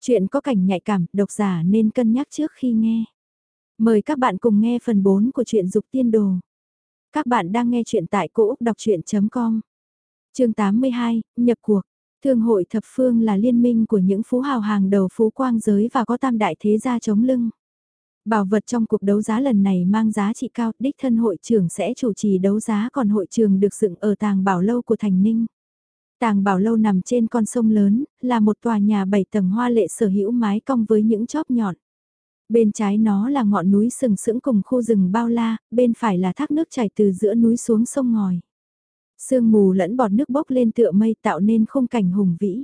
Chuyện có cảnh nhạy cảm, độc giả nên cân nhắc trước khi nghe. Mời các bạn cùng nghe phần 4 của truyện Dục Tiên Đồ. Các bạn đang nghe chuyện tại cỗ đọc chuyện.com. Trường 82, nhập cuộc. Thương hội thập phương là liên minh của những phú hào hàng đầu phú quang giới và có tam đại thế gia chống lưng. Bảo vật trong cuộc đấu giá lần này mang giá trị cao, đích thân hội trưởng sẽ chủ trì đấu giá còn hội trường được dựng ở tàng bảo lâu của Thành Ninh. Tàng Bảo Lâu nằm trên con sông lớn, là một tòa nhà 7 tầng hoa lệ sở hữu mái cong với những chóp nhọn. Bên trái nó là ngọn núi sừng sững cùng khu rừng bao la, bên phải là thác nước chảy từ giữa núi xuống sông ngòi. Sương mù lẫn bọt nước bốc lên tựa mây tạo nên khung cảnh hùng vĩ.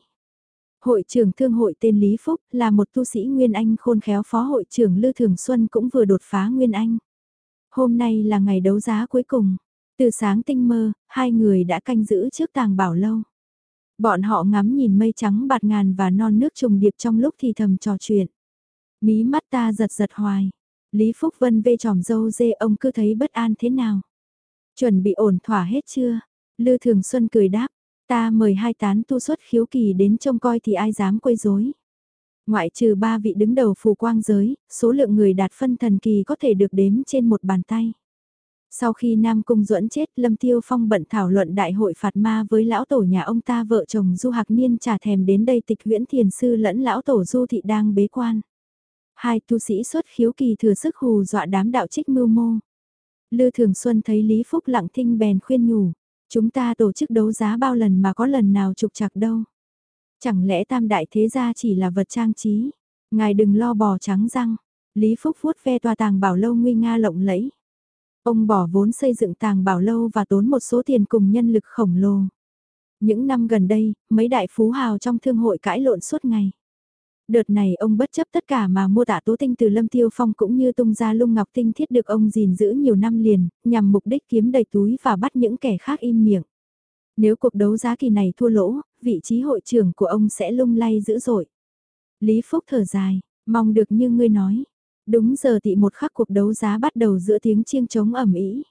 Hội trưởng thương hội tên Lý Phúc là một tu sĩ Nguyên Anh khôn khéo phó hội trưởng Lư Thường Xuân cũng vừa đột phá Nguyên Anh. Hôm nay là ngày đấu giá cuối cùng. Từ sáng tinh mơ, hai người đã canh giữ trước tàng bảo lâu. Bọn họ ngắm nhìn mây trắng bạt ngàn và non nước trùng điệp trong lúc thì thầm trò chuyện. Mí mắt ta giật giật hoài. Lý Phúc Vân vê tròm dâu dê ông cứ thấy bất an thế nào. Chuẩn bị ổn thỏa hết chưa? Lư Thường Xuân cười đáp. Ta mời hai tán tu xuất khiếu kỳ đến trông coi thì ai dám quấy rối. Ngoại trừ ba vị đứng đầu phù quang giới, số lượng người đạt phân thần kỳ có thể được đếm trên một bàn tay. Sau khi Nam Cung duẫn chết Lâm Tiêu Phong bận thảo luận đại hội phạt ma với lão tổ nhà ông ta vợ chồng Du Hạc Niên trả thèm đến đây tịch huyễn thiền sư lẫn lão tổ Du Thị đang bế quan. Hai tu sĩ xuất khiếu kỳ thừa sức hù dọa đám đạo trích mưu mô. Lư Thường Xuân thấy Lý Phúc lặng thinh bèn khuyên nhủ, chúng ta tổ chức đấu giá bao lần mà có lần nào trục chặt đâu. Chẳng lẽ tam đại thế gia chỉ là vật trang trí, ngài đừng lo bò trắng răng. Lý Phúc vuốt ve tòa tàng bảo lâu nguy nga lộng lẫy. Ông bỏ vốn xây dựng tàng bảo lâu và tốn một số tiền cùng nhân lực khổng lồ. Những năm gần đây, mấy đại phú hào trong thương hội cãi lộn suốt ngày. Đợt này ông bất chấp tất cả mà mua tạ tố tinh từ Lâm Tiêu Phong cũng như tung ra lung ngọc tinh thiết được ông gìn giữ nhiều năm liền, nhằm mục đích kiếm đầy túi và bắt những kẻ khác im miệng. Nếu cuộc đấu giá kỳ này thua lỗ, vị trí hội trưởng của ông sẽ lung lay dữ dội. Lý Phúc thở dài, mong được như ngươi nói. Đúng giờ tị một khắc cuộc đấu giá bắt đầu giữa tiếng chiêng trống ẩm ý.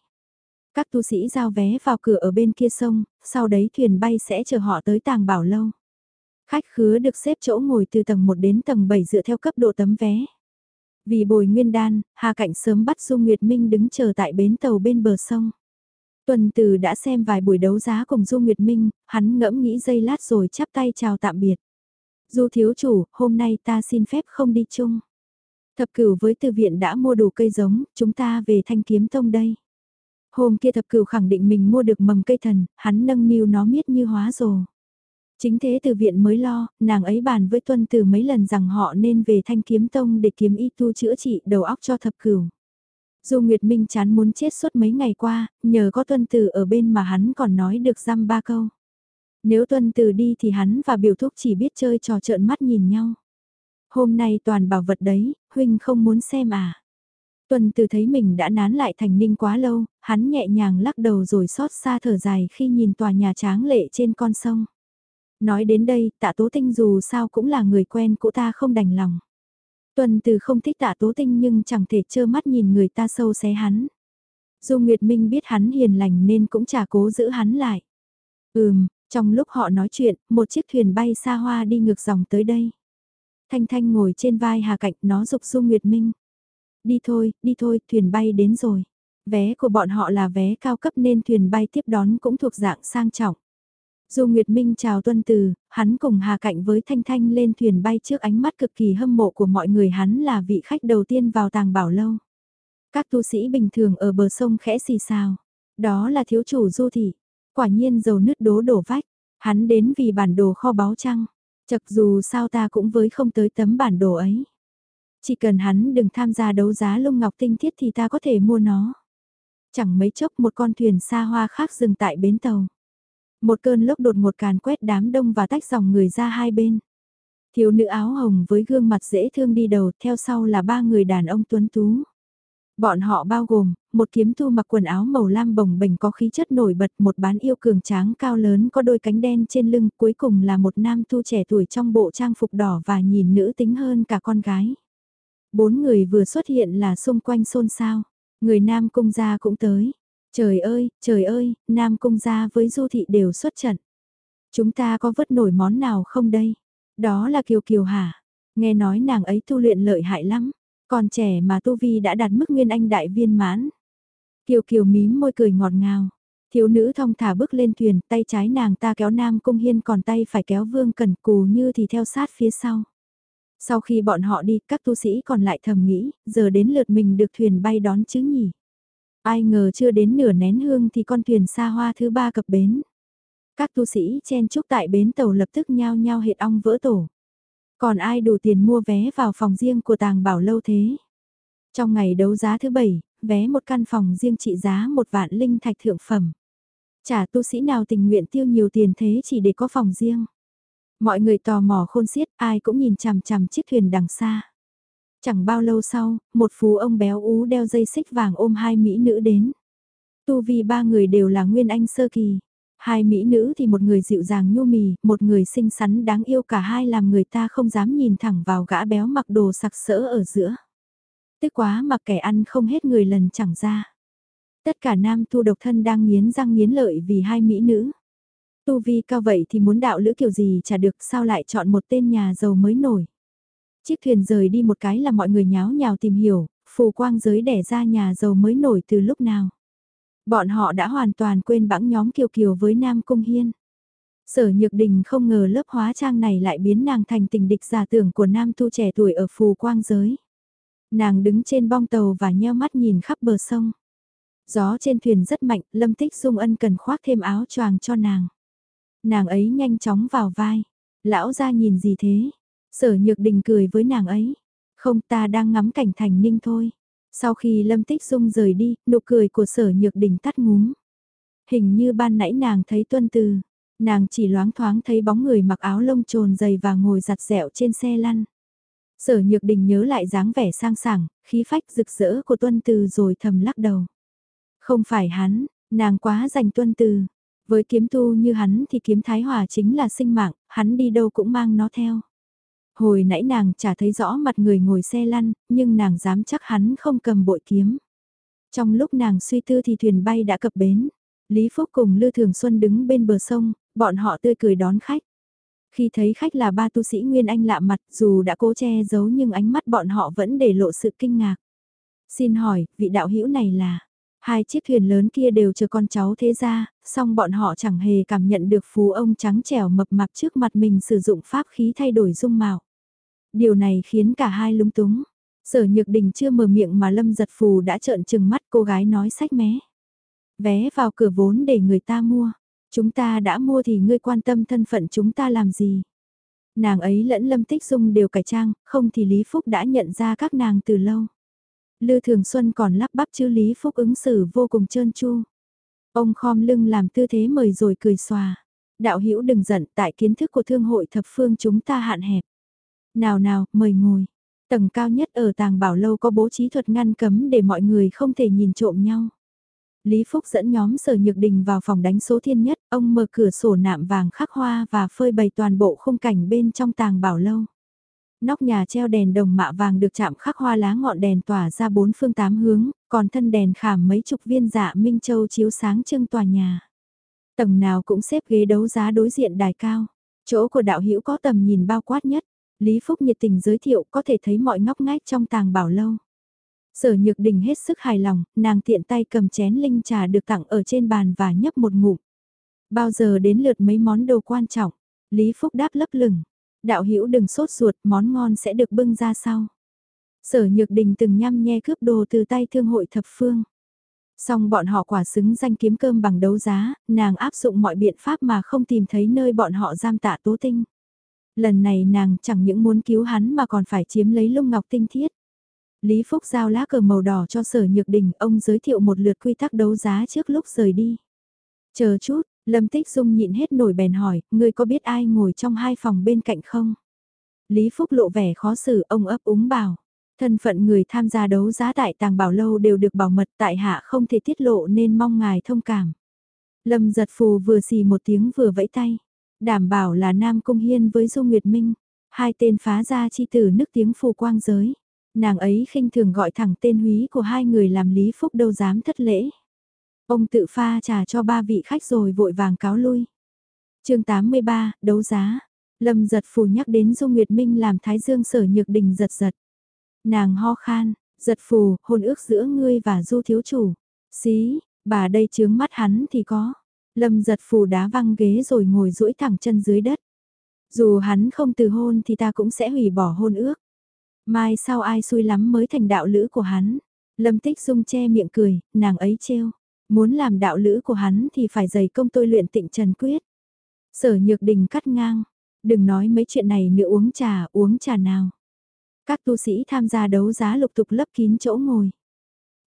Các tu sĩ giao vé vào cửa ở bên kia sông, sau đấy thuyền bay sẽ chờ họ tới tàng bảo lâu. Khách khứa được xếp chỗ ngồi từ tầng 1 đến tầng 7 dựa theo cấp độ tấm vé. Vì bồi nguyên đan, Hà cảnh sớm bắt Du Nguyệt Minh đứng chờ tại bến tàu bên bờ sông. Tuần Từ đã xem vài buổi đấu giá cùng Du Nguyệt Minh, hắn ngẫm nghĩ giây lát rồi chắp tay chào tạm biệt. Du thiếu chủ, hôm nay ta xin phép không đi chung. Thập cửu với từ viện đã mua đủ cây giống, chúng ta về thanh kiếm tông đây. Hôm kia thập cửu khẳng định mình mua được mầm cây thần, hắn nâng niu nó miết như hóa rồ. Chính thế từ viện mới lo, nàng ấy bàn với tuân từ mấy lần rằng họ nên về thanh kiếm tông để kiếm y tu chữa trị đầu óc cho thập cửu. Dù Nguyệt Minh chán muốn chết suốt mấy ngày qua, nhờ có tuân từ ở bên mà hắn còn nói được răm ba câu. Nếu tuân từ đi thì hắn và biểu thúc chỉ biết chơi trò trợn mắt nhìn nhau. Hôm nay toàn bảo vật đấy, huynh không muốn xem à. Tuần từ thấy mình đã nán lại thành ninh quá lâu, hắn nhẹ nhàng lắc đầu rồi xót xa thở dài khi nhìn tòa nhà tráng lệ trên con sông. Nói đến đây, tạ tố tinh dù sao cũng là người quen cũ ta không đành lòng. Tuần từ không thích tạ tố tinh nhưng chẳng thể trơ mắt nhìn người ta sâu xé hắn. Dù Nguyệt Minh biết hắn hiền lành nên cũng chả cố giữ hắn lại. Ừm, trong lúc họ nói chuyện, một chiếc thuyền bay xa hoa đi ngược dòng tới đây. Thanh Thanh ngồi trên vai Hà Cạnh nó dục Du Nguyệt Minh. Đi thôi, đi thôi, thuyền bay đến rồi. Vé của bọn họ là vé cao cấp nên thuyền bay tiếp đón cũng thuộc dạng sang trọng. Du Nguyệt Minh chào tuân từ, hắn cùng Hà Cạnh với Thanh Thanh lên thuyền bay trước ánh mắt cực kỳ hâm mộ của mọi người hắn là vị khách đầu tiên vào tàng bảo lâu. Các tu sĩ bình thường ở bờ sông khẽ xì xào. Đó là thiếu chủ du thị. Quả nhiên dầu nứt đố đổ vách. Hắn đến vì bản đồ kho báu trăng. Chật dù sao ta cũng với không tới tấm bản đồ ấy. Chỉ cần hắn đừng tham gia đấu giá lông ngọc tinh thiết thì ta có thể mua nó. Chẳng mấy chốc một con thuyền xa hoa khác dừng tại bến tàu. Một cơn lốc đột ngột càn quét đám đông và tách dòng người ra hai bên. Thiếu nữ áo hồng với gương mặt dễ thương đi đầu, theo sau là ba người đàn ông tuấn tú. Bọn họ bao gồm, một kiếm tu mặc quần áo màu lam bồng bềnh có khí chất nổi bật, một bán yêu cường tráng cao lớn có đôi cánh đen trên lưng, cuối cùng là một nam tu trẻ tuổi trong bộ trang phục đỏ và nhìn nữ tính hơn cả con gái. Bốn người vừa xuất hiện là xung quanh xôn xao, người nam cung gia cũng tới. Trời ơi, trời ơi, nam cung gia với du thị đều xuất trận. Chúng ta có vứt nổi món nào không đây? Đó là kiều kiều hả? Nghe nói nàng ấy tu luyện lợi hại lắm, còn trẻ mà tu vi đã đạt mức nguyên anh đại viên mãn. Kiều Kiều mím môi cười ngọt ngào. Thiếu nữ thong thả bước lên thuyền, tay trái nàng ta kéo Nam Cung Hiên còn tay phải kéo Vương Cẩn Cù như thì theo sát phía sau. Sau khi bọn họ đi, các tu sĩ còn lại thầm nghĩ, giờ đến lượt mình được thuyền bay đón chứ nhỉ. Ai ngờ chưa đến nửa nén hương thì con thuyền xa hoa thứ ba cập bến. Các tu sĩ chen chúc tại bến tàu lập tức nhao nhao hệt ong vỡ tổ. Còn ai đủ tiền mua vé vào phòng riêng của tàng bảo lâu thế? Trong ngày đấu giá thứ bảy, vé một căn phòng riêng trị giá một vạn linh thạch thượng phẩm. Chả tu sĩ nào tình nguyện tiêu nhiều tiền thế chỉ để có phòng riêng. Mọi người tò mò khôn xiết, ai cũng nhìn chằm chằm chiếc thuyền đằng xa. Chẳng bao lâu sau, một phú ông béo ú đeo dây xích vàng ôm hai mỹ nữ đến. Tu vi ba người đều là nguyên anh sơ kỳ. Hai mỹ nữ thì một người dịu dàng nhu mì, một người xinh xắn đáng yêu cả hai làm người ta không dám nhìn thẳng vào gã béo mặc đồ sặc sỡ ở giữa. Tức quá mặc kẻ ăn không hết người lần chẳng ra. Tất cả nam tu độc thân đang nghiến răng nghiến lợi vì hai mỹ nữ. Tu vi cao vậy thì muốn đạo lữ kiểu gì chả được sao lại chọn một tên nhà giàu mới nổi. Chiếc thuyền rời đi một cái là mọi người nháo nhào tìm hiểu, phù quang giới đẻ ra nhà giàu mới nổi từ lúc nào. Bọn họ đã hoàn toàn quên bẵng nhóm Kiều Kiều với Nam Cung Hiên. Sở Nhược Đình không ngờ lớp hóa trang này lại biến nàng thành tình địch giả tưởng của nam tu trẻ tuổi ở phù quang giới. Nàng đứng trên bong tàu và nheo mắt nhìn khắp bờ sông. Gió trên thuyền rất mạnh, Lâm Tích Dung ân cần khoác thêm áo choàng cho nàng. Nàng ấy nhanh chóng vào vai. Lão ra nhìn gì thế? Sở Nhược Đình cười với nàng ấy. Không ta đang ngắm cảnh thành ninh thôi. Sau khi Lâm Tích Dung rời đi, nụ cười của sở nhược đình tắt ngúm. Hình như ban nãy nàng thấy tuân từ, nàng chỉ loáng thoáng thấy bóng người mặc áo lông trồn dày và ngồi giặt dẹo trên xe lăn. Sở nhược đình nhớ lại dáng vẻ sang sảng, khí phách rực rỡ của tuân từ rồi thầm lắc đầu. Không phải hắn, nàng quá dành tuân từ. Với kiếm tu như hắn thì kiếm thái hòa chính là sinh mạng, hắn đi đâu cũng mang nó theo. Hồi nãy nàng chả thấy rõ mặt người ngồi xe lăn, nhưng nàng dám chắc hắn không cầm bội kiếm. Trong lúc nàng suy tư thì thuyền bay đã cập bến. Lý Phúc cùng Lư Thường Xuân đứng bên bờ sông, bọn họ tươi cười đón khách. Khi thấy khách là ba tu sĩ Nguyên Anh lạ mặt, dù đã cố che giấu nhưng ánh mắt bọn họ vẫn để lộ sự kinh ngạc. Xin hỏi, vị đạo hữu này là... Hai chiếc thuyền lớn kia đều chờ con cháu thế ra, song bọn họ chẳng hề cảm nhận được phú ông trắng trẻo mập mạp trước mặt mình sử dụng pháp khí thay đổi dung mạo. Điều này khiến cả hai lúng túng. Sở Nhược Đình chưa mở miệng mà Lâm Giật Phù đã trợn trừng mắt cô gái nói sách mé. Vé vào cửa vốn để người ta mua. Chúng ta đã mua thì ngươi quan tâm thân phận chúng ta làm gì. Nàng ấy lẫn Lâm Tích Dung đều cải trang, không thì Lý Phúc đã nhận ra các nàng từ lâu. Lư Thường Xuân còn lắp bắp chứ Lý Phúc ứng xử vô cùng trơn tru. Ông khom lưng làm tư thế mời rồi cười xòa. Đạo hữu đừng giận tại kiến thức của thương hội thập phương chúng ta hạn hẹp. Nào nào, mời ngồi. Tầng cao nhất ở tàng bảo lâu có bố trí thuật ngăn cấm để mọi người không thể nhìn trộm nhau. Lý Phúc dẫn nhóm sở nhược đình vào phòng đánh số thiên nhất, ông mở cửa sổ nạm vàng khắc hoa và phơi bày toàn bộ khung cảnh bên trong tàng bảo lâu. Nóc nhà treo đèn đồng mạ vàng được chạm khắc hoa lá ngọn đèn tỏa ra bốn phương tám hướng, còn thân đèn khảm mấy chục viên dạ Minh Châu chiếu sáng trưng tòa nhà. Tầng nào cũng xếp ghế đấu giá đối diện đài cao. Chỗ của đạo hữu có tầm nhìn bao quát nhất. Lý Phúc nhiệt tình giới thiệu có thể thấy mọi ngóc ngách trong tàng bảo lâu. Sở Nhược Đình hết sức hài lòng, nàng tiện tay cầm chén linh trà được tặng ở trên bàn và nhấp một ngụm. Bao giờ đến lượt mấy món đồ quan trọng, Lý Phúc đáp lấp lửng. Đạo hữu đừng sốt ruột, món ngon sẽ được bưng ra sau. Sở Nhược Đình từng nhăm nhe cướp đồ từ tay thương hội thập phương. Song bọn họ quả xứng danh kiếm cơm bằng đấu giá, nàng áp dụng mọi biện pháp mà không tìm thấy nơi bọn họ giam tạ tố tinh. Lần này nàng chẳng những muốn cứu hắn mà còn phải chiếm lấy lung ngọc tinh thiết. Lý Phúc giao lá cờ màu đỏ cho sở nhược đình, ông giới thiệu một lượt quy tắc đấu giá trước lúc rời đi. Chờ chút, Lâm Tích Dung nhịn hết nổi bèn hỏi, ngươi có biết ai ngồi trong hai phòng bên cạnh không? Lý Phúc lộ vẻ khó xử, ông ấp úng bảo. Thân phận người tham gia đấu giá tại tàng bảo lâu đều được bảo mật tại hạ không thể tiết lộ nên mong ngài thông cảm. Lâm giật phù vừa xì một tiếng vừa vẫy tay. Đảm bảo là Nam Cung Hiên với Du Nguyệt Minh, hai tên phá ra chi tử nước tiếng phù quang giới. Nàng ấy khinh thường gọi thẳng tên húy của hai người làm Lý Phúc đâu dám thất lễ. Ông tự pha trà cho ba vị khách rồi vội vàng cáo lui. chương 83, đấu giá. Lâm giật phù nhắc đến Du Nguyệt Minh làm thái dương sở nhược đình giật giật. Nàng ho khan, giật phù, hôn ước giữa ngươi và Du thiếu chủ. Xí, bà đây chướng mắt hắn thì có. Lâm giật phù đá văng ghế rồi ngồi duỗi thẳng chân dưới đất. Dù hắn không từ hôn thì ta cũng sẽ hủy bỏ hôn ước. Mai sau ai xui lắm mới thành đạo lữ của hắn. Lâm tích dung che miệng cười, nàng ấy trêu. Muốn làm đạo lữ của hắn thì phải dày công tôi luyện tịnh trần quyết. Sở nhược đình cắt ngang. Đừng nói mấy chuyện này nữa uống trà, uống trà nào. Các tu sĩ tham gia đấu giá lục tục lấp kín chỗ ngồi.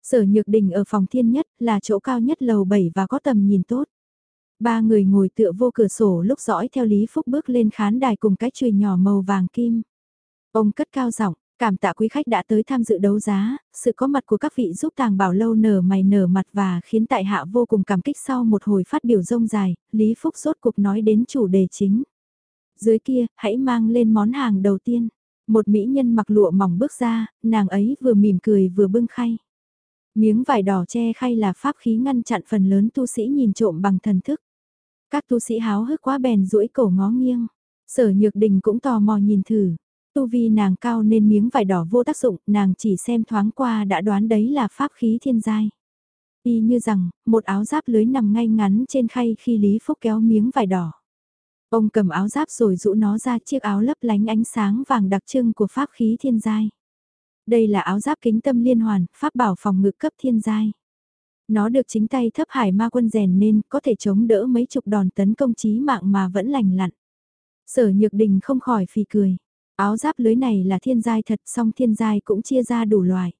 Sở Nhược Đình ở phòng thiên nhất là chỗ cao nhất lầu 7 và có tầm nhìn tốt. Ba người ngồi tựa vô cửa sổ lúc dõi theo Lý Phúc bước lên khán đài cùng cái chùy nhỏ màu vàng kim. Ông cất cao giọng, cảm tạ quý khách đã tới tham dự đấu giá, sự có mặt của các vị giúp tàng bảo lâu nở mày nở mặt và khiến tại hạ vô cùng cảm kích sau một hồi phát biểu rông dài, Lý Phúc rốt cuộc nói đến chủ đề chính. Dưới kia, hãy mang lên món hàng đầu tiên. Một mỹ nhân mặc lụa mỏng bước ra, nàng ấy vừa mỉm cười vừa bưng khay. Miếng vải đỏ che khay là pháp khí ngăn chặn phần lớn tu sĩ nhìn trộm bằng thần thức. Các tu sĩ háo hức quá bèn duỗi cổ ngó nghiêng. Sở nhược đình cũng tò mò nhìn thử. Tu vi nàng cao nên miếng vải đỏ vô tác dụng, nàng chỉ xem thoáng qua đã đoán đấy là pháp khí thiên giai. Y như rằng, một áo giáp lưới nằm ngay ngắn trên khay khi Lý Phúc kéo miếng vải đỏ. Ông cầm áo giáp rồi rũ nó ra chiếc áo lấp lánh ánh sáng vàng đặc trưng của pháp khí thiên giai. Đây là áo giáp kính tâm liên hoàn, pháp bảo phòng ngự cấp thiên giai. Nó được chính tay thấp hải ma quân rèn nên có thể chống đỡ mấy chục đòn tấn công chí mạng mà vẫn lành lặn. Sở nhược đình không khỏi phì cười. Áo giáp lưới này là thiên giai thật song thiên giai cũng chia ra đủ loại.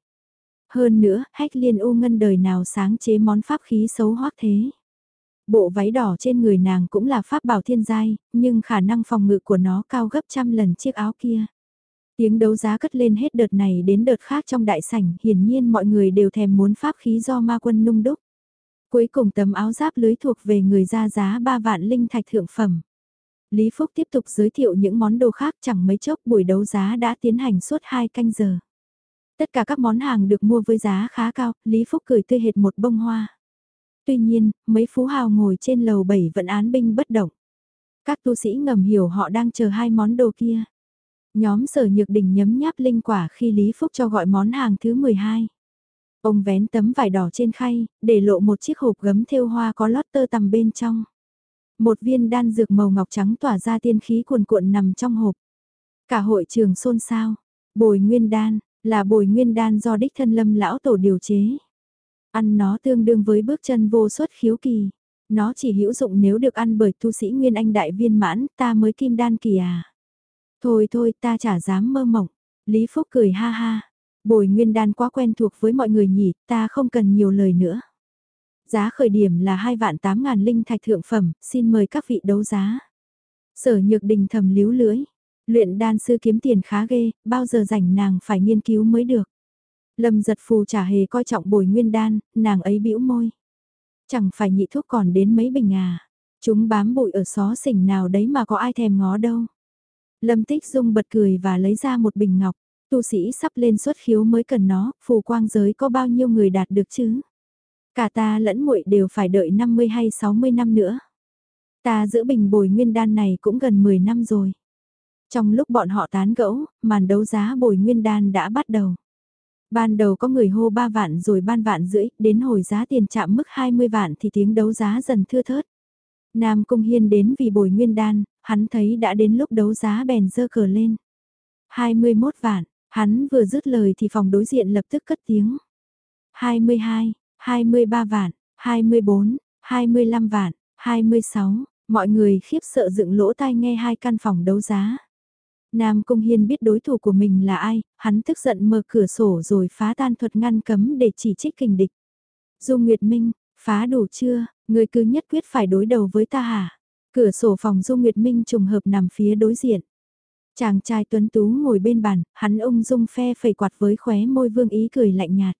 Hơn nữa, hách liên u ngân đời nào sáng chế món pháp khí xấu hoác thế. Bộ váy đỏ trên người nàng cũng là pháp bảo thiên giai, nhưng khả năng phòng ngự của nó cao gấp trăm lần chiếc áo kia. Tiếng đấu giá cất lên hết đợt này đến đợt khác trong đại sảnh, hiển nhiên mọi người đều thèm muốn pháp khí do ma quân nung đúc. Cuối cùng tấm áo giáp lưới thuộc về người ra giá 3 vạn linh thạch thượng phẩm. Lý Phúc tiếp tục giới thiệu những món đồ khác chẳng mấy chốc buổi đấu giá đã tiến hành suốt 2 canh giờ. Tất cả các món hàng được mua với giá khá cao, Lý Phúc cười tươi hệt một bông hoa. Tuy nhiên, mấy phú hào ngồi trên lầu 7 vẫn án binh bất động. Các tu sĩ ngầm hiểu họ đang chờ hai món đồ kia. Nhóm sở nhược đình nhấm nháp linh quả khi Lý Phúc cho gọi món hàng thứ 12. Ông vén tấm vải đỏ trên khay, để lộ một chiếc hộp gấm thêu hoa có lót tơ tằm bên trong. Một viên đan dược màu ngọc trắng tỏa ra tiên khí cuồn cuộn nằm trong hộp. Cả hội trường xôn xao. Bồi nguyên đan, là bồi nguyên đan do đích thân lâm lão tổ điều chế. Ăn nó tương đương với bước chân vô suất khiếu kỳ. Nó chỉ hữu dụng nếu được ăn bởi tu sĩ Nguyên Anh đại viên mãn, ta mới kim đan kỳ à. Thôi thôi ta chả dám mơ mộng. Lý Phúc cười ha ha. Bồi nguyên đan quá quen thuộc với mọi người nhỉ, ta không cần nhiều lời nữa. Giá khởi điểm là 2 vạn 8 ngàn linh thạch thượng phẩm, xin mời các vị đấu giá. Sở nhược đình thầm líu lưỡi. Luyện đan sư kiếm tiền khá ghê, bao giờ rảnh nàng phải nghiên cứu mới được. Lâm giật phù chả hề coi trọng bồi nguyên đan, nàng ấy bĩu môi. Chẳng phải nhị thuốc còn đến mấy bình à. Chúng bám bụi ở xó xỉnh nào đấy mà có ai thèm ngó đâu. Lâm Tích Dung bật cười và lấy ra một bình ngọc. Tu sĩ sắp lên xuất khiếu mới cần nó, phù quang giới có bao nhiêu người đạt được chứ? Cả ta lẫn muội đều phải đợi 50 hay 60 năm nữa. Ta giữ bình bồi nguyên đan này cũng gần 10 năm rồi. Trong lúc bọn họ tán gẫu, màn đấu giá bồi nguyên đan đã bắt đầu. Ban đầu có người hô 3 vạn rồi ban vạn rưỡi, đến hồi giá tiền chạm mức 20 vạn thì tiếng đấu giá dần thưa thớt. Nam Cung Hiên đến vì bồi nguyên đan, hắn thấy đã đến lúc đấu giá bèn dơ cờ lên. 21 vạn, hắn vừa dứt lời thì phòng đối diện lập tức cất tiếng. 22, 23 vạn, 24, 25 vạn, 26, mọi người khiếp sợ dựng lỗ tai nghe hai căn phòng đấu giá. Nam Cung Hiên biết đối thủ của mình là ai, hắn tức giận mở cửa sổ rồi phá tan thuật ngăn cấm để chỉ trích kình địch. Du Nguyệt Minh, phá đủ chưa, người cứ nhất quyết phải đối đầu với ta hả? Cửa sổ phòng Du Nguyệt Minh trùng hợp nằm phía đối diện. Chàng trai tuấn tú ngồi bên bàn, hắn ung dung phe phẩy quạt với khóe môi vương ý cười lạnh nhạt.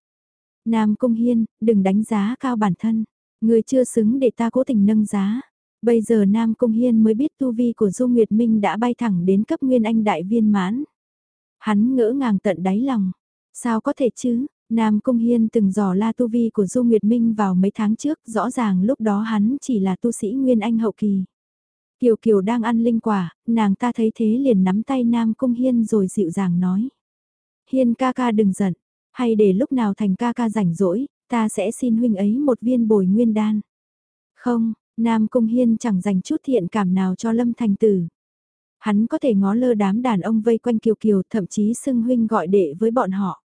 Nam Cung Hiên, đừng đánh giá cao bản thân. Người chưa xứng để ta cố tình nâng giá. Bây giờ Nam Cung Hiên mới biết tu vi của Du Nguyệt Minh đã bay thẳng đến cấp Nguyên Anh Đại Viên mãn. Hắn ngỡ ngàng tận đáy lòng. Sao có thể chứ, Nam Cung Hiên từng dò la tu vi của Du Nguyệt Minh vào mấy tháng trước, rõ ràng lúc đó hắn chỉ là tu sĩ Nguyên Anh hậu kỳ. Kiều Kiều đang ăn linh quả, nàng ta thấy thế liền nắm tay Nam Cung Hiên rồi dịu dàng nói. Hiên ca ca đừng giận, hay để lúc nào thành ca ca rảnh rỗi, ta sẽ xin huynh ấy một viên bồi nguyên đan. Không, Nam Cung Hiên chẳng dành chút thiện cảm nào cho Lâm Thành Tử. Hắn có thể ngó lơ đám đàn ông vây quanh Kiều Kiều thậm chí xưng huynh gọi đệ với bọn họ.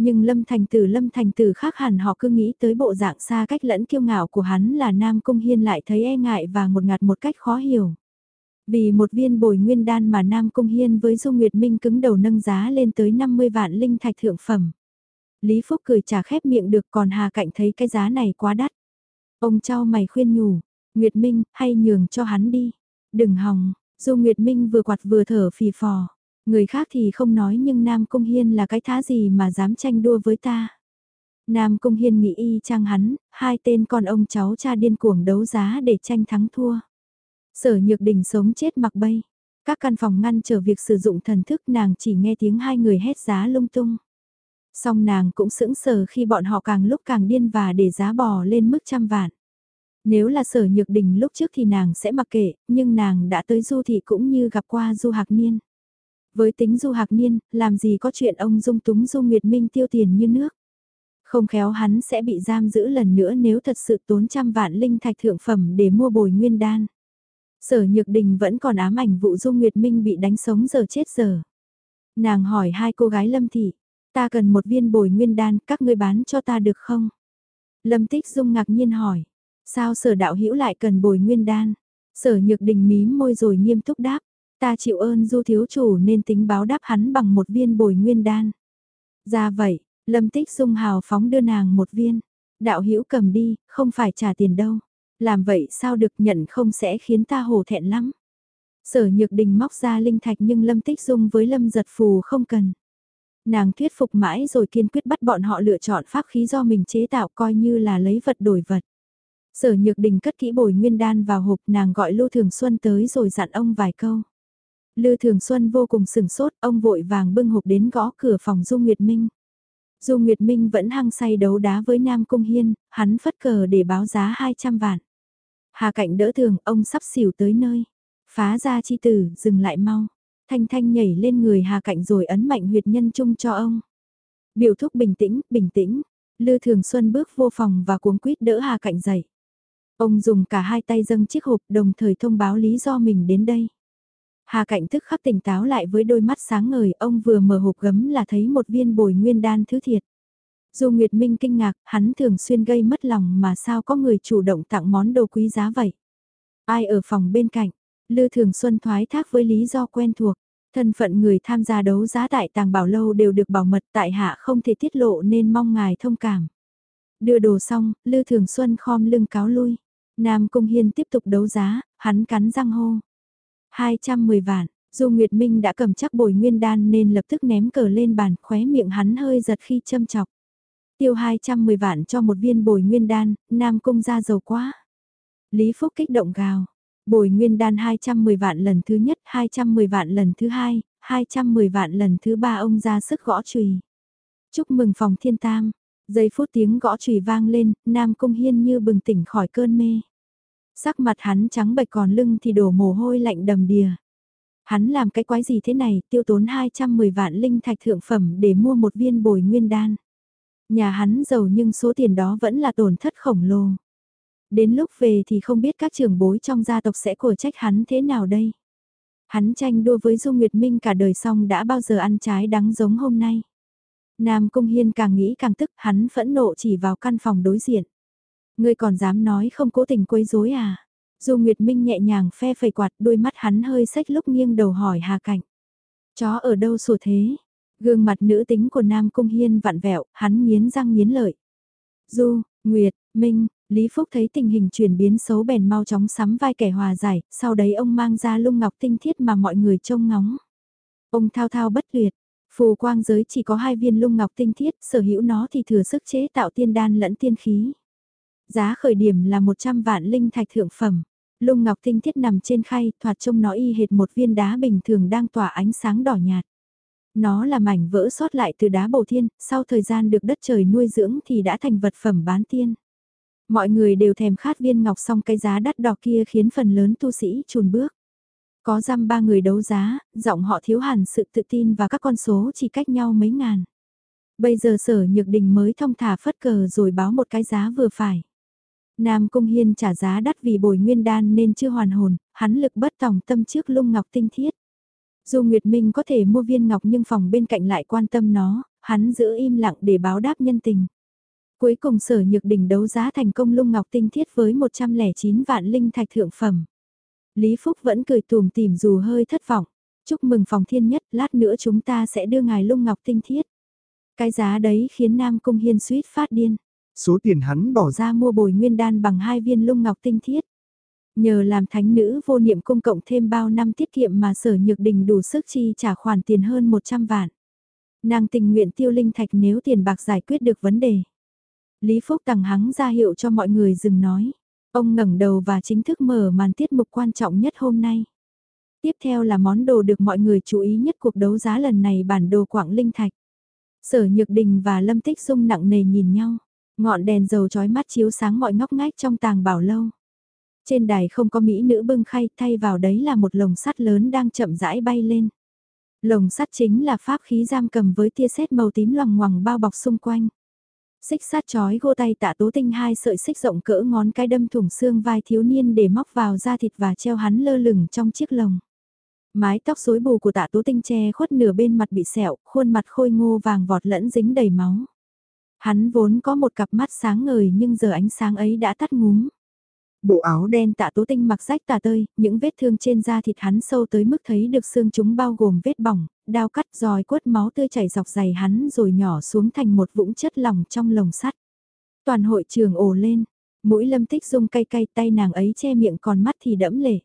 Nhưng Lâm Thành Tử Lâm Thành Tử khác hẳn họ cứ nghĩ tới bộ dạng xa cách lẫn kiêu ngạo của hắn là Nam Cung Hiên lại thấy e ngại và một ngạt một cách khó hiểu. Vì một viên bồi nguyên đan mà Nam Cung Hiên với Dung Nguyệt Minh cứng đầu nâng giá lên tới 50 vạn linh thạch thượng phẩm. Lý Phúc cười trả khép miệng được còn Hà Cạnh thấy cái giá này quá đắt. Ông trao mày khuyên nhủ, Nguyệt Minh, hay nhường cho hắn đi. Đừng hòng, Dung Nguyệt Minh vừa quạt vừa thở phì phò. Người khác thì không nói nhưng Nam Cung Hiên là cái thá gì mà dám tranh đua với ta. Nam Cung Hiên nghĩ y chang hắn, hai tên con ông cháu cha điên cuồng đấu giá để tranh thắng thua. Sở Nhược Đình sống chết mặc bay. Các căn phòng ngăn trở việc sử dụng thần thức nàng chỉ nghe tiếng hai người hét giá lung tung. Song nàng cũng sững sờ khi bọn họ càng lúc càng điên và để giá bò lên mức trăm vạn. Nếu là sở nhược đình lúc trước thì nàng sẽ mặc kệ, nhưng nàng đã tới du thị cũng như gặp qua du hạc niên. Với tính du hạc niên, làm gì có chuyện ông dung túng du Nguyệt Minh tiêu tiền như nước. Không khéo hắn sẽ bị giam giữ lần nữa nếu thật sự tốn trăm vạn linh thạch thượng phẩm để mua bồi nguyên đan. Sở Nhược Đình vẫn còn ám ảnh vụ Du Nguyệt Minh bị đánh sống giờ chết giờ. Nàng hỏi hai cô gái Lâm Thị, ta cần một viên bồi nguyên đan, các ngươi bán cho ta được không? Lâm Tích Dung ngạc nhiên hỏi, sao sở đạo hữu lại cần bồi nguyên đan? Sở Nhược Đình mím môi rồi nghiêm túc đáp, ta chịu ơn Du thiếu chủ nên tính báo đáp hắn bằng một viên bồi nguyên đan. Ra vậy, Lâm Tích Dung hào phóng đưa nàng một viên. Đạo hữu cầm đi, không phải trả tiền đâu. Làm vậy sao được nhận không sẽ khiến ta hổ thẹn lắm. Sở Nhược Đình móc ra linh thạch nhưng Lâm Tích Dung với Lâm Giật Phù không cần. Nàng thuyết phục mãi rồi kiên quyết bắt bọn họ lựa chọn pháp khí do mình chế tạo coi như là lấy vật đổi vật. Sở Nhược Đình cất kỹ bồi nguyên đan vào hộp nàng gọi Lưu Thường Xuân tới rồi dặn ông vài câu. Lưu Thường Xuân vô cùng sừng sốt, ông vội vàng bưng hộp đến gõ cửa phòng Du Nguyệt Minh. Du Nguyệt Minh vẫn hăng say đấu đá với Nam Cung Hiên, hắn phất cờ để báo giá 200 vạn. Hà Cạnh đỡ thường, ông sắp xỉu tới nơi. Phá ra chi tử, dừng lại mau. Thanh Thanh nhảy lên người Hà Cạnh rồi ấn mạnh huyệt nhân chung cho ông. Biểu thúc bình tĩnh, bình tĩnh. Lư Thường Xuân bước vô phòng và cuống quýt đỡ Hà Cạnh dậy. Ông dùng cả hai tay dâng chiếc hộp đồng thời thông báo lý do mình đến đây. Hà Cạnh tức khắc tỉnh táo lại với đôi mắt sáng ngời, ông vừa mở hộp gấm là thấy một viên bồi nguyên đan thứ thiệt. Dù Nguyệt Minh kinh ngạc, hắn thường xuyên gây mất lòng mà sao có người chủ động tặng món đồ quý giá vậy. Ai ở phòng bên cạnh, Lư Thường Xuân thoái thác với lý do quen thuộc. Thân phận người tham gia đấu giá tại tàng bảo lâu đều được bảo mật tại hạ không thể tiết lộ nên mong ngài thông cảm. Đưa đồ xong, Lư Thường Xuân khom lưng cáo lui. Nam Cung Hiên tiếp tục đấu giá, hắn cắn răng hô. 210 vạn, dù Nguyệt Minh đã cầm chắc bồi nguyên đan nên lập tức ném cờ lên bàn, khóe miệng hắn hơi giật khi châm chọc. Tiêu 210 vạn cho một viên bồi nguyên đan, Nam Cung ra giàu quá. Lý Phúc kích động gào. Bồi nguyên đan 210 vạn lần thứ nhất, 210 vạn lần thứ hai, 210 vạn lần thứ ba ông ra sức gõ chùy. Chúc mừng phòng thiên tam. Giây phút tiếng gõ chùy vang lên, Nam Cung Hiên như bừng tỉnh khỏi cơn mê. Sắc mặt hắn trắng bệch còn lưng thì đổ mồ hôi lạnh đầm đìa. Hắn làm cái quái gì thế này, tiêu tốn 210 vạn linh thạch thượng phẩm để mua một viên bồi nguyên đan. Nhà hắn giàu nhưng số tiền đó vẫn là tổn thất khổng lồ. Đến lúc về thì không biết các trưởng bối trong gia tộc sẽ cổ trách hắn thế nào đây. Hắn tranh đua với Du Nguyệt Minh cả đời xong đã bao giờ ăn trái đắng giống hôm nay. Nam Cung Hiên càng nghĩ càng tức, hắn phẫn nộ chỉ vào căn phòng đối diện. Ngươi còn dám nói không cố tình quấy rối à? Du Nguyệt Minh nhẹ nhàng phe phẩy quạt đôi mắt hắn hơi sách lúc nghiêng đầu hỏi Hà Cảnh. Chó ở đâu sủa thế? Gương mặt nữ tính của Nam Cung Hiên vặn vẹo, hắn nghiến răng nghiến lợi. Du, Nguyệt, Minh, Lý Phúc thấy tình hình chuyển biến xấu bèn mau chóng sắm vai kẻ hòa giải, sau đấy ông mang ra lung ngọc tinh thiết mà mọi người trông ngóng. Ông thao thao bất tuyệt, phù quang giới chỉ có hai viên lung ngọc tinh thiết, sở hữu nó thì thừa sức chế tạo tiên đan lẫn tiên khí. Giá khởi điểm là 100 vạn linh thạch thượng phẩm. Lung ngọc tinh thiết nằm trên khay, thoạt trông nó y hệt một viên đá bình thường đang tỏa ánh sáng đỏ nhạt. Nó là mảnh vỡ sót lại từ đá bầu thiên, sau thời gian được đất trời nuôi dưỡng thì đã thành vật phẩm bán tiên. Mọi người đều thèm khát viên ngọc song cái giá đắt đỏ kia khiến phần lớn tu sĩ chùn bước. Có răm ba người đấu giá, giọng họ thiếu hẳn sự tự tin và các con số chỉ cách nhau mấy ngàn. Bây giờ sở nhược đình mới thông thả phất cờ rồi báo một cái giá vừa phải. Nam Cung Hiên trả giá đắt vì bồi nguyên đan nên chưa hoàn hồn, hắn lực bất tòng tâm trước lung ngọc tinh thiết. Dù Nguyệt Minh có thể mua viên ngọc nhưng phòng bên cạnh lại quan tâm nó, hắn giữ im lặng để báo đáp nhân tình. Cuối cùng sở nhược đỉnh đấu giá thành công lung ngọc tinh thiết với 109 vạn linh thạch thượng phẩm. Lý Phúc vẫn cười tùm tìm dù hơi thất vọng. Chúc mừng phòng thiên nhất, lát nữa chúng ta sẽ đưa ngài lung ngọc tinh thiết. Cái giá đấy khiến Nam Cung Hiên suýt phát điên. Số tiền hắn bỏ ra mua bồi nguyên đan bằng hai viên lung ngọc tinh thiết. Nhờ làm thánh nữ vô niệm cung cộng thêm bao năm tiết kiệm mà sở nhược đình đủ sức chi trả khoản tiền hơn 100 vạn. Nàng tình nguyện tiêu linh thạch nếu tiền bạc giải quyết được vấn đề. Lý Phúc tặng hắng ra hiệu cho mọi người dừng nói. Ông ngẩng đầu và chính thức mở màn tiết mục quan trọng nhất hôm nay. Tiếp theo là món đồ được mọi người chú ý nhất cuộc đấu giá lần này bản đồ quảng linh thạch. Sở Nhược Đình và Lâm Tích Dung nặng nề nhìn nhau. Ngọn đèn dầu chói mắt chiếu sáng mọi ngóc ngách trong tàng bảo lâu. Trên đài không có mỹ nữ bưng khay thay vào đấy là một lồng sắt lớn đang chậm rãi bay lên. Lồng sắt chính là pháp khí giam cầm với tia sét màu tím loằng ngoằng bao bọc xung quanh. Xích sắt chói gô tay tạ tố tinh hai sợi xích rộng cỡ ngón cái đâm thủng xương vai thiếu niên để móc vào da thịt và treo hắn lơ lửng trong chiếc lồng. Mái tóc rối bù của tạ tố tinh che khuất nửa bên mặt bị sẹo, khuôn mặt khôi ngô vàng vọt lẫn dính đầy máu. Hắn vốn có một cặp mắt sáng ngời nhưng giờ ánh sáng ấy đã tắt ngúm. Bộ áo đen tạ tố tinh mặc rách tà tơi, những vết thương trên da thịt hắn sâu tới mức thấy được xương chúng bao gồm vết bỏng, đao cắt roi quất máu tươi chảy dọc dày hắn rồi nhỏ xuống thành một vũng chất lỏng trong lồng sắt. Toàn hội trường ồ lên, mũi lâm tích dung cay cay tay nàng ấy che miệng còn mắt thì đẫm lệ.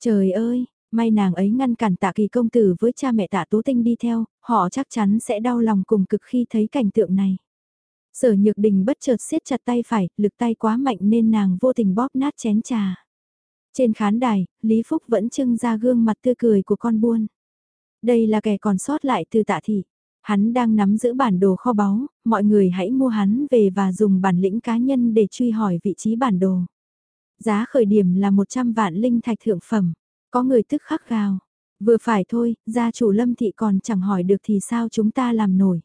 Trời ơi, may nàng ấy ngăn cản tạ kỳ công tử với cha mẹ tạ tố tinh đi theo, họ chắc chắn sẽ đau lòng cùng cực khi thấy cảnh tượng này. Sở nhược đình bất chợt siết chặt tay phải, lực tay quá mạnh nên nàng vô tình bóp nát chén trà. Trên khán đài, Lý Phúc vẫn trưng ra gương mặt tươi cười của con buôn. Đây là kẻ còn sót lại từ tạ thị. Hắn đang nắm giữ bản đồ kho báu, mọi người hãy mua hắn về và dùng bản lĩnh cá nhân để truy hỏi vị trí bản đồ. Giá khởi điểm là 100 vạn linh thạch thượng phẩm. Có người tức khắc gào. Vừa phải thôi, gia chủ lâm thị còn chẳng hỏi được thì sao chúng ta làm nổi.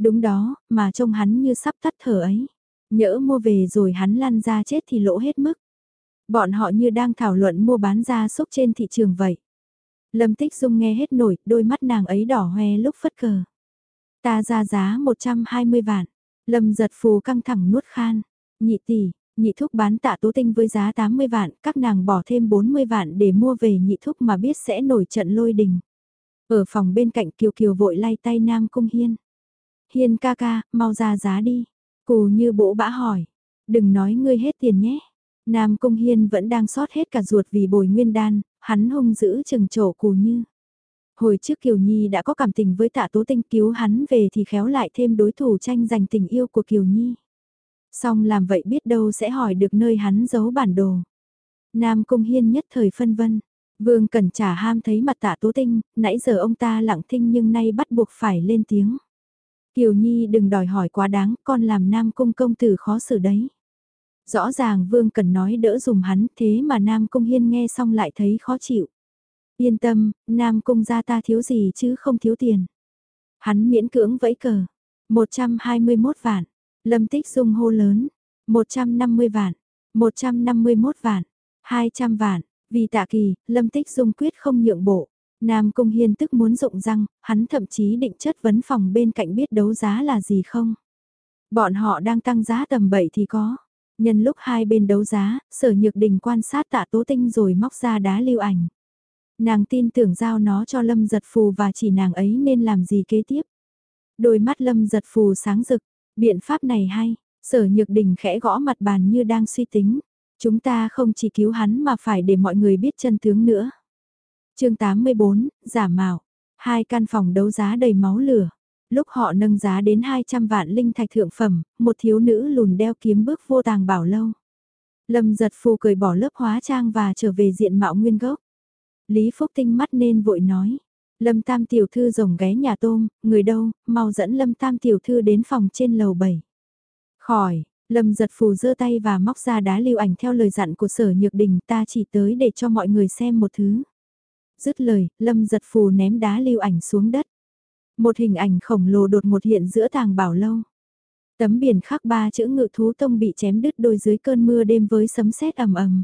Đúng đó, mà trông hắn như sắp tắt thở ấy. Nhỡ mua về rồi hắn lăn ra chết thì lỗ hết mức. Bọn họ như đang thảo luận mua bán gia súc trên thị trường vậy. Lâm Tích Dung nghe hết nổi, đôi mắt nàng ấy đỏ hoe lúc phất cờ. Ta ra giá 120 vạn. Lâm giật phù căng thẳng nuốt khan. Nhị tỷ, nhị thúc bán tạ tố tinh với giá 80 vạn, các nàng bỏ thêm 40 vạn để mua về nhị thúc mà biết sẽ nổi trận lôi đình. Ở phòng bên cạnh Kiều Kiều vội lay tay Nam Cung Hiên. Hiên ca ca, mau ra giá đi. Cù như bỗ bã hỏi. Đừng nói ngươi hết tiền nhé. Nam Cung Hiên vẫn đang sót hết cả ruột vì bồi nguyên đan, hắn hung giữ chừng trổ cù như. Hồi trước Kiều Nhi đã có cảm tình với tạ tố tinh cứu hắn về thì khéo lại thêm đối thủ tranh giành tình yêu của Kiều Nhi. Xong làm vậy biết đâu sẽ hỏi được nơi hắn giấu bản đồ. Nam Cung Hiên nhất thời phân vân. Vương Cẩn trả ham thấy mặt tạ tố tinh, nãy giờ ông ta lặng thinh nhưng nay bắt buộc phải lên tiếng. Kiều Nhi đừng đòi hỏi quá đáng, con làm Nam Cung công tử khó xử đấy. Rõ ràng Vương Cần nói đỡ dùng hắn, thế mà Nam Cung Hiên nghe xong lại thấy khó chịu. Yên tâm, Nam Cung gia ta thiếu gì chứ không thiếu tiền. Hắn miễn cưỡng vẫy cờ. 121 vạn. Lâm Tích Dung hô lớn. 150 vạn. 151 vạn. 200 vạn. Vì tạ kỳ, Lâm Tích Dung quyết không nhượng bộ. Nam Cung Hiên tức muốn rộng răng, hắn thậm chí định chất vấn phòng bên cạnh biết đấu giá là gì không. Bọn họ đang tăng giá tầm 7 thì có. Nhân lúc hai bên đấu giá, sở nhược đình quan sát tạ tố tinh rồi móc ra đá lưu ảnh. Nàng tin tưởng giao nó cho Lâm giật phù và chỉ nàng ấy nên làm gì kế tiếp. Đôi mắt Lâm giật phù sáng rực, biện pháp này hay, sở nhược đình khẽ gõ mặt bàn như đang suy tính. Chúng ta không chỉ cứu hắn mà phải để mọi người biết chân tướng nữa chương 84, giả mạo. Hai căn phòng đấu giá đầy máu lửa. Lúc họ nâng giá đến 200 vạn linh thạch thượng phẩm, một thiếu nữ lùn đeo kiếm bước vô tàng bảo lâu. Lâm giật phù cười bỏ lớp hóa trang và trở về diện mạo nguyên gốc. Lý Phúc Tinh mắt nên vội nói. Lâm Tam tiểu thư rồng ghé nhà tôm, người đâu, mau dẫn Lâm Tam tiểu thư đến phòng trên lầu 7. Khỏi, Lâm giật phù giơ tay và móc ra đá lưu ảnh theo lời dặn của sở nhược đình ta chỉ tới để cho mọi người xem một thứ. Dứt lời, Lâm giật phù ném đá lưu ảnh xuống đất. Một hình ảnh khổng lồ đột một hiện giữa tàng bảo lâu. Tấm biển khắc ba chữ ngự thú tông bị chém đứt đôi dưới cơn mưa đêm với sấm sét ầm ầm.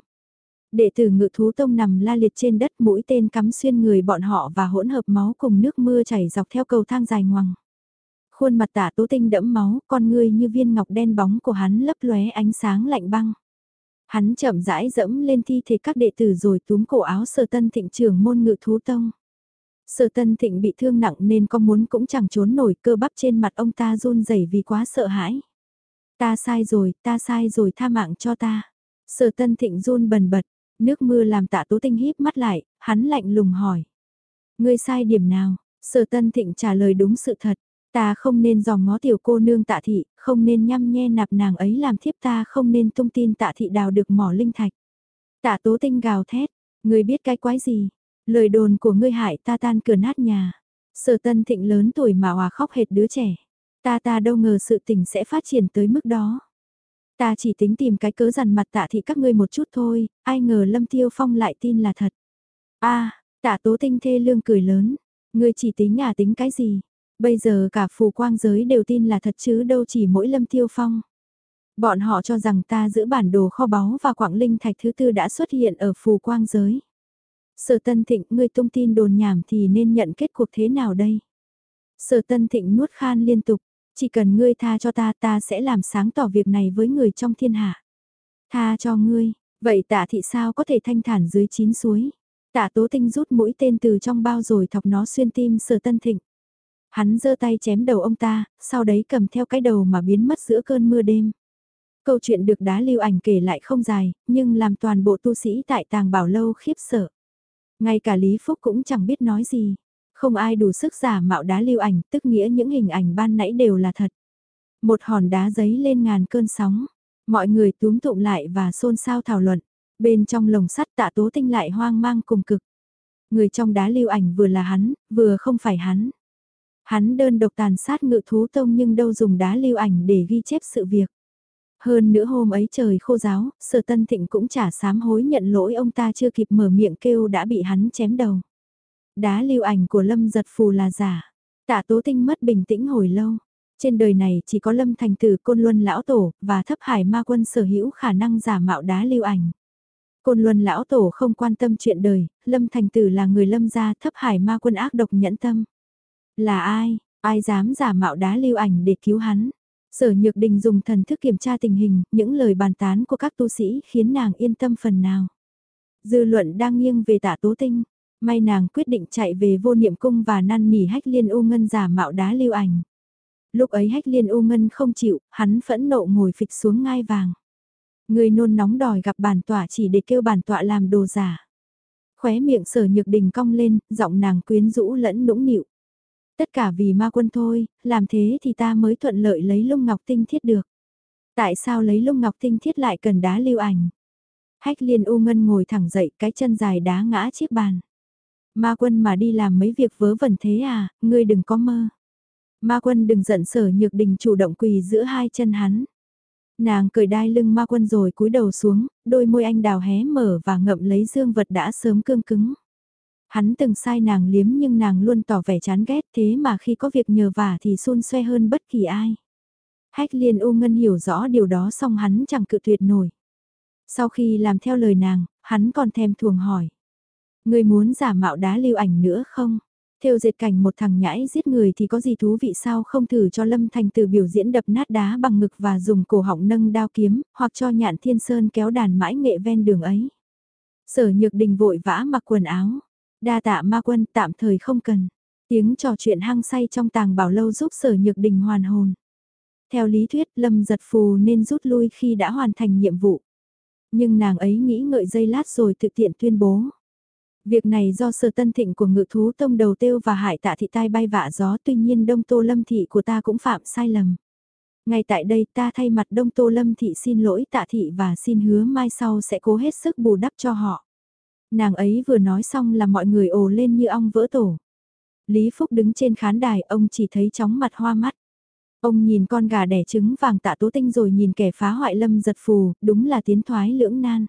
Đệ tử ngự thú tông nằm la liệt trên đất mũi tên cắm xuyên người bọn họ và hỗn hợp máu cùng nước mưa chảy dọc theo cầu thang dài ngoằng. Khuôn mặt tả tố tinh đẫm máu, con người như viên ngọc đen bóng của hắn lấp lóe ánh sáng lạnh băng. Hắn chậm rãi dẫm lên thi thể các đệ tử rồi túm cổ áo sở tân thịnh trưởng môn ngự thú tông. Sở tân thịnh bị thương nặng nên có muốn cũng chẳng trốn nổi cơ bắp trên mặt ông ta run rẩy vì quá sợ hãi. Ta sai rồi, ta sai rồi tha mạng cho ta. Sở tân thịnh run bần bật, nước mưa làm tạ tố tinh híp mắt lại, hắn lạnh lùng hỏi. Ngươi sai điểm nào? Sở tân thịnh trả lời đúng sự thật. Ta không nên dòm ngó tiểu cô nương tạ thị, không nên nhăm nhe nạp nàng ấy làm thiếp ta không nên tung tin tạ thị đào được mỏ linh thạch. Tạ tố tinh gào thét, ngươi biết cái quái gì, lời đồn của ngươi hại ta tan cửa nát nhà. Sở tân thịnh lớn tuổi mà hòa khóc hệt đứa trẻ. Ta ta đâu ngờ sự tình sẽ phát triển tới mức đó. Ta chỉ tính tìm cái cớ dằn mặt tạ thị các ngươi một chút thôi, ai ngờ Lâm Tiêu Phong lại tin là thật. a tạ tố tinh thê lương cười lớn, ngươi chỉ tính à tính cái gì, Bây giờ cả phù quang giới đều tin là thật chứ đâu chỉ mỗi lâm tiêu phong. Bọn họ cho rằng ta giữ bản đồ kho báu và quảng linh thạch thứ tư đã xuất hiện ở phù quang giới. Sở Tân Thịnh, ngươi tung tin đồn nhảm thì nên nhận kết cuộc thế nào đây? Sở Tân Thịnh nuốt khan liên tục, chỉ cần ngươi tha cho ta ta sẽ làm sáng tỏ việc này với người trong thiên hạ. Tha cho ngươi, vậy tạ thị sao có thể thanh thản dưới chín suối? Tạ tố tinh rút mũi tên từ trong bao rồi thọc nó xuyên tim sở tân thịnh. Hắn giơ tay chém đầu ông ta, sau đấy cầm theo cái đầu mà biến mất giữa cơn mưa đêm. Câu chuyện được đá lưu ảnh kể lại không dài, nhưng làm toàn bộ tu sĩ tại tàng bảo lâu khiếp sợ. Ngay cả Lý Phúc cũng chẳng biết nói gì. Không ai đủ sức giả mạo đá lưu ảnh, tức nghĩa những hình ảnh ban nãy đều là thật. Một hòn đá giấy lên ngàn cơn sóng. Mọi người túm tụm lại và xôn xao thảo luận. Bên trong lồng sắt tạ tố tinh lại hoang mang cùng cực. Người trong đá lưu ảnh vừa là hắn, vừa không phải hắn. Hắn đơn độc tàn sát ngự thú tông nhưng đâu dùng đá lưu ảnh để ghi chép sự việc. Hơn nữa hôm ấy trời khô giáo, sở tân thịnh cũng chả sám hối nhận lỗi ông ta chưa kịp mở miệng kêu đã bị hắn chém đầu. Đá lưu ảnh của lâm giật phù là giả. Tạ tố tinh mất bình tĩnh hồi lâu. Trên đời này chỉ có lâm thành tử côn luân lão tổ và thấp hải ma quân sở hữu khả năng giả mạo đá lưu ảnh. Côn luân lão tổ không quan tâm chuyện đời, lâm thành tử là người lâm gia thấp hải ma quân ác độc nhẫn tâm. Là ai, ai dám giả mạo đá lưu ảnh để cứu hắn? Sở Nhược Đình dùng thần thức kiểm tra tình hình, những lời bàn tán của các tu sĩ khiến nàng yên tâm phần nào. Dư luận đang nghiêng về tạ tố tinh, may nàng quyết định chạy về vô niệm cung và năn nỉ hách liên u ngân giả mạo đá lưu ảnh. Lúc ấy hách liên u ngân không chịu, hắn phẫn nộ ngồi phịch xuống ngai vàng. Người nôn nóng đòi gặp bản tọa chỉ để kêu bản tọa làm đồ giả. Khóe miệng sở nhược đình cong lên, giọng nàng quyến rũ lẫn nũng nịu. Tất cả vì ma quân thôi, làm thế thì ta mới thuận lợi lấy lung ngọc tinh thiết được. Tại sao lấy lung ngọc tinh thiết lại cần đá lưu ảnh? Hách liên u ngân ngồi thẳng dậy cái chân dài đá ngã chiếc bàn. Ma quân mà đi làm mấy việc vớ vẩn thế à, ngươi đừng có mơ. Ma quân đừng giận sở nhược đình chủ động quỳ giữa hai chân hắn. Nàng cởi đai lưng ma quân rồi cúi đầu xuống, đôi môi anh đào hé mở và ngậm lấy dương vật đã sớm cương cứng. Hắn từng sai nàng liếm nhưng nàng luôn tỏ vẻ chán ghét thế mà khi có việc nhờ vả thì xun xoe hơn bất kỳ ai. Hách liên u ngân hiểu rõ điều đó xong hắn chẳng cự tuyệt nổi. Sau khi làm theo lời nàng, hắn còn thèm thuồng hỏi. Người muốn giả mạo đá lưu ảnh nữa không? Theo dệt cảnh một thằng nhãi giết người thì có gì thú vị sao không thử cho Lâm Thành từ biểu diễn đập nát đá bằng ngực và dùng cổ họng nâng đao kiếm, hoặc cho nhạn thiên sơn kéo đàn mãi nghệ ven đường ấy. Sở nhược đình vội vã mặc quần áo, Đa tạ ma quân, tạm thời không cần. Tiếng trò chuyện hăng say trong tàng bảo lâu giúp sở nhược đình hoàn hồn. Theo lý thuyết, Lâm giật phù nên rút lui khi đã hoàn thành nhiệm vụ. Nhưng nàng ấy nghĩ ngợi giây lát rồi thực tiện tuyên bố. Việc này do sở tân thịnh của ngự thú tông đầu tiêu và hại tạ thị tai bay vạ gió, tuy nhiên đông tô lâm thị của ta cũng phạm sai lầm. Ngay tại đây ta thay mặt đông tô lâm thị xin lỗi tạ thị và xin hứa mai sau sẽ cố hết sức bù đắp cho họ. Nàng ấy vừa nói xong là mọi người ồ lên như ong vỡ tổ. Lý Phúc đứng trên khán đài ông chỉ thấy chóng mặt hoa mắt. Ông nhìn con gà đẻ trứng vàng tạ tố tinh rồi nhìn kẻ phá hoại lâm giật phù, đúng là tiến thoái lưỡng nan.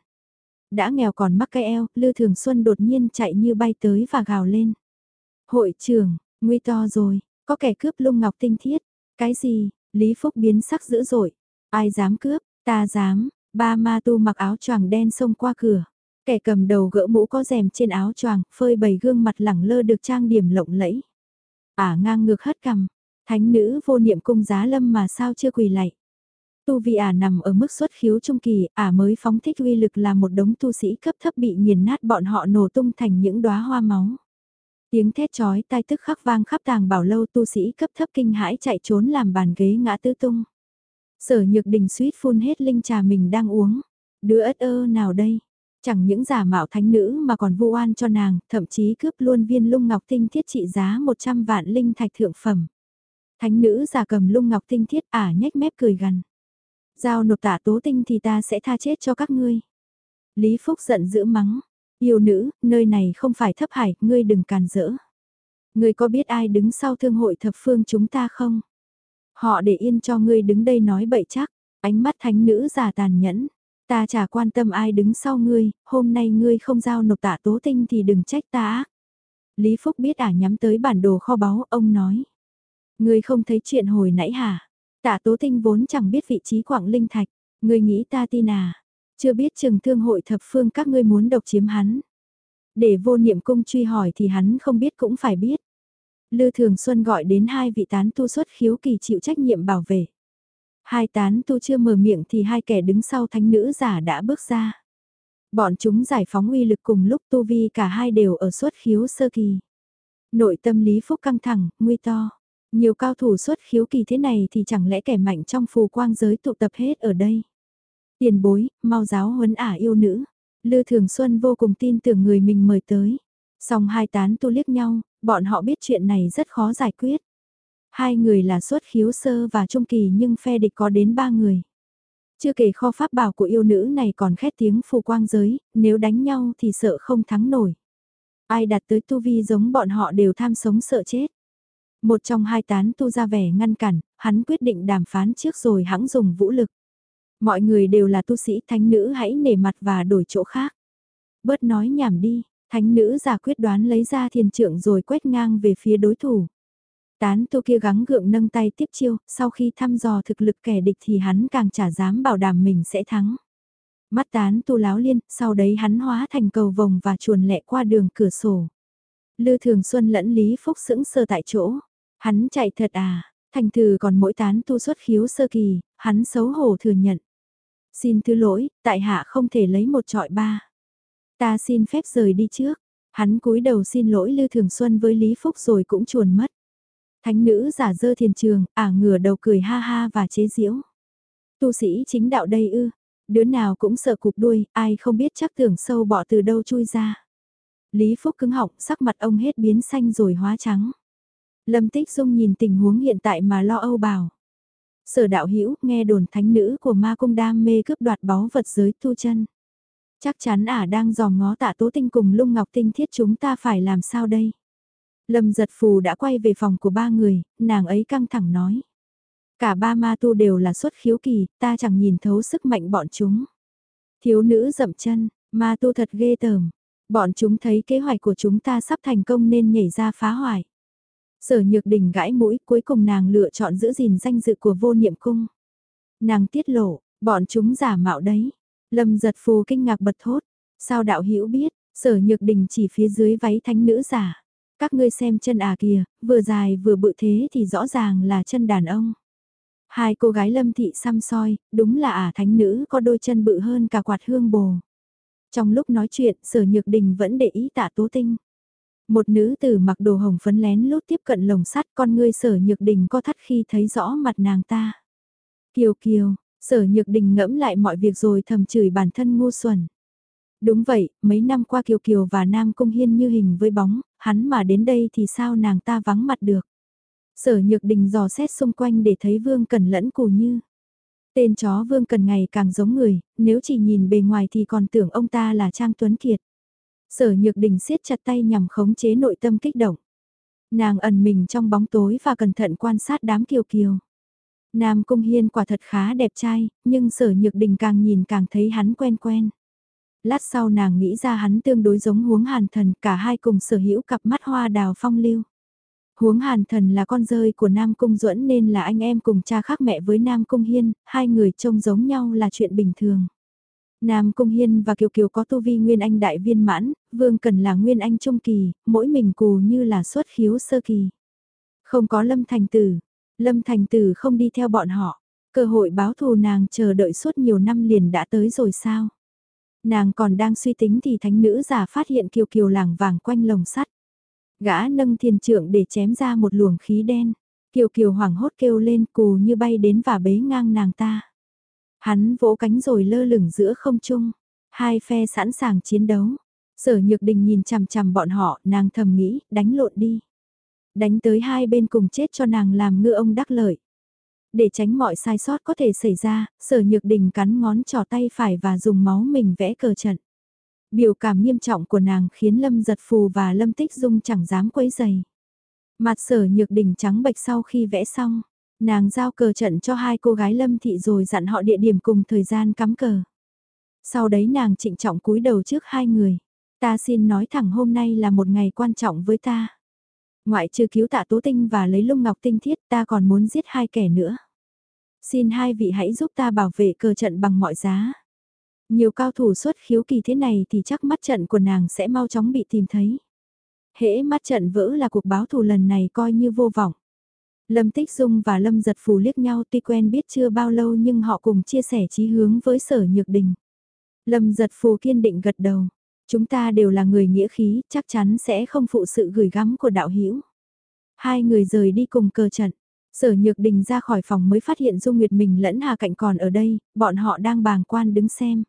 Đã nghèo còn mắc cái eo, Lư Thường Xuân đột nhiên chạy như bay tới và gào lên. Hội trưởng, nguy to rồi, có kẻ cướp lung ngọc tinh thiết. Cái gì, Lý Phúc biến sắc dữ dội. Ai dám cướp, ta dám, ba ma tu mặc áo choàng đen xông qua cửa. Kẻ cầm đầu gỡ mũ có rèm trên áo choàng, phơi bầy gương mặt lẳng lơ được trang điểm lộng lẫy. Ả ngang ngược hất cằm, thánh nữ vô niệm cung giá lâm mà sao chưa quỳ lạy. Tu vi ả nằm ở mức xuất khiếu trung kỳ, ả mới phóng thích uy lực là một đống tu sĩ cấp thấp bị nghiền nát bọn họ nổ tung thành những đóa hoa máu. Tiếng thét chói tai tức khắc vang khắp tàng bảo lâu tu sĩ cấp thấp kinh hãi chạy trốn làm bàn ghế ngã tứ tung. Sở nhược đình suýt phun hết linh trà mình đang uống. Đứa ất ơ nào đây? Chẳng những giả mạo thánh nữ mà còn vu oan cho nàng, thậm chí cướp luôn viên lung ngọc tinh thiết trị giá 100 vạn linh thạch thượng phẩm. Thánh nữ giả cầm lung ngọc tinh thiết ả nhếch mép cười gằn. Giao nộp tả tố tinh thì ta sẽ tha chết cho các ngươi. Lý Phúc giận dữ mắng. Yêu nữ, nơi này không phải thấp hải, ngươi đừng càn rỡ. Ngươi có biết ai đứng sau thương hội thập phương chúng ta không? Họ để yên cho ngươi đứng đây nói bậy chắc, ánh mắt thánh nữ già tàn nhẫn. Ta chả quan tâm ai đứng sau ngươi, hôm nay ngươi không giao nộp tạ tố tinh thì đừng trách ta Lý Phúc biết ả nhắm tới bản đồ kho báu, ông nói. Ngươi không thấy chuyện hồi nãy hả? Tạ tố tinh vốn chẳng biết vị trí quảng linh thạch, ngươi nghĩ ta tin à? Chưa biết Trường thương hội thập phương các ngươi muốn độc chiếm hắn. Để vô niệm cung truy hỏi thì hắn không biết cũng phải biết. Lư Thường Xuân gọi đến hai vị tán tu xuất khiếu kỳ chịu trách nhiệm bảo vệ. Hai tán tu chưa mở miệng thì hai kẻ đứng sau thánh nữ giả đã bước ra. Bọn chúng giải phóng uy lực cùng lúc tu vi cả hai đều ở suất khiếu sơ kỳ. Nội tâm Lý Phúc căng thẳng, nguy to. Nhiều cao thủ xuất khiếu kỳ thế này thì chẳng lẽ kẻ mạnh trong phù quang giới tụ tập hết ở đây. Tiền bối, mau giáo huấn ả yêu nữ. Lư Thường Xuân vô cùng tin tưởng người mình mời tới. Song hai tán tu liếc nhau, bọn họ biết chuyện này rất khó giải quyết. Hai người là xuất khiếu sơ và trung kỳ nhưng phe địch có đến ba người. Chưa kể kho pháp bảo của yêu nữ này còn khét tiếng phù quang giới, nếu đánh nhau thì sợ không thắng nổi. Ai đặt tới tu vi giống bọn họ đều tham sống sợ chết. Một trong hai tán tu ra vẻ ngăn cản, hắn quyết định đàm phán trước rồi hãng dùng vũ lực. Mọi người đều là tu sĩ thánh nữ hãy nể mặt và đổi chỗ khác. Bớt nói nhảm đi, thánh nữ giả quyết đoán lấy ra thiền trượng rồi quét ngang về phía đối thủ. Tán tu kia gắng gượng nâng tay tiếp chiêu, sau khi thăm dò thực lực kẻ địch thì hắn càng chả dám bảo đảm mình sẽ thắng. Mắt tán tu láo liên, sau đấy hắn hóa thành cầu vồng và chuồn lẹ qua đường cửa sổ. Lư Thường Xuân lẫn Lý Phúc sững sờ tại chỗ. Hắn chạy thật à, thành thử còn mỗi tán tu xuất khiếu sơ kỳ, hắn xấu hổ thừa nhận. Xin thứ lỗi, tại hạ không thể lấy một trọi ba. Ta xin phép rời đi trước. Hắn cúi đầu xin lỗi Lư Thường Xuân với Lý Phúc rồi cũng chuồn mất. Thánh nữ giả dơ thiền trường, ả ngửa đầu cười ha ha và chế giễu. Tu sĩ chính đạo đây ư, đứa nào cũng sợ cục đuôi, ai không biết chắc tưởng sâu bọ từ đâu chui ra. Lý Phúc cứng họng, sắc mặt ông hết biến xanh rồi hóa trắng. Lâm Tích Dung nhìn tình huống hiện tại mà lo âu bảo. Sở đạo hữu nghe đồn thánh nữ của ma cung đam mê cướp đoạt báu vật giới tu chân. Chắc chắn ả đang dò ngó tạ tố tinh cùng lung ngọc tinh thiết chúng ta phải làm sao đây? Lâm giật phù đã quay về phòng của ba người, nàng ấy căng thẳng nói. Cả ba ma tu đều là xuất khiếu kỳ, ta chẳng nhìn thấu sức mạnh bọn chúng. Thiếu nữ dậm chân, ma tu thật ghê tởm. Bọn chúng thấy kế hoạch của chúng ta sắp thành công nên nhảy ra phá hoại. Sở nhược đình gãi mũi cuối cùng nàng lựa chọn giữ gìn danh dự của vô niệm cung. Nàng tiết lộ, bọn chúng giả mạo đấy. Lâm giật phù kinh ngạc bật thốt. Sao đạo hữu biết, sở nhược đình chỉ phía dưới váy thánh nữ giả. Các ngươi xem chân à kìa, vừa dài vừa bự thế thì rõ ràng là chân đàn ông. Hai cô gái lâm thị xăm soi, đúng là ả à thánh nữ có đôi chân bự hơn cả quạt hương bồ. Trong lúc nói chuyện, sở nhược đình vẫn để ý tạ tố tinh. Một nữ tử mặc đồ hồng phấn lén lút tiếp cận lồng sắt con ngươi sở nhược đình co thắt khi thấy rõ mặt nàng ta. Kiều kiều, sở nhược đình ngẫm lại mọi việc rồi thầm chửi bản thân ngu xuẩn. Đúng vậy, mấy năm qua Kiều Kiều và Nam Cung Hiên như hình với bóng, hắn mà đến đây thì sao nàng ta vắng mặt được. Sở Nhược Đình dò xét xung quanh để thấy Vương Cần lẫn cù như. Tên chó Vương Cần ngày càng giống người, nếu chỉ nhìn bề ngoài thì còn tưởng ông ta là Trang Tuấn Kiệt. Sở Nhược Đình siết chặt tay nhằm khống chế nội tâm kích động. Nàng ẩn mình trong bóng tối và cẩn thận quan sát đám Kiều Kiều. Nam Cung Hiên quả thật khá đẹp trai, nhưng sở nhược đình càng nhìn càng thấy hắn quen quen. Lát sau nàng nghĩ ra hắn tương đối giống huống hàn thần, cả hai cùng sở hữu cặp mắt hoa đào phong lưu. Huống hàn thần là con rơi của Nam Cung duẫn nên là anh em cùng cha khác mẹ với Nam Cung Hiên, hai người trông giống nhau là chuyện bình thường. Nam Cung Hiên và Kiều Kiều có tu vi Nguyên Anh đại viên mãn, Vương Cần là Nguyên Anh trung kỳ, mỗi mình cù như là xuất khiếu sơ kỳ. Không có Lâm Thành Tử, Lâm Thành Tử không đi theo bọn họ, cơ hội báo thù nàng chờ đợi suốt nhiều năm liền đã tới rồi sao? Nàng còn đang suy tính thì thánh nữ giả phát hiện Kiều Kiều làng vàng quanh lồng sắt. Gã nâng thiền trượng để chém ra một luồng khí đen. Kiều Kiều hoảng hốt kêu lên cù như bay đến và bế ngang nàng ta. Hắn vỗ cánh rồi lơ lửng giữa không trung. Hai phe sẵn sàng chiến đấu. Sở Nhược Đình nhìn chằm chằm bọn họ, nàng thầm nghĩ, đánh lộn đi. Đánh tới hai bên cùng chết cho nàng làm ngư ông đắc lợi. Để tránh mọi sai sót có thể xảy ra, Sở Nhược Đình cắn ngón trỏ tay phải và dùng máu mình vẽ cờ trận. Biểu cảm nghiêm trọng của nàng khiến Lâm giật phù và Lâm tích dung chẳng dám quấy giày. Mặt sở nhược đình trắng bệch sau khi vẽ xong, nàng giao cờ trận cho hai cô gái Lâm thị rồi dặn họ địa điểm cùng thời gian cắm cờ. Sau đấy nàng trịnh trọng cúi đầu trước hai người. Ta xin nói thẳng hôm nay là một ngày quan trọng với ta. Ngoại trừ cứu tạ tố tinh và lấy lung ngọc tinh thiết, ta còn muốn giết hai kẻ nữa. Xin hai vị hãy giúp ta bảo vệ cờ trận bằng mọi giá. Nhiều cao thủ xuất khiếu kỳ thế này thì chắc mắt trận của nàng sẽ mau chóng bị tìm thấy. Hễ mắt trận vỡ là cuộc báo thù lần này coi như vô vọng. Lâm Tích Dung và Lâm Giật Phù liếc nhau tuy quen biết chưa bao lâu nhưng họ cùng chia sẻ chí hướng với sở nhược đình. Lâm Giật Phù kiên định gật đầu. Chúng ta đều là người nghĩa khí, chắc chắn sẽ không phụ sự gửi gắm của đạo hữu Hai người rời đi cùng cờ trận. Sở Nhược Đình ra khỏi phòng mới phát hiện Dung Nguyệt mình lẫn Hà Cạnh còn ở đây, bọn họ đang bàng quan đứng xem.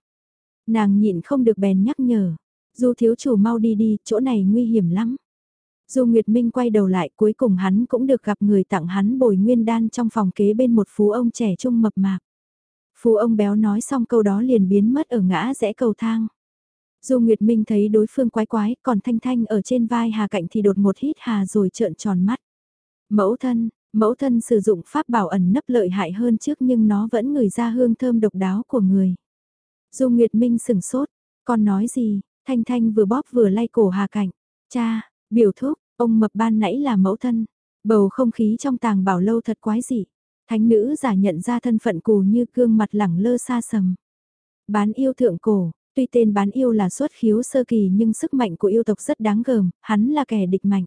Nàng nhịn không được bèn nhắc nhở. Du thiếu chủ mau đi đi, chỗ này nguy hiểm lắm. Du Nguyệt Minh quay đầu lại cuối cùng hắn cũng được gặp người tặng hắn bồi nguyên đan trong phòng kế bên một phú ông trẻ trung mập mạp. Phú ông béo nói xong câu đó liền biến mất ở ngã rẽ cầu thang. Du Nguyệt Minh thấy đối phương quái quái, còn Thanh Thanh ở trên vai Hà Cạnh thì đột một hít hà rồi trợn tròn mắt. Mẫu thân, mẫu thân sử dụng pháp bảo ẩn nấp lợi hại hơn trước nhưng nó vẫn ngửi ra hương thơm độc đáo của người. Du Nguyệt Minh sừng sốt, con nói gì, Thanh Thanh vừa bóp vừa lay cổ Hà Cảnh. Cha, biểu thúc, ông mập ban nãy là mẫu thân. Bầu không khí trong tàng bảo lâu thật quái dị. Thánh nữ giả nhận ra thân phận cù như cương mặt lẳng lơ xa sầm. Bán yêu thượng cổ, tuy tên bán yêu là xuất khiếu sơ kỳ nhưng sức mạnh của yêu tộc rất đáng gờm, hắn là kẻ địch mạnh.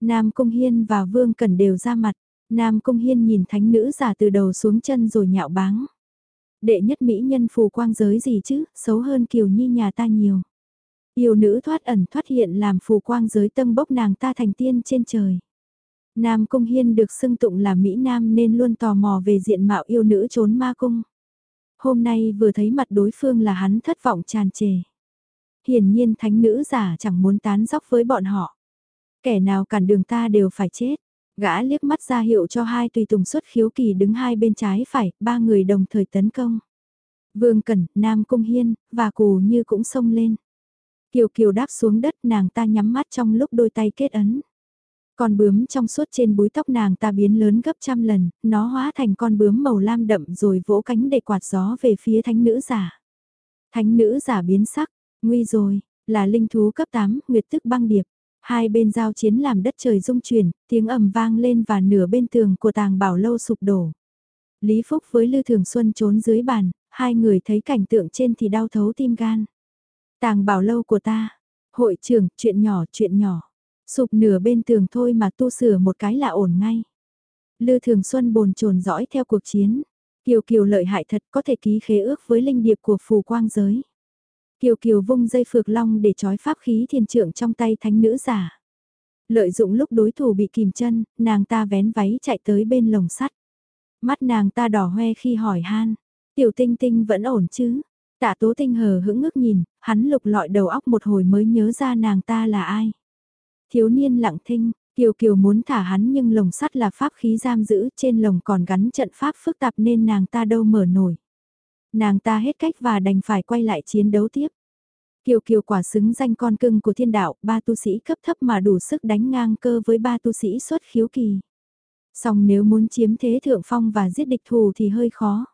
Nam Cung Hiên và Vương Cần đều ra mặt. Nam Cung Hiên nhìn thánh nữ giả từ đầu xuống chân rồi nhạo báng đệ nhất mỹ nhân phù quang giới gì chứ, xấu hơn kiều nhi nhà ta nhiều. Yêu nữ thoát ẩn thoát hiện làm phù quang giới tâm bốc nàng ta thành tiên trên trời. Nam Cung Hiên được xưng tụng là Mỹ Nam nên luôn tò mò về diện mạo yêu nữ trốn ma cung. Hôm nay vừa thấy mặt đối phương là hắn thất vọng tràn trề. Hiển nhiên thánh nữ giả chẳng muốn tán dóc với bọn họ. Kẻ nào cản đường ta đều phải chết. Gã liếc mắt ra hiệu cho hai tùy tùng xuất khiếu kỳ đứng hai bên trái phải, ba người đồng thời tấn công. Vương Cẩn, Nam Cung Hiên, và Cù Như cũng xông lên. Kiều Kiều đáp xuống đất nàng ta nhắm mắt trong lúc đôi tay kết ấn. Con bướm trong suốt trên búi tóc nàng ta biến lớn gấp trăm lần, nó hóa thành con bướm màu lam đậm rồi vỗ cánh để quạt gió về phía thánh nữ giả. Thánh nữ giả biến sắc, nguy rồi, là linh thú cấp 8, nguyệt tức băng điệp. Hai bên giao chiến làm đất trời rung chuyển, tiếng ầm vang lên và nửa bên tường của tàng bảo lâu sụp đổ. Lý Phúc với Lư Thường Xuân trốn dưới bàn, hai người thấy cảnh tượng trên thì đau thấu tim gan. Tàng bảo lâu của ta, hội trưởng, chuyện nhỏ, chuyện nhỏ. Sụp nửa bên tường thôi mà tu sửa một cái là ổn ngay. Lư Thường Xuân bồn chồn dõi theo cuộc chiến. Kiều Kiều lợi hại thật có thể ký khế ước với linh điệp của phù quang giới. Kiều Kiều vung dây phược long để trói pháp khí thiên trượng trong tay thánh nữ giả. Lợi dụng lúc đối thủ bị kìm chân, nàng ta vén váy chạy tới bên lồng sắt. Mắt nàng ta đỏ hoe khi hỏi han, tiểu tinh tinh vẫn ổn chứ? Tạ tố tinh hờ hững ngước nhìn, hắn lục lọi đầu óc một hồi mới nhớ ra nàng ta là ai. Thiếu niên lặng thinh, Kiều Kiều muốn thả hắn nhưng lồng sắt là pháp khí giam giữ trên lồng còn gắn trận pháp phức tạp nên nàng ta đâu mở nổi. Nàng ta hết cách và đành phải quay lại chiến đấu tiếp. Kiều Kiều quả xứng danh con cưng của thiên đạo, ba tu sĩ cấp thấp mà đủ sức đánh ngang cơ với ba tu sĩ xuất khiếu kỳ. Song nếu muốn chiếm thế thượng phong và giết địch thù thì hơi khó.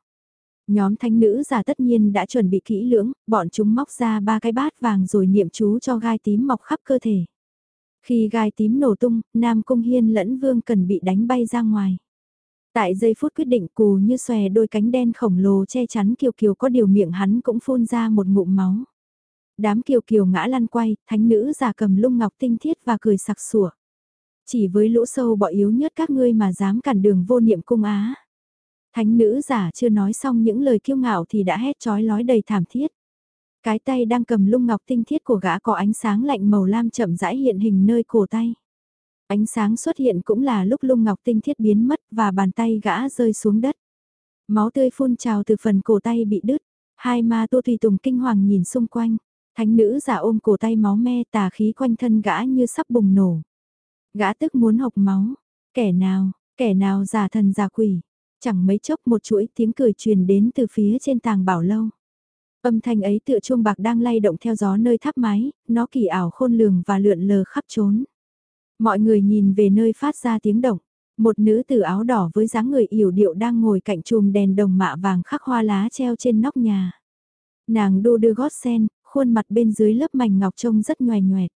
Nhóm thánh nữ giả tất nhiên đã chuẩn bị kỹ lưỡng, bọn chúng móc ra ba cái bát vàng rồi niệm chú cho gai tím mọc khắp cơ thể. Khi gai tím nổ tung, Nam Cung Hiên lẫn Vương Cần bị đánh bay ra ngoài. Tại giây phút quyết định cù như xòe đôi cánh đen khổng lồ che chắn Kiều Kiều có điều miệng hắn cũng phun ra một ngụm máu. Đám Kiều Kiều ngã lăn quay, thánh nữ giả cầm lung ngọc tinh thiết và cười sặc sủa. Chỉ với lũ sâu bọ yếu nhất các ngươi mà dám cản đường vô niệm cung á. Thánh nữ giả chưa nói xong những lời kiêu ngạo thì đã hét chói lói đầy thảm thiết. Cái tay đang cầm lung ngọc tinh thiết của gã có ánh sáng lạnh màu lam chậm rãi hiện hình nơi cổ tay. Ánh sáng xuất hiện cũng là lúc lung ngọc tinh thiết biến mất và bàn tay gã rơi xuống đất. Máu tươi phun trào từ phần cổ tay bị đứt. Hai ma tô tùy tùng kinh hoàng nhìn xung quanh. Thánh nữ giả ôm cổ tay máu me tà khí quanh thân gã như sắp bùng nổ. Gã tức muốn hộc máu. Kẻ nào, kẻ nào giả thần giả quỷ. Chẳng mấy chốc một chuỗi tiếng cười truyền đến từ phía trên tàng bảo lâu. Âm thanh ấy tựa chuông bạc đang lay động theo gió nơi tháp mái, nó kỳ ảo khôn lường và lượn lờ khắp trốn. Mọi người nhìn về nơi phát ra tiếng động. Một nữ tử áo đỏ với dáng người yểu điệu đang ngồi cạnh chùm đèn đồng mạ vàng khắc hoa lá treo trên nóc nhà. Nàng đô đưa gót sen, khuôn mặt bên dưới lớp mảnh ngọc trông rất nhòe nhoẹt.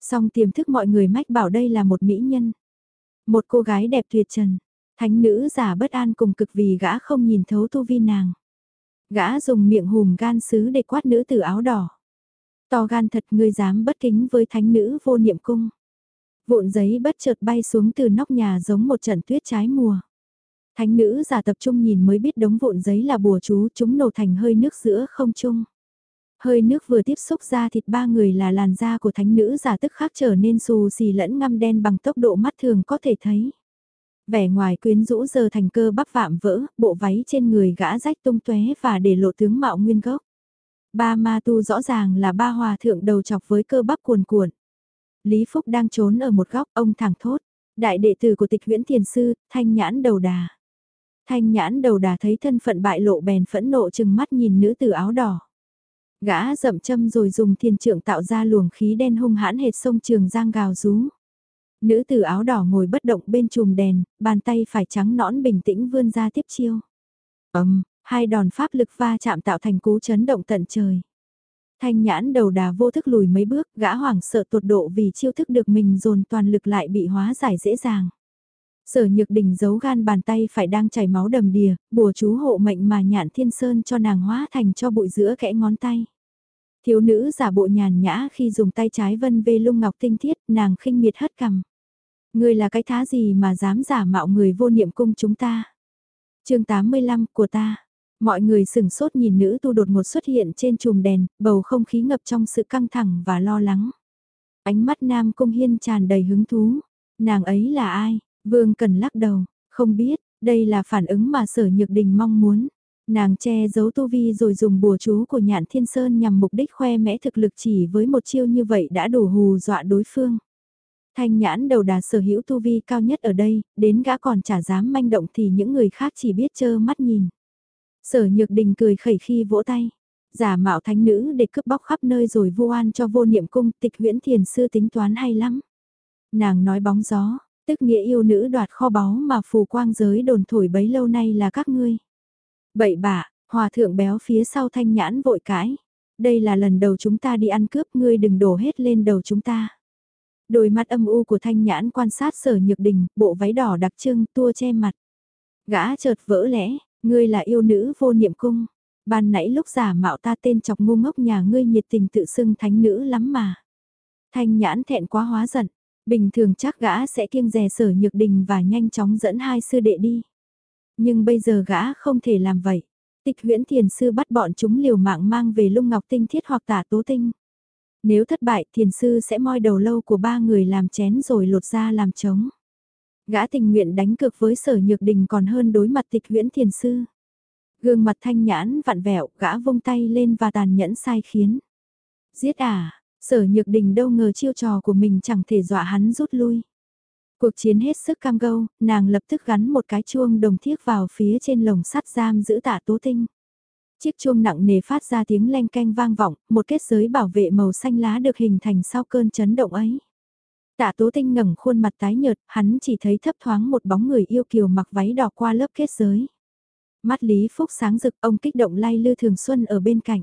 Song tiềm thức mọi người mách bảo đây là một mỹ nhân. Một cô gái đẹp tuyệt trần. Thánh nữ giả bất an cùng cực vì gã không nhìn thấu tu vi nàng. Gã dùng miệng hùm gan sứ để quát nữ tử áo đỏ. To gan thật, ngươi dám bất kính với thánh nữ vô niệm cung. Vụn giấy bất chợt bay xuống từ nóc nhà giống một trận tuyết trái mùa. Thánh nữ giả tập trung nhìn mới biết đống vụn giấy là bùa chú, chúng nổ thành hơi nước giữa không trung. Hơi nước vừa tiếp xúc ra thịt ba người là làn da của thánh nữ giả tức khắc trở nên xù xì lẫn ngăm đen bằng tốc độ mắt thường có thể thấy. Vẻ ngoài quyến rũ giờ thành cơ bắp vạm vỡ, bộ váy trên người gã rách tung tóe và để lộ tướng mạo nguyên gốc. Ba ma tu rõ ràng là ba hòa thượng đầu chọc với cơ bắp cuồn cuộn. Lý Phúc đang trốn ở một góc, ông thẳng thốt. Đại đệ tử của tịch huyễn thiền sư, thanh nhãn đầu đà. Thanh nhãn đầu đà thấy thân phận bại lộ bèn phẫn nộ chừng mắt nhìn nữ tử áo đỏ. Gã rậm châm rồi dùng thiên trượng tạo ra luồng khí đen hung hãn hệt sông trường giang gào rú. Nữ tử áo đỏ ngồi bất động bên chùm đèn, bàn tay phải trắng nõn bình tĩnh vươn ra tiếp chiêu. Ấm, hai đòn pháp lực va chạm tạo thành cú chấn động tận trời. Thanh nhãn đầu đà vô thức lùi mấy bước, gã hoảng sợ tột độ vì chiêu thức được mình dồn toàn lực lại bị hóa giải dễ dàng. Sở nhược đỉnh giấu gan bàn tay phải đang chảy máu đầm đìa, bùa chú hộ mệnh mà nhạn thiên sơn cho nàng hóa thành cho bụi giữa kẽ ngón tay. Thiếu nữ giả bộ nhàn nhã khi dùng tay trái vân vê lung ngọc tinh thiết, nàng khinh miệt hất cằm. ngươi là cái thá gì mà dám giả mạo người vô niệm cung chúng ta? chương 85 của ta. Mọi người sửng sốt nhìn nữ tu đột ngột xuất hiện trên chùm đèn, bầu không khí ngập trong sự căng thẳng và lo lắng. Ánh mắt Nam Cung Hiên tràn đầy hứng thú. Nàng ấy là ai? Vương Cần lắc đầu, không biết, đây là phản ứng mà sở nhược đình mong muốn. Nàng che giấu tu vi rồi dùng bùa chú của nhạn thiên sơn nhằm mục đích khoe mẽ thực lực chỉ với một chiêu như vậy đã đủ hù dọa đối phương. Thanh nhãn đầu đà sở hữu tu vi cao nhất ở đây, đến gã còn chả dám manh động thì những người khác chỉ biết chơ mắt nhìn. Sở nhược đình cười khẩy khi vỗ tay. Giả mạo thánh nữ để cướp bóc khắp nơi rồi vu oan cho vô niệm cung tịch huyễn thiền sư tính toán hay lắm. Nàng nói bóng gió, tức nghĩa yêu nữ đoạt kho báu mà phù quang giới đồn thổi bấy lâu nay là các ngươi. Bậy bạ, hòa thượng béo phía sau thanh nhãn vội cãi. Đây là lần đầu chúng ta đi ăn cướp ngươi đừng đổ hết lên đầu chúng ta. Đôi mắt âm u của thanh nhãn quan sát sở nhược đình, bộ váy đỏ đặc trưng tua che mặt. Gã chợt vỡ lẽ, ngươi là yêu nữ vô niệm cung. Ban nãy lúc giả mạo ta tên chọc ngu ngốc nhà ngươi nhiệt tình tự xưng thánh nữ lắm mà. Thanh nhãn thẹn quá hóa giận, bình thường chắc gã sẽ kiêng rè sở nhược đình và nhanh chóng dẫn hai sư đệ đi. Nhưng bây giờ gã không thể làm vậy. Tịch huyễn thiền sư bắt bọn chúng liều mạng mang về lung ngọc tinh thiết hoặc tả tố tinh. Nếu thất bại thiền sư sẽ moi đầu lâu của ba người làm chén rồi lột ra làm trống. Gã tình nguyện đánh cược với sở nhược đình còn hơn đối mặt tịch huyễn thiền sư. Gương mặt thanh nhãn vặn vẹo, gã vung tay lên và tàn nhẫn sai khiến. Giết à, sở nhược đình đâu ngờ chiêu trò của mình chẳng thể dọa hắn rút lui. Cuộc chiến hết sức cam gâu, nàng lập tức gắn một cái chuông đồng thiếc vào phía trên lồng sắt giam giữ tạ tố tinh. Chiếc chuông nặng nề phát ra tiếng leng canh vang vọng, một kết giới bảo vệ màu xanh lá được hình thành sau cơn chấn động ấy. Tạ Tố Tinh ngẩng khuôn mặt tái nhợt, hắn chỉ thấy thấp thoáng một bóng người yêu kiều mặc váy đỏ qua lớp kết giới. Mắt Lý Phúc sáng rực, ông kích động lay Lư Thường Xuân ở bên cạnh.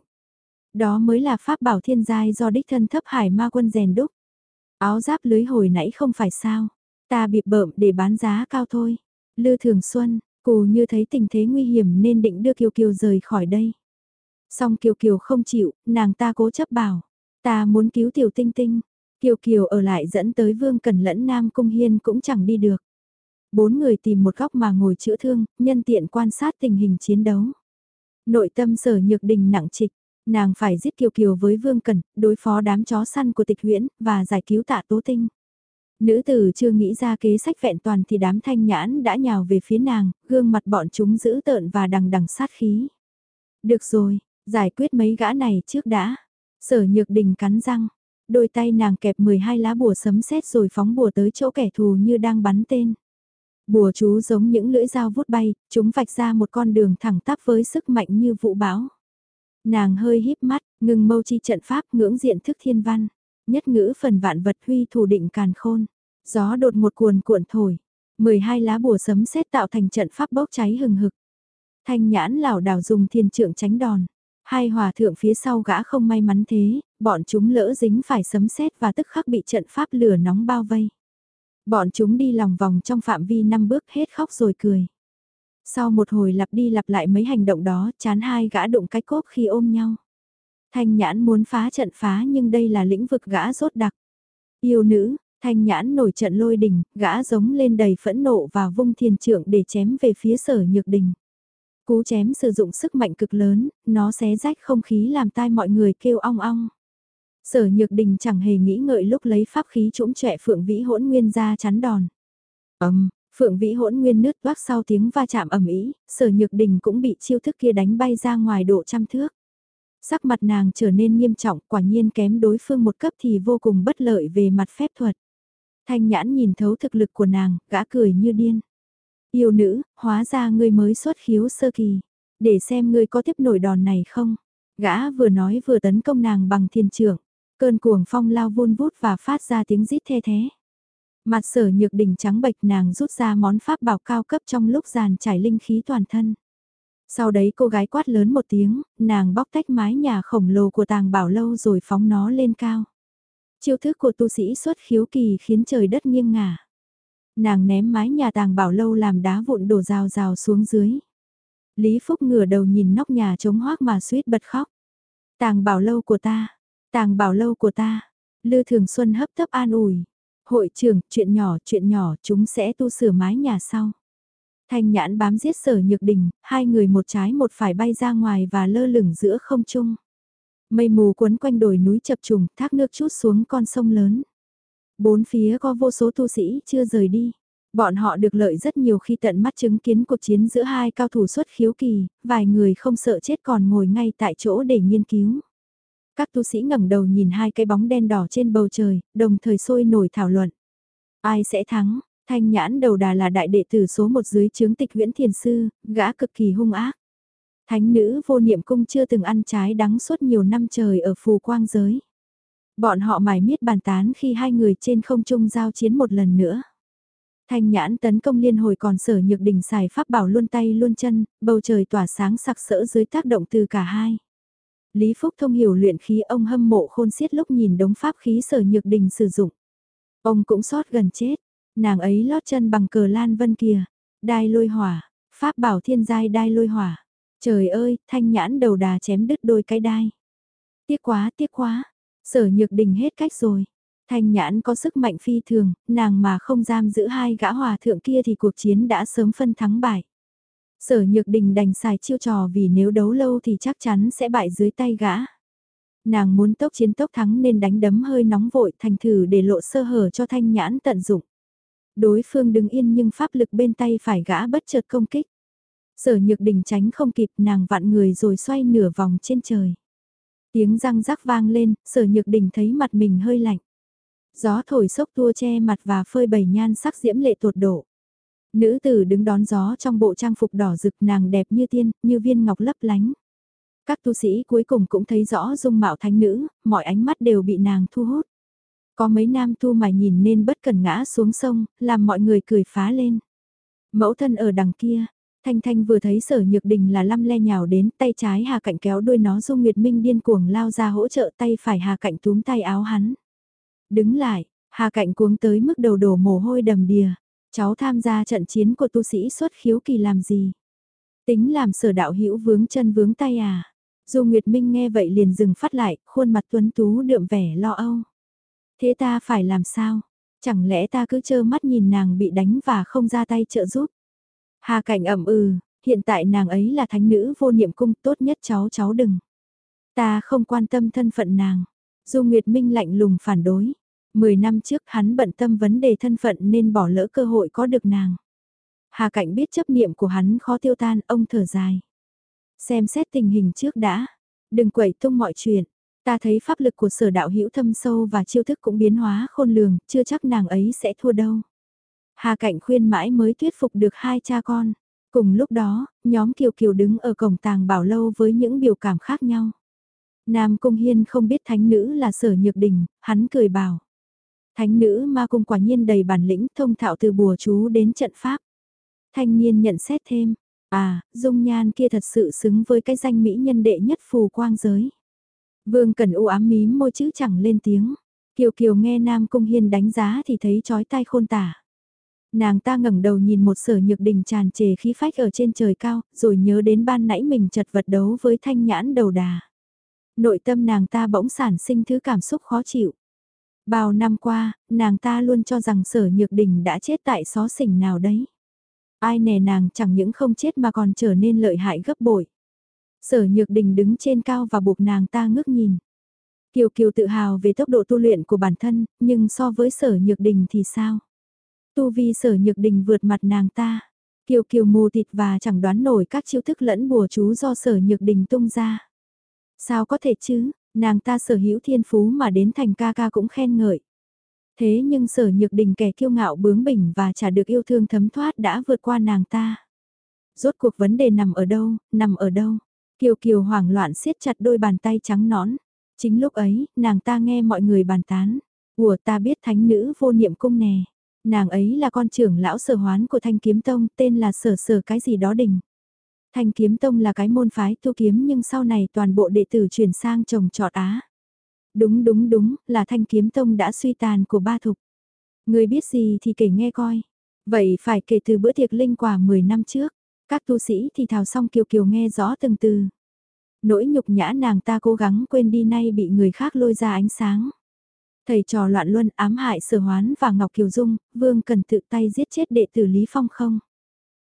Đó mới là pháp bảo thiên giai do đích thân thấp hải ma quân rèn đúc. Áo giáp lưới hồi nãy không phải sao, ta bịp bợm để bán giá cao thôi. Lư Thường Xuân, cù như thấy tình thế nguy hiểm nên định đưa Kiều Kiều rời khỏi đây. Song Kiều Kiều không chịu, nàng ta cố chấp bảo, ta muốn cứu Tiểu Tinh Tinh. Kiều Kiều ở lại dẫn tới Vương Cẩn lẫn Nam Cung Hiên cũng chẳng đi được. Bốn người tìm một góc mà ngồi chữa thương, nhân tiện quan sát tình hình chiến đấu. Nội tâm sở nhược đình nặng trịch, nàng phải giết Kiều Kiều với Vương Cẩn, đối phó đám chó săn của tịch huyễn, và giải cứu tạ tố tinh. Nữ tử chưa nghĩ ra kế sách vẹn toàn thì đám thanh nhãn đã nhào về phía nàng, gương mặt bọn chúng giữ tợn và đằng đằng sát khí. Được rồi, giải quyết mấy gã này trước đã. Sở nhược đình cắn răng, đôi tay nàng kẹp 12 lá bùa sấm sét rồi phóng bùa tới chỗ kẻ thù như đang bắn tên. Bùa chú giống những lưỡi dao vút bay, chúng vạch ra một con đường thẳng tắp với sức mạnh như vụ bão. Nàng hơi híp mắt, ngừng mâu chi trận pháp ngưỡng diện thức thiên văn. Nhất ngữ phần vạn vật huy thủ định càn khôn. Gió đột một cuồn cuộn thổi. 12 lá bùa sấm sét tạo thành trận pháp bốc cháy hừng hực. Thanh nhãn lảo đảo dùng thiên trượng tránh đòn. Hai hòa thượng phía sau gã không may mắn thế, bọn chúng lỡ dính phải sấm sét và tức khắc bị trận pháp lửa nóng bao vây. Bọn chúng đi lòng vòng trong phạm vi năm bước hết khóc rồi cười. Sau một hồi lặp đi lặp lại mấy hành động đó, chán hai gã đụng cái cốp khi ôm nhau. Thanh nhãn muốn phá trận phá nhưng đây là lĩnh vực gã rốt đặc. Yêu nữ, thanh nhãn nổi trận lôi đình, gã giống lên đầy phẫn nộ và vung thiền trượng để chém về phía sở nhược đình. Cú chém sử dụng sức mạnh cực lớn, nó xé rách không khí làm tai mọi người kêu ong ong. Sở nhược đình chẳng hề nghĩ ngợi lúc lấy pháp khí trũng trẻ phượng vĩ hỗn nguyên ra chắn đòn. Ấm, phượng vĩ hỗn nguyên nứt toác sau tiếng va chạm ầm ĩ, sở nhược đình cũng bị chiêu thức kia đánh bay ra ngoài độ trăm thước. Sắc mặt nàng trở nên nghiêm trọng, quả nhiên kém đối phương một cấp thì vô cùng bất lợi về mặt phép thuật. Thanh nhãn nhìn thấu thực lực của nàng, gã cười như điên. Yêu nữ, hóa ra ngươi mới xuất khiếu sơ kỳ. Để xem ngươi có tiếp nổi đòn này không? Gã vừa nói vừa tấn công nàng bằng thiên trưởng. Cơn cuồng phong lao vun vút và phát ra tiếng rít the thế. Mặt sở nhược đỉnh trắng bệch nàng rút ra món pháp bảo cao cấp trong lúc giàn trải linh khí toàn thân. Sau đấy cô gái quát lớn một tiếng, nàng bóc tách mái nhà khổng lồ của tàng bảo lâu rồi phóng nó lên cao. Chiêu thức của tu sĩ xuất khiếu kỳ khiến trời đất nghiêng ngả. Nàng ném mái nhà tàng bảo lâu làm đá vụn đổ rào rào xuống dưới. Lý Phúc ngửa đầu nhìn nóc nhà trống hoác mà suýt bật khóc. Tàng bảo lâu của ta, tàng bảo lâu của ta. Lư Thường Xuân hấp tấp an ủi. Hội trưởng, chuyện nhỏ, chuyện nhỏ, chúng sẽ tu sửa mái nhà sau. Thanh nhãn bám giết sở nhược đình, hai người một trái một phải bay ra ngoài và lơ lửng giữa không trung. Mây mù quấn quanh đồi núi chập trùng, thác nước chút xuống con sông lớn. Bốn phía có vô số tu sĩ chưa rời đi. Bọn họ được lợi rất nhiều khi tận mắt chứng kiến cuộc chiến giữa hai cao thủ xuất khiếu kỳ, vài người không sợ chết còn ngồi ngay tại chỗ để nghiên cứu. Các tu sĩ ngẩng đầu nhìn hai cái bóng đen đỏ trên bầu trời, đồng thời sôi nổi thảo luận. Ai sẽ thắng? Thanh nhãn đầu đà là đại đệ tử số một dưới chướng tịch huyễn thiền sư, gã cực kỳ hung ác. Thánh nữ vô niệm cung chưa từng ăn trái đắng suốt nhiều năm trời ở phù quang giới. Bọn họ mải miết bàn tán khi hai người trên không trung giao chiến một lần nữa. Thanh nhãn tấn công liên hồi còn sở nhược đỉnh xài pháp bảo luôn tay luôn chân, bầu trời tỏa sáng sặc sỡ dưới tác động từ cả hai. Lý Phúc thông hiểu luyện khí ông hâm mộ khôn xiết lúc nhìn đống pháp khí sở nhược đình sử dụng. Ông cũng sót gần chết, nàng ấy lót chân bằng cờ lan vân kìa, đai lôi hỏa, pháp bảo thiên giai đai lôi hỏa. Trời ơi, thanh nhãn đầu đà chém đứt đôi cái đai. Tiếc quá, tiếc quá, sở nhược đình hết cách rồi. Thanh nhãn có sức mạnh phi thường, nàng mà không giam giữ hai gã hòa thượng kia thì cuộc chiến đã sớm phân thắng bại. Sở nhược đình đành xài chiêu trò vì nếu đấu lâu thì chắc chắn sẽ bại dưới tay gã. Nàng muốn tốc chiến tốc thắng nên đánh đấm hơi nóng vội thành thử để lộ sơ hở cho thanh nhãn tận dụng. Đối phương đứng yên nhưng pháp lực bên tay phải gã bất chợt công kích. Sở nhược đình tránh không kịp nàng vặn người rồi xoay nửa vòng trên trời. Tiếng răng rắc vang lên, sở nhược đình thấy mặt mình hơi lạnh. Gió thổi sốc tua che mặt và phơi bầy nhan sắc diễm lệ tột độ. Nữ tử đứng đón gió trong bộ trang phục đỏ rực nàng đẹp như tiên, như viên ngọc lấp lánh. Các tu sĩ cuối cùng cũng thấy rõ dung mạo thánh nữ, mọi ánh mắt đều bị nàng thu hút. Có mấy nam tu mài nhìn nên bất cần ngã xuống sông, làm mọi người cười phá lên. Mẫu thân ở đằng kia, Thanh Thanh vừa thấy sở nhược đình là lăm le nhào đến tay trái Hà Cạnh kéo đuôi nó Dung Nguyệt Minh điên cuồng lao ra hỗ trợ tay phải Hà Cạnh túm tay áo hắn. Đứng lại, Hà Cạnh cuống tới mức đầu đổ mồ hôi đầm đìa. Cháu tham gia trận chiến của tu sĩ xuất khiếu kỳ làm gì? Tính làm sở đạo hữu vướng chân vướng tay à? Dù Nguyệt Minh nghe vậy liền dừng phát lại, khuôn mặt tuấn tú đượm vẻ lo âu. Thế ta phải làm sao? Chẳng lẽ ta cứ trơ mắt nhìn nàng bị đánh và không ra tay trợ giúp? Hà cảnh ẩm ừ, hiện tại nàng ấy là thánh nữ vô niệm cung tốt nhất cháu cháu đừng. Ta không quan tâm thân phận nàng. Du Nguyệt Minh lạnh lùng phản đối. Mười năm trước hắn bận tâm vấn đề thân phận nên bỏ lỡ cơ hội có được nàng. Hà Cảnh biết chấp niệm của hắn khó tiêu tan, ông thở dài. Xem xét tình hình trước đã, đừng quẩy tung mọi chuyện. Ta thấy pháp lực của sở đạo hữu thâm sâu và chiêu thức cũng biến hóa khôn lường, chưa chắc nàng ấy sẽ thua đâu. Hà Cảnh khuyên mãi mới thuyết phục được hai cha con. Cùng lúc đó, nhóm Kiều Kiều đứng ở cổng tàng bảo lâu với những biểu cảm khác nhau. Nam Cung Hiên không biết thánh nữ là sở nhược đình, hắn cười bảo. Thánh nữ ma cung quả nhiên đầy bản lĩnh thông thạo từ bùa chú đến trận pháp. Thanh niên nhận xét thêm, à, dung nhan kia thật sự xứng với cái danh mỹ nhân đệ nhất phù quang giới. Vương Cần u ám mím môi chữ chẳng lên tiếng. Kiều Kiều nghe Nam Cung Hiên đánh giá thì thấy chói tai khôn tả. Nàng ta ngẩng đầu nhìn một sở nhược đình tràn trề khí phách ở trên trời cao, rồi nhớ đến ban nãy mình chật vật đấu với thanh nhãn đầu đà. Nội tâm nàng ta bỗng sản sinh thứ cảm xúc khó chịu. Bao năm qua, nàng ta luôn cho rằng sở nhược đình đã chết tại xó xỉnh nào đấy. Ai nè nàng chẳng những không chết mà còn trở nên lợi hại gấp bội. Sở nhược đình đứng trên cao và buộc nàng ta ngước nhìn. Kiều Kiều tự hào về tốc độ tu luyện của bản thân, nhưng so với sở nhược đình thì sao? Tu vi sở nhược đình vượt mặt nàng ta. Kiều Kiều mù tịt và chẳng đoán nổi các chiêu thức lẫn bùa chú do sở nhược đình tung ra. Sao có thể chứ, nàng ta sở hữu thiên phú mà đến thành ca ca cũng khen ngợi. Thế nhưng sở nhược đình kẻ kiêu ngạo bướng bỉnh và chả được yêu thương thấm thoát đã vượt qua nàng ta. Rốt cuộc vấn đề nằm ở đâu, nằm ở đâu. Kiều Kiều hoảng loạn siết chặt đôi bàn tay trắng nõn. Chính lúc ấy, nàng ta nghe mọi người bàn tán. Ủa ta biết thánh nữ vô niệm cung nè. Nàng ấy là con trưởng lão sở hoán của Thanh Kiếm Tông, tên là sở sở cái gì đó đình. Thanh Kiếm Tông là cái môn phái tu kiếm nhưng sau này toàn bộ đệ tử chuyển sang trồng trọt Á. Đúng đúng đúng, là Thanh Kiếm Tông đã suy tàn của ba thục. Người biết gì thì kể nghe coi. Vậy phải kể từ bữa tiệc linh quả 10 năm trước. Các tu sĩ thì thào xong kiều kiều nghe rõ từng từ. Nỗi nhục nhã nàng ta cố gắng quên đi nay bị người khác lôi ra ánh sáng. Thầy trò loạn luân ám hại sở hoán và Ngọc Kiều Dung, Vương cần tự tay giết chết đệ tử Lý Phong không?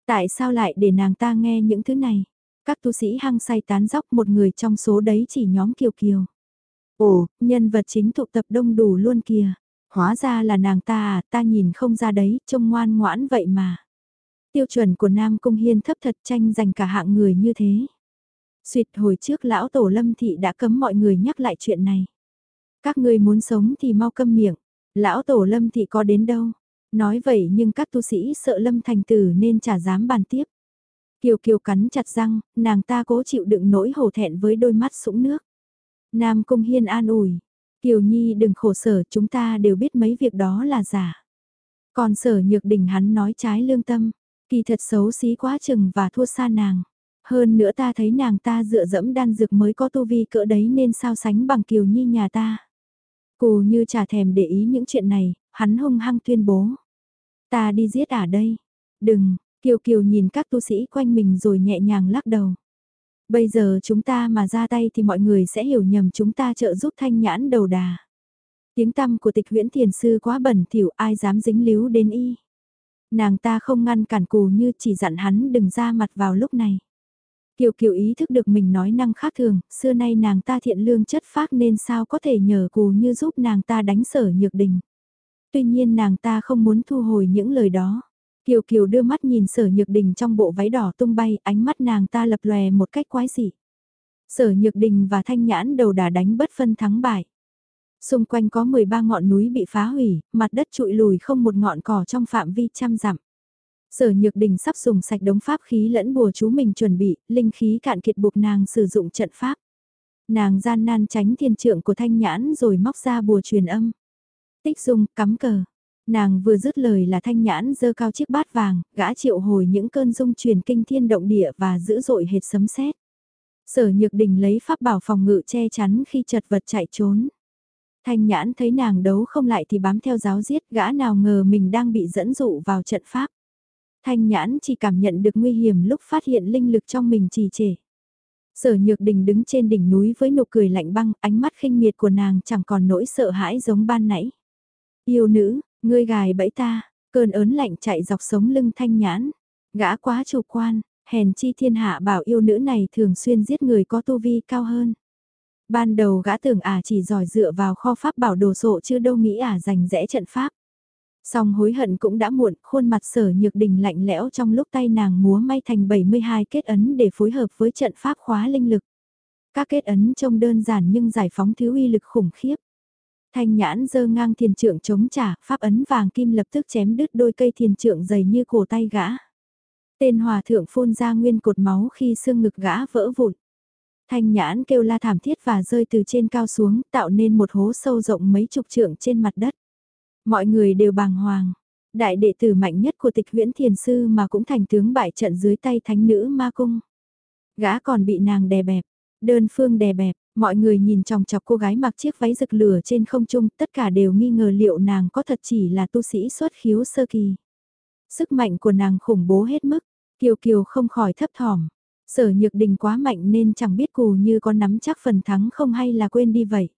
Tại sao lại để nàng ta nghe những thứ này? Các tu sĩ hăng say tán dóc một người trong số đấy chỉ nhóm Kiều Kiều. Ồ, nhân vật chính tụ tập đông đủ luôn kìa. Hóa ra là nàng ta à, ta nhìn không ra đấy, trông ngoan ngoãn vậy mà. Tiêu chuẩn của Nam Cung Hiên thấp thật tranh giành cả hạng người như thế. Xuyệt hồi trước lão tổ lâm thị đã cấm mọi người nhắc lại chuyện này. Các ngươi muốn sống thì mau câm miệng. Lão tổ lâm thị có đến đâu. Nói vậy nhưng các tu sĩ sợ lâm thành tử nên chả dám bàn tiếp. Kiều Kiều cắn chặt răng, nàng ta cố chịu đựng nỗi hổ thẹn với đôi mắt sũng nước. Nam Cung Hiên an ủi. Kiều Nhi đừng khổ sở chúng ta đều biết mấy việc đó là giả. Còn sở nhược đỉnh hắn nói trái lương tâm, kỳ thật xấu xí quá chừng và thua xa nàng. Hơn nữa ta thấy nàng ta dựa dẫm đan dược mới có tu vi cỡ đấy nên sao sánh bằng Kiều Nhi nhà ta. Cù như chả thèm để ý những chuyện này, hắn hung hăng tuyên bố. Ta đi giết à đây? Đừng, Kiều Kiều nhìn các tu sĩ quanh mình rồi nhẹ nhàng lắc đầu. Bây giờ chúng ta mà ra tay thì mọi người sẽ hiểu nhầm chúng ta trợ giúp thanh nhãn đầu đà. Tiếng tăm của tịch huyễn thiền sư quá bẩn thỉu ai dám dính líu đến y. Nàng ta không ngăn cản cù như chỉ dặn hắn đừng ra mặt vào lúc này. Kiều Kiều ý thức được mình nói năng khác thường, xưa nay nàng ta thiện lương chất phác nên sao có thể nhờ cù như giúp nàng ta đánh sở nhược đình. Tuy nhiên nàng ta không muốn thu hồi những lời đó. Kiều Kiều đưa mắt nhìn sở nhược đình trong bộ váy đỏ tung bay, ánh mắt nàng ta lập lòe một cách quái dị. Sở nhược đình và thanh nhãn đầu đà đánh bất phân thắng bại. Xung quanh có 13 ngọn núi bị phá hủy, mặt đất trụi lùi không một ngọn cỏ trong phạm vi trăm dặm. Sở Nhược Đình sắp dùng sạch đống pháp khí lẫn bùa chú mình chuẩn bị, linh khí cạn kiệt buộc nàng sử dụng trận pháp. Nàng gian nan tránh thiên trượng của thanh nhãn rồi móc ra bùa truyền âm. Tích dung, cắm cờ. Nàng vừa dứt lời là thanh nhãn dơ cao chiếc bát vàng, gã triệu hồi những cơn dung truyền kinh thiên động địa và dữ dội hệt sấm sét. Sở nhược đình lấy pháp bảo phòng ngự che chắn khi chật vật chạy trốn. Thanh nhãn thấy nàng đấu không lại thì bám theo giáo giết gã nào ngờ mình đang bị dẫn dụ vào trận pháp. Thanh nhãn chỉ cảm nhận được nguy hiểm lúc phát hiện linh lực trong mình trì trệ. Sở nhược đình đứng trên đỉnh núi với nụ cười lạnh băng, ánh mắt khinh miệt của nàng chẳng còn nỗi sợ hãi giống ban nãy. Yêu nữ, ngươi gài bẫy ta, cơn ớn lạnh chạy dọc sống lưng thanh nhãn. Gã quá chủ quan, hèn chi thiên hạ bảo yêu nữ này thường xuyên giết người có tu vi cao hơn. Ban đầu gã tưởng ả à chỉ giỏi dựa vào kho pháp bảo đồ sộ chứ đâu nghĩ ả à giành rẽ trận pháp. Song hối hận cũng đã muộn, khuôn mặt sở nhược đình lạnh lẽo trong lúc tay nàng múa may thành 72 kết ấn để phối hợp với trận pháp khóa linh lực. Các kết ấn trông đơn giản nhưng giải phóng thứ uy lực khủng khiếp. Thanh nhãn dơ ngang thiền trượng chống trả, pháp ấn vàng kim lập tức chém đứt đôi cây thiền trượng dày như cổ tay gã. Tên hòa thượng phun ra nguyên cột máu khi xương ngực gã vỡ vụn. Thanh nhãn kêu la thảm thiết và rơi từ trên cao xuống, tạo nên một hố sâu rộng mấy chục trượng trên mặt đất. Mọi người đều bàng hoàng. Đại đệ tử mạnh nhất của tịch huyễn thiền sư mà cũng thành tướng bại trận dưới tay thánh nữ ma cung. Gã còn bị nàng đè bẹp, đơn phương đè bẹp, mọi người nhìn chòng chọc cô gái mặc chiếc váy rực lửa trên không trung, tất cả đều nghi ngờ liệu nàng có thật chỉ là tu sĩ xuất khiếu sơ kỳ. Sức mạnh của nàng khủng bố hết mức, Kiều Kiều không khỏi thấp thỏm. Sở nhược đình quá mạnh nên chẳng biết cù như có nắm chắc phần thắng không hay là quên đi vậy.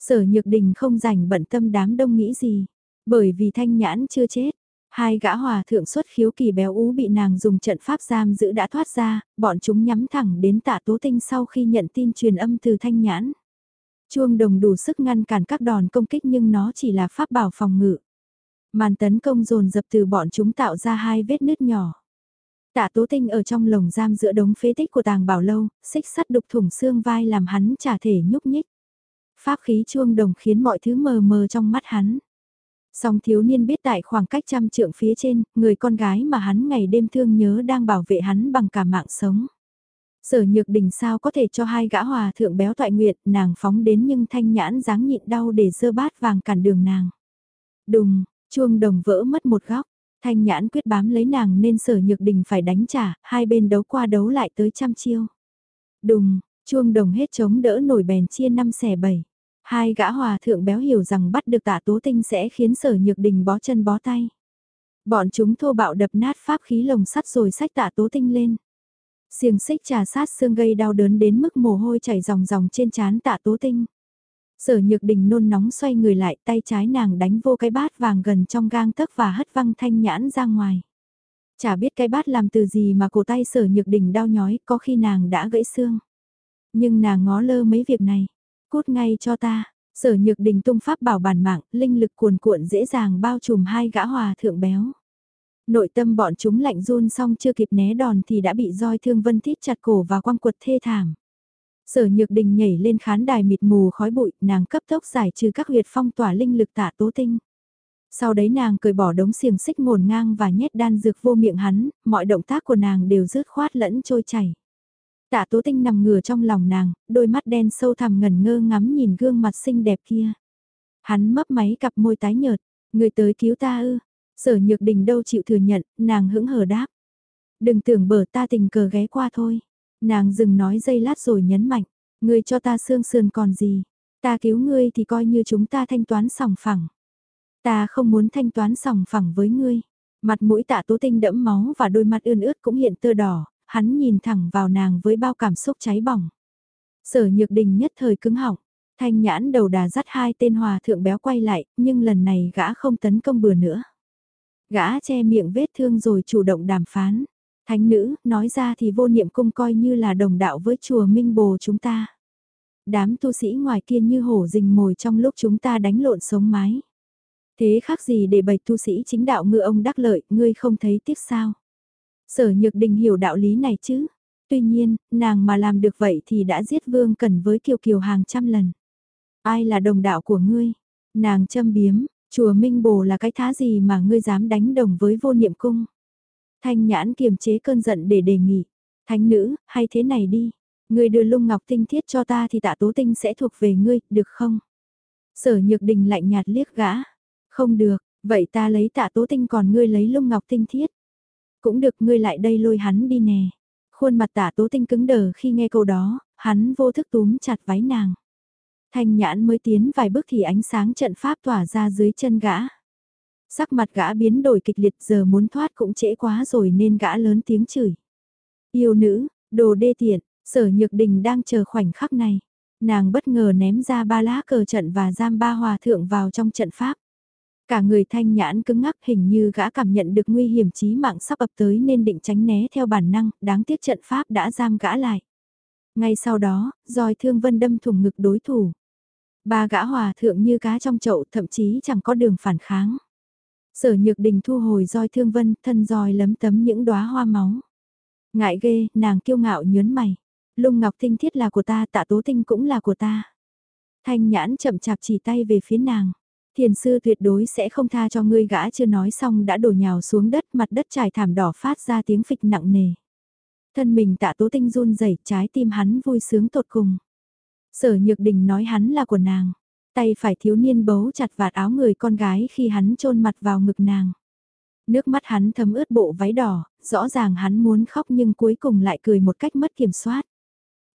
Sở nhược đình không rảnh bận tâm đám đông nghĩ gì, bởi vì thanh nhãn chưa chết. Hai gã hòa thượng xuất khiếu kỳ béo ú bị nàng dùng trận pháp giam giữ đã thoát ra, bọn chúng nhắm thẳng đến tạ tố tinh sau khi nhận tin truyền âm từ thanh nhãn. Chuông đồng đủ sức ngăn cản các đòn công kích nhưng nó chỉ là pháp bảo phòng ngự. Màn tấn công dồn dập từ bọn chúng tạo ra hai vết nứt nhỏ. Tạ Tố Tinh ở trong lồng giam giữa đống phế tích của tàng bảo lâu, xích sắt đục thủng xương vai làm hắn trả thể nhúc nhích. Pháp khí chuông đồng khiến mọi thứ mờ mờ trong mắt hắn. Song thiếu niên biết tại khoảng cách trăm trượng phía trên, người con gái mà hắn ngày đêm thương nhớ đang bảo vệ hắn bằng cả mạng sống. Sở nhược đỉnh sao có thể cho hai gã hòa thượng béo toại nguyện nàng phóng đến nhưng thanh nhãn dáng nhịn đau để dơ bát vàng cản đường nàng. Đùng, chuông đồng vỡ mất một góc, Thanh nhãn quyết bám lấy nàng nên sở nhược đình phải đánh trả, hai bên đấu qua đấu lại tới trăm chiêu. Đùng, chuông đồng hết chống đỡ nổi bèn chia năm xẻ bảy. Hai gã hòa thượng béo hiểu rằng bắt được tạ tố tinh sẽ khiến sở nhược đình bó chân bó tay. Bọn chúng thô bạo đập nát pháp khí lồng sắt rồi sách tạ tố tinh lên. Xiềng xích trà sát xương gây đau đớn đến mức mồ hôi chảy ròng ròng trên trán tạ tố tinh. Sở nhược đình nôn nóng xoay người lại tay trái nàng đánh vô cái bát vàng gần trong gang tấc và hất văng thanh nhãn ra ngoài. Chả biết cái bát làm từ gì mà cổ tay sở nhược đình đau nhói có khi nàng đã gãy xương. Nhưng nàng ngó lơ mấy việc này. Cút ngay cho ta. Sở nhược đình tung pháp bảo bản mạng, linh lực cuồn cuộn dễ dàng bao trùm hai gã hòa thượng béo. Nội tâm bọn chúng lạnh run xong chưa kịp né đòn thì đã bị roi thương vân thít chặt cổ và quăng quật thê thảm. Sở Nhược Đình nhảy lên khán đài mịt mù khói bụi, nàng cấp tốc giải trừ các huyệt phong tỏa linh lực tạ tố tinh. Sau đấy nàng cởi bỏ đống xiềng xích ngổn ngang và nhét đan dược vô miệng hắn, mọi động tác của nàng đều rớt khoát lẫn trôi chảy. Tạ tố tinh nằm ngửa trong lòng nàng, đôi mắt đen sâu thẳm ngần ngơ ngắm nhìn gương mặt xinh đẹp kia. Hắn mấp máy cặp môi tái nhợt, người tới cứu ta ư, sở nhược đình đâu chịu thừa nhận, nàng hững hờ đáp. Đừng tưởng bở ta tình cờ ghé qua thôi. Nàng dừng nói dây lát rồi nhấn mạnh, ngươi cho ta xương sườn còn gì, ta cứu ngươi thì coi như chúng ta thanh toán sòng phẳng. Ta không muốn thanh toán sòng phẳng với ngươi. Mặt mũi tạ tố tinh đẫm máu và đôi mắt ươn ướt cũng hiện tơ đỏ, hắn nhìn thẳng vào nàng với bao cảm xúc cháy bỏng. Sở nhược đình nhất thời cứng họng, thanh nhãn đầu đà dắt hai tên hòa thượng béo quay lại, nhưng lần này gã không tấn công bừa nữa. Gã che miệng vết thương rồi chủ động đàm phán. Thánh nữ, nói ra thì vô niệm cung coi như là đồng đạo với chùa Minh Bồ chúng ta. Đám tu sĩ ngoài kia như hổ rình mồi trong lúc chúng ta đánh lộn sống mái. Thế khác gì để bày tu sĩ chính đạo ngựa ông đắc lợi, ngươi không thấy tiếc sao? Sở nhược đình hiểu đạo lý này chứ. Tuy nhiên, nàng mà làm được vậy thì đã giết vương cần với kiều kiều hàng trăm lần. Ai là đồng đạo của ngươi? Nàng châm biếm, chùa Minh Bồ là cái thá gì mà ngươi dám đánh đồng với vô niệm cung? Thanh nhãn kiềm chế cơn giận để đề nghị. Thánh nữ, hay thế này đi. Ngươi đưa lung ngọc tinh thiết cho ta thì tạ tố tinh sẽ thuộc về ngươi, được không? Sở nhược đình lạnh nhạt liếc gã. Không được, vậy ta lấy tạ tố tinh còn ngươi lấy lung ngọc tinh thiết. Cũng được ngươi lại đây lôi hắn đi nè. Khuôn mặt tạ tố tinh cứng đờ khi nghe câu đó, hắn vô thức túm chặt váy nàng. Thanh nhãn mới tiến vài bước thì ánh sáng trận pháp tỏa ra dưới chân gã. Sắc mặt gã biến đổi kịch liệt giờ muốn thoát cũng trễ quá rồi nên gã lớn tiếng chửi. Yêu nữ, đồ đê tiện, sở nhược đình đang chờ khoảnh khắc này. Nàng bất ngờ ném ra ba lá cờ trận và giam ba hòa thượng vào trong trận pháp. Cả người thanh nhãn cứng ngắc hình như gã cảm nhận được nguy hiểm chí mạng sắp ập tới nên định tránh né theo bản năng, đáng tiếc trận pháp đã giam gã lại. Ngay sau đó, roi thương vân đâm thủng ngực đối thủ. Ba gã hòa thượng như cá trong chậu thậm chí chẳng có đường phản kháng. Sở nhược đình thu hồi roi thương vân, thân roi lấm tấm những đóa hoa máu. Ngại ghê, nàng kiêu ngạo nhớn mày. Lung ngọc tinh thiết là của ta, tạ tố tinh cũng là của ta. Thanh nhãn chậm chạp chỉ tay về phía nàng. Thiền sư tuyệt đối sẽ không tha cho ngươi gã chưa nói xong đã đổ nhào xuống đất mặt đất trải thảm đỏ phát ra tiếng phịch nặng nề. Thân mình tạ tố tinh run rẩy trái tim hắn vui sướng tột cùng. Sở nhược đình nói hắn là của nàng. Tay phải thiếu niên bấu chặt vạt áo người con gái khi hắn chôn mặt vào ngực nàng. Nước mắt hắn thấm ướt bộ váy đỏ, rõ ràng hắn muốn khóc nhưng cuối cùng lại cười một cách mất kiểm soát.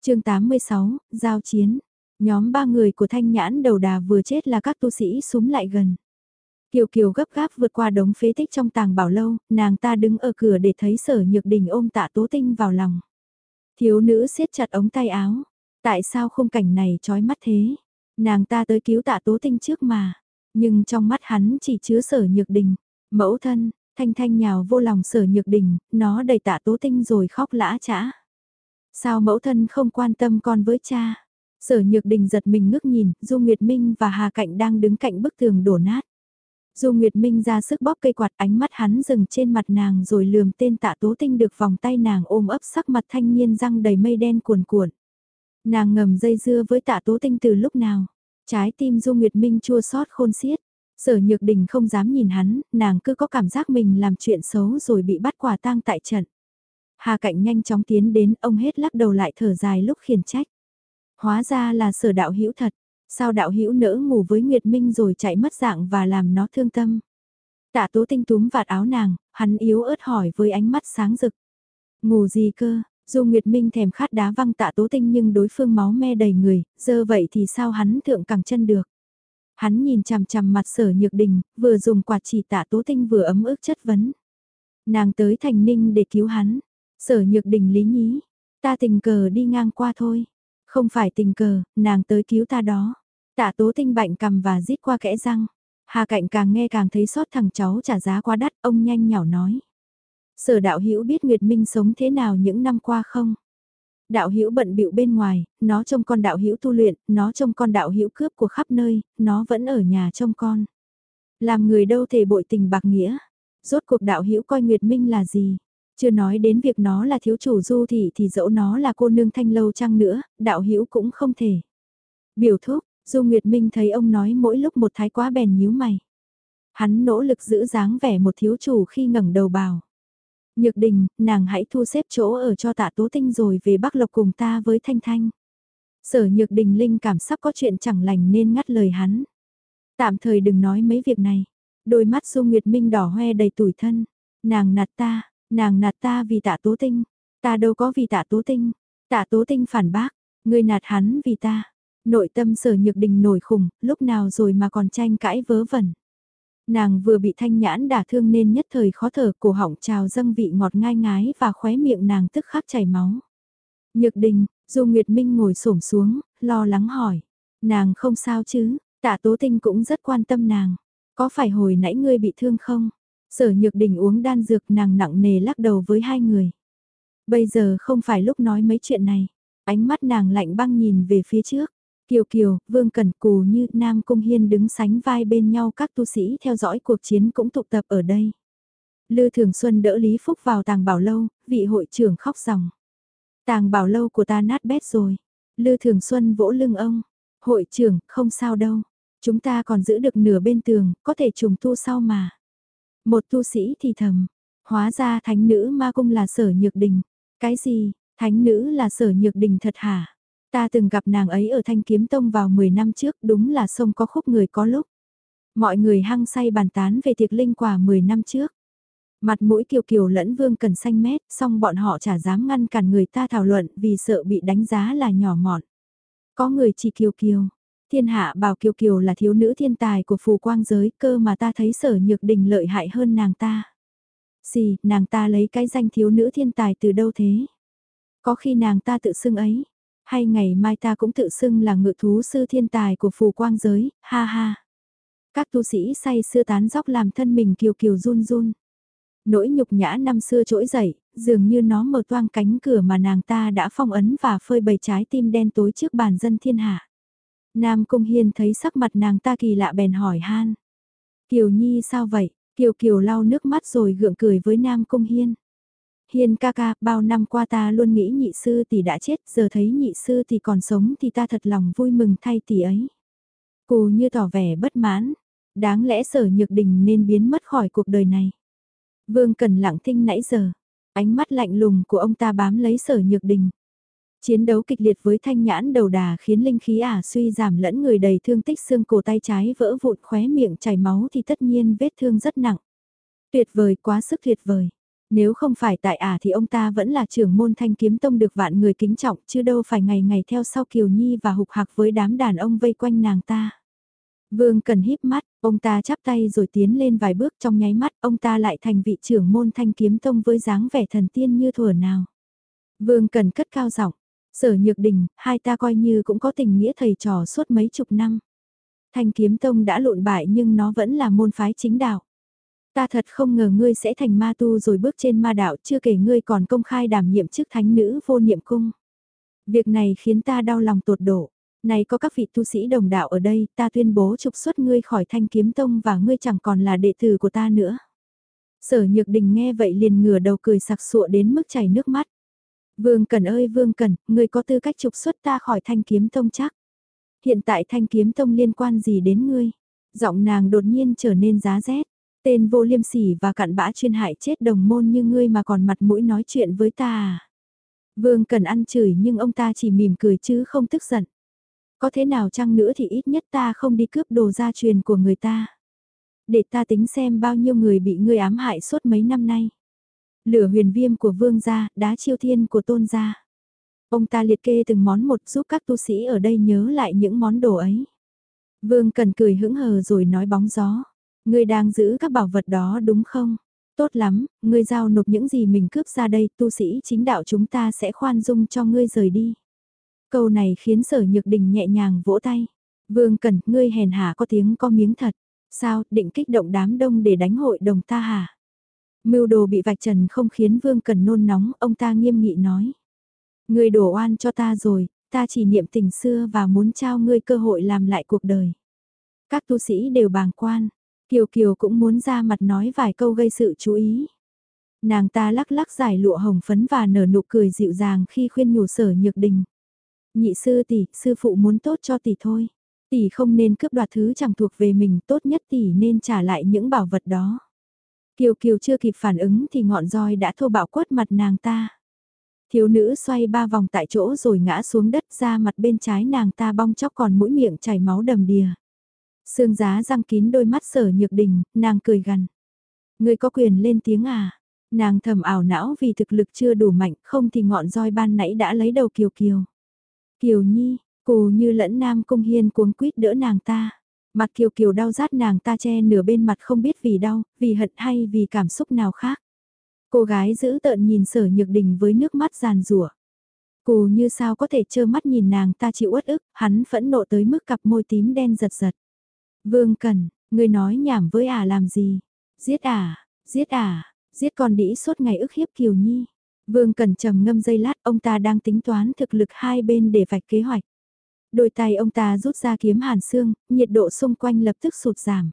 chương 86, Giao chiến. Nhóm ba người của thanh nhãn đầu đà vừa chết là các tu sĩ súng lại gần. Kiều Kiều gấp gáp vượt qua đống phế tích trong tàng bảo lâu, nàng ta đứng ở cửa để thấy sở nhược đình ôm tạ tố tinh vào lòng. Thiếu nữ siết chặt ống tay áo. Tại sao khung cảnh này trói mắt thế? Nàng ta tới cứu tạ tố tinh trước mà. Nhưng trong mắt hắn chỉ chứa sở nhược đình. Mẫu thân, thanh thanh nhào vô lòng sở nhược đình, nó đầy tạ tố tinh rồi khóc lã chã. Sao mẫu thân không quan tâm con với cha? Sở Nhược Đình giật mình ngước nhìn, Du Nguyệt Minh và Hà Cạnh đang đứng cạnh bức tường đổ nát. Du Nguyệt Minh ra sức bóp cây quạt ánh mắt hắn dừng trên mặt nàng rồi lườm tên tạ tố tinh được vòng tay nàng ôm ấp sắc mặt thanh niên răng đầy mây đen cuồn cuộn. Nàng ngầm dây dưa với tạ tố tinh từ lúc nào. Trái tim Du Nguyệt Minh chua xót khôn xiết. Sở Nhược Đình không dám nhìn hắn, nàng cứ có cảm giác mình làm chuyện xấu rồi bị bắt quả tang tại trận. Hà Cạnh nhanh chóng tiến đến, ông hết lắc đầu lại thở dài lúc khiển trách. Hóa ra là sở đạo hữu thật, sao đạo hữu nỡ ngủ với Nguyệt Minh rồi chạy mất dạng và làm nó thương tâm. Tạ tố tinh túm vạt áo nàng, hắn yếu ớt hỏi với ánh mắt sáng rực. Ngủ gì cơ, dù Nguyệt Minh thèm khát đá văng tạ tố tinh nhưng đối phương máu me đầy người, giờ vậy thì sao hắn thượng cẳng chân được. Hắn nhìn chằm chằm mặt sở nhược đình, vừa dùng quạt chỉ tạ tố tinh vừa ấm ức chất vấn. Nàng tới thành ninh để cứu hắn. Sở nhược đình lý nhí. Ta tình cờ đi ngang qua thôi. Không phải tình cờ, nàng tới cứu ta đó. Tạ tố tinh bạnh cầm và rít qua kẽ răng. Hà cạnh càng nghe càng thấy sót thằng cháu trả giá quá đắt, ông nhanh nhỏ nói. Sở đạo hữu biết Nguyệt Minh sống thế nào những năm qua không? Đạo hữu bận bịu bên ngoài, nó trông con đạo hữu tu luyện, nó trông con đạo hữu cướp của khắp nơi, nó vẫn ở nhà trông con. Làm người đâu thể bội tình bạc nghĩa. Rốt cuộc đạo hữu coi Nguyệt Minh là gì? Chưa nói đến việc nó là thiếu chủ du thị thì dẫu nó là cô nương thanh lâu chăng nữa, đạo hữu cũng không thể. Biểu thúc, Du Nguyệt Minh thấy ông nói mỗi lúc một thái quá bèn nhíu mày. Hắn nỗ lực giữ dáng vẻ một thiếu chủ khi ngẩng đầu bào. Nhược đình, nàng hãy thu xếp chỗ ở cho tạ tố tinh rồi về Bắc Lộc cùng ta với Thanh Thanh. Sở nhược đình linh cảm sắp có chuyện chẳng lành nên ngắt lời hắn. Tạm thời đừng nói mấy việc này. Đôi mắt Du Nguyệt Minh đỏ hoe đầy tủi thân. Nàng nạt ta, Nàng nạt ta vì tạ tố tinh, ta đâu có vì tạ tố tinh, tạ tố tinh phản bác, ngươi nạt hắn vì ta. Nội tâm sở nhược đình nổi khủng. lúc nào rồi mà còn tranh cãi vớ vẩn. Nàng vừa bị thanh nhãn đả thương nên nhất thời khó thở cổ họng trào dâng vị ngọt ngai ngái và khóe miệng nàng tức khắc chảy máu. Nhược đình, Du Nguyệt Minh ngồi xổm xuống, lo lắng hỏi. Nàng không sao chứ, tạ tố tinh cũng rất quan tâm nàng. Có phải hồi nãy ngươi bị thương không? Sở nhược đình uống đan dược nàng nặng nề lắc đầu với hai người. Bây giờ không phải lúc nói mấy chuyện này. Ánh mắt nàng lạnh băng nhìn về phía trước. Kiều Kiều, Vương Cẩn Cù như Nam Cung Hiên đứng sánh vai bên nhau các tu sĩ theo dõi cuộc chiến cũng tụ tập ở đây. Lư Thường Xuân đỡ Lý Phúc vào tàng bảo lâu, vị hội trưởng khóc ròng. Tàng bảo lâu của ta nát bét rồi. Lư Thường Xuân vỗ lưng ông. Hội trưởng, không sao đâu. Chúng ta còn giữ được nửa bên tường, có thể trùng tu sau mà. Một tu sĩ thì thầm, hóa ra thánh nữ ma cung là sở nhược đình. Cái gì, thánh nữ là sở nhược đình thật hả? Ta từng gặp nàng ấy ở Thanh Kiếm Tông vào 10 năm trước đúng là sông có khúc người có lúc. Mọi người hăng say bàn tán về tiệc linh quả 10 năm trước. Mặt mũi kiều kiều lẫn vương cần xanh mét, song bọn họ chả dám ngăn cản người ta thảo luận vì sợ bị đánh giá là nhỏ mọn. Có người chỉ kiều kiều. Thiên hạ bảo kiều kiều là thiếu nữ thiên tài của phù quang giới cơ mà ta thấy sở nhược đình lợi hại hơn nàng ta. Xì, nàng ta lấy cái danh thiếu nữ thiên tài từ đâu thế? Có khi nàng ta tự xưng ấy, hay ngày mai ta cũng tự xưng là ngự thú sư thiên tài của phù quang giới, ha ha. Các tu sĩ say sưa tán dóc làm thân mình kiều kiều run run. Nỗi nhục nhã năm xưa trỗi dậy, dường như nó mở toang cánh cửa mà nàng ta đã phong ấn và phơi bày trái tim đen tối trước bàn dân thiên hạ. Nam Cung Hiên thấy sắc mặt nàng ta kỳ lạ bèn hỏi han. Kiều Nhi sao vậy? Kiều Kiều lau nước mắt rồi gượng cười với Nam Cung Hiên. Hiên ca ca, bao năm qua ta luôn nghĩ nhị sư tỷ đã chết, giờ thấy nhị sư tỷ còn sống thì ta thật lòng vui mừng thay tỷ ấy. Cù như tỏ vẻ bất mãn, đáng lẽ sở nhược đình nên biến mất khỏi cuộc đời này. Vương Cần lặng thinh nãy giờ, ánh mắt lạnh lùng của ông ta bám lấy sở nhược đình. Chiến đấu kịch liệt với thanh nhãn đầu đà khiến linh khí ả suy giảm lẫn người đầy thương tích xương cổ tay trái vỡ vụn khóe miệng chảy máu thì tất nhiên vết thương rất nặng. Tuyệt vời quá sức tuyệt vời. Nếu không phải tại ả thì ông ta vẫn là trưởng môn thanh kiếm tông được vạn người kính trọng chứ đâu phải ngày ngày theo sau Kiều Nhi và hục hạc với đám đàn ông vây quanh nàng ta. Vương cần híp mắt, ông ta chắp tay rồi tiến lên vài bước trong nháy mắt ông ta lại thành vị trưởng môn thanh kiếm tông với dáng vẻ thần tiên như thuở nào. Vương cần cất cao giọng, sở nhược đình, hai ta coi như cũng có tình nghĩa thầy trò suốt mấy chục năm. Thanh kiếm tông đã lộn bại nhưng nó vẫn là môn phái chính đạo. Ta thật không ngờ ngươi sẽ thành ma tu rồi bước trên ma đạo chưa kể ngươi còn công khai đảm nhiệm chức thánh nữ vô niệm cung. Việc này khiến ta đau lòng tột độ. Này có các vị tu sĩ đồng đạo ở đây, ta tuyên bố trục xuất ngươi khỏi thanh kiếm tông và ngươi chẳng còn là đệ tử của ta nữa. Sở nhược đình nghe vậy liền ngửa đầu cười sặc sụa đến mức chảy nước mắt. Vương Cần ơi Vương Cần, ngươi có tư cách trục xuất ta khỏi thanh kiếm tông chắc. Hiện tại thanh kiếm tông liên quan gì đến ngươi? Giọng nàng đột nhiên trở nên giá rét. Tên vô liêm sỉ và cặn bã chuyên hại chết đồng môn như ngươi mà còn mặt mũi nói chuyện với ta à? Vương Cần ăn chửi nhưng ông ta chỉ mỉm cười chứ không tức giận. Có thế nào chăng nữa thì ít nhất ta không đi cướp đồ gia truyền của người ta. Để ta tính xem bao nhiêu người bị ngươi ám hại suốt mấy năm nay. Lửa huyền viêm của vương gia, đá chiêu thiên của tôn gia. Ông ta liệt kê từng món một giúp các tu sĩ ở đây nhớ lại những món đồ ấy. Vương cần cười hững hờ rồi nói bóng gió. Ngươi đang giữ các bảo vật đó đúng không? Tốt lắm, ngươi giao nộp những gì mình cướp ra đây, tu sĩ chính đạo chúng ta sẽ khoan dung cho ngươi rời đi. Câu này khiến sở nhược đình nhẹ nhàng vỗ tay. Vương Cẩn, ngươi hèn hạ có tiếng có miếng thật. Sao, định kích động đám đông để đánh hội đồng ta hả? Mưu đồ bị vạch trần không khiến Vương Cẩn nôn nóng, ông ta nghiêm nghị nói. Ngươi đổ oan cho ta rồi, ta chỉ niệm tình xưa và muốn trao ngươi cơ hội làm lại cuộc đời. Các tu sĩ đều bàng quan, Kiều Kiều cũng muốn ra mặt nói vài câu gây sự chú ý. Nàng ta lắc lắc giải lụa hồng phấn và nở nụ cười dịu dàng khi khuyên nhủ sở nhược đình. Nhị sư tỷ, sư phụ muốn tốt cho tỷ thôi. Tỷ không nên cướp đoạt thứ chẳng thuộc về mình, tốt nhất tỷ nên trả lại những bảo vật đó. Kiều Kiều chưa kịp phản ứng thì ngọn roi đã thô bạo quất mặt nàng ta. Thiếu nữ xoay ba vòng tại chỗ rồi ngã xuống đất ra mặt bên trái nàng ta bong chóc còn mũi miệng chảy máu đầm đìa. Sương giá răng kín đôi mắt sở nhược đình, nàng cười gằn. Người có quyền lên tiếng à? Nàng thầm ảo não vì thực lực chưa đủ mạnh, không thì ngọn roi ban nãy đã lấy đầu Kiều Kiều. Kiều Nhi, cù như lẫn Nam Cung Hiên cuống quýt đỡ nàng ta. Mặt Kiều Kiều đau rát nàng ta che nửa bên mặt không biết vì đau, vì hận hay vì cảm xúc nào khác. Cô gái giữ tợn nhìn sở nhược đình với nước mắt giàn rủa Cù như sao có thể trơ mắt nhìn nàng ta chịu uất ức, hắn phẫn nộ tới mức cặp môi tím đen giật giật. Vương Cần, ngươi nói nhảm với ả à làm gì? Giết ả, à, giết ả, à, giết con đĩ suốt ngày ức hiếp Kiều Nhi. Vương Cần trầm ngâm giây lát, ông ta đang tính toán thực lực hai bên để vạch kế hoạch. Đôi tay ông ta rút ra kiếm hàn xương, nhiệt độ xung quanh lập tức sụt giảm.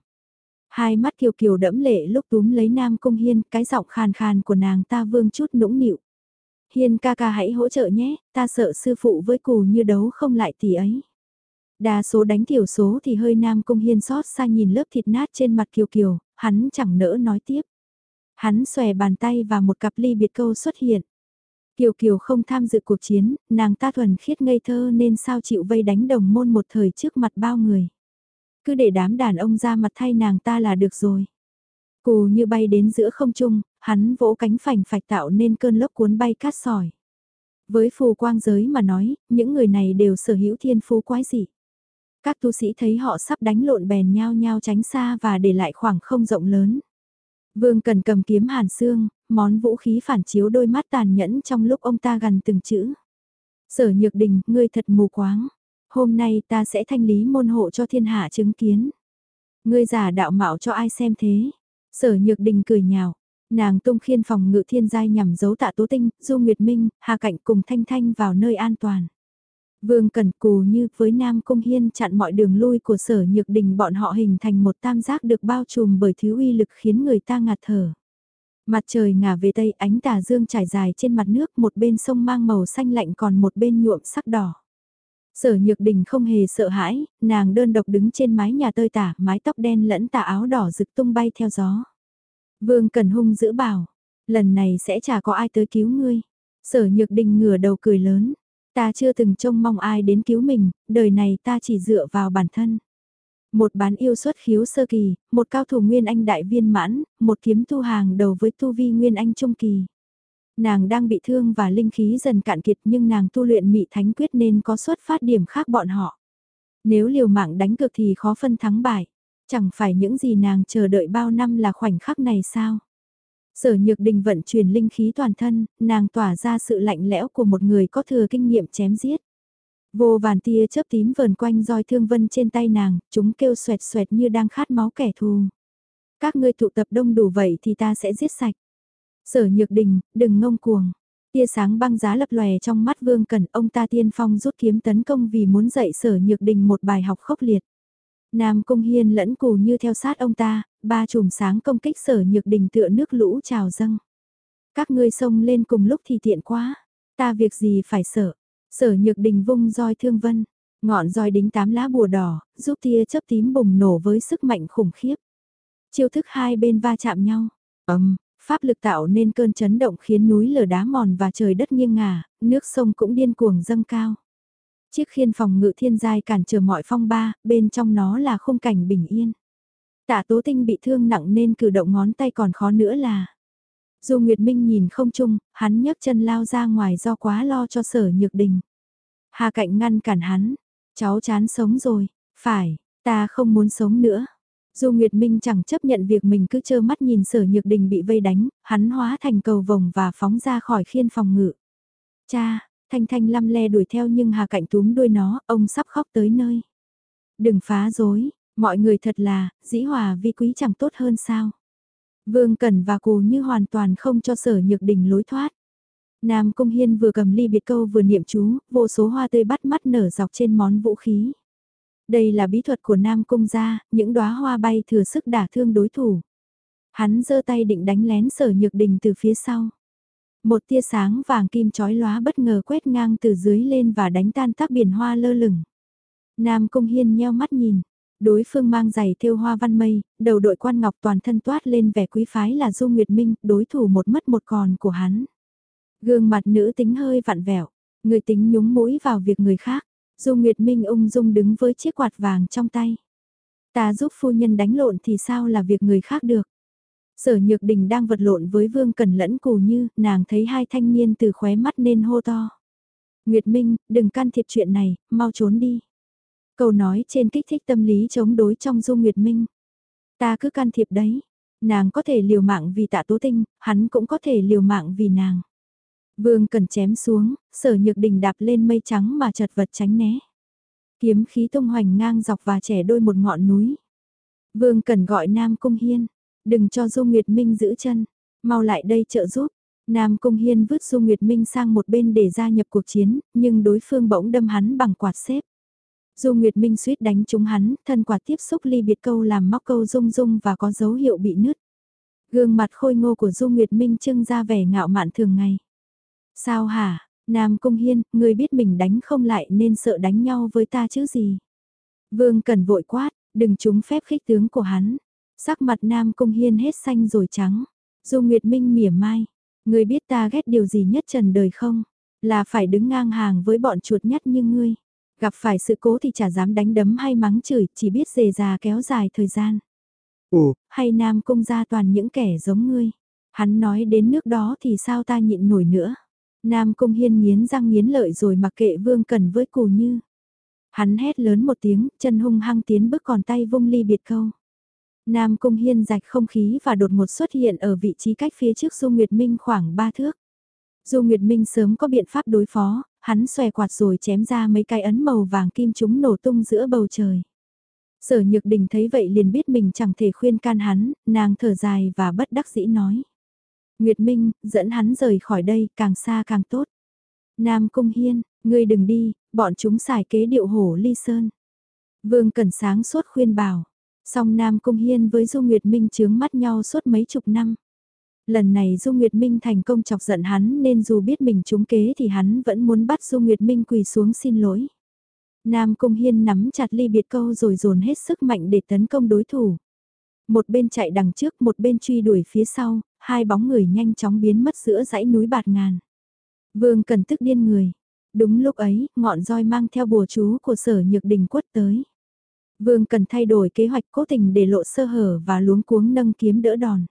Hai mắt kiều kiều đẫm lệ lúc túm lấy Nam Cung Hiên, cái giọng khàn khàn của nàng ta vương chút nũng nịu. Hiên ca ca hãy hỗ trợ nhé, ta sợ sư phụ với cù như đấu không lại tỷ ấy. Đa số đánh thiểu số thì hơi Nam Cung Hiên xót xa nhìn lớp thịt nát trên mặt kiều kiều, hắn chẳng nỡ nói tiếp. Hắn xòe bàn tay và một cặp ly biệt câu xuất hiện. Kiều Kiều không tham dự cuộc chiến, nàng ta thuần khiết ngây thơ nên sao chịu vây đánh đồng môn một thời trước mặt bao người. cứ để đám đàn ông ra mặt thay nàng ta là được rồi. Cù như bay đến giữa không trung, hắn vỗ cánh phành phạch tạo nên cơn lốc cuốn bay cát sỏi. Với phù quang giới mà nói, những người này đều sở hữu thiên phú quái dị. Các tu sĩ thấy họ sắp đánh lộn bèn nhau nhau tránh xa và để lại khoảng không rộng lớn. Vương cần cầm kiếm hàn xương, món vũ khí phản chiếu đôi mắt tàn nhẫn trong lúc ông ta gần từng chữ. Sở nhược đình, ngươi thật mù quáng. Hôm nay ta sẽ thanh lý môn hộ cho thiên hạ chứng kiến. Ngươi giả đạo mạo cho ai xem thế. Sở nhược đình cười nhào. Nàng tung khiên phòng ngự thiên giai nhằm giấu tạ tố tinh, du nguyệt minh, hà cạnh cùng thanh thanh vào nơi an toàn. Vương Cẩn Cù như với Nam Cung Hiên chặn mọi đường lui của sở nhược đình bọn họ hình thành một tam giác được bao trùm bởi thứ uy lực khiến người ta ngạt thở. Mặt trời ngả về tây ánh tà dương trải dài trên mặt nước một bên sông mang màu xanh lạnh còn một bên nhuộm sắc đỏ. Sở nhược đình không hề sợ hãi, nàng đơn độc đứng trên mái nhà tơi tả, mái tóc đen lẫn tà áo đỏ rực tung bay theo gió. Vương Cẩn Hung giữ bảo, lần này sẽ chả có ai tới cứu ngươi. Sở nhược đình ngửa đầu cười lớn, ta chưa từng trông mong ai đến cứu mình, đời này ta chỉ dựa vào bản thân. Một bán yêu xuất khiếu sơ kỳ, một cao thủ nguyên anh đại viên mãn, một kiếm tu hàng đầu với tu vi nguyên anh trung kỳ. Nàng đang bị thương và linh khí dần cạn kiệt nhưng nàng tu luyện mị thánh quyết nên có xuất phát điểm khác bọn họ. Nếu liều mạng đánh cực thì khó phân thắng bại. Chẳng phải những gì nàng chờ đợi bao năm là khoảnh khắc này sao? Sở nhược đình vận chuyển linh khí toàn thân, nàng tỏa ra sự lạnh lẽo của một người có thừa kinh nghiệm chém giết. Vô vàn tia chớp tím vờn quanh roi thương vân trên tay nàng, chúng kêu xoẹt xoẹt như đang khát máu kẻ thù. Các ngươi tụ tập đông đủ vậy thì ta sẽ giết sạch. Sở nhược đình, đừng ngông cuồng. Tia sáng băng giá lập lòe trong mắt vương cần ông ta tiên phong rút kiếm tấn công vì muốn dạy sở nhược đình một bài học khốc liệt. Nam Cung Hiên lẫn cù như theo sát ông ta, ba chùm sáng công kích sở nhược đình tựa nước lũ trào dâng. Các ngươi xông lên cùng lúc thì tiện quá, ta việc gì phải sợ. Sở nhược đình vung roi thương vân, ngọn roi đính tám lá bùa đỏ, giúp tia chớp tím bùng nổ với sức mạnh khủng khiếp. Chiêu thức hai bên va chạm nhau, ầm, pháp lực tạo nên cơn chấn động khiến núi lở đá mòn và trời đất nghiêng ngả, nước sông cũng điên cuồng dâng cao. Chiếc khiên phòng ngự thiên giai cản trở mọi phong ba, bên trong nó là khung cảnh bình yên. Tạ Tố Tinh bị thương nặng nên cử động ngón tay còn khó nữa là. Dù Nguyệt Minh nhìn không chung, hắn nhấc chân lao ra ngoài do quá lo cho sở nhược đình. Hà cạnh ngăn cản hắn, cháu chán sống rồi, phải, ta không muốn sống nữa. Dù Nguyệt Minh chẳng chấp nhận việc mình cứ trơ mắt nhìn sở nhược đình bị vây đánh, hắn hóa thành cầu vồng và phóng ra khỏi khiên phòng ngự. Cha, Thanh Thanh lăm le đuổi theo nhưng Hà Cạnh túm đuôi nó, ông sắp khóc tới nơi. Đừng phá dối, mọi người thật là, dĩ hòa vi quý chẳng tốt hơn sao. Vương Cẩn và Cù như hoàn toàn không cho sở nhược đình lối thoát. Nam Cung Hiên vừa cầm ly biệt câu vừa niệm chú, vô số hoa tươi bắt mắt nở dọc trên món vũ khí. Đây là bí thuật của Nam Cung gia, những đóa hoa bay thừa sức đả thương đối thủ. Hắn giơ tay định đánh lén sở nhược đình từ phía sau. Một tia sáng vàng kim chói lóa bất ngờ quét ngang từ dưới lên và đánh tan tác biển hoa lơ lửng. Nam Cung Hiên nheo mắt nhìn, đối phương mang giày thêu hoa văn mây, đầu đội quan ngọc toàn thân toát lên vẻ quý phái là Du Nguyệt Minh, đối thủ một mất một còn của hắn. Gương mặt nữ tính hơi vặn vẹo, người tính nhúng mũi vào việc người khác, Du Nguyệt Minh ung dung đứng với chiếc quạt vàng trong tay. Ta giúp phu nhân đánh lộn thì sao là việc người khác được. Sở Nhược Đình đang vật lộn với Vương Cần lẫn cù như, nàng thấy hai thanh niên từ khóe mắt nên hô to. Nguyệt Minh, đừng can thiệp chuyện này, mau trốn đi. Câu nói trên kích thích tâm lý chống đối trong Du Nguyệt Minh. Ta cứ can thiệp đấy. Nàng có thể liều mạng vì tạ tố tinh, hắn cũng có thể liều mạng vì nàng. Vương cần chém xuống, sở nhược đình đạp lên mây trắng mà chật vật tránh né. Kiếm khí tung hoành ngang dọc và trẻ đôi một ngọn núi. Vương cần gọi Nam Cung Hiên, đừng cho Du Nguyệt Minh giữ chân, mau lại đây trợ giúp. Nam Cung Hiên vứt Du Nguyệt Minh sang một bên để gia nhập cuộc chiến, nhưng đối phương bỗng đâm hắn bằng quạt xếp. Du Nguyệt Minh suýt đánh trúng hắn, thân quạt tiếp xúc ly biệt câu làm móc câu rung rung và có dấu hiệu bị nứt. Gương mặt khôi ngô của Du Nguyệt Minh trưng ra vẻ ngạo mạn thường ngày. Sao hả, Nam Cung Hiên, người biết mình đánh không lại nên sợ đánh nhau với ta chứ gì. Vương cần vội quát, đừng trúng phép khích tướng của hắn. Sắc mặt Nam Cung Hiên hết xanh rồi trắng. Du Nguyệt Minh mỉa mai. Người biết ta ghét điều gì nhất trần đời không? Là phải đứng ngang hàng với bọn chuột nhắt như ngươi. Gặp phải sự cố thì chả dám đánh đấm hay mắng chửi, chỉ biết dề già kéo dài thời gian. Ồ, hay Nam Cung gia toàn những kẻ giống ngươi. Hắn nói đến nước đó thì sao ta nhịn nổi nữa. Nam Cung Hiên nghiến răng nghiến lợi rồi mặc kệ Vương Cần với Cù Như. Hắn hét lớn một tiếng, chân hung hăng tiến bước còn tay vung ly biệt câu. Nam Cung Hiên rạch không khí và đột ngột xuất hiện ở vị trí cách phía trước Du Nguyệt Minh khoảng 3 thước. Du Nguyệt Minh sớm có biện pháp đối phó, hắn xòe quạt rồi chém ra mấy cái ấn màu vàng kim chúng nổ tung giữa bầu trời. Sở Nhược Đình thấy vậy liền biết mình chẳng thể khuyên can hắn, nàng thở dài và bất đắc dĩ nói. Nguyệt Minh, dẫn hắn rời khỏi đây, càng xa càng tốt. Nam Cung Hiên, ngươi đừng đi, bọn chúng xài kế điệu hổ ly sơn. Vương Cẩn sáng suốt khuyên bảo. Song Nam Cung Hiên với Du Nguyệt Minh chướng mắt nhau suốt mấy chục năm. Lần này Du Nguyệt Minh thành công chọc giận hắn nên dù biết mình trúng kế thì hắn vẫn muốn bắt Du Nguyệt Minh quỳ xuống xin lỗi. Nam Cung Hiên nắm chặt ly biệt câu rồi dồn hết sức mạnh để tấn công đối thủ. Một bên chạy đằng trước một bên truy đuổi phía sau, hai bóng người nhanh chóng biến mất giữa dãy núi bạt ngàn. Vương cần tức điên người. Đúng lúc ấy, ngọn roi mang theo bùa chú của sở nhược đình quất tới. Vương cần thay đổi kế hoạch cố tình để lộ sơ hở và luống cuống nâng kiếm đỡ đòn.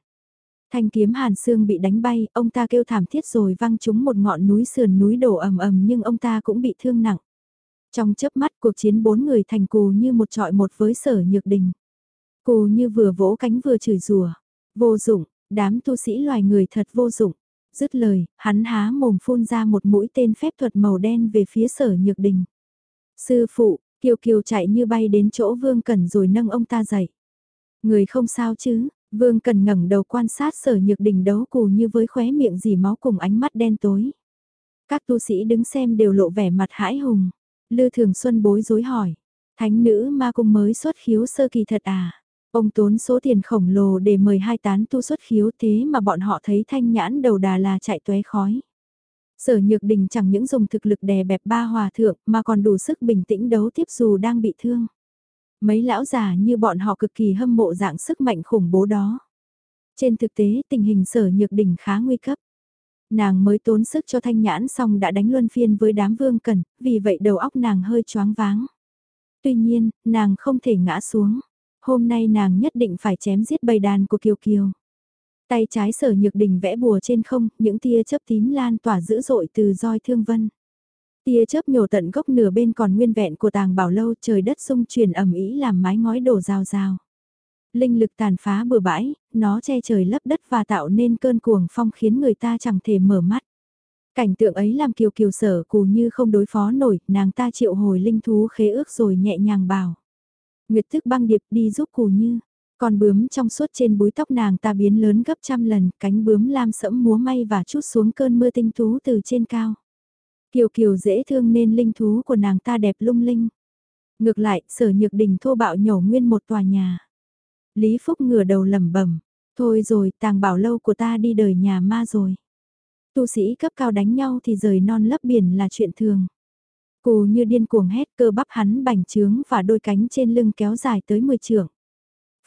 Thanh kiếm hàn xương bị đánh bay, ông ta kêu thảm thiết rồi văng trúng một ngọn núi sườn núi đổ ầm ầm nhưng ông ta cũng bị thương nặng. Trong chớp mắt cuộc chiến bốn người thành cù như một trọi một với sở nhược đình. Cù như vừa vỗ cánh vừa chửi rủa Vô dụng, đám tu sĩ loài người thật vô dụng. Dứt lời, hắn há mồm phun ra một mũi tên phép thuật màu đen về phía sở nhược đình. Sư phụ, Kiều Kiều chạy như bay đến chỗ Vương Cẩn rồi nâng ông ta dậy. Người không sao chứ, Vương Cẩn ngẩng đầu quan sát sở nhược đình đấu cù như với khóe miệng dì máu cùng ánh mắt đen tối. Các tu sĩ đứng xem đều lộ vẻ mặt hãi hùng. Lư Thường Xuân bối rối hỏi. Thánh nữ ma cung mới xuất khiếu sơ kỳ thật à? Ông tốn số tiền khổng lồ để mời hai tán tu xuất khiếu thế mà bọn họ thấy thanh nhãn đầu đà là chạy tué khói. Sở Nhược Đình chẳng những dùng thực lực đè bẹp ba hòa thượng mà còn đủ sức bình tĩnh đấu tiếp dù đang bị thương. Mấy lão già như bọn họ cực kỳ hâm mộ dạng sức mạnh khủng bố đó. Trên thực tế tình hình sở Nhược Đình khá nguy cấp. Nàng mới tốn sức cho thanh nhãn xong đã đánh luân phiên với đám vương cần, vì vậy đầu óc nàng hơi choáng váng. Tuy nhiên, nàng không thể ngã xuống. Hôm nay nàng nhất định phải chém giết bầy đàn của Kiều Kiều. Tay trái sở nhược đình vẽ bùa trên không, những tia chớp tím lan tỏa dữ dội từ roi thương vân. Tia chớp nhổ tận gốc nửa bên còn nguyên vẹn của tàng bảo lâu trời đất sung truyền ẩm ý làm mái ngói đổ rào rào. Linh lực tàn phá bừa bãi, nó che trời lấp đất và tạo nên cơn cuồng phong khiến người ta chẳng thể mở mắt. Cảnh tượng ấy làm kiều kiều sở cù như không đối phó nổi, nàng ta triệu hồi linh thú khế ước rồi nhẹ nhàng bảo. Nguyệt thức băng điệp đi giúp cù như. Con bướm trong suốt trên búi tóc nàng ta biến lớn gấp trăm lần, cánh bướm lam sẫm múa may và chút xuống cơn mưa tinh tú từ trên cao. Kiều kiều dễ thương nên linh thú của nàng ta đẹp lung linh. Ngược lại, sở nhược đình thô bạo nhổ nguyên một tòa nhà. Lý Phúc ngửa đầu lẩm bẩm thôi rồi, tàng bảo lâu của ta đi đời nhà ma rồi. Tu sĩ cấp cao đánh nhau thì rời non lấp biển là chuyện thường. Cù như điên cuồng hét cơ bắp hắn bành trướng và đôi cánh trên lưng kéo dài tới 10 trượng.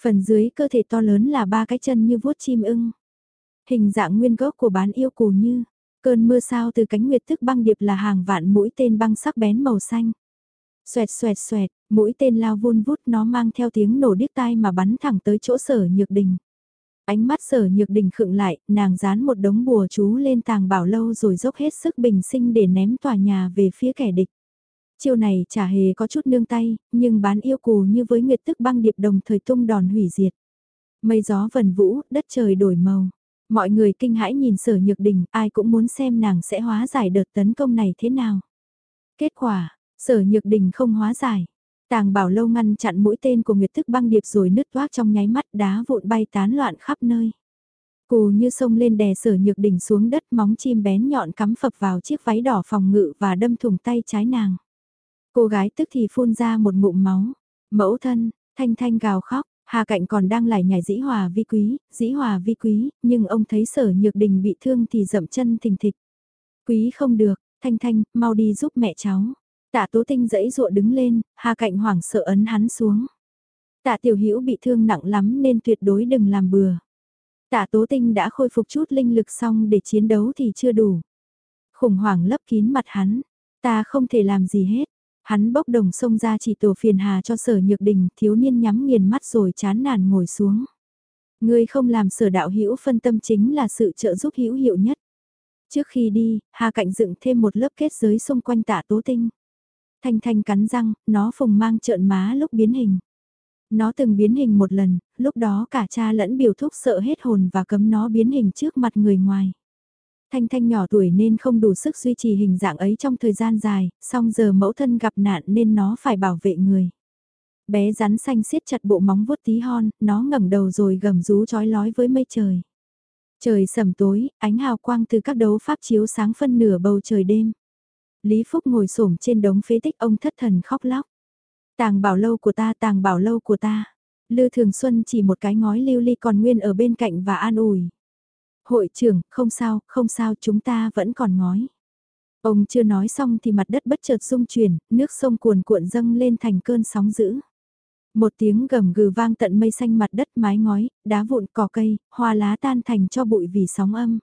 Phần dưới cơ thể to lớn là ba cái chân như vuốt chim ưng. Hình dạng nguyên gốc của bán yêu cù như, cơn mưa sao từ cánh nguyệt thức băng điệp là hàng vạn mũi tên băng sắc bén màu xanh. Xoẹt xoẹt xoẹt, mũi tên lao vun vút nó mang theo tiếng nổ điếc tai mà bắn thẳng tới chỗ sở nhược đình. Ánh mắt sở nhược đình khựng lại, nàng dán một đống bùa chú lên tàng bảo lâu rồi dốc hết sức bình sinh để ném tòa nhà về phía kẻ địch. Chiêu này chả hề có chút nương tay, nhưng bán yêu cù như với nguyệt tức băng điệp đồng thời tung đòn hủy diệt. Mây gió vần vũ, đất trời đổi màu. Mọi người kinh hãi nhìn sở nhược đình, ai cũng muốn xem nàng sẽ hóa giải đợt tấn công này thế nào. Kết quả, sở nhược đình không hóa giải. Tàng bảo lâu ngăn chặn mũi tên của Nguyệt Thức băng điệp rồi nứt toác trong nháy mắt đá vụn bay tán loạn khắp nơi. Cù như sông lên đè sở nhược đỉnh xuống đất móng chim bén nhọn cắm phập vào chiếc váy đỏ phòng ngự và đâm thủng tay trái nàng. Cô gái tức thì phun ra một ngụm máu. Mẫu thân, thanh thanh gào khóc, Hà Cạnh còn đang lải nhảy dĩ hòa vi quý, dĩ hòa vi quý, nhưng ông thấy sở nhược đình bị thương thì dậm chân thình thịch. Quý không được, thanh thanh, mau đi giúp mẹ cháu. Tạ Tố Tinh dẫy dụa đứng lên, Hà Cạnh hoảng sợ ấn hắn xuống. Tạ Tiểu Hữu bị thương nặng lắm nên tuyệt đối đừng làm bừa. Tạ Tố Tinh đã khôi phục chút linh lực xong để chiến đấu thì chưa đủ. Khủng hoảng lấp kín mặt hắn, ta không thể làm gì hết. Hắn bốc đồng xông ra chỉ tổ phiền hà cho sở nhược đình, thiếu niên nhắm nghiền mắt rồi chán nản ngồi xuống. Ngươi không làm sở đạo hữu phân tâm chính là sự trợ giúp hữu hiệu nhất. Trước khi đi, Hà Cạnh dựng thêm một lớp kết giới xung quanh tạ tố tinh. Thanh Thanh cắn răng, nó phùng mang trợn má lúc biến hình. Nó từng biến hình một lần, lúc đó cả cha lẫn biểu thúc sợ hết hồn và cấm nó biến hình trước mặt người ngoài. Thanh Thanh nhỏ tuổi nên không đủ sức duy trì hình dạng ấy trong thời gian dài, song giờ mẫu thân gặp nạn nên nó phải bảo vệ người. Bé rắn xanh siết chặt bộ móng vuốt tí hon, nó ngẩng đầu rồi gầm rú chói lói với mây trời. Trời sầm tối, ánh hào quang từ các đấu pháp chiếu sáng phân nửa bầu trời đêm. Lý Phúc ngồi xổm trên đống phế tích ông thất thần khóc lóc. Tàng bảo lâu của ta, tàng bảo lâu của ta. Lư Thường Xuân chỉ một cái ngói lưu ly còn nguyên ở bên cạnh và an ủi. Hội trưởng, không sao, không sao, chúng ta vẫn còn ngói. Ông chưa nói xong thì mặt đất bất chợt rung chuyển, nước sông cuồn cuộn dâng lên thành cơn sóng dữ. Một tiếng gầm gừ vang tận mây xanh mặt đất mái ngói, đá vụn cỏ cây, hoa lá tan thành cho bụi vì sóng âm.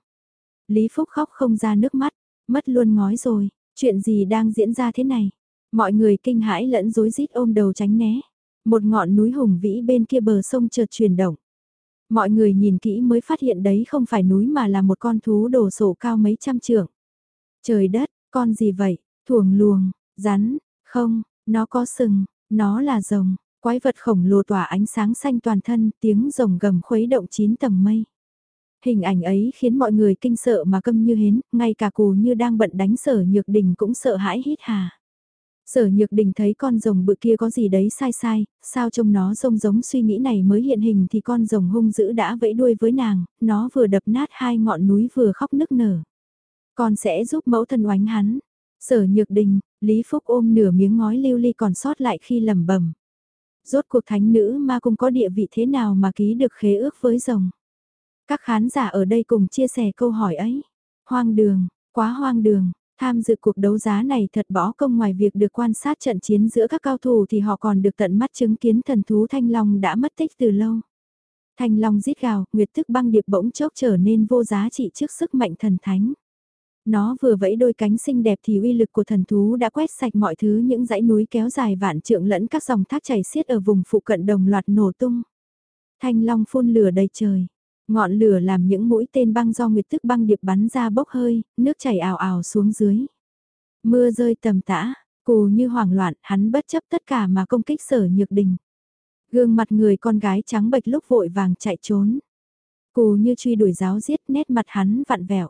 Lý Phúc khóc không ra nước mắt, mất luôn ngói rồi, chuyện gì đang diễn ra thế này? Mọi người kinh hãi lẫn rối rít ôm đầu tránh né. Một ngọn núi hùng vĩ bên kia bờ sông chợt chuyển động. Mọi người nhìn kỹ mới phát hiện đấy không phải núi mà là một con thú đồ sổ cao mấy trăm trượng. Trời đất, con gì vậy? Thuồng luồng, rắn, không, nó có sừng, nó là rồng, quái vật khổng lồ tỏa ánh sáng xanh toàn thân, tiếng rồng gầm khuấy động chín tầng mây. Hình ảnh ấy khiến mọi người kinh sợ mà câm như hến, ngay cả cù như đang bận đánh sở nhược đình cũng sợ hãi hít hà. Sở nhược đình thấy con rồng bự kia có gì đấy sai sai, sao trông nó rông giống suy nghĩ này mới hiện hình thì con rồng hung dữ đã vẫy đuôi với nàng, nó vừa đập nát hai ngọn núi vừa khóc nức nở. Con sẽ giúp mẫu thân oánh hắn. Sở nhược đình, Lý Phúc ôm nửa miếng ngói lưu ly còn sót lại khi lầm bẩm Rốt cuộc thánh nữ ma cung có địa vị thế nào mà ký được khế ước với rồng. Các khán giả ở đây cùng chia sẻ câu hỏi ấy. Hoang đường, quá hoang đường, Tham dự cuộc đấu giá này thật bỏ công ngoài việc được quan sát trận chiến giữa các cao thủ thì họ còn được tận mắt chứng kiến thần thú Thanh Long đã mất tích từ lâu. Thanh Long rít gào, Nguyệt thức băng điệp bỗng chốc trở nên vô giá trị trước sức mạnh thần thánh. Nó vừa vẫy đôi cánh xinh đẹp thì uy lực của thần thú đã quét sạch mọi thứ những dãy núi kéo dài vạn trượng lẫn các dòng thác chảy xiết ở vùng phụ cận đồng loạt nổ tung. Thanh Long phun lửa đầy trời. Ngọn lửa làm những mũi tên băng do nguyệt thức băng điệp bắn ra bốc hơi, nước chảy ào ào xuống dưới. Mưa rơi tầm tã, cù như hoảng loạn, hắn bất chấp tất cả mà công kích sở nhược đình. Gương mặt người con gái trắng bệch lúc vội vàng chạy trốn. Cù như truy đuổi giáo giết nét mặt hắn vặn vẹo.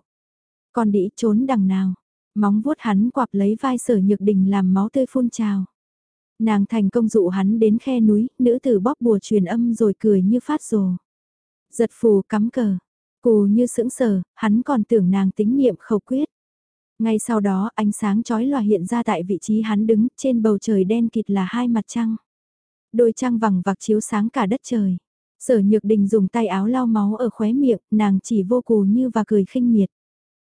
Con đĩ trốn đằng nào, móng vuốt hắn quặp lấy vai sở nhược đình làm máu tươi phun trào. Nàng thành công dụ hắn đến khe núi, nữ tử bóp bùa truyền âm rồi cười như phát rồ. Giật phù cắm cờ. Cù như sững sờ, hắn còn tưởng nàng tính niệm khẩu quyết. Ngay sau đó ánh sáng chói lòa hiện ra tại vị trí hắn đứng trên bầu trời đen kịt là hai mặt trăng. Đôi trăng vằng vặc chiếu sáng cả đất trời. Sở nhược đình dùng tay áo lau máu ở khóe miệng, nàng chỉ vô cù như và cười khinh miệt.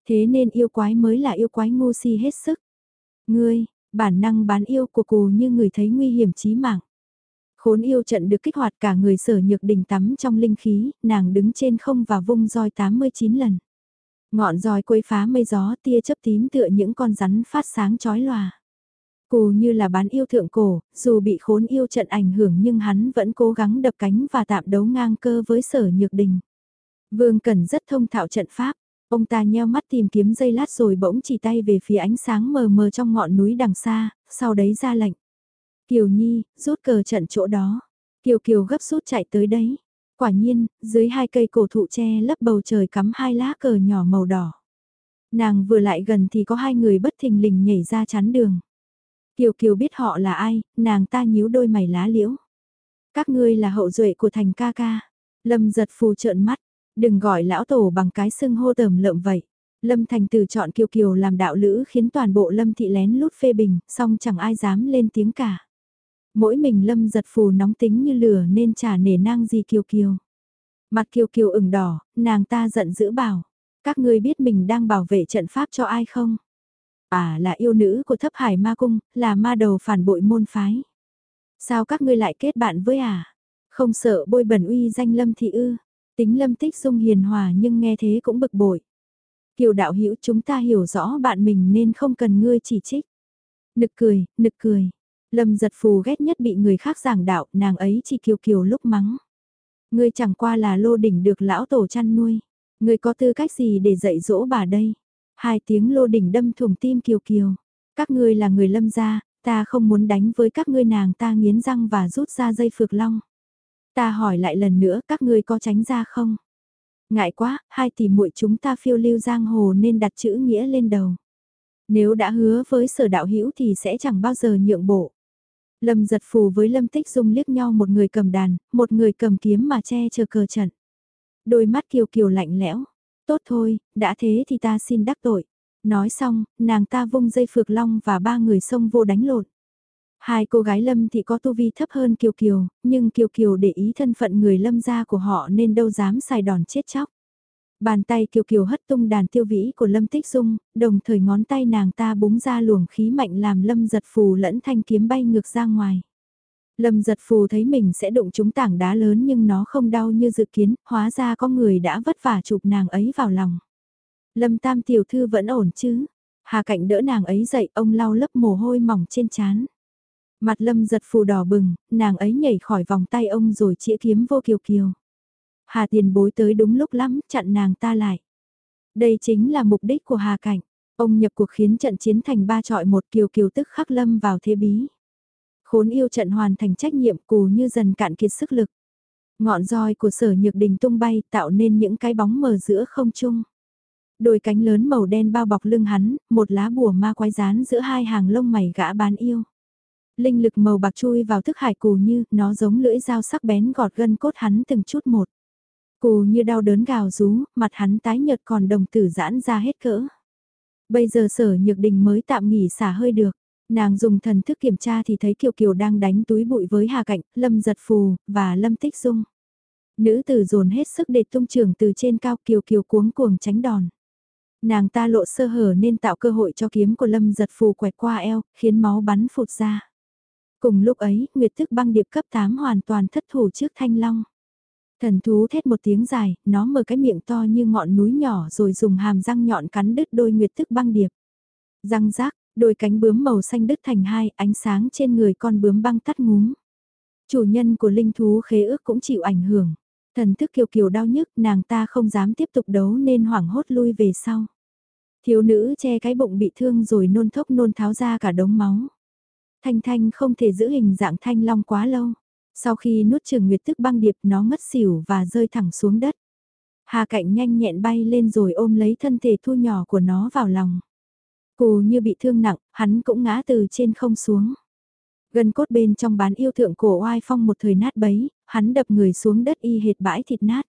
Thế nên yêu quái mới là yêu quái ngu si hết sức. Ngươi, bản năng bán yêu của cù như người thấy nguy hiểm chí mạng. Khốn yêu trận được kích hoạt cả người sở nhược đình tắm trong linh khí, nàng đứng trên không và vung roi 89 lần. Ngọn roi quấy phá mây gió tia chớp tím tựa những con rắn phát sáng chói lòa. Cù như là bán yêu thượng cổ, dù bị khốn yêu trận ảnh hưởng nhưng hắn vẫn cố gắng đập cánh và tạm đấu ngang cơ với sở nhược đình. Vương Cần rất thông thạo trận pháp, ông ta nheo mắt tìm kiếm dây lát rồi bỗng chỉ tay về phía ánh sáng mờ mờ trong ngọn núi đằng xa, sau đấy ra lệnh. Kiều Nhi, rút cờ trận chỗ đó. Kiều Kiều gấp rút chạy tới đấy. Quả nhiên, dưới hai cây cổ thụ tre lấp bầu trời cắm hai lá cờ nhỏ màu đỏ. Nàng vừa lại gần thì có hai người bất thình lình nhảy ra chắn đường. Kiều Kiều biết họ là ai, nàng ta nhíu đôi mày lá liễu. Các ngươi là hậu duệ của thành ca ca. Lâm giật phù trợn mắt, đừng gọi lão tổ bằng cái xưng hô tởm lợm vậy. Lâm Thành Tử chọn Kiều Kiều làm đạo lữ khiến toàn bộ Lâm Thị lén lút phê bình, song chẳng ai dám lên tiếng cả mỗi mình lâm giật phù nóng tính như lửa nên chả nể nang gì kiều kiều. Mặt kiều kiều ửng đỏ, nàng ta giận dữ bảo, các ngươi biết mình đang bảo vệ trận pháp cho ai không? À là yêu nữ của thấp hải ma cung, là ma đầu phản bội môn phái. Sao các ngươi lại kết bạn với à? Không sợ bôi bẩn uy danh lâm thị ư? Tính lâm tích dung hiền hòa nhưng nghe thế cũng bực bội. Kiều đạo hữu chúng ta hiểu rõ bạn mình nên không cần ngươi chỉ trích. Nực cười, nực cười. Lâm giật phù ghét nhất bị người khác giảng đạo, nàng ấy chỉ kiều kiều lúc mắng. Ngươi chẳng qua là lô đỉnh được lão tổ chăn nuôi. Ngươi có tư cách gì để dạy dỗ bà đây? Hai tiếng lô đỉnh đâm thủng tim kiều kiều. Các ngươi là người lâm gia, ta không muốn đánh với các ngươi nàng ta nghiến răng và rút ra dây phược long. Ta hỏi lại lần nữa các ngươi có tránh ra không? Ngại quá, hai tỷ muội chúng ta phiêu lưu giang hồ nên đặt chữ nghĩa lên đầu. Nếu đã hứa với sở đạo hữu thì sẽ chẳng bao giờ nhượng bộ. Lâm giật phù với Lâm Tích Dung liếc nhau một người cầm đàn, một người cầm kiếm mà che chờ cờ trận. Đôi mắt kiều kiều lạnh lẽo. Tốt thôi, đã thế thì ta xin đắc tội. Nói xong, nàng ta vung dây phược long và ba người xông vô đánh lột Hai cô gái Lâm thì có tu vi thấp hơn Kiều Kiều, nhưng Kiều Kiều để ý thân phận người Lâm gia của họ nên đâu dám xài đòn chết chóc. Bàn tay Kiều Kiều hất tung đàn tiêu vĩ của Lâm Tích Dung, đồng thời ngón tay nàng ta búng ra luồng khí mạnh làm Lâm giật phù lẫn thanh kiếm bay ngược ra ngoài. Lâm giật phù thấy mình sẽ đụng trúng tảng đá lớn nhưng nó không đau như dự kiến, hóa ra có người đã vất vả chụp nàng ấy vào lòng. Lâm tam tiểu thư vẫn ổn chứ? Hà cạnh đỡ nàng ấy dậy ông lau lấp mồ hôi mỏng trên trán. Mặt lâm giật phù đỏ bừng, nàng ấy nhảy khỏi vòng tay ông rồi chĩa kiếm vô kiều kiều. Hà tiền bối tới đúng lúc lắm, chặn nàng ta lại. Đây chính là mục đích của Hà Cảnh. Ông nhập cuộc khiến trận chiến thành ba trọi một kiều kiều tức khắc lâm vào thế bí. Khốn yêu trận hoàn thành trách nhiệm cù như dần cạn kiệt sức lực. Ngọn roi của sở nhược đình tung bay tạo nên những cái bóng mờ giữa không trung. Đôi cánh lớn màu đen bao bọc lưng hắn, một lá bùa ma quái rán giữa hai hàng lông mày gã bán yêu. Linh lực màu bạc chui vào thức hải cù như, nó giống lưỡi dao sắc bén gọt gân cốt hắn từng chút một. Cù như đau đớn gào rú, mặt hắn tái nhợt còn đồng tử giãn ra hết cỡ. Bây giờ sở nhược đình mới tạm nghỉ xả hơi được. Nàng dùng thần thức kiểm tra thì thấy Kiều Kiều đang đánh túi bụi với Hà Cạnh, Lâm Giật Phù, và Lâm Tích Dung. Nữ tử dồn hết sức để tung trưởng từ trên cao Kiều Kiều cuống cuồng tránh đòn. Nàng ta lộ sơ hở nên tạo cơ hội cho kiếm của Lâm Giật Phù quẹt qua eo, khiến máu bắn phụt ra. Cùng lúc ấy, Nguyệt thức băng điệp cấp 8 hoàn toàn thất thủ trước Thanh Long. Thần thú thét một tiếng dài, nó mở cái miệng to như ngọn núi nhỏ rồi dùng hàm răng nhọn cắn đứt đôi Nguyệt thức băng điệp. Răng rác, đôi cánh bướm màu xanh đứt thành hai, ánh sáng trên người con bướm băng tắt ngúm. Chủ nhân của linh thú khế ước cũng chịu ảnh hưởng. Thần thức kiều kiều đau nhức, nàng ta không dám tiếp tục đấu nên hoảng hốt lui về sau. Thiếu nữ che cái bụng bị thương rồi nôn thốc nôn tháo ra cả đống máu. Thanh Thanh không thể giữ hình dạng thanh long quá lâu. Sau khi nuốt trường nguyệt tức băng điệp nó ngất xỉu và rơi thẳng xuống đất. Hà cạnh nhanh nhẹn bay lên rồi ôm lấy thân thể thu nhỏ của nó vào lòng. Cù như bị thương nặng, hắn cũng ngã từ trên không xuống. Gần cốt bên trong bán yêu thượng cổ oai phong một thời nát bấy, hắn đập người xuống đất y hệt bãi thịt nát.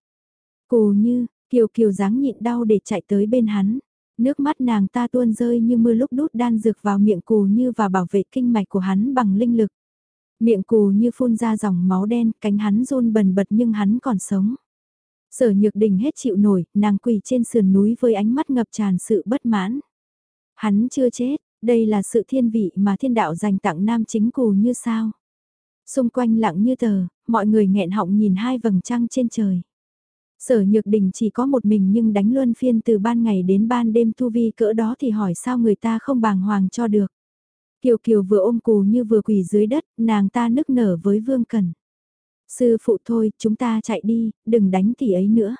Cù như, kiều kiều dáng nhịn đau để chạy tới bên hắn. Nước mắt nàng ta tuôn rơi như mưa lúc đút đan dược vào miệng cù như và bảo vệ kinh mạch của hắn bằng linh lực. Miệng cù như phun ra dòng máu đen, cánh hắn run bần bật nhưng hắn còn sống. Sở nhược đình hết chịu nổi, nàng quỳ trên sườn núi với ánh mắt ngập tràn sự bất mãn. Hắn chưa chết, đây là sự thiên vị mà thiên đạo dành tặng nam chính cù như sao. Xung quanh lặng như tờ, mọi người nghẹn họng nhìn hai vầng trăng trên trời. Sở Nhược Đình chỉ có một mình nhưng đánh luân phiên từ ban ngày đến ban đêm thu vi cỡ đó thì hỏi sao người ta không bàng hoàng cho được. Kiều Kiều vừa ôm cù như vừa quỳ dưới đất, nàng ta nức nở với Vương Cần. Sư phụ thôi, chúng ta chạy đi, đừng đánh tỷ ấy nữa.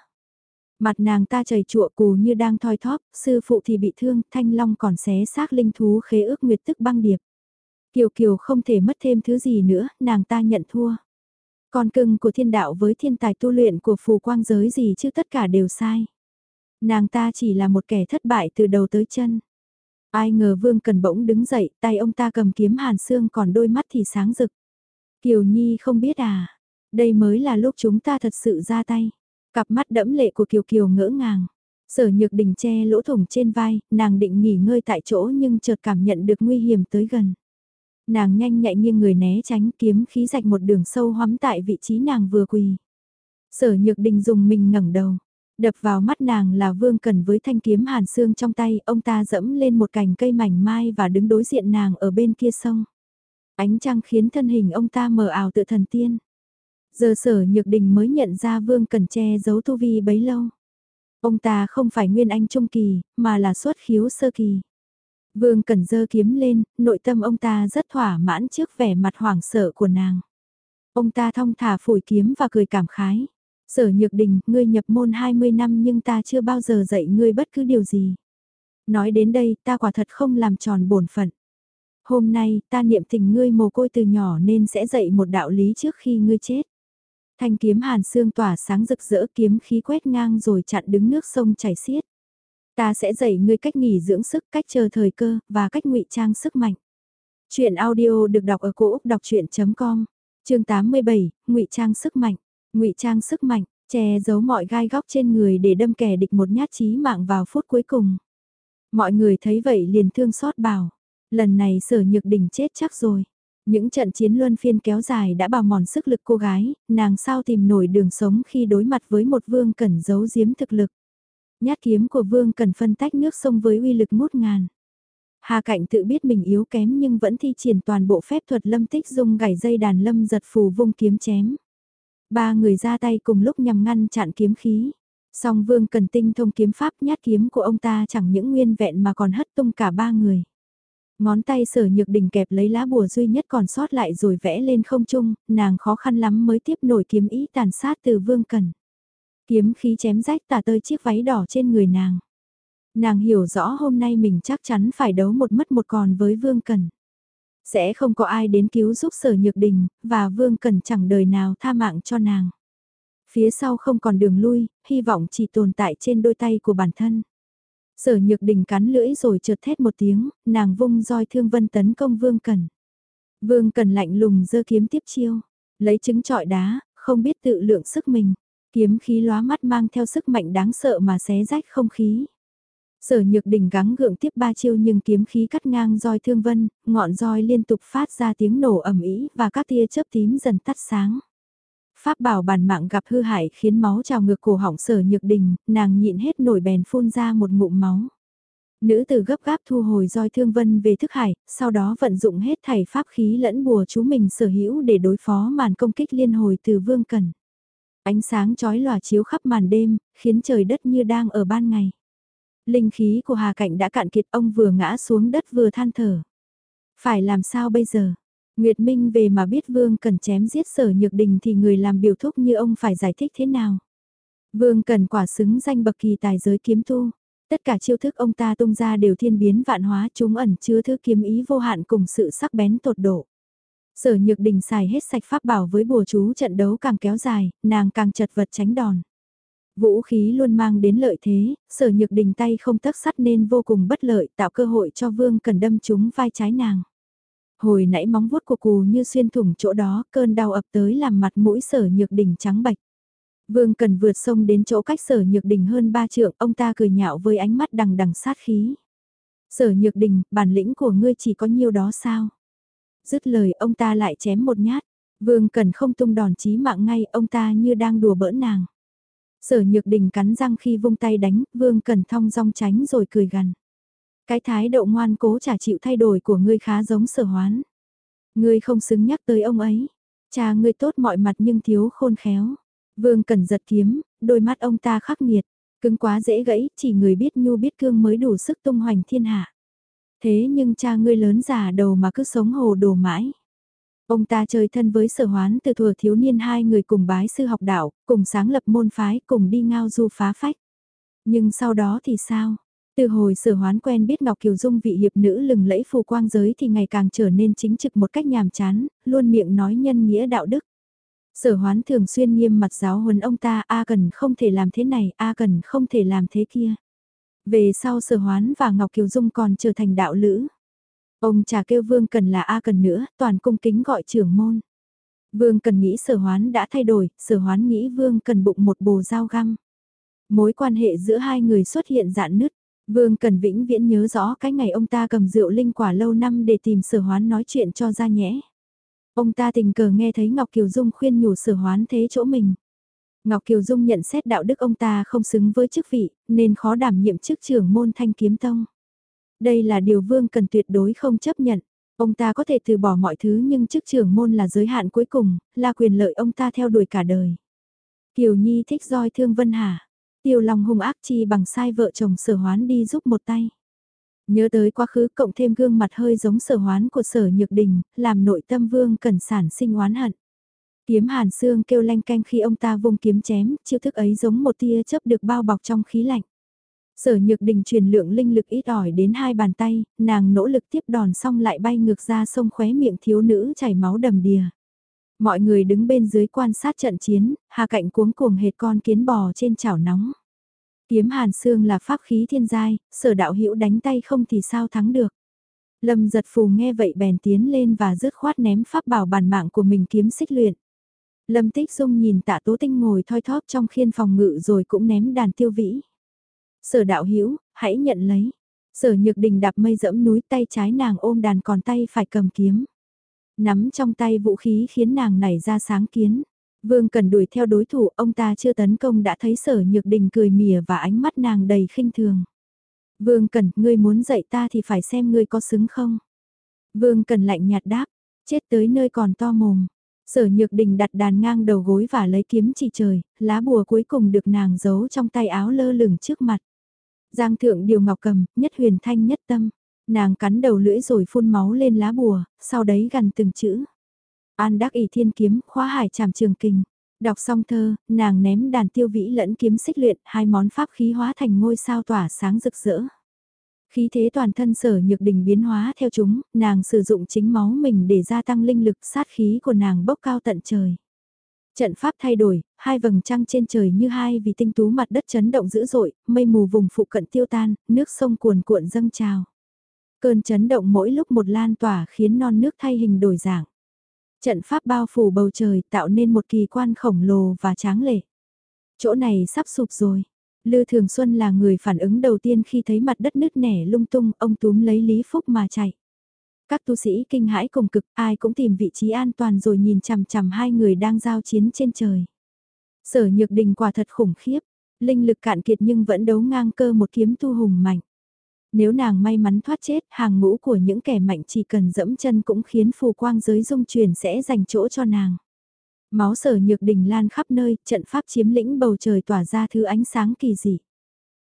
Mặt nàng ta chảy chụa cù như đang thoi thóp, sư phụ thì bị thương, thanh long còn xé xác linh thú khế ước nguyệt tức băng điệp. Kiều Kiều không thể mất thêm thứ gì nữa, nàng ta nhận thua. Con cưng của thiên đạo với thiên tài tu luyện của phù quang giới gì chứ tất cả đều sai. Nàng ta chỉ là một kẻ thất bại từ đầu tới chân. Ai ngờ vương cần bỗng đứng dậy, tay ông ta cầm kiếm hàn xương còn đôi mắt thì sáng rực. Kiều Nhi không biết à, đây mới là lúc chúng ta thật sự ra tay. Cặp mắt đẫm lệ của Kiều Kiều ngỡ ngàng. Sở nhược đình che lỗ thủng trên vai, nàng định nghỉ ngơi tại chỗ nhưng chợt cảm nhận được nguy hiểm tới gần. Nàng nhanh nhạy nghiêng người né tránh kiếm khí rạch một đường sâu hoắm tại vị trí nàng vừa quỳ. Sở nhược đình dùng mình ngẩng đầu. Đập vào mắt nàng là vương cần với thanh kiếm hàn xương trong tay, ông ta dẫm lên một cành cây mảnh mai và đứng đối diện nàng ở bên kia sông. Ánh trăng khiến thân hình ông ta mờ ảo tự thần tiên. Giờ sở nhược đình mới nhận ra vương cần che giấu tu vi bấy lâu. Ông ta không phải nguyên anh trung kỳ, mà là xuất khiếu sơ kỳ. Vương Cần dơ kiếm lên, nội tâm ông ta rất thỏa mãn trước vẻ mặt hoảng sợ của nàng. Ông ta thong thả phủi kiếm và cười cảm khái. Sở Nhược Đình, ngươi nhập môn 20 năm nhưng ta chưa bao giờ dạy ngươi bất cứ điều gì. Nói đến đây, ta quả thật không làm tròn bổn phận. Hôm nay, ta niệm tình ngươi mồ côi từ nhỏ nên sẽ dạy một đạo lý trước khi ngươi chết. Thanh kiếm hàn xương tỏa sáng rực rỡ kiếm khí quét ngang rồi chặn đứng nước sông chảy xiết. Ta sẽ dạy ngươi cách nghỉ dưỡng sức, cách chờ thời cơ, và cách ngụy trang sức mạnh. Chuyện audio được đọc ở cổ Úc đọc chuyện.com, chương 87, ngụy trang sức mạnh, ngụy trang sức mạnh, che giấu mọi gai góc trên người để đâm kẻ địch một nhát chí mạng vào phút cuối cùng. Mọi người thấy vậy liền thương xót bảo, lần này sở nhược đỉnh chết chắc rồi. Những trận chiến luân phiên kéo dài đã bào mòn sức lực cô gái, nàng sao tìm nổi đường sống khi đối mặt với một vương cẩn giấu giếm thực lực. Nhát kiếm của vương cẩn phân tách nước sông với uy lực mút ngàn. Hà Cạnh tự biết mình yếu kém nhưng vẫn thi triển toàn bộ phép thuật lâm tích dung gảy dây đàn lâm giật phù vung kiếm chém. Ba người ra tay cùng lúc nhằm ngăn chặn kiếm khí. Song vương cần tinh thông kiếm pháp nhát kiếm của ông ta chẳng những nguyên vẹn mà còn hất tung cả ba người. Ngón tay sở nhược đỉnh kẹp lấy lá bùa duy nhất còn sót lại rồi vẽ lên không trung, nàng khó khăn lắm mới tiếp nổi kiếm ý tàn sát từ vương cần. Kiếm khí chém rách tả tơi chiếc váy đỏ trên người nàng. Nàng hiểu rõ hôm nay mình chắc chắn phải đấu một mất một còn với vương cần. Sẽ không có ai đến cứu giúp sở nhược đình, và vương cần chẳng đời nào tha mạng cho nàng. Phía sau không còn đường lui, hy vọng chỉ tồn tại trên đôi tay của bản thân. Sở nhược đình cắn lưỡi rồi chợt thét một tiếng, nàng vung roi thương vân tấn công Vương Cần. Vương Cần lạnh lùng giơ kiếm tiếp chiêu, lấy trứng trọi đá, không biết tự lượng sức mình. Kiếm khí lóa mắt mang theo sức mạnh đáng sợ mà xé rách không khí. Sở nhược đỉnh gắng gượng tiếp ba chiêu nhưng kiếm khí cắt ngang roi thương vân, ngọn roi liên tục phát ra tiếng nổ ầm ý và các tia chớp tím dần tắt sáng. Pháp bảo bản mạng gặp hư hại khiến máu trào ngược cổ họng sở nhược đình, nàng nhịn hết nổi bèn phun ra một ngụm máu. Nữ tử gấp gáp thu hồi roi thương vân về thức hải, sau đó vận dụng hết thảy pháp khí lẫn bùa chú mình sở hữu để đối phó màn công kích liên hồi từ vương cần. Ánh sáng chói lòa chiếu khắp màn đêm, khiến trời đất như đang ở ban ngày. Linh khí của Hà Cạnh đã cạn kiệt ông vừa ngã xuống đất vừa than thở. Phải làm sao bây giờ? Nguyệt Minh về mà biết Vương Cần chém giết sở nhược đình thì người làm biểu thúc như ông phải giải thích thế nào? Vương Cần quả xứng danh bậc kỳ tài giới kiếm tu. Tất cả chiêu thức ông ta tung ra đều thiên biến vạn hóa chúng ẩn chứa thứ kiếm ý vô hạn cùng sự sắc bén tột độ. Sở nhược đình xài hết sạch pháp bảo với bùa chú trận đấu càng kéo dài, nàng càng chật vật tránh đòn. Vũ khí luôn mang đến lợi thế, sở nhược đình tay không tấc sắt nên vô cùng bất lợi tạo cơ hội cho vương cần đâm trúng vai trái nàng. Hồi nãy móng vuốt của cù như xuyên thủng chỗ đó, cơn đau ập tới làm mặt mũi sở nhược Đình trắng bạch. Vương cần vượt sông đến chỗ cách sở nhược Đình hơn ba trượng, ông ta cười nhạo với ánh mắt đằng đằng sát khí. Sở nhược Đình, bản lĩnh của ngươi chỉ có nhiêu đó sao? Dứt lời ông ta lại chém một nhát. Vương cần không tung đòn chí mạng ngay, ông ta như đang đùa bỡn nàng. Sở nhược đình cắn răng khi vung tay đánh, vương cần thong rong tránh rồi cười gằn. Cái thái độ ngoan cố trả chịu thay đổi của ngươi khá giống sở hoán. Ngươi không xứng nhắc tới ông ấy. Cha ngươi tốt mọi mặt nhưng thiếu khôn khéo. Vương cần giật kiếm, đôi mắt ông ta khắc nghiệt. Cứng quá dễ gãy, chỉ người biết nhu biết cương mới đủ sức tung hoành thiên hạ. Thế nhưng cha ngươi lớn già đầu mà cứ sống hồ đồ mãi. Ông ta chơi thân với sở hoán từ thuở thiếu niên hai người cùng bái sư học đạo, cùng sáng lập môn phái, cùng đi ngao du phá phách. Nhưng sau đó thì sao? Từ hồi sở hoán quen biết Ngọc Kiều Dung vị hiệp nữ lừng lẫy phù quang giới thì ngày càng trở nên chính trực một cách nhàm chán, luôn miệng nói nhân nghĩa đạo đức. Sở hoán thường xuyên nghiêm mặt giáo huấn ông ta A cần không thể làm thế này, A cần không thể làm thế kia. Về sau sở hoán và Ngọc Kiều Dung còn trở thành đạo lữ. Ông trà kêu Vương Cần là A Cần nữa, toàn cung kính gọi trưởng môn. Vương Cần nghĩ sở hoán đã thay đổi, sở hoán nghĩ Vương Cần bụng một bồ dao găm. Mối quan hệ giữa hai người xuất hiện dạn nứt. Vương Cần vĩnh viễn nhớ rõ cái ngày ông ta cầm rượu linh quả lâu năm để tìm sở hoán nói chuyện cho ra nhẽ. Ông ta tình cờ nghe thấy Ngọc Kiều Dung khuyên nhủ sở hoán thế chỗ mình. Ngọc Kiều Dung nhận xét đạo đức ông ta không xứng với chức vị, nên khó đảm nhiệm chức trưởng môn thanh kiếm tông. Đây là điều Vương Cần tuyệt đối không chấp nhận. Ông ta có thể từ bỏ mọi thứ nhưng chức trưởng môn là giới hạn cuối cùng, là quyền lợi ông ta theo đuổi cả đời. Kiều Nhi thích roi thương Vân Hà. Tiêu Long hung ác chi bằng sai vợ chồng sở hoán đi giúp một tay. Nhớ tới quá khứ cộng thêm gương mặt hơi giống sở hoán của sở nhược đình, làm nội tâm vương cần sản sinh oán hận. Kiếm hàn xương kêu lanh canh khi ông ta vung kiếm chém, chiêu thức ấy giống một tia chớp được bao bọc trong khí lạnh. Sở nhược đình truyền lượng linh lực ít ỏi đến hai bàn tay, nàng nỗ lực tiếp đòn xong lại bay ngược ra sông khóe miệng thiếu nữ chảy máu đầm đìa. Mọi người đứng bên dưới quan sát trận chiến, hà cạnh cuống cuồng hệt con kiến bò trên chảo nóng. Kiếm hàn xương là pháp khí thiên giai, sở đạo hữu đánh tay không thì sao thắng được. Lâm giật phù nghe vậy bèn tiến lên và rứt khoát ném pháp bảo bản mạng của mình kiếm xích luyện. Lâm tích dung nhìn tạ tố tinh ngồi thoi thóp trong khiên phòng ngự rồi cũng ném đàn tiêu vĩ. Sở đạo hữu hãy nhận lấy. Sở nhược đình đạp mây dẫm núi tay trái nàng ôm đàn còn tay phải cầm kiếm. Nắm trong tay vũ khí khiến nàng nảy ra sáng kiến. Vương cần đuổi theo đối thủ, ông ta chưa tấn công đã thấy sở nhược đình cười mỉa và ánh mắt nàng đầy khinh thường. Vương cần, ngươi muốn dạy ta thì phải xem ngươi có xứng không. Vương cần lạnh nhạt đáp, chết tới nơi còn to mồm. Sở nhược đình đặt đàn ngang đầu gối và lấy kiếm chỉ trời, lá bùa cuối cùng được nàng giấu trong tay áo lơ lửng trước mặt. Giang thượng điều ngọc cầm, nhất huyền thanh nhất tâm. Nàng cắn đầu lưỡi rồi phun máu lên lá bùa, sau đấy gần từng chữ. An đắc ỷ thiên kiếm, khóa hải tràm trường kinh. Đọc xong thơ, nàng ném đàn tiêu vĩ lẫn kiếm xích luyện, hai món pháp khí hóa thành ngôi sao tỏa sáng rực rỡ. Khí thế toàn thân sở nhược đình biến hóa theo chúng, nàng sử dụng chính máu mình để gia tăng linh lực sát khí của nàng bốc cao tận trời. Trận pháp thay đổi, hai vầng trăng trên trời như hai vì tinh tú mặt đất chấn động dữ dội, mây mù vùng phụ cận tiêu tan, nước sông cuồn cuộn dâng trào. Cơn chấn động mỗi lúc một lan tỏa khiến non nước thay hình đổi dạng. Trận pháp bao phủ bầu trời tạo nên một kỳ quan khổng lồ và tráng lệ. Chỗ này sắp sụp rồi. Lư Thường Xuân là người phản ứng đầu tiên khi thấy mặt đất nứt nẻ lung tung, ông túm lấy Lý Phúc mà chạy. Các tu sĩ kinh hãi cùng cực, ai cũng tìm vị trí an toàn rồi nhìn chằm chằm hai người đang giao chiến trên trời. Sở Nhược Đình quả thật khủng khiếp, linh lực cạn kiệt nhưng vẫn đấu ngang cơ một kiếm tu hùng mạnh. Nếu nàng may mắn thoát chết, hàng ngũ của những kẻ mạnh chỉ cần dẫm chân cũng khiến phù quang giới dung truyền sẽ dành chỗ cho nàng. Máu sở nhược đình lan khắp nơi, trận pháp chiếm lĩnh bầu trời tỏa ra thứ ánh sáng kỳ dị.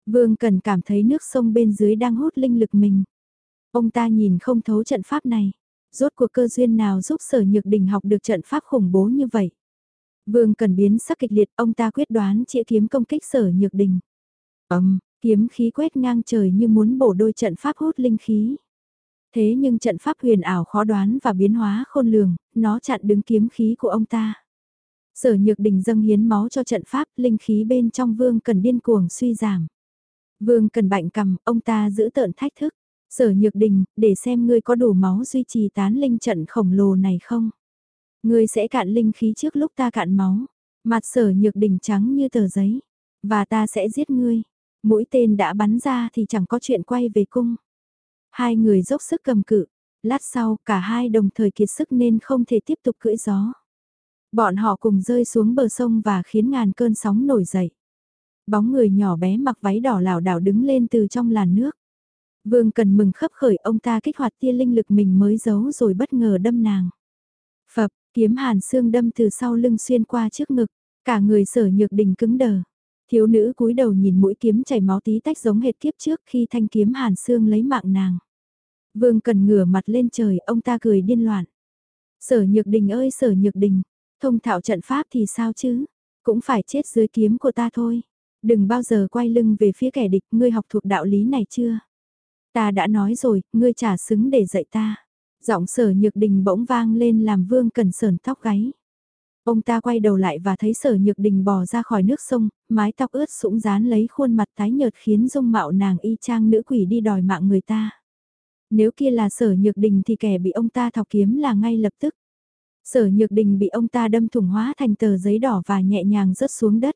Vương cần cảm thấy nước sông bên dưới đang hút linh lực mình. Ông ta nhìn không thấu trận pháp này. Rốt cuộc cơ duyên nào giúp sở nhược đình học được trận pháp khủng bố như vậy. Vương cần biến sắc kịch liệt, ông ta quyết đoán chĩa kiếm công kích sở nhược đình. Ấm, kiếm khí quét ngang trời như muốn bổ đôi trận pháp hút linh khí. Thế nhưng trận pháp huyền ảo khó đoán và biến hóa khôn lường, nó chặn đứng kiếm khí của ông ta. Sở nhược đình dâng hiến máu cho trận pháp, linh khí bên trong vương cần điên cuồng suy giảm. Vương cần bạnh cầm, ông ta giữ tợn thách thức. Sở nhược đình, để xem ngươi có đủ máu duy trì tán linh trận khổng lồ này không? Ngươi sẽ cạn linh khí trước lúc ta cạn máu. Mặt sở nhược đình trắng như tờ giấy. Và ta sẽ giết ngươi. Mũi tên đã bắn ra thì chẳng có chuyện quay về cung. Hai người dốc sức cầm cự. Lát sau cả hai đồng thời kiệt sức nên không thể tiếp tục cưỡi gió. Bọn họ cùng rơi xuống bờ sông và khiến ngàn cơn sóng nổi dậy. Bóng người nhỏ bé mặc váy đỏ lảo đảo đứng lên từ trong làn nước. Vương cần mừng khấp khởi ông ta kích hoạt tia linh lực mình mới giấu rồi bất ngờ đâm nàng. Phập, kiếm hàn xương đâm từ sau lưng xuyên qua trước ngực, cả người sở nhược đình cứng đờ. Thiếu nữ cúi đầu nhìn mũi kiếm chảy máu tí tách giống hệt kiếp trước khi thanh kiếm hàn xương lấy mạng nàng. Vương cần ngửa mặt lên trời, ông ta cười điên loạn. Sở nhược đình ơi sở nhược đình, thông thạo trận pháp thì sao chứ, cũng phải chết dưới kiếm của ta thôi. Đừng bao giờ quay lưng về phía kẻ địch, ngươi học thuộc đạo lý này chưa? Ta đã nói rồi, ngươi trả xứng để dạy ta. Giọng sở nhược đình bỗng vang lên làm vương cần sờn tóc gáy. Ông ta quay đầu lại và thấy sở nhược đình bò ra khỏi nước sông, mái tóc ướt sũng dán lấy khuôn mặt tái nhợt khiến dung mạo nàng y chang nữ quỷ đi đòi mạng người ta. Nếu kia là sở nhược đình thì kẻ bị ông ta thọc kiếm là ngay lập tức. Sở nhược đình bị ông ta đâm thủng hóa thành tờ giấy đỏ và nhẹ nhàng rớt xuống đất.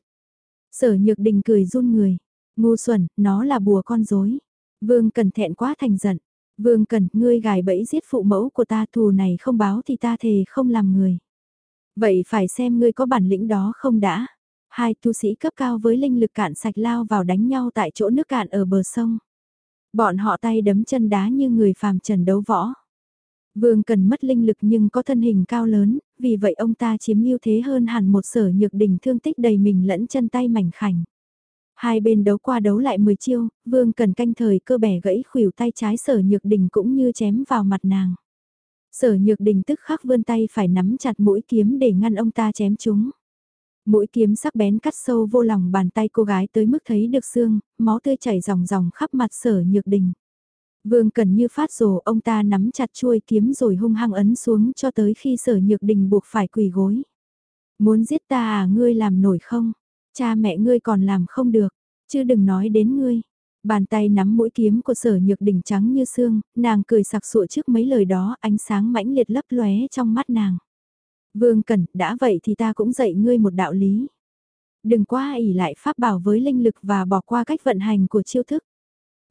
Sở nhược đình cười run người. Ngu xuẩn, nó là bùa con rối. Vương Cần thẹn quá thành giận. Vương Cần, ngươi gài bẫy giết phụ mẫu của ta thù này không báo thì ta thề không làm người. Vậy phải xem ngươi có bản lĩnh đó không đã. Hai tu sĩ cấp cao với linh lực cạn sạch lao vào đánh nhau tại chỗ nước cạn ở bờ sông. Bọn họ tay đấm chân đá như người phàm trần đấu võ. Vương cần mất linh lực nhưng có thân hình cao lớn, vì vậy ông ta chiếm ưu thế hơn hẳn một sở nhược đỉnh thương tích đầy mình lẫn chân tay mảnh khảnh. Hai bên đấu qua đấu lại 10 chiêu, Vương Cần canh thời cơ bẻ gãy khuỷu tay trái sở nhược đình cũng như chém vào mặt nàng. Sở nhược đình tức khắc vươn tay phải nắm chặt mũi kiếm để ngăn ông ta chém chúng. Mũi kiếm sắc bén cắt sâu vô lòng bàn tay cô gái tới mức thấy được xương, máu tươi chảy ròng ròng khắp mặt sở nhược đình. Vương Cần như phát rồ ông ta nắm chặt chuôi kiếm rồi hung hăng ấn xuống cho tới khi sở nhược đình buộc phải quỳ gối. Muốn giết ta à ngươi làm nổi không? Cha mẹ ngươi còn làm không được, chứ đừng nói đến ngươi. Bàn tay nắm mũi kiếm của sở nhược đỉnh trắng như xương, nàng cười sặc sụa trước mấy lời đó, ánh sáng mãnh liệt lấp lóe trong mắt nàng. Vương Cẩn, đã vậy thì ta cũng dạy ngươi một đạo lý. Đừng quá ỉ lại pháp bảo với linh lực và bỏ qua cách vận hành của chiêu thức.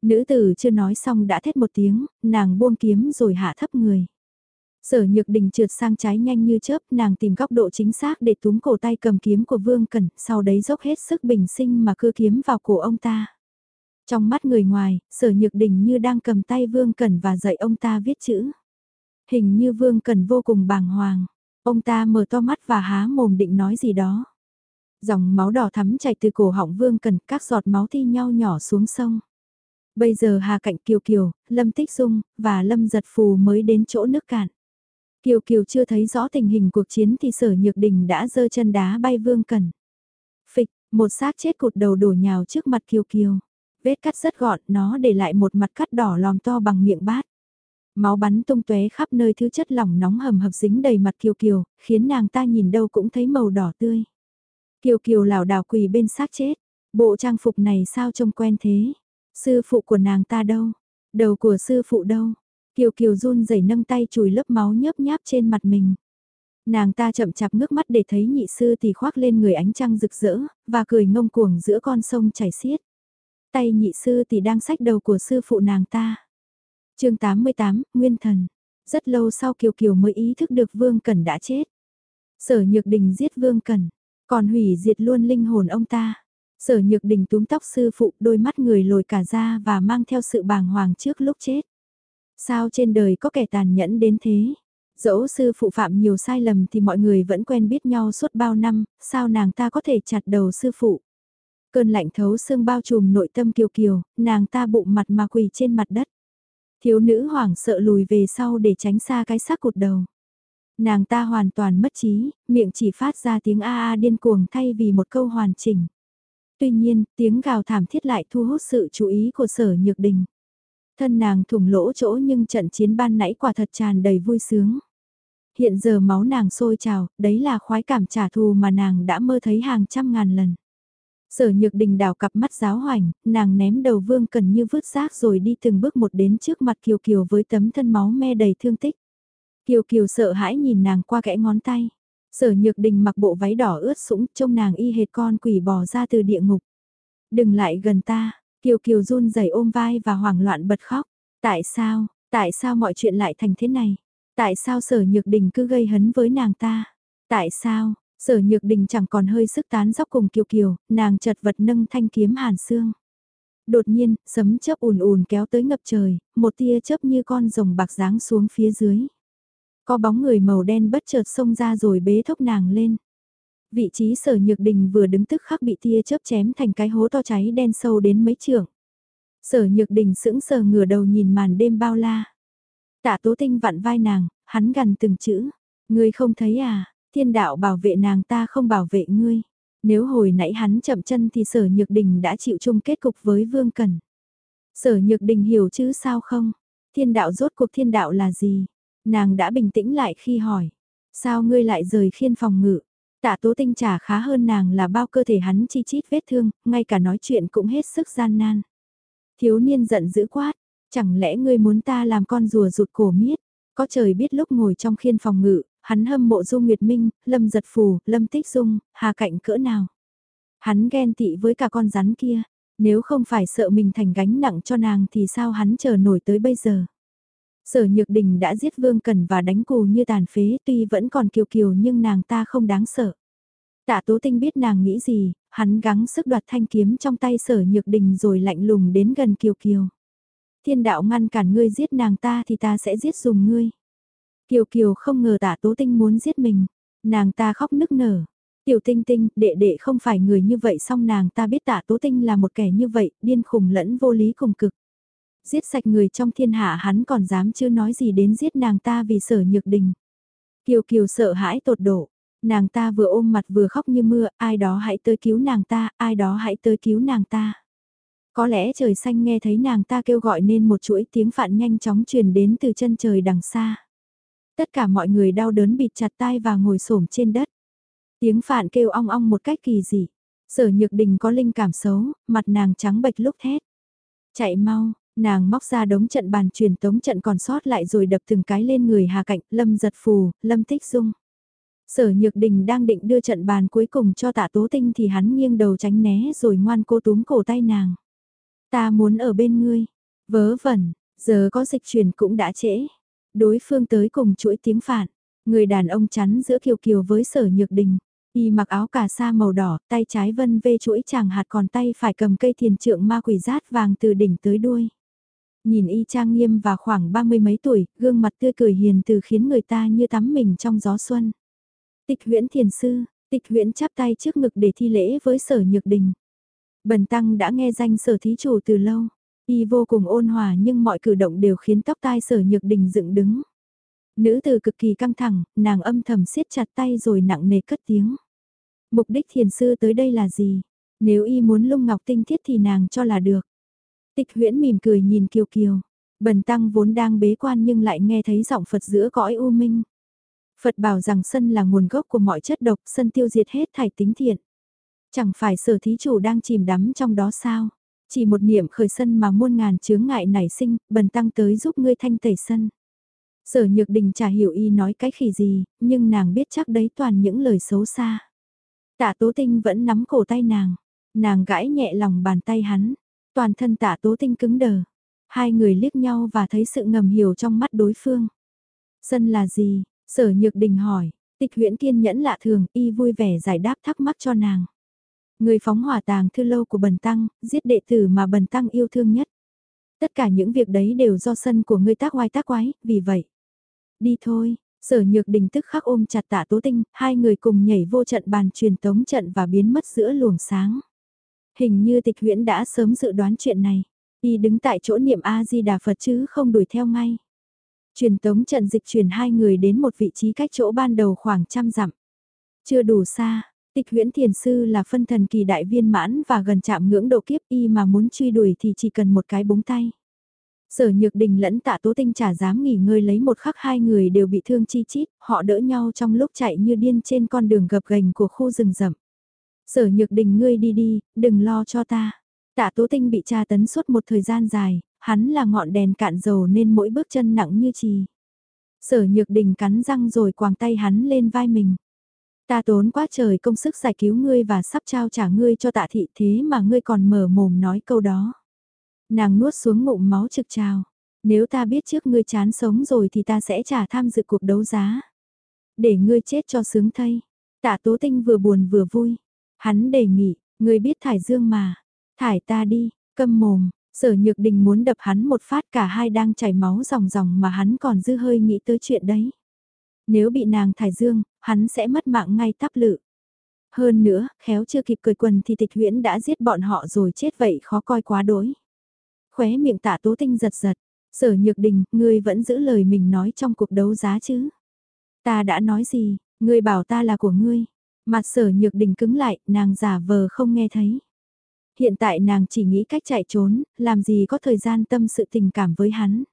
Nữ tử chưa nói xong đã thét một tiếng, nàng buông kiếm rồi hạ thấp người. Sở nhược đình trượt sang trái nhanh như chớp, nàng tìm góc độ chính xác để túm cổ tay cầm kiếm của Vương Cẩn, sau đấy dốc hết sức bình sinh mà cưa kiếm vào cổ ông ta. Trong mắt người ngoài, sở nhược đình như đang cầm tay Vương Cẩn và dạy ông ta viết chữ. Hình như Vương Cẩn vô cùng bàng hoàng, ông ta mở to mắt và há mồm định nói gì đó. Dòng máu đỏ thắm chảy từ cổ họng Vương Cẩn, các giọt máu thi nhau nhỏ xuống sông. Bây giờ Hà Cạnh Kiều Kiều, Lâm Tích Dung, và Lâm Giật Phù mới đến chỗ nước cạn. Kiều Kiều chưa thấy rõ tình hình cuộc chiến thì sở nhược đình đã giơ chân đá bay Vương Cẩn. Phịch, một xác chết cụt đầu đổ nhào trước mặt Kiều Kiều. Vết cắt rất gọn, nó để lại một mặt cắt đỏ lòm to bằng miệng bát. Máu bắn tung tóe khắp nơi thứ chất lỏng nóng hầm hập dính đầy mặt Kiều Kiều, khiến nàng ta nhìn đâu cũng thấy màu đỏ tươi. Kiều Kiều lảo đảo quỳ bên xác chết. Bộ trang phục này sao trông quen thế? Sư phụ của nàng ta đâu? Đầu của sư phụ đâu? Kiều Kiều run rẩy nâng tay chùi lớp máu nhớp nháp trên mặt mình. Nàng ta chậm chạp ngước mắt để thấy nhị sư thì khoác lên người ánh trăng rực rỡ, và cười ngông cuồng giữa con sông chảy xiết. Tay nhị sư thì đang sách đầu của sư phụ nàng ta. chương 88, Nguyên Thần. Rất lâu sau Kiều Kiều mới ý thức được Vương Cẩn đã chết. Sở Nhược Đình giết Vương Cẩn, còn hủy diệt luôn linh hồn ông ta. Sở Nhược Đình túm tóc sư phụ đôi mắt người lồi cả ra và mang theo sự bàng hoàng trước lúc chết. Sao trên đời có kẻ tàn nhẫn đến thế? Dẫu sư phụ phạm nhiều sai lầm thì mọi người vẫn quen biết nhau suốt bao năm, sao nàng ta có thể chặt đầu sư phụ? Cơn lạnh thấu xương bao trùm nội tâm kiều kiều, nàng ta bụng mặt mà quỳ trên mặt đất. Thiếu nữ hoảng sợ lùi về sau để tránh xa cái xác cụt đầu. Nàng ta hoàn toàn mất trí, miệng chỉ phát ra tiếng a a điên cuồng thay vì một câu hoàn chỉnh. Tuy nhiên, tiếng gào thảm thiết lại thu hút sự chú ý của sở nhược đình. Thân nàng thủng lỗ chỗ nhưng trận chiến ban nãy quả thật tràn đầy vui sướng. Hiện giờ máu nàng sôi trào, đấy là khoái cảm trả thù mà nàng đã mơ thấy hàng trăm ngàn lần. Sở nhược đình đào cặp mắt giáo hoành, nàng ném đầu vương cần như vứt rác rồi đi từng bước một đến trước mặt Kiều Kiều với tấm thân máu me đầy thương tích. Kiều Kiều sợ hãi nhìn nàng qua kẽ ngón tay. Sở nhược đình mặc bộ váy đỏ ướt sũng trông nàng y hệt con quỷ bò ra từ địa ngục. Đừng lại gần ta, Kiều Kiều run rẩy ôm vai và hoảng loạn bật khóc. Tại sao, tại sao mọi chuyện lại thành thế này? Tại sao sở nhược đình cứ gây hấn với nàng ta? Tại sao, sở nhược đình chẳng còn hơi sức tán dóc cùng Kiều Kiều, nàng chật vật nâng thanh kiếm hàn xương. Đột nhiên, sấm chớp ùn ùn kéo tới ngập trời, một tia chớp như con rồng bạc giáng xuống phía dưới. Có bóng người màu đen bất chợt xông ra rồi bế thốc nàng lên. Vị trí sở nhược đình vừa đứng tức khắc bị tia chớp chém thành cái hố to cháy đen sâu đến mấy trượng. Sở nhược đình sững sờ ngửa đầu nhìn màn đêm bao la. Tạ tố tinh vặn vai nàng, hắn gần từng chữ. Ngươi không thấy à, thiên đạo bảo vệ nàng ta không bảo vệ ngươi. Nếu hồi nãy hắn chậm chân thì sở nhược đình đã chịu chung kết cục với vương cần. Sở nhược đình hiểu chứ sao không? Thiên đạo rốt cuộc thiên đạo là gì? Nàng đã bình tĩnh lại khi hỏi. Sao ngươi lại rời khiên phòng ngự? Tạ tố tinh trả khá hơn nàng là bao cơ thể hắn chi chít vết thương, ngay cả nói chuyện cũng hết sức gian nan. Thiếu niên giận dữ quát, chẳng lẽ ngươi muốn ta làm con rùa rụt cổ miết? Có trời biết lúc ngồi trong khiên phòng ngự, hắn hâm mộ Du Nguyệt Minh, Lâm Giật Phù, Lâm Tích Dung, Hà Cạnh cỡ nào? Hắn ghen tị với cả con rắn kia, nếu không phải sợ mình thành gánh nặng cho nàng thì sao hắn chờ nổi tới bây giờ? Sở Nhược Đình đã giết Vương Cần và đánh cù như tàn phế tuy vẫn còn kiều kiều nhưng nàng ta không đáng sợ. Tạ Tố Tinh biết nàng nghĩ gì, hắn gắng sức đoạt thanh kiếm trong tay Sở Nhược Đình rồi lạnh lùng đến gần Kiều Kiều. Thiên đạo ngăn cản ngươi giết nàng ta thì ta sẽ giết dùng ngươi. Kiều Kiều không ngờ Tạ Tố Tinh muốn giết mình, nàng ta khóc nức nở. Tiểu tinh tinh, đệ đệ không phải người như vậy song nàng ta biết tạ tố tinh là một kẻ như vậy, điên khùng lẫn vô lý cùng cực. Giết sạch người trong thiên hạ hắn còn dám chưa nói gì đến giết nàng ta vì sở nhược đình. Kiều Kiều sợ hãi tột độ, nàng ta vừa ôm mặt vừa khóc như mưa, ai đó hãy tới cứu nàng ta, ai đó hãy tới cứu nàng ta. Có lẽ trời xanh nghe thấy nàng ta kêu gọi nên một chuỗi tiếng phạn nhanh chóng truyền đến từ chân trời đằng xa. Tất cả mọi người đau đớn bịt chặt tai và ngồi xổm trên đất. Tiếng phạn kêu ong ong một cách kỳ dị. Sở nhược đình có linh cảm xấu, mặt nàng trắng bệch lúc thét. Chạy mau, nàng móc ra đống trận bàn truyền tống trận còn sót lại rồi đập từng cái lên người Hà Cạnh, Lâm giật phù, Lâm tích dung. Sở Nhược Đình đang định đưa trận bàn cuối cùng cho tạ tố tinh thì hắn nghiêng đầu tránh né rồi ngoan cô túm cổ tay nàng. Ta muốn ở bên ngươi. Vớ vẩn, giờ có dịch chuyển cũng đã trễ. Đối phương tới cùng chuỗi tiếng phản. Người đàn ông chắn giữa Kiều Kiều với sở nhược đình. Y mặc áo cà sa màu đỏ, tay trái vân vê chuỗi chàng hạt còn tay phải cầm cây thiền trượng ma quỷ rát vàng từ đỉnh tới đuôi. Nhìn y trang nghiêm và khoảng ba mươi mấy tuổi, gương mặt tươi cười hiền từ khiến người ta như tắm mình trong gió xuân. Tịch huyễn thiền sư, tịch huyễn chắp tay trước ngực để thi lễ với sở nhược đình. Bần tăng đã nghe danh sở thí chủ từ lâu. Y vô cùng ôn hòa nhưng mọi cử động đều khiến tóc tai sở nhược đình dựng đứng. Nữ từ cực kỳ căng thẳng, nàng âm thầm siết chặt tay rồi nặng nề cất tiếng. Mục đích thiền sư tới đây là gì? Nếu y muốn lung ngọc tinh thiết thì nàng cho là được. Tịch huyễn mỉm cười nhìn kiều kiều. Bần tăng vốn đang bế quan nhưng lại nghe thấy giọng Phật giữa cõi u minh. Phật bảo rằng sân là nguồn gốc của mọi chất độc, sân tiêu diệt hết thải tính thiện. Chẳng phải sở thí chủ đang chìm đắm trong đó sao? Chỉ một niệm khởi sân mà muôn ngàn chướng ngại nảy sinh, bần tăng tới giúp ngươi thanh tẩy sân. Sở nhược đình chả hiểu y nói cái khỉ gì, nhưng nàng biết chắc đấy toàn những lời xấu xa. Tạ tố tinh vẫn nắm cổ tay nàng, nàng gãi nhẹ lòng bàn tay hắn, toàn thân tạ tố tinh cứng đờ. Hai người liếc nhau và thấy sự ngầm hiểu trong mắt đối phương. Sân là gì? Sở nhược đình hỏi, tịch huyễn kiên nhẫn lạ thường, y vui vẻ giải đáp thắc mắc cho nàng. Người phóng hỏa tàng thư lâu của bần tăng, giết đệ tử mà bần tăng yêu thương nhất. Tất cả những việc đấy đều do sân của người tác oai tác quái, vì vậy. Đi thôi, sở nhược đình tức khắc ôm chặt tạ tố tinh, hai người cùng nhảy vô trận bàn truyền tống trận và biến mất giữa luồng sáng. Hình như tịch huyễn đã sớm dự đoán chuyện này. Y đứng tại chỗ niệm A-di-đà Phật chứ không đuổi theo ngay. Truyền tống trận dịch chuyển hai người đến một vị trí cách chỗ ban đầu khoảng trăm dặm. Chưa đủ xa, Tịch huyễn thiền sư là phân thần kỳ đại viên mãn và gần chạm ngưỡng độ kiếp y mà muốn truy đuổi thì chỉ cần một cái búng tay. Sở nhược đình lẫn tạ tố tinh chả dám nghỉ ngơi lấy một khắc hai người đều bị thương chi chít, họ đỡ nhau trong lúc chạy như điên trên con đường gập ghềnh của khu rừng rậm. Sở nhược đình ngươi đi đi, đừng lo cho ta. Tạ tố tinh bị tra tấn suốt một thời gian dài, hắn là ngọn đèn cạn dầu nên mỗi bước chân nặng như trì. Sở nhược đình cắn răng rồi quàng tay hắn lên vai mình. Ta tốn quá trời công sức giải cứu ngươi và sắp trao trả ngươi cho tạ thị thế mà ngươi còn mở mồm nói câu đó. Nàng nuốt xuống ngụm máu trực trào. Nếu ta biết trước ngươi chán sống rồi thì ta sẽ trả tham dự cuộc đấu giá. Để ngươi chết cho sướng thay. Tạ tố tinh vừa buồn vừa vui. Hắn đề nghị, người biết thải dương mà. Thải ta đi, câm mồm. Sở nhược đình muốn đập hắn một phát cả hai đang chảy máu ròng ròng mà hắn còn dư hơi nghĩ tới chuyện đấy. Nếu bị nàng thải dương, hắn sẽ mất mạng ngay tắp lự. Hơn nữa, khéo chưa kịp cười quần thì tịch huyễn đã giết bọn họ rồi chết vậy khó coi quá đối. Khóe miệng tạ tố tinh giật giật, sở nhược đình, ngươi vẫn giữ lời mình nói trong cuộc đấu giá chứ. Ta đã nói gì, ngươi bảo ta là của ngươi. Mặt sở nhược đình cứng lại, nàng giả vờ không nghe thấy. Hiện tại nàng chỉ nghĩ cách chạy trốn, làm gì có thời gian tâm sự tình cảm với hắn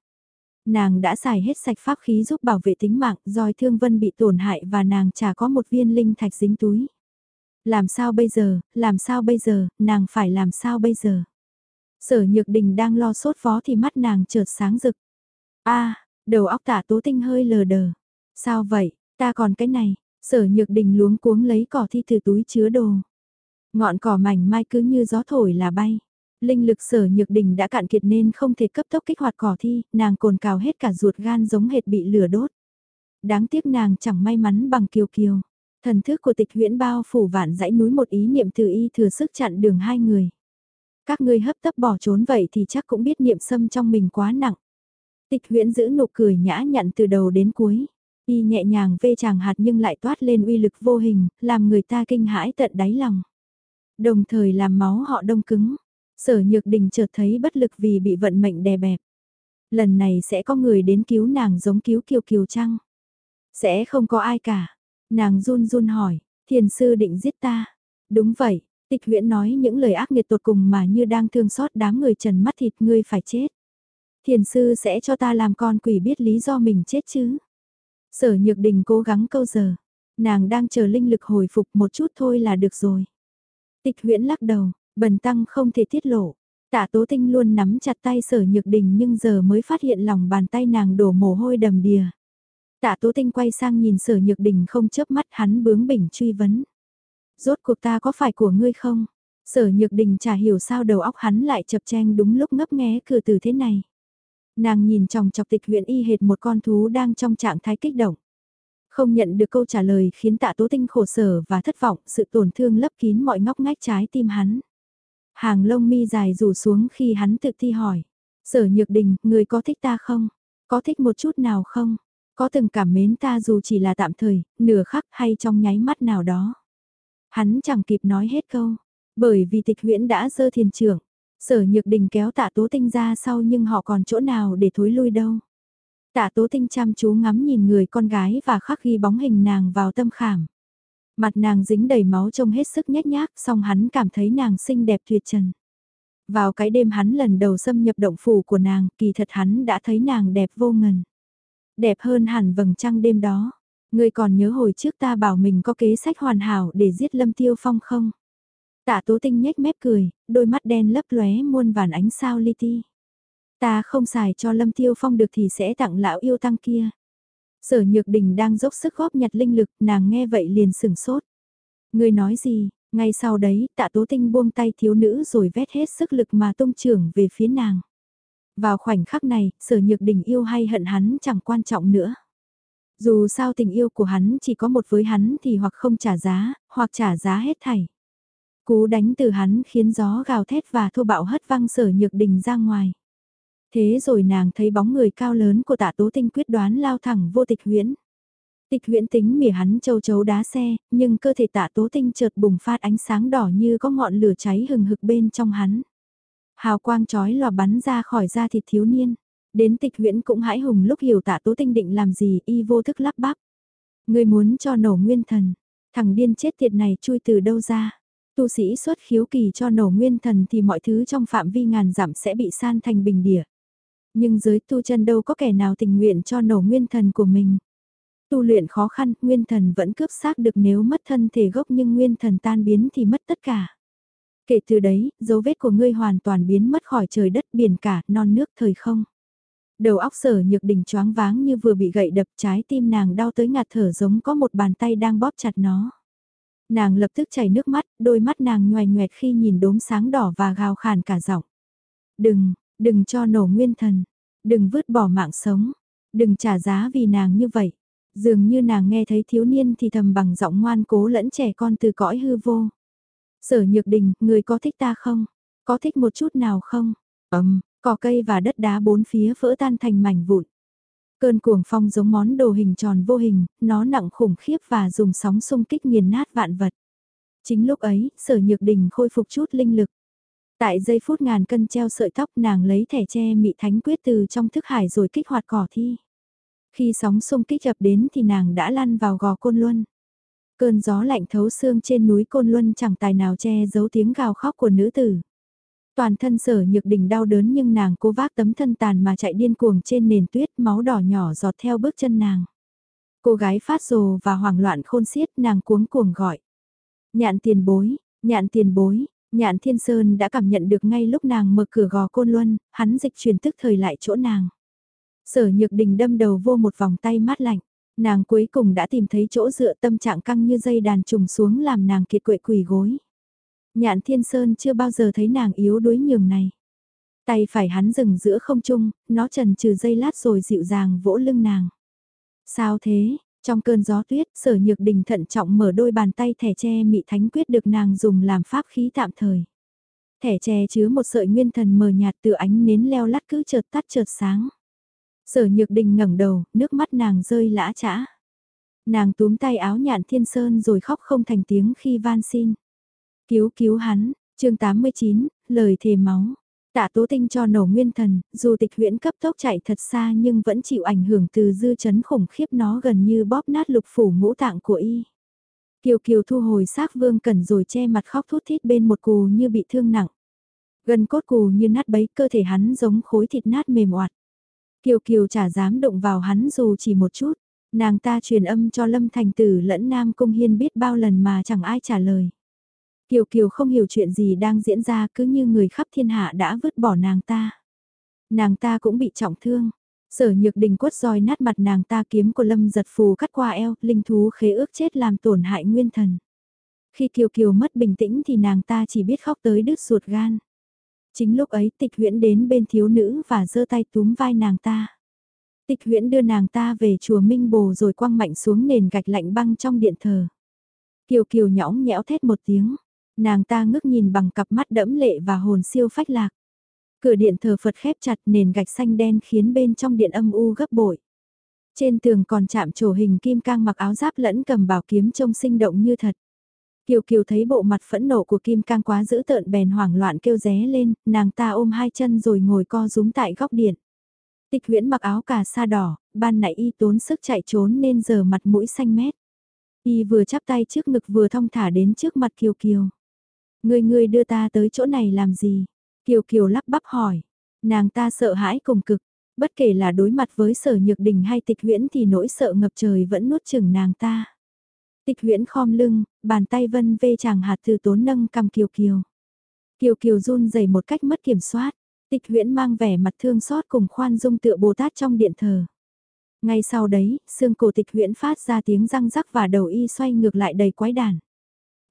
nàng đã xài hết sạch pháp khí giúp bảo vệ tính mạng, dòi thương vân bị tổn hại và nàng chả có một viên linh thạch dính túi. Làm sao bây giờ, làm sao bây giờ, nàng phải làm sao bây giờ? Sở Nhược Đình đang lo sốt phó thì mắt nàng chợt sáng rực. a đầu óc tả tố tinh hơi lờ đờ. Sao vậy, ta còn cái này, sở Nhược Đình luống cuống lấy cỏ thi từ túi chứa đồ. Ngọn cỏ mảnh mai cứ như gió thổi là bay. Linh lực sở nhược đình đã cạn kiệt nên không thể cấp tốc kích hoạt cỏ thi, nàng cồn cào hết cả ruột gan giống hệt bị lửa đốt. Đáng tiếc nàng chẳng may mắn bằng kiều kiều. Thần thức của tịch huyễn bao phủ vạn dãy núi một ý niệm từ y thừa sức chặn đường hai người. Các ngươi hấp tấp bỏ trốn vậy thì chắc cũng biết niệm xâm trong mình quá nặng. Tịch huyễn giữ nụ cười nhã nhặn từ đầu đến cuối. Y nhẹ nhàng vê chàng hạt nhưng lại toát lên uy lực vô hình, làm người ta kinh hãi tận đáy lòng. Đồng thời làm máu họ đông cứng. Sở nhược đình chợt thấy bất lực vì bị vận mệnh đè bẹp. Lần này sẽ có người đến cứu nàng giống cứu kiều kiều trăng. Sẽ không có ai cả. Nàng run run hỏi, thiền sư định giết ta. Đúng vậy, tịch huyễn nói những lời ác nghiệt tột cùng mà như đang thương xót đám người trần mắt thịt ngươi phải chết. Thiền sư sẽ cho ta làm con quỷ biết lý do mình chết chứ. Sở nhược đình cố gắng câu giờ. Nàng đang chờ linh lực hồi phục một chút thôi là được rồi. Tịch huyễn lắc đầu, bần tăng không thể tiết lộ. Tạ Tố Tinh luôn nắm chặt tay sở nhược đình nhưng giờ mới phát hiện lòng bàn tay nàng đổ mồ hôi đầm đìa. Tạ Tố Tinh quay sang nhìn sở nhược đình không chớp mắt hắn bướng bỉnh truy vấn. Rốt cuộc ta có phải của ngươi không? Sở nhược đình chả hiểu sao đầu óc hắn lại chập chen đúng lúc ngấp nghé cửa từ thế này. Nàng nhìn chòng chọc tịch huyện y hệt một con thú đang trong trạng thái kích động. Không nhận được câu trả lời khiến tạ tố tinh khổ sở và thất vọng, sự tổn thương lấp kín mọi ngóc ngách trái tim hắn. Hàng lông mi dài rủ xuống khi hắn tự thi hỏi. Sở nhược đình, người có thích ta không? Có thích một chút nào không? Có từng cảm mến ta dù chỉ là tạm thời, nửa khắc hay trong nháy mắt nào đó? Hắn chẳng kịp nói hết câu, bởi vì tịch huyễn đã dơ thiền trưởng. Sở nhược đình kéo tạ tố tinh ra sau nhưng họ còn chỗ nào để thối lui đâu. Tạ tố tinh chăm chú ngắm nhìn người con gái và khắc ghi bóng hình nàng vào tâm khảm. Mặt nàng dính đầy máu trông hết sức nhét nhác song hắn cảm thấy nàng xinh đẹp tuyệt trần. Vào cái đêm hắn lần đầu xâm nhập động phủ của nàng, kỳ thật hắn đã thấy nàng đẹp vô ngần. Đẹp hơn hẳn vầng trăng đêm đó. Người còn nhớ hồi trước ta bảo mình có kế sách hoàn hảo để giết Lâm Tiêu Phong không? Tạ Tố Tinh nhếch mép cười, đôi mắt đen lấp lóe muôn vàn ánh sao li ti. Ta không xài cho Lâm Tiêu Phong được thì sẽ tặng lão yêu tăng kia. Sở Nhược Đình đang dốc sức góp nhặt linh lực, nàng nghe vậy liền sửng sốt. Người nói gì, ngay sau đấy tạ tố tinh buông tay thiếu nữ rồi vét hết sức lực mà tung trưởng về phía nàng. Vào khoảnh khắc này, sở nhược đình yêu hay hận hắn chẳng quan trọng nữa. Dù sao tình yêu của hắn chỉ có một với hắn thì hoặc không trả giá, hoặc trả giá hết thảy. Cú đánh từ hắn khiến gió gào thét và thô bạo hất văng sở nhược đình ra ngoài. Thế rồi nàng thấy bóng người cao lớn của tạ tố tinh quyết đoán lao thẳng vô tịch huyễn. Tịch huyễn tính mỉa hắn châu chấu đá xe, nhưng cơ thể tạ tố tinh chợt bùng phát ánh sáng đỏ như có ngọn lửa cháy hừng hực bên trong hắn. Hào quang chói lòa bắn ra khỏi da thịt thiếu niên. Đến tịch huyễn cũng hãi hùng lúc hiểu tạ tố tinh định làm gì y vô thức lắp bắp. Người muốn cho nổ nguyên thần, thằng điên chết tiệt này chui từ đâu ra. Tu sĩ xuất khiếu kỳ cho nổ nguyên thần thì mọi thứ trong phạm vi ngàn giảm sẽ bị san thành bình địa. Nhưng giới tu chân đâu có kẻ nào tình nguyện cho nổ nguyên thần của mình. Tu luyện khó khăn, nguyên thần vẫn cướp xác được nếu mất thân thể gốc nhưng nguyên thần tan biến thì mất tất cả. Kể từ đấy, dấu vết của ngươi hoàn toàn biến mất khỏi trời đất biển cả, non nước thời không. Đầu óc sở nhược đỉnh choáng váng như vừa bị gậy đập trái tim nàng đau tới ngạt thở giống có một bàn tay đang bóp chặt nó. Nàng lập tức chảy nước mắt, đôi mắt nàng nhoài nhoẹt khi nhìn đốm sáng đỏ và gào khàn cả giọng. Đừng, đừng cho nổ nguyên thần, đừng vứt bỏ mạng sống, đừng trả giá vì nàng như vậy. Dường như nàng nghe thấy thiếu niên thì thầm bằng giọng ngoan cố lẫn trẻ con từ cõi hư vô. Sở nhược đình, người có thích ta không? Có thích một chút nào không? Ấm, cỏ cây và đất đá bốn phía vỡ tan thành mảnh vụn. Cơn cuồng phong giống món đồ hình tròn vô hình, nó nặng khủng khiếp và dùng sóng xung kích nghiền nát vạn vật. Chính lúc ấy, sở nhược đình khôi phục chút linh lực. Tại giây phút ngàn cân treo sợi tóc nàng lấy thẻ tre mị thánh quyết từ trong thức hải rồi kích hoạt cỏ thi. Khi sóng xung kích ập đến thì nàng đã lăn vào gò côn luân. Cơn gió lạnh thấu xương trên núi Côn Luân chẳng tài nào che giấu tiếng gào khóc của nữ tử. Toàn thân sở nhược đình đau đớn nhưng nàng cố vác tấm thân tàn mà chạy điên cuồng trên nền tuyết máu đỏ nhỏ giọt theo bước chân nàng. Cô gái phát rồ và hoảng loạn khôn xiết nàng cuống cuồng gọi. Nhạn tiền bối, nhạn tiền bối, nhạn thiên sơn đã cảm nhận được ngay lúc nàng mở cửa gò côn luân, hắn dịch truyền tức thời lại chỗ nàng. Sở nhược đình đâm đầu vô một vòng tay mát lạnh. Nàng cuối cùng đã tìm thấy chỗ dựa tâm trạng căng như dây đàn trùng xuống làm nàng kiệt quệ quỳ gối. Nhạn Thiên Sơn chưa bao giờ thấy nàng yếu đuối nhường này. Tay phải hắn dừng giữa không trung, nó trần trừ dây lát rồi dịu dàng vỗ lưng nàng. Sao thế? Trong cơn gió tuyết, sở nhược đình thận trọng mở đôi bàn tay thẻ tre mị thánh quyết được nàng dùng làm pháp khí tạm thời. Thẻ tre chứa một sợi nguyên thần mờ nhạt từ ánh nến leo lắt cứ chợt tắt chợt sáng. Sở nhược đình ngẩng đầu, nước mắt nàng rơi lã chã. Nàng túm tay áo nhạn thiên sơn rồi khóc không thành tiếng khi van xin. Cứu cứu hắn, chương 89, lời thề máu. Tạ tố tinh cho nổ nguyên thần, dù tịch huyễn cấp tốc chạy thật xa nhưng vẫn chịu ảnh hưởng từ dư chấn khủng khiếp nó gần như bóp nát lục phủ ngũ tạng của y. Kiều Kiều thu hồi xác vương cẩn rồi che mặt khóc thút thít bên một cù như bị thương nặng. Gần cốt cù như nát bấy cơ thể hắn giống khối thịt nát mềm oạt. Kiều Kiều chả dám động vào hắn dù chỉ một chút. Nàng ta truyền âm cho Lâm Thành Tử lẫn Nam Cung Hiên biết bao lần mà chẳng ai trả lời. Kiều Kiều không hiểu chuyện gì đang diễn ra cứ như người khắp thiên hạ đã vứt bỏ nàng ta. Nàng ta cũng bị trọng thương. Sở nhược đình quất roi nát mặt nàng ta kiếm của lâm giật phù cắt qua eo, linh thú khế ước chết làm tổn hại nguyên thần. Khi Kiều Kiều mất bình tĩnh thì nàng ta chỉ biết khóc tới đứt ruột gan. Chính lúc ấy tịch huyễn đến bên thiếu nữ và giơ tay túm vai nàng ta. Tịch huyễn đưa nàng ta về chùa Minh Bồ rồi quăng mạnh xuống nền gạch lạnh băng trong điện thờ. Kiều Kiều nhõng nhẽo thét một tiếng. Nàng ta ngước nhìn bằng cặp mắt đẫm lệ và hồn siêu phách lạc. Cửa điện thờ Phật khép chặt nền gạch xanh đen khiến bên trong điện âm u gấp bội. Trên tường còn chạm trổ hình kim cang mặc áo giáp lẫn cầm bảo kiếm trông sinh động như thật. Kiều Kiều thấy bộ mặt phẫn nộ của Kim Cang quá dữ tợn bèn hoảng loạn kêu ré lên, nàng ta ôm hai chân rồi ngồi co rúm tại góc điện. Tịch huyễn mặc áo cà sa đỏ, ban nãy y tốn sức chạy trốn nên giờ mặt mũi xanh mét. Y vừa chắp tay trước ngực vừa thong thả đến trước mặt Kiều Kiều. Người ngươi đưa ta tới chỗ này làm gì? Kiều Kiều lắp bắp hỏi. Nàng ta sợ hãi cùng cực, bất kể là đối mặt với sở nhược đình hay tịch huyễn thì nỗi sợ ngập trời vẫn nuốt chừng nàng ta. Tịch huyễn khom lưng, bàn tay vân vê chàng hạt từ tốn nâng cầm Kiều Kiều. Kiều Kiều run rẩy một cách mất kiểm soát, tịch huyễn mang vẻ mặt thương xót cùng khoan dung tựa Bồ Tát trong điện thờ. Ngay sau đấy, xương cổ tịch huyễn phát ra tiếng răng rắc và đầu y xoay ngược lại đầy quái đản.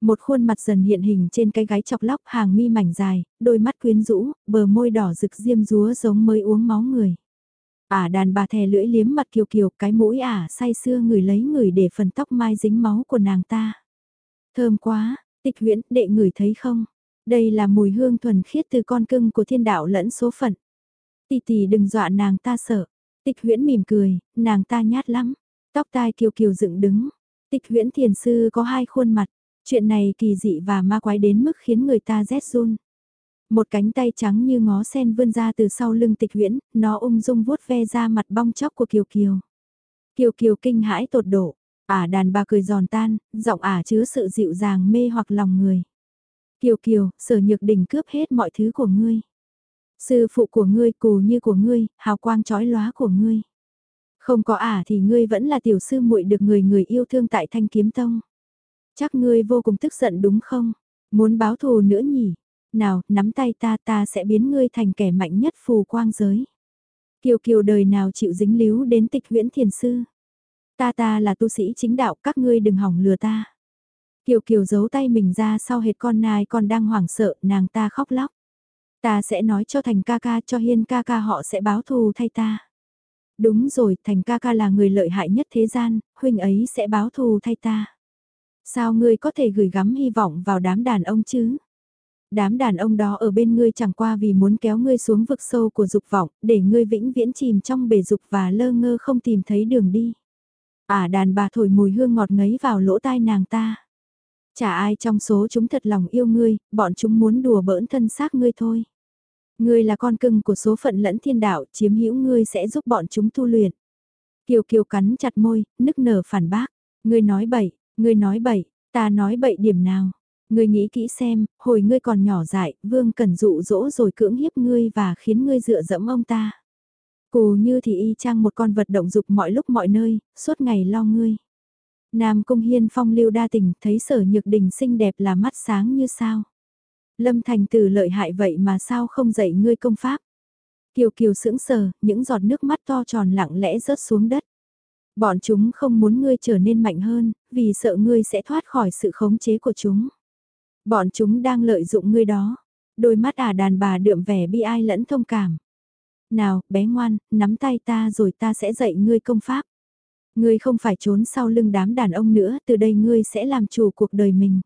Một khuôn mặt dần hiện hình trên cái gái chọc lóc hàng mi mảnh dài, đôi mắt quyến rũ, bờ môi đỏ rực diêm rúa giống mới uống máu người. Ả đàn bà thè lưỡi liếm mặt kiều kiều, cái mũi ả say sưa người lấy người để phần tóc mai dính máu của nàng ta. Thơm quá, tịch huyễn, đệ người thấy không? Đây là mùi hương thuần khiết từ con cưng của thiên đạo lẫn số phận. tì tì đừng dọa nàng ta sợ. Tịch huyễn mỉm cười, nàng ta nhát lắm. Tóc tai kiều kiều dựng đứng. Tịch huyễn thiền sư có hai khuôn mặt. Chuyện này kỳ dị và ma quái đến mức khiến người ta rét run. Một cánh tay trắng như ngó sen vươn ra từ sau lưng tịch huyễn, nó ung dung vuốt ve ra mặt bong chóc của Kiều Kiều. Kiều Kiều kinh hãi tột độ, ả đàn bà cười giòn tan, giọng ả chứa sự dịu dàng mê hoặc lòng người. Kiều Kiều, sở nhược đỉnh cướp hết mọi thứ của ngươi. Sư phụ của ngươi cù như của ngươi, hào quang chói lóa của ngươi. Không có ả thì ngươi vẫn là tiểu sư muội được người người yêu thương tại thanh kiếm tông. Chắc ngươi vô cùng tức giận đúng không? Muốn báo thù nữa nhỉ? Nào, nắm tay ta ta sẽ biến ngươi thành kẻ mạnh nhất phù quang giới. Kiều kiều đời nào chịu dính líu đến tịch huyễn thiền sư. Ta ta là tu sĩ chính đạo, các ngươi đừng hỏng lừa ta. Kiều kiều giấu tay mình ra sau hệt con nai còn đang hoảng sợ, nàng ta khóc lóc. Ta sẽ nói cho thành ca ca cho hiên ca ca họ sẽ báo thù thay ta. Đúng rồi, thành ca ca là người lợi hại nhất thế gian, huynh ấy sẽ báo thù thay ta. Sao ngươi có thể gửi gắm hy vọng vào đám đàn ông chứ? Đám đàn ông đó ở bên ngươi chẳng qua vì muốn kéo ngươi xuống vực sâu của dục vọng, để ngươi vĩnh viễn chìm trong bể dục và lơ ngơ không tìm thấy đường đi. À đàn bà thổi mùi hương ngọt ngấy vào lỗ tai nàng ta. Chả ai trong số chúng thật lòng yêu ngươi, bọn chúng muốn đùa bỡn thân xác ngươi thôi. Ngươi là con cưng của số phận lẫn thiên đạo, chiếm hữu ngươi sẽ giúp bọn chúng tu luyện. Kiều Kiều cắn chặt môi, nức nở phản bác. Ngươi nói bậy, ngươi nói bậy, ta nói bậy điểm nào. Ngươi nghĩ kỹ xem, hồi ngươi còn nhỏ dại, vương cần dụ dỗ rồi cưỡng hiếp ngươi và khiến ngươi dựa dẫm ông ta. Cù như thì y chang một con vật động dục mọi lúc mọi nơi, suốt ngày lo ngươi. Nam Cung Hiên phong lưu đa tình, thấy sở nhược đình xinh đẹp là mắt sáng như sao. Lâm Thành Tử lợi hại vậy mà sao không dạy ngươi công pháp. Kiều Kiều sững sờ, những giọt nước mắt to tròn lặng lẽ rớt xuống đất. Bọn chúng không muốn ngươi trở nên mạnh hơn, vì sợ ngươi sẽ thoát khỏi sự khống chế của chúng. Bọn chúng đang lợi dụng ngươi đó. Đôi mắt ả đàn bà đượm vẻ bi ai lẫn thông cảm. Nào, bé ngoan, nắm tay ta rồi ta sẽ dạy ngươi công pháp. Ngươi không phải trốn sau lưng đám đàn ông nữa, từ đây ngươi sẽ làm chủ cuộc đời mình.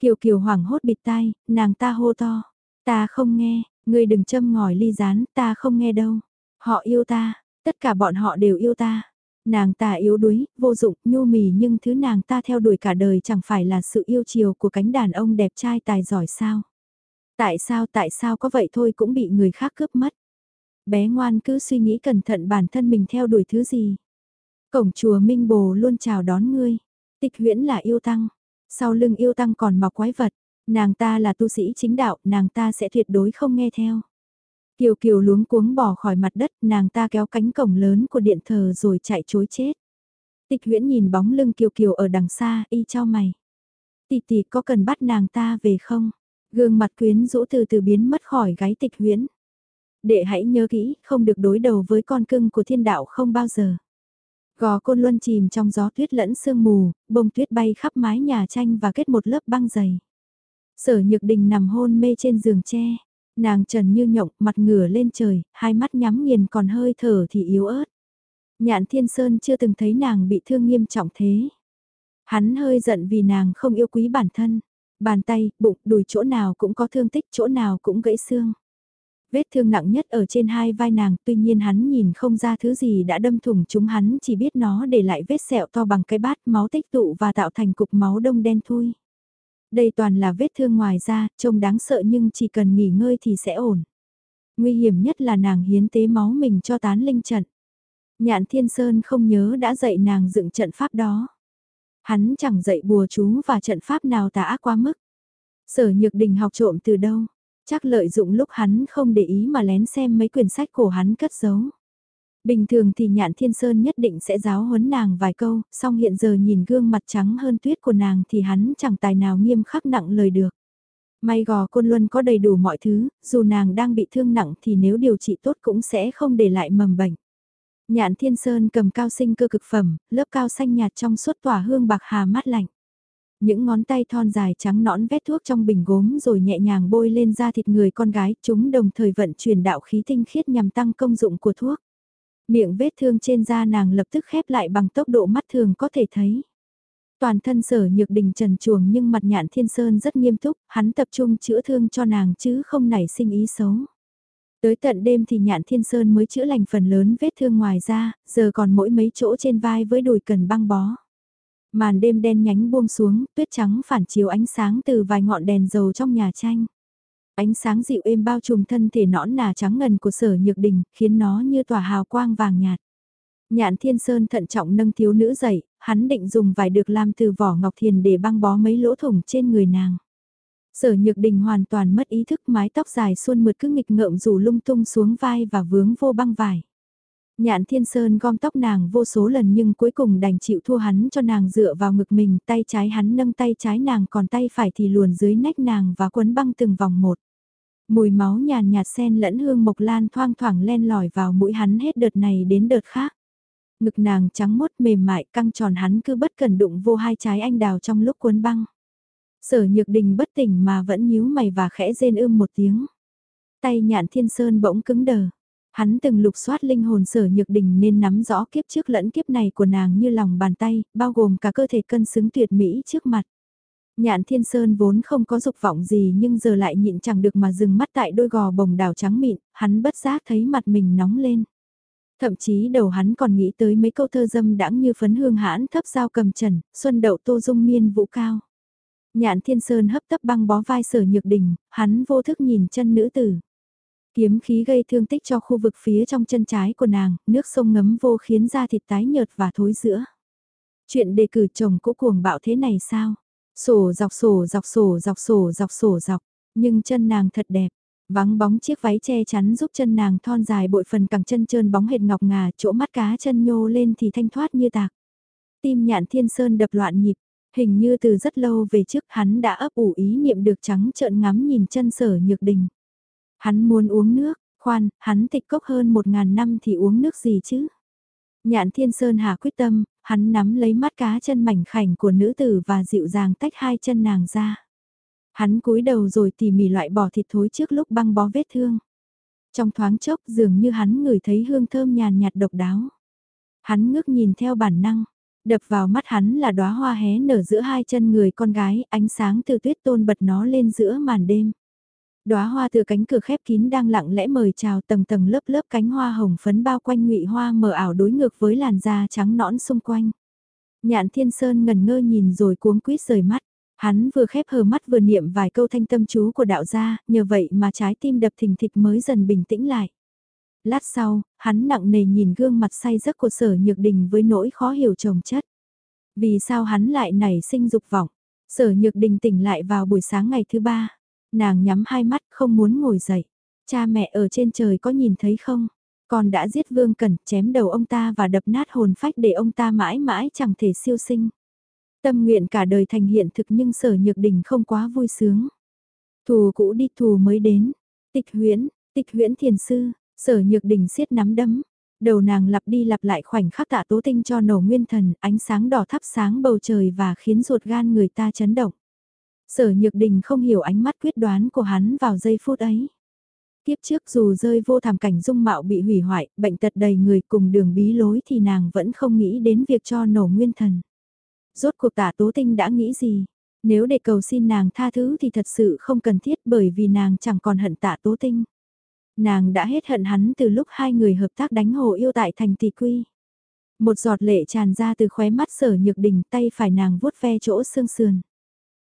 Kiều Kiều hoảng hốt bịt tai, nàng ta hô to. Ta không nghe, ngươi đừng châm ngòi ly rán, ta không nghe đâu. Họ yêu ta, tất cả bọn họ đều yêu ta. Nàng ta yếu đuối, vô dụng, nhu mì nhưng thứ nàng ta theo đuổi cả đời chẳng phải là sự yêu chiều của cánh đàn ông đẹp trai tài giỏi sao. Tại sao tại sao có vậy thôi cũng bị người khác cướp mất. Bé ngoan cứ suy nghĩ cẩn thận bản thân mình theo đuổi thứ gì. Cổng chùa Minh Bồ luôn chào đón ngươi. Tịch huyễn là yêu tăng. Sau lưng yêu tăng còn mọc quái vật. Nàng ta là tu sĩ chính đạo, nàng ta sẽ tuyệt đối không nghe theo. Kiều Kiều luống cuống bỏ khỏi mặt đất, nàng ta kéo cánh cổng lớn của điện thờ rồi chạy chối chết. Tịch huyễn nhìn bóng lưng Kiều Kiều ở đằng xa, y cho mày. Tì tì có cần bắt nàng ta về không? Gương mặt quyến rũ từ từ biến mất khỏi gái tịch huyễn. Đệ hãy nhớ kỹ, không được đối đầu với con cưng của thiên đạo không bao giờ. Gò côn luân chìm trong gió tuyết lẫn sương mù, bông tuyết bay khắp mái nhà tranh và kết một lớp băng dày. Sở nhược đình nằm hôn mê trên giường tre, nàng trần như nhộng, mặt ngửa lên trời, hai mắt nhắm nghiền còn hơi thở thì yếu ớt. Nhạn thiên sơn chưa từng thấy nàng bị thương nghiêm trọng thế. Hắn hơi giận vì nàng không yêu quý bản thân. Bàn tay, bụng, đùi chỗ nào cũng có thương tích, chỗ nào cũng gãy xương. Vết thương nặng nhất ở trên hai vai nàng, tuy nhiên hắn nhìn không ra thứ gì đã đâm thủng chúng hắn chỉ biết nó để lại vết sẹo to bằng cái bát máu tích tụ và tạo thành cục máu đông đen thui. Đây toàn là vết thương ngoài da, trông đáng sợ nhưng chỉ cần nghỉ ngơi thì sẽ ổn. Nguy hiểm nhất là nàng hiến tế máu mình cho tán linh trận. Nhạn Thiên Sơn không nhớ đã dạy nàng dựng trận pháp đó. Hắn chẳng dạy bùa chú và trận pháp nào tà ác quá mức. Sở Nhược Đình học trộm từ đâu? Chắc lợi dụng lúc hắn không để ý mà lén xem mấy quyển sách của hắn cất giấu. Bình thường thì nhạn thiên sơn nhất định sẽ giáo huấn nàng vài câu, song hiện giờ nhìn gương mặt trắng hơn tuyết của nàng thì hắn chẳng tài nào nghiêm khắc nặng lời được. May gò côn luân có đầy đủ mọi thứ, dù nàng đang bị thương nặng thì nếu điều trị tốt cũng sẽ không để lại mầm bệnh. Nhạn thiên sơn cầm cao sinh cơ cực phẩm, lớp cao xanh nhạt trong suốt tỏa hương bạc hà mát lạnh. Những ngón tay thon dài trắng nõn vét thuốc trong bình gốm rồi nhẹ nhàng bôi lên da thịt người con gái, chúng đồng thời vận chuyển đạo khí tinh khiết nhằm tăng công dụng của thuốc. Miệng vết thương trên da nàng lập tức khép lại bằng tốc độ mắt thường có thể thấy. Toàn thân sở nhược đình trần chuồng nhưng mặt nhạn thiên sơn rất nghiêm túc, hắn tập trung chữa thương cho nàng chứ không nảy sinh ý xấu. Tới tận đêm thì nhạn thiên sơn mới chữa lành phần lớn vết thương ngoài ra, giờ còn mỗi mấy chỗ trên vai với đùi cần băng bó. Màn đêm đen nhánh buông xuống, tuyết trắng phản chiếu ánh sáng từ vài ngọn đèn dầu trong nhà tranh. Ánh sáng dịu êm bao trùm thân thể nõn nà trắng ngần của sở nhược đình, khiến nó như tỏa hào quang vàng nhạt. Nhạn thiên sơn thận trọng nâng thiếu nữ dậy, hắn định dùng vải được làm từ vỏ ngọc thiền để băng bó mấy lỗ thủng trên người nàng. Sở nhược đình hoàn toàn mất ý thức mái tóc dài xuân mượt cứ nghịch ngợm rủ lung tung xuống vai và vướng vô băng vải. Nhạn thiên sơn gom tóc nàng vô số lần nhưng cuối cùng đành chịu thua hắn cho nàng dựa vào ngực mình, tay trái hắn nâng tay trái nàng còn tay phải thì luồn dưới nách nàng và quấn băng từng vòng một. Mùi máu nhàn nhạt sen lẫn hương mộc lan thoang thoảng len lỏi vào mũi hắn hết đợt này đến đợt khác. Ngực nàng trắng mốt mềm mại căng tròn hắn cứ bất cần đụng vô hai trái anh đào trong lúc cuốn băng. Sở nhược đình bất tỉnh mà vẫn nhíu mày và khẽ rên ưm một tiếng. Tay nhạn thiên sơn bỗng cứng đờ. Hắn từng lục soát linh hồn sở nhược đình nên nắm rõ kiếp trước lẫn kiếp này của nàng như lòng bàn tay, bao gồm cả cơ thể cân xứng tuyệt mỹ trước mặt. Nhạn thiên sơn vốn không có dục vọng gì nhưng giờ lại nhịn chẳng được mà dừng mắt tại đôi gò bồng đào trắng mịn, hắn bất giác thấy mặt mình nóng lên. Thậm chí đầu hắn còn nghĩ tới mấy câu thơ dâm đãng như phấn hương hãn thấp giao cầm trần, xuân đậu tô dung miên vũ cao. Nhạn thiên sơn hấp tấp băng bó vai sở nhược đình, hắn vô thức nhìn chân nữ tử. Kiếm khí gây thương tích cho khu vực phía trong chân trái của nàng, nước sông ngấm vô khiến da thịt tái nhợt và thối giữa. Chuyện đề cử chồng cũ cuồng bạo thế này sao? Sổ dọc sổ dọc sổ dọc sổ dọc sổ dọc, nhưng chân nàng thật đẹp. Vắng bóng chiếc váy che chắn giúp chân nàng thon dài bội phần cẳng chân trơn bóng hệt ngọc ngà chỗ mắt cá chân nhô lên thì thanh thoát như tạc. Tim nhạn thiên sơn đập loạn nhịp, hình như từ rất lâu về trước hắn đã ấp ủ ý niệm được trắng trợn ngắm nhìn chân sở nhược đình. Hắn muốn uống nước, khoan, hắn tịch cốc hơn một ngàn năm thì uống nước gì chứ? Nhạn Thiên Sơn Hà quyết tâm, hắn nắm lấy mắt cá chân mảnh khảnh của nữ tử và dịu dàng tách hai chân nàng ra. Hắn cúi đầu rồi tỉ mỉ loại bỏ thịt thối trước lúc băng bó vết thương. Trong thoáng chốc dường như hắn ngửi thấy hương thơm nhàn nhạt độc đáo. Hắn ngước nhìn theo bản năng, đập vào mắt hắn là đóa hoa hé nở giữa hai chân người con gái, ánh sáng từ tuyết tôn bật nó lên giữa màn đêm. Đóa hoa từ cánh cửa khép kín đang lặng lẽ mời chào tầng tầng lớp lớp cánh hoa hồng phấn bao quanh ngụy hoa mờ ảo đối ngược với làn da trắng nõn xung quanh. Nhạn Thiên Sơn ngần ngơ nhìn rồi cuống quýt rời mắt. Hắn vừa khép hờ mắt vừa niệm vài câu thanh tâm chú của đạo gia, nhờ vậy mà trái tim đập thình thịch mới dần bình tĩnh lại. Lát sau, hắn nặng nề nhìn gương mặt say giấc của sở nhược đình với nỗi khó hiểu trồng chất. Vì sao hắn lại nảy sinh dục vọng? Sở nhược đình tỉnh lại vào buổi sáng ngày thứ ba. Nàng nhắm hai mắt không muốn ngồi dậy. Cha mẹ ở trên trời có nhìn thấy không? Con đã giết Vương Cẩn chém đầu ông ta và đập nát hồn phách để ông ta mãi mãi chẳng thể siêu sinh. Tâm nguyện cả đời thành hiện thực nhưng sở nhược đình không quá vui sướng. Thù cũ đi thù mới đến. Tịch huyễn, tịch huyễn thiền sư, sở nhược đình siết nắm đấm. Đầu nàng lặp đi lặp lại khoảnh khắc tạ tố tinh cho nổ nguyên thần, ánh sáng đỏ thắp sáng bầu trời và khiến ruột gan người ta chấn động. Sở Nhược Đình không hiểu ánh mắt quyết đoán của hắn vào giây phút ấy. Tiếp trước dù rơi vô thảm cảnh dung mạo bị hủy hoại, bệnh tật đầy người cùng đường bí lối thì nàng vẫn không nghĩ đến việc cho nổ nguyên thần. Rốt cuộc tả tố tinh đã nghĩ gì? Nếu để cầu xin nàng tha thứ thì thật sự không cần thiết bởi vì nàng chẳng còn hận tạ tố tinh. Nàng đã hết hận hắn từ lúc hai người hợp tác đánh hồ yêu tại thành tỷ quy. Một giọt lệ tràn ra từ khóe mắt sở nhược đình tay phải nàng vuốt ve chỗ xương sườn.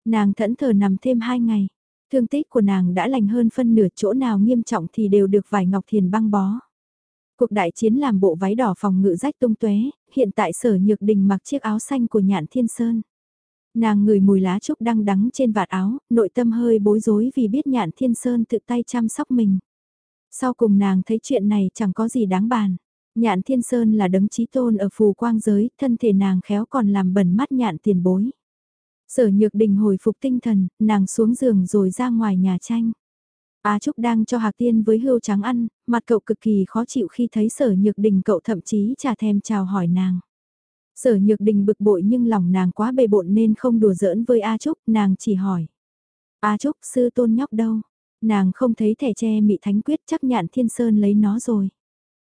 Nàng thẫn thờ nằm thêm hai ngày. Thương tích của nàng đã lành hơn phân nửa chỗ nào nghiêm trọng thì đều được vải ngọc thiền băng bó. Cuộc đại chiến làm bộ váy đỏ phòng ngự rách tung tuế, hiện tại sở nhược đình mặc chiếc áo xanh của nhạn thiên sơn. Nàng ngửi mùi lá trúc đang đắng trên vạt áo, nội tâm hơi bối rối vì biết nhạn thiên sơn tự tay chăm sóc mình. Sau cùng nàng thấy chuyện này chẳng có gì đáng bàn. Nhạn thiên sơn là đấng trí tôn ở phù quang giới, thân thể nàng khéo còn làm bẩn mắt nhạn tiền bối. Sở nhược đình hồi phục tinh thần, nàng xuống giường rồi ra ngoài nhà tranh. Á Trúc đang cho Hạc Tiên với hươu trắng ăn, mặt cậu cực kỳ khó chịu khi thấy sở nhược đình cậu thậm chí chả thèm chào hỏi nàng. Sở nhược đình bực bội nhưng lòng nàng quá bề bộn nên không đùa giỡn với A Trúc, nàng chỉ hỏi. A Trúc sư tôn nhóc đâu? Nàng không thấy thẻ tre mị thánh quyết chắc nhạn thiên sơn lấy nó rồi.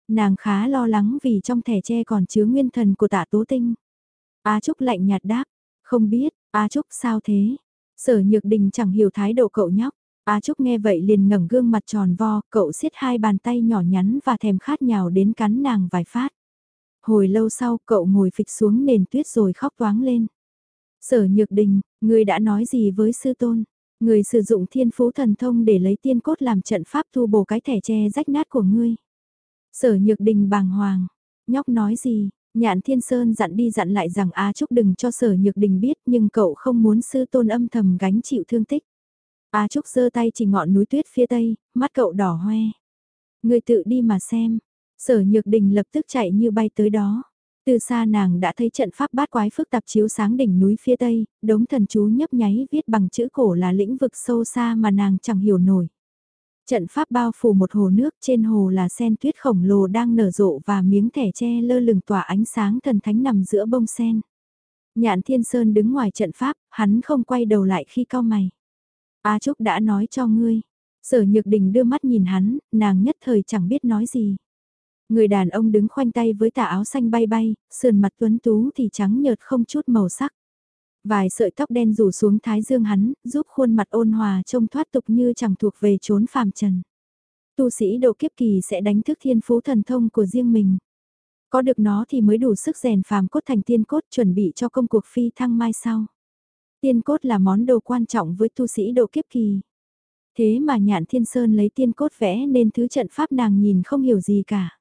Nàng khá lo lắng vì trong thẻ tre còn chứa nguyên thần của tạ tố tinh. A Trúc lạnh nhạt đáp, không biết, A Trúc sao thế? Sở Nhược Đình chẳng hiểu thái độ cậu nhóc. A Trúc nghe vậy liền ngẩng gương mặt tròn vo, cậu siết hai bàn tay nhỏ nhắn và thèm khát nhào đến cắn nàng vài phát. Hồi lâu sau cậu ngồi phịch xuống nền tuyết rồi khóc toáng lên. Sở Nhược Đình, người đã nói gì với sư tôn? Người sử dụng thiên phú thần thông để lấy tiên cốt làm trận pháp thu bổ cái thẻ tre rách nát của ngươi. Sở Nhược Đình bàng hoàng. Nhóc nói gì? Nhạn Thiên Sơn dặn đi dặn lại rằng A Trúc đừng cho sở nhược đình biết nhưng cậu không muốn sư tôn âm thầm gánh chịu thương tích. A Trúc giơ tay chỉ ngọn núi tuyết phía tây, mắt cậu đỏ hoe. Người tự đi mà xem. Sở nhược đình lập tức chạy như bay tới đó. Từ xa nàng đã thấy trận pháp bát quái phức tạp chiếu sáng đỉnh núi phía tây, đống thần chú nhấp nháy viết bằng chữ cổ là lĩnh vực sâu xa mà nàng chẳng hiểu nổi. Trận pháp bao phủ một hồ nước trên hồ là sen tuyết khổng lồ đang nở rộ và miếng thẻ tre lơ lửng tỏa ánh sáng thần thánh nằm giữa bông sen. Nhạn Thiên Sơn đứng ngoài trận pháp, hắn không quay đầu lại khi cao mày. A Trúc đã nói cho ngươi. Sở Nhược Đình đưa mắt nhìn hắn, nàng nhất thời chẳng biết nói gì. Người đàn ông đứng khoanh tay với tà áo xanh bay bay, sườn mặt tuấn tú thì trắng nhợt không chút màu sắc. Vài sợi tóc đen rủ xuống thái dương hắn, giúp khuôn mặt ôn hòa trông thoát tục như chẳng thuộc về chốn phàm trần. Tu sĩ độ kiếp kỳ sẽ đánh thức thiên phú thần thông của riêng mình. Có được nó thì mới đủ sức rèn phàm cốt thành tiên cốt chuẩn bị cho công cuộc phi thăng mai sau. Tiên cốt là món đồ quan trọng với tu sĩ độ kiếp kỳ. Thế mà nhạn thiên sơn lấy tiên cốt vẽ nên thứ trận pháp nàng nhìn không hiểu gì cả.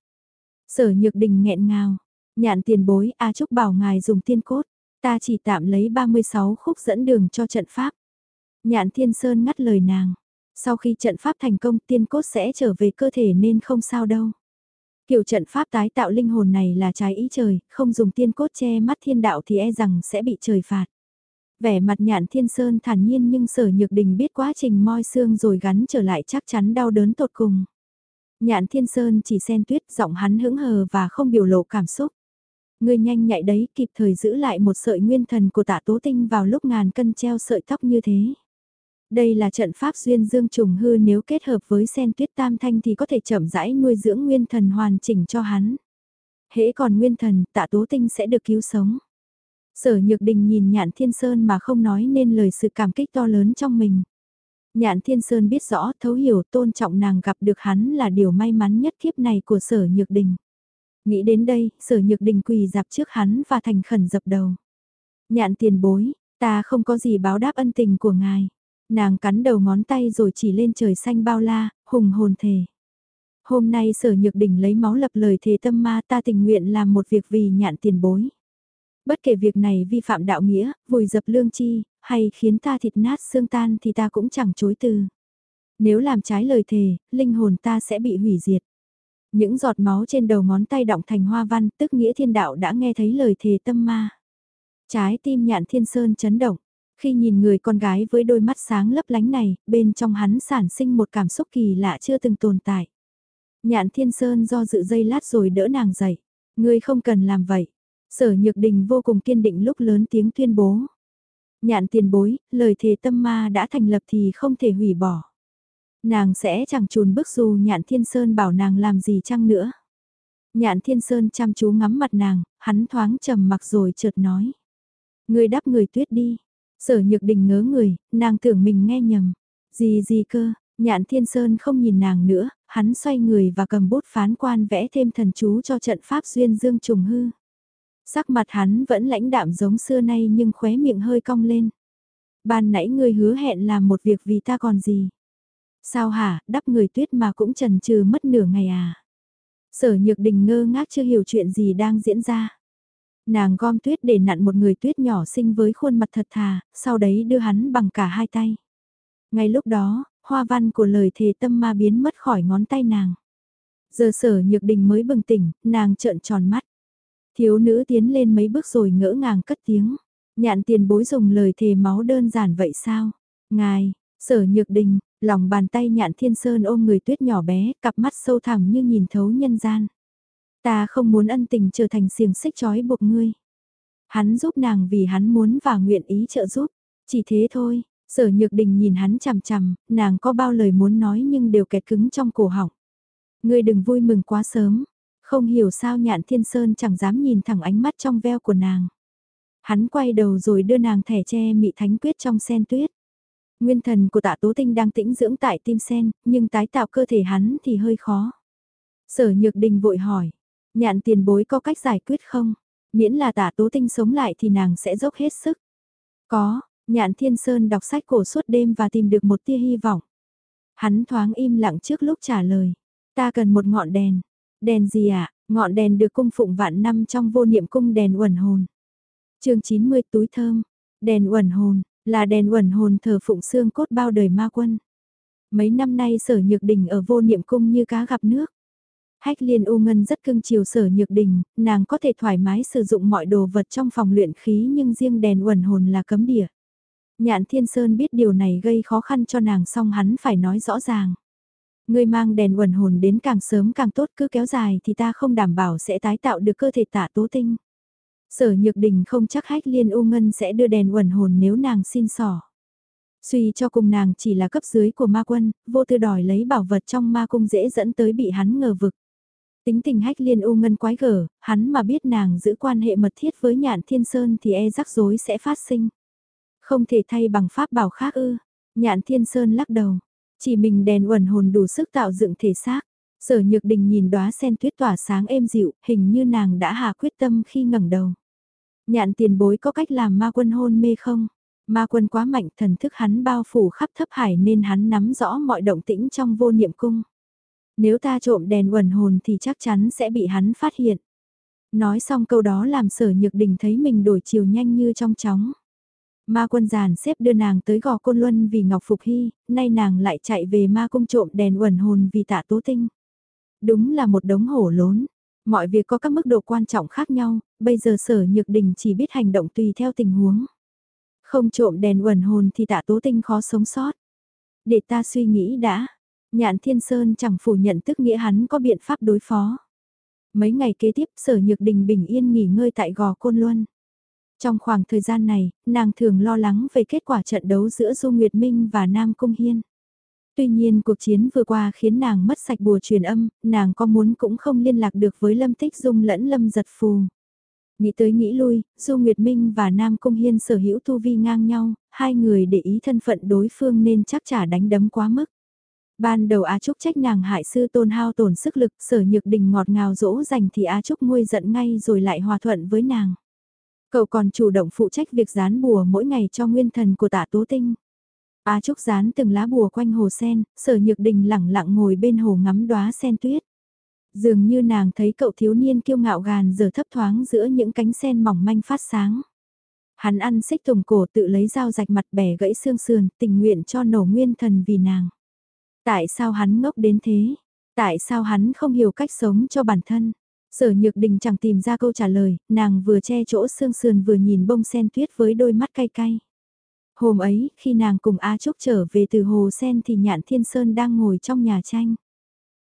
Sở nhược đình nghẹn ngào. Nhạn tiền bối A Trúc bảo ngài dùng tiên cốt. Ta chỉ tạm lấy 36 khúc dẫn đường cho trận pháp. Nhạn Thiên Sơn ngắt lời nàng. Sau khi trận pháp thành công tiên cốt sẽ trở về cơ thể nên không sao đâu. Kiểu trận pháp tái tạo linh hồn này là trái ý trời, không dùng tiên cốt che mắt thiên đạo thì e rằng sẽ bị trời phạt. Vẻ mặt nhạn thiên sơn thản nhiên nhưng sở nhược đình biết quá trình moi xương rồi gắn trở lại chắc chắn đau đớn tột cùng. Nhạn thiên sơn chỉ xen tuyết giọng hắn hững hờ và không biểu lộ cảm xúc. Ngươi nhanh nhạy đấy kịp thời giữ lại một sợi nguyên thần của tạ tố tinh vào lúc ngàn cân treo sợi tóc như thế. Đây là trận pháp duyên dương trùng hư nếu kết hợp với sen tuyết tam thanh thì có thể chậm rãi nuôi dưỡng nguyên thần hoàn chỉnh cho hắn. Hễ còn nguyên thần, tạ tố tinh sẽ được cứu sống. Sở Nhược Đình nhìn nhạn thiên sơn mà không nói nên lời sự cảm kích to lớn trong mình. Nhạn Thiên Sơn biết rõ, thấu hiểu, tôn trọng nàng gặp được hắn là điều may mắn nhất kiếp này của sở nhược đình. Nghĩ đến đây, sở nhược đình quỳ dạp trước hắn và thành khẩn dập đầu. Nhạn tiền bối, ta không có gì báo đáp ân tình của ngài. Nàng cắn đầu ngón tay rồi chỉ lên trời xanh bao la, hùng hồn thề. Hôm nay sở nhược đình lấy máu lập lời thề tâm ma ta tình nguyện làm một việc vì nhạn tiền bối. Bất kể việc này vi phạm đạo nghĩa, vùi dập lương chi, hay khiến ta thịt nát xương tan thì ta cũng chẳng chối từ. Nếu làm trái lời thề, linh hồn ta sẽ bị hủy diệt. Những giọt máu trên đầu ngón tay động thành hoa văn tức nghĩa thiên đạo đã nghe thấy lời thề tâm ma. Trái tim nhạn thiên sơn chấn động. Khi nhìn người con gái với đôi mắt sáng lấp lánh này, bên trong hắn sản sinh một cảm xúc kỳ lạ chưa từng tồn tại. Nhạn thiên sơn do dự dây lát rồi đỡ nàng dậy. Ngươi không cần làm vậy. Sở Nhược Đình vô cùng kiên định lúc lớn tiếng tuyên bố. Nhạn tiền bối, lời thề tâm ma đã thành lập thì không thể hủy bỏ. Nàng sẽ chẳng chùn bước dù nhạn thiên sơn bảo nàng làm gì chăng nữa. Nhạn thiên sơn chăm chú ngắm mặt nàng, hắn thoáng trầm mặc rồi chợt nói. Người đáp người tuyết đi. Sở nhược đình ngớ người, nàng tưởng mình nghe nhầm. Gì gì cơ, nhạn thiên sơn không nhìn nàng nữa, hắn xoay người và cầm bút phán quan vẽ thêm thần chú cho trận pháp duyên dương trùng hư. Sắc mặt hắn vẫn lãnh đạm giống xưa nay nhưng khóe miệng hơi cong lên. Ban nãy ngươi hứa hẹn làm một việc vì ta còn gì. Sao hả, đắp người tuyết mà cũng trần trừ mất nửa ngày à. Sở nhược đình ngơ ngác chưa hiểu chuyện gì đang diễn ra. Nàng gom tuyết để nặn một người tuyết nhỏ xinh với khuôn mặt thật thà, sau đấy đưa hắn bằng cả hai tay. Ngay lúc đó, hoa văn của lời thề tâm ma biến mất khỏi ngón tay nàng. Giờ sở nhược đình mới bừng tỉnh, nàng trợn tròn mắt. Thiếu nữ tiến lên mấy bước rồi ngỡ ngàng cất tiếng. Nhạn tiền bối dùng lời thề máu đơn giản vậy sao? Ngài, sở nhược đình, lòng bàn tay nhạn thiên sơn ôm người tuyết nhỏ bé, cặp mắt sâu thẳm như nhìn thấu nhân gian. Ta không muốn ân tình trở thành xiềng xích trói buộc ngươi. Hắn giúp nàng vì hắn muốn và nguyện ý trợ giúp. Chỉ thế thôi, sở nhược đình nhìn hắn chằm chằm, nàng có bao lời muốn nói nhưng đều kẹt cứng trong cổ họng. Ngươi đừng vui mừng quá sớm, không hiểu sao nhạn thiên sơn chẳng dám nhìn thẳng ánh mắt trong veo của nàng. Hắn quay đầu rồi đưa nàng thẻ tre mị thánh quyết trong sen tuyết. Nguyên thần của tạ tố tinh đang tĩnh dưỡng tại tim sen, nhưng tái tạo cơ thể hắn thì hơi khó. Sở nhược đình vội hỏi, nhạn tiền bối có cách giải quyết không? Miễn là tạ tố tinh sống lại thì nàng sẽ dốc hết sức. Có, nhạn thiên sơn đọc sách cổ suốt đêm và tìm được một tia hy vọng. Hắn thoáng im lặng trước lúc trả lời. Ta cần một ngọn đèn. Đèn gì ạ? À? Ngọn đèn được cung phụng vạn năm trong vô niệm cung đèn uẩn hồn. chương 90 túi thơm. Đèn uẩn hồn, là đèn uẩn hồn thờ phụng xương cốt bao đời ma quân. Mấy năm nay sở nhược đình ở vô niệm cung như cá gặp nước. Hách liên u ngân rất cưng chiều sở nhược đình, nàng có thể thoải mái sử dụng mọi đồ vật trong phòng luyện khí nhưng riêng đèn uẩn hồn là cấm địa. Nhạn Thiên Sơn biết điều này gây khó khăn cho nàng song hắn phải nói rõ ràng. Ngươi mang đèn uẩn hồn đến càng sớm càng tốt cứ kéo dài thì ta không đảm bảo sẽ tái tạo được cơ thể tạ tố tinh. Sở Nhược Đình không chắc hách liên u ngân sẽ đưa đèn uẩn hồn nếu nàng xin sỏ. Suy cho cùng nàng chỉ là cấp dưới của ma quân, vô tư đòi lấy bảo vật trong ma cung dễ dẫn tới bị hắn ngờ vực. Tính tình hách liên u ngân quái gở, hắn mà biết nàng giữ quan hệ mật thiết với nhạn thiên sơn thì e rắc rối sẽ phát sinh. Không thể thay bằng pháp bảo khác ư, nhạn thiên sơn lắc đầu, chỉ mình đèn uẩn hồn đủ sức tạo dựng thể xác. Sở Nhược Đình nhìn đóa sen tuyết tỏa sáng êm dịu, hình như nàng đã hạ quyết tâm khi ngẩng đầu. Nhạn tiền bối có cách làm ma quân hôn mê không? Ma quân quá mạnh thần thức hắn bao phủ khắp thấp hải nên hắn nắm rõ mọi động tĩnh trong vô niệm cung. Nếu ta trộm đèn uẩn hồn thì chắc chắn sẽ bị hắn phát hiện. Nói xong câu đó làm sở nhược đình thấy mình đổi chiều nhanh như trong chóng. Ma quân giàn xếp đưa nàng tới gò côn luân vì Ngọc Phục Hy, nay nàng lại chạy về ma cung trộm đèn uẩn hồn vì tạ tố tinh. Đúng là một đống hổ lốn. Mọi việc có các mức độ quan trọng khác nhau, bây giờ sở nhược đình chỉ biết hành động tùy theo tình huống. Không trộm đèn uẩn hồn thì tạ tố tinh khó sống sót. Để ta suy nghĩ đã. Nhạn Thiên Sơn chẳng phủ nhận tức nghĩa hắn có biện pháp đối phó. Mấy ngày kế tiếp sở nhược đình bình yên nghỉ ngơi tại gò Côn Luân. Trong khoảng thời gian này, nàng thường lo lắng về kết quả trận đấu giữa Du Nguyệt Minh và Nam Cung Hiên. Tuy nhiên cuộc chiến vừa qua khiến nàng mất sạch bùa truyền âm, nàng có muốn cũng không liên lạc được với Lâm Tích Dung lẫn Lâm Giật Phù. Nghĩ tới nghĩ lui, Du Nguyệt Minh và Nam Cung Hiên sở hữu tu vi ngang nhau, hai người để ý thân phận đối phương nên chắc chả đánh đấm quá mức. Ban đầu Á Trúc trách nàng hại sư tôn hao tổn sức lực, sở nhược đình ngọt ngào dỗ dành thì Á Trúc nguôi giận ngay rồi lại hòa thuận với nàng. Cậu còn chủ động phụ trách việc dán bùa mỗi ngày cho nguyên thần của tạ tố tinh. Á Trúc dán từng lá bùa quanh hồ sen, sở nhược đình lẳng lặng ngồi bên hồ ngắm đóa sen tuyết. Dường như nàng thấy cậu thiếu niên kiêu ngạo gàn giờ thấp thoáng giữa những cánh sen mỏng manh phát sáng. Hắn ăn xích tùng cổ tự lấy dao rạch mặt bẻ gãy xương sườn, tình nguyện cho nổ nguyên thần vì nàng. Tại sao hắn ngốc đến thế? Tại sao hắn không hiểu cách sống cho bản thân? Sở Nhược Đình chẳng tìm ra câu trả lời, nàng vừa che chỗ xương sườn vừa nhìn bông sen tuyết với đôi mắt cay cay. Hôm ấy, khi nàng cùng A Trúc trở về từ hồ sen thì Nhạn Thiên Sơn đang ngồi trong nhà tranh.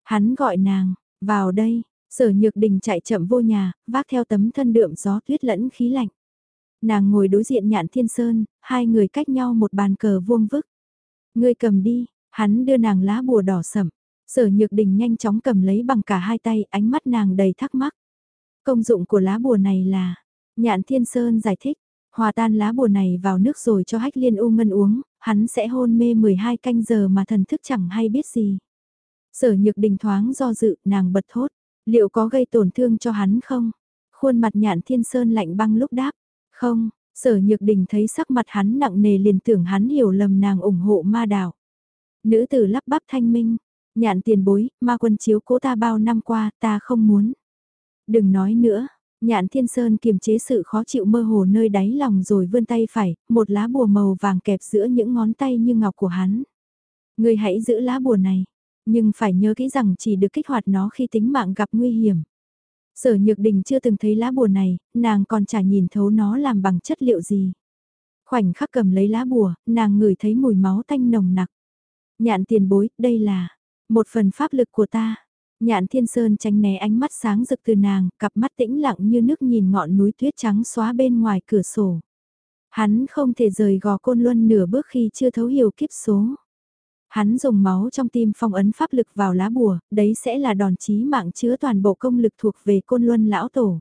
Hắn gọi nàng, vào đây, sở nhược đình chạy chậm vô nhà, vác theo tấm thân đượm gió tuyết lẫn khí lạnh. Nàng ngồi đối diện Nhạn Thiên Sơn, hai người cách nhau một bàn cờ vuông vức. Ngươi cầm đi, hắn đưa nàng lá bùa đỏ sẩm. Sở Nhược Đình nhanh chóng cầm lấy bằng cả hai tay, ánh mắt nàng đầy thắc mắc. Công dụng của lá bùa này là, Nhạn Thiên Sơn giải thích, hòa tan lá bùa này vào nước rồi cho hách liên u ngân uống, hắn sẽ hôn mê 12 canh giờ mà thần thức chẳng hay biết gì. Sở Nhược Đình thoáng do dự, nàng bật thốt, liệu có gây tổn thương cho hắn không? Khuôn mặt Nhạn Thiên Sơn lạnh băng lúc đáp, không, Sở Nhược Đình thấy sắc mặt hắn nặng nề liền tưởng hắn hiểu lầm nàng ủng hộ ma đảo Nữ tử lắp bắp thanh minh, Nhạn tiền bối, ma quân chiếu cố ta bao năm qua, ta không muốn. Đừng nói nữa, nhạn thiên sơn kiềm chế sự khó chịu mơ hồ nơi đáy lòng rồi vươn tay phải, một lá bùa màu vàng kẹp giữa những ngón tay như ngọc của hắn. Người hãy giữ lá bùa này, nhưng phải nhớ kỹ rằng chỉ được kích hoạt nó khi tính mạng gặp nguy hiểm. Sở Nhược Đình chưa từng thấy lá bùa này, nàng còn chả nhìn thấu nó làm bằng chất liệu gì. Khoảnh khắc cầm lấy lá bùa, nàng ngửi thấy mùi máu tanh nồng nặc. Nhạn tiền bối, đây là, một phần pháp lực của ta. Nhạn Thiên Sơn tránh né ánh mắt sáng rực từ nàng, cặp mắt tĩnh lặng như nước nhìn ngọn núi tuyết trắng xóa bên ngoài cửa sổ. Hắn không thể rời gò côn luân nửa bước khi chưa thấu hiểu kiếp số. Hắn dùng máu trong tim phong ấn pháp lực vào lá bùa, đấy sẽ là đòn chí mạng chứa toàn bộ công lực thuộc về côn luân lão tổ.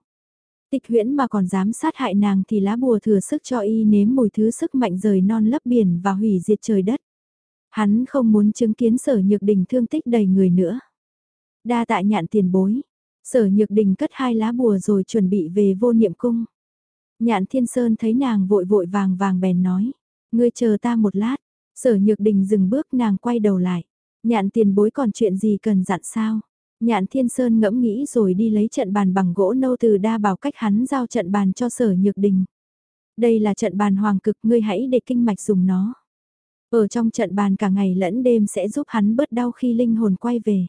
Tịch huyễn mà còn dám sát hại nàng thì lá bùa thừa sức cho y nếm mùi thứ sức mạnh rời non lấp biển và hủy diệt trời đất. Hắn không muốn chứng kiến sở nhược đình thương tích đầy người nữa. Đa tạ nhạn tiền bối. Sở nhược đình cất hai lá bùa rồi chuẩn bị về vô niệm cung. Nhạn thiên sơn thấy nàng vội vội vàng vàng bèn nói. Ngươi chờ ta một lát. Sở nhược đình dừng bước, nàng quay đầu lại. Nhạn tiền bối còn chuyện gì cần dặn sao? Nhạn thiên sơn ngẫm nghĩ rồi đi lấy trận bàn bằng gỗ nâu từ đa bảo cách hắn giao trận bàn cho sở nhược đình. Đây là trận bàn hoàng cực, ngươi hãy để kinh mạch dùng nó. Ở trong trận bàn cả ngày lẫn đêm sẽ giúp hắn bớt đau khi linh hồn quay về.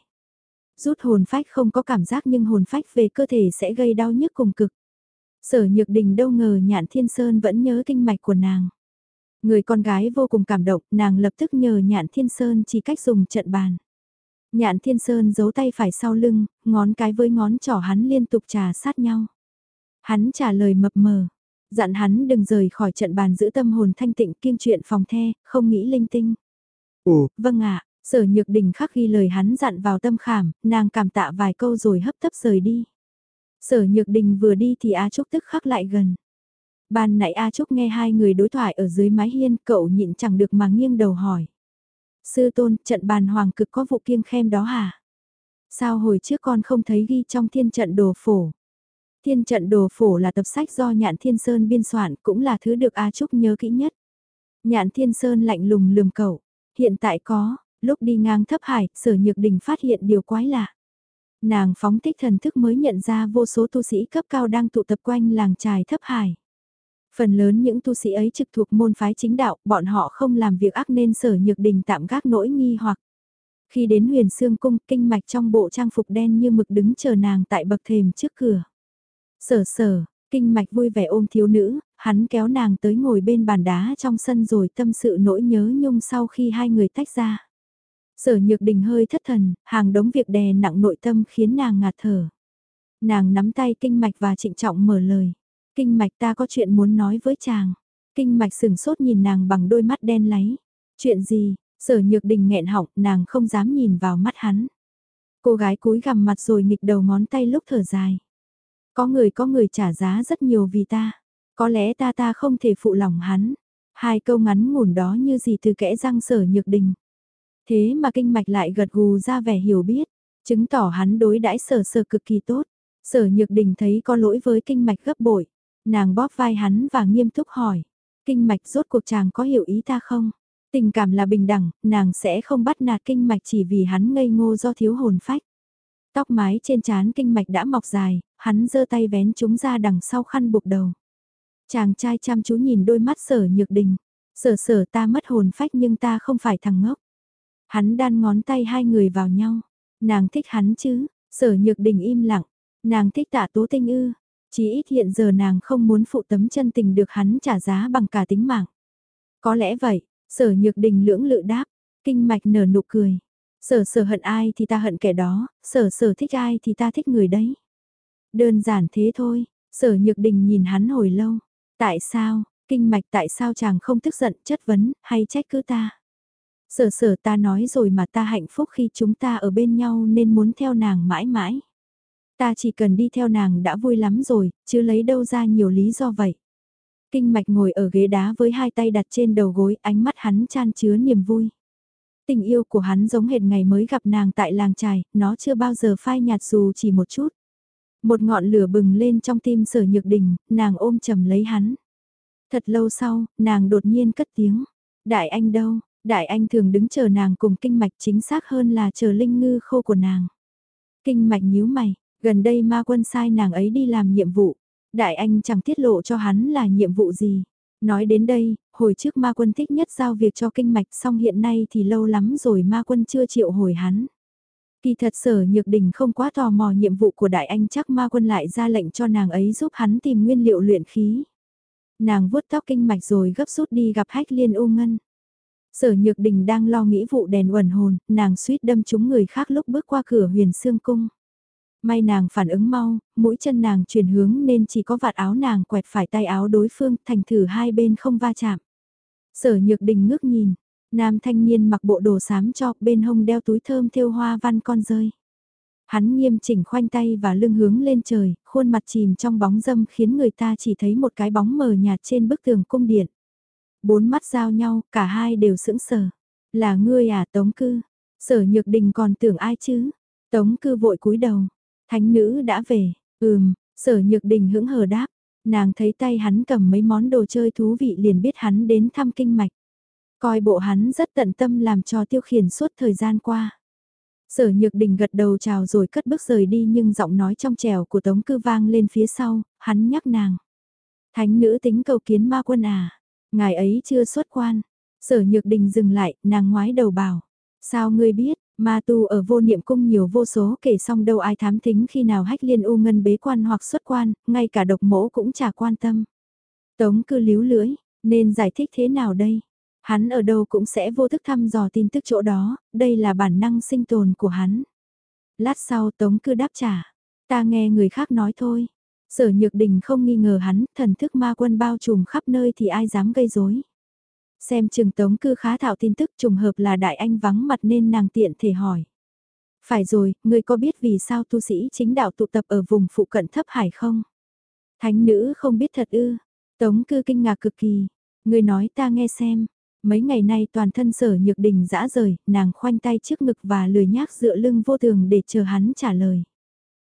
Rút hồn phách không có cảm giác nhưng hồn phách về cơ thể sẽ gây đau nhức cùng cực. Sở Nhược Đình đâu ngờ Nhạn Thiên Sơn vẫn nhớ kinh mạch của nàng. Người con gái vô cùng cảm động, nàng lập tức nhờ Nhạn Thiên Sơn chỉ cách dùng trận bàn. Nhạn Thiên Sơn giấu tay phải sau lưng, ngón cái với ngón trỏ hắn liên tục trà sát nhau. Hắn trả lời mập mờ, dặn hắn đừng rời khỏi trận bàn giữ tâm hồn thanh tịnh kiêng chuyện phòng the, không nghĩ linh tinh. Ồ, vâng ạ, sở nhược đình khắc ghi lời hắn dặn vào tâm khảm, nàng cảm tạ vài câu rồi hấp tấp rời đi. Sở nhược đình vừa đi thì A Trúc tức khắc lại gần. Ban nãy A Trúc nghe hai người đối thoại ở dưới mái hiên, cậu nhịn chẳng được mà nghiêng đầu hỏi. Sư tôn, trận bàn hoàng cực có vụ kiêng khem đó hả? Sao hồi trước con không thấy ghi trong thiên trận đồ phổ? Thiên trận đồ phổ là tập sách do Nhạn Thiên Sơn biên soạn cũng là thứ được A Trúc nhớ kỹ nhất. Nhạn Thiên Sơn lạnh lùng lườm cậu. Hiện tại có, lúc đi ngang thấp hải, sở nhược đình phát hiện điều quái lạ. Nàng phóng thích thần thức mới nhận ra vô số tu sĩ cấp cao đang tụ tập quanh làng trài thấp hải. Phần lớn những tu sĩ ấy trực thuộc môn phái chính đạo, bọn họ không làm việc ác nên sở nhược đình tạm gác nỗi nghi hoặc. Khi đến huyền xương cung, kinh mạch trong bộ trang phục đen như mực đứng chờ nàng tại bậc thềm trước cửa. Sở sở, kinh mạch vui vẻ ôm thiếu nữ, hắn kéo nàng tới ngồi bên bàn đá trong sân rồi tâm sự nỗi nhớ nhung sau khi hai người tách ra. Sở nhược đình hơi thất thần, hàng đống việc đè nặng nội tâm khiến nàng ngạt thở. Nàng nắm tay kinh mạch và trịnh trọng mở lời. Kinh mạch ta có chuyện muốn nói với chàng. Kinh mạch sừng sốt nhìn nàng bằng đôi mắt đen láy. Chuyện gì, sở nhược đình nghẹn họng, nàng không dám nhìn vào mắt hắn. Cô gái cúi gằm mặt rồi nghịch đầu ngón tay lúc thở dài. Có người có người trả giá rất nhiều vì ta. Có lẽ ta ta không thể phụ lòng hắn. Hai câu ngắn ngủn đó như gì từ kẽ răng sở nhược đình. Thế mà kinh mạch lại gật gù ra vẻ hiểu biết, chứng tỏ hắn đối đãi sở sở cực kỳ tốt. Sở nhược đình thấy có lỗi với kinh mạch gấp bội. Nàng bóp vai hắn và nghiêm túc hỏi. Kinh mạch rốt cuộc chàng có hiểu ý ta không? Tình cảm là bình đẳng, nàng sẽ không bắt nạt kinh mạch chỉ vì hắn ngây ngô do thiếu hồn phách. Tóc mái trên trán kinh mạch đã mọc dài, hắn giơ tay vén chúng ra đằng sau khăn buộc đầu. Chàng trai chăm chú nhìn đôi mắt sở nhược đình. Sở sở ta mất hồn phách nhưng ta không phải thằng ngốc. Hắn đan ngón tay hai người vào nhau. Nàng thích hắn chứ, sở nhược đình im lặng. Nàng thích tạ tố tinh ư. Chỉ ít hiện giờ nàng không muốn phụ tấm chân tình được hắn trả giá bằng cả tính mạng. Có lẽ vậy, sở nhược đình lưỡng lự đáp, kinh mạch nở nụ cười. Sở sở hận ai thì ta hận kẻ đó, sở sở thích ai thì ta thích người đấy. Đơn giản thế thôi, sở nhược đình nhìn hắn hồi lâu. Tại sao, kinh mạch tại sao chàng không tức giận, chất vấn, hay trách cứ ta? Sở sở ta nói rồi mà ta hạnh phúc khi chúng ta ở bên nhau nên muốn theo nàng mãi mãi. Ta chỉ cần đi theo nàng đã vui lắm rồi, chứ lấy đâu ra nhiều lý do vậy. Kinh mạch ngồi ở ghế đá với hai tay đặt trên đầu gối, ánh mắt hắn chan chứa niềm vui. Tình yêu của hắn giống hệt ngày mới gặp nàng tại làng trài, nó chưa bao giờ phai nhạt dù chỉ một chút. Một ngọn lửa bừng lên trong tim sở nhược đình, nàng ôm chầm lấy hắn. Thật lâu sau, nàng đột nhiên cất tiếng. Đại anh đâu? Đại anh thường đứng chờ nàng cùng kinh mạch chính xác hơn là chờ linh ngư khô của nàng. Kinh mạch nhíu mày, gần đây ma quân sai nàng ấy đi làm nhiệm vụ. Đại anh chẳng tiết lộ cho hắn là nhiệm vụ gì. Nói đến đây, hồi trước ma quân thích nhất giao việc cho kinh mạch xong hiện nay thì lâu lắm rồi ma quân chưa chịu hồi hắn. Kỳ thật sở nhược đình không quá tò mò nhiệm vụ của đại anh chắc ma quân lại ra lệnh cho nàng ấy giúp hắn tìm nguyên liệu luyện khí. Nàng vuốt tóc kinh mạch rồi gấp rút đi gặp hách liên u ngân. Sở nhược đình đang lo nghĩ vụ đèn uẩn hồn, nàng suýt đâm trúng người khác lúc bước qua cửa huyền xương cung. May nàng phản ứng mau, mũi chân nàng chuyển hướng nên chỉ có vạt áo nàng quẹt phải tay áo đối phương thành thử hai bên không va chạm. Sở nhược đình ngước nhìn, nam thanh niên mặc bộ đồ xám cho bên hông đeo túi thơm thêu hoa văn con rơi. Hắn nghiêm chỉnh khoanh tay và lưng hướng lên trời, khuôn mặt chìm trong bóng dâm khiến người ta chỉ thấy một cái bóng mờ nhạt trên bức tường cung điện. Bốn mắt giao nhau, cả hai đều sững sờ. Là ngươi à Tống Cư? Sở Nhược Đình còn tưởng ai chứ? Tống Cư vội cúi đầu. Thánh nữ đã về. Ừm, Sở Nhược Đình hững hờ đáp. Nàng thấy tay hắn cầm mấy món đồ chơi thú vị liền biết hắn đến thăm kinh mạch. Coi bộ hắn rất tận tâm làm cho tiêu khiển suốt thời gian qua. Sở Nhược Đình gật đầu chào rồi cất bước rời đi nhưng giọng nói trong trèo của Tống Cư vang lên phía sau, hắn nhắc nàng. Thánh nữ tính cầu kiến ma quân à, ngài ấy chưa xuất quan. Sở Nhược Đình dừng lại, nàng ngoái đầu bảo. Sao ngươi biết, ma tu ở vô niệm cung nhiều vô số kể xong đâu ai thám thính khi nào hách liên u ngân bế quan hoặc xuất quan, ngay cả độc mỗ cũng chả quan tâm. Tống cư líu lưỡi, nên giải thích thế nào đây? Hắn ở đâu cũng sẽ vô thức thăm dò tin tức chỗ đó, đây là bản năng sinh tồn của hắn. Lát sau Tống cư đáp trả, ta nghe người khác nói thôi. Sở Nhược Đình không nghi ngờ hắn, thần thức ma quân bao trùm khắp nơi thì ai dám gây rối. Xem trường Tống cư khá thạo tin tức trùng hợp là đại anh vắng mặt nên nàng tiện thể hỏi. Phải rồi, người có biết vì sao tu sĩ chính đạo tụ tập ở vùng phụ cận thấp hải không? Thánh nữ không biết thật ư. Tống cư kinh ngạc cực kỳ. Người nói ta nghe xem. Mấy ngày nay toàn thân sở nhược đình dã rời, nàng khoanh tay trước ngực và lười nhác dựa lưng vô tường để chờ hắn trả lời.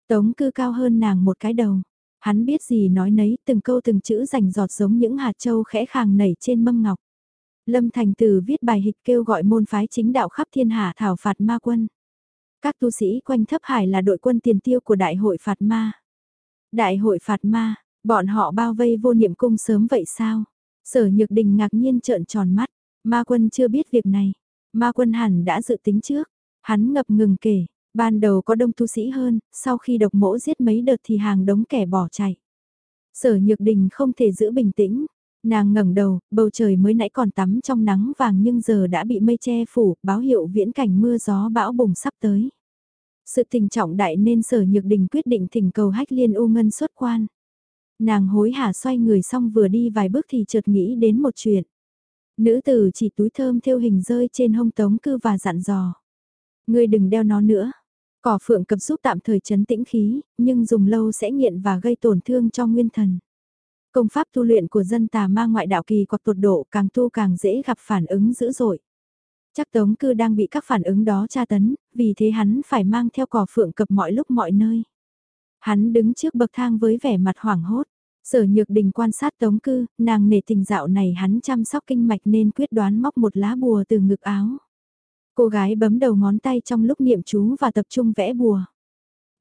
Tống cư cao hơn nàng một cái đầu. Hắn biết gì nói nấy, từng câu từng chữ rành giọt giống những hạt châu khẽ khàng nảy trên mâm ngọc. Lâm Thành từ viết bài hịch kêu gọi môn phái chính đạo khắp thiên hạ thảo phạt ma quân. Các tu sĩ quanh thấp hải là đội quân tiền tiêu của đại hội phạt ma. Đại hội phạt ma, bọn họ bao vây vô niệm cung sớm vậy sao? Sở Nhược Đình ngạc nhiên trợn tròn mắt. Ma quân chưa biết việc này. Ma quân hẳn đã dự tính trước. Hắn ngập ngừng kể, ban đầu có đông tu sĩ hơn, sau khi độc mỗ giết mấy đợt thì hàng đống kẻ bỏ chạy. Sở Nhược Đình không thể giữ bình tĩnh. Nàng ngẩng đầu, bầu trời mới nãy còn tắm trong nắng vàng nhưng giờ đã bị mây che phủ, báo hiệu viễn cảnh mưa gió bão bùng sắp tới. Sự tình trọng đại nên sở nhược đình quyết định thỉnh cầu hách liên u ngân xuất quan. Nàng hối hả xoay người xong vừa đi vài bước thì chợt nghĩ đến một chuyện. Nữ tử chỉ túi thơm theo hình rơi trên hông tống cư và dặn dò. Ngươi đừng đeo nó nữa. Cỏ phượng cập giúp tạm thời chấn tĩnh khí, nhưng dùng lâu sẽ nghiện và gây tổn thương cho nguyên thần. Công pháp tu luyện của dân tà ma ngoại đạo kỳ quặc tột độ càng tu càng dễ gặp phản ứng dữ dội. Chắc Tống Cư đang bị các phản ứng đó tra tấn, vì thế hắn phải mang theo cỏ phượng cập mọi lúc mọi nơi. Hắn đứng trước bậc thang với vẻ mặt hoảng hốt. Sở Nhược Đình quan sát Tống Cư, nàng nể tình dạo này hắn chăm sóc kinh mạch nên quyết đoán móc một lá bùa từ ngực áo. Cô gái bấm đầu ngón tay trong lúc niệm chú và tập trung vẽ bùa.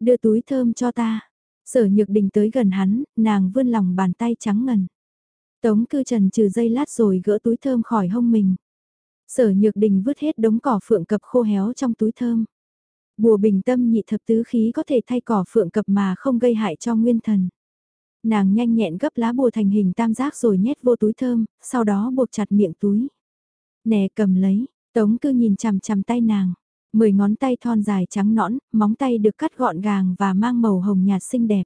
Đưa túi thơm cho ta. Sở Nhược Đình tới gần hắn, nàng vươn lòng bàn tay trắng ngần. Tống Cư trần trừ dây lát rồi gỡ túi thơm khỏi hông mình. Sở Nhược Đình vứt hết đống cỏ phượng cập khô héo trong túi thơm. Bùa bình tâm nhị thập tứ khí có thể thay cỏ phượng cập mà không gây hại cho nguyên thần. Nàng nhanh nhẹn gấp lá bùa thành hình tam giác rồi nhét vô túi thơm, sau đó buộc chặt miệng túi. Nè cầm lấy, tống cư nhìn chằm chằm tay nàng. Mười ngón tay thon dài trắng nõn, móng tay được cắt gọn gàng và mang màu hồng nhạt xinh đẹp.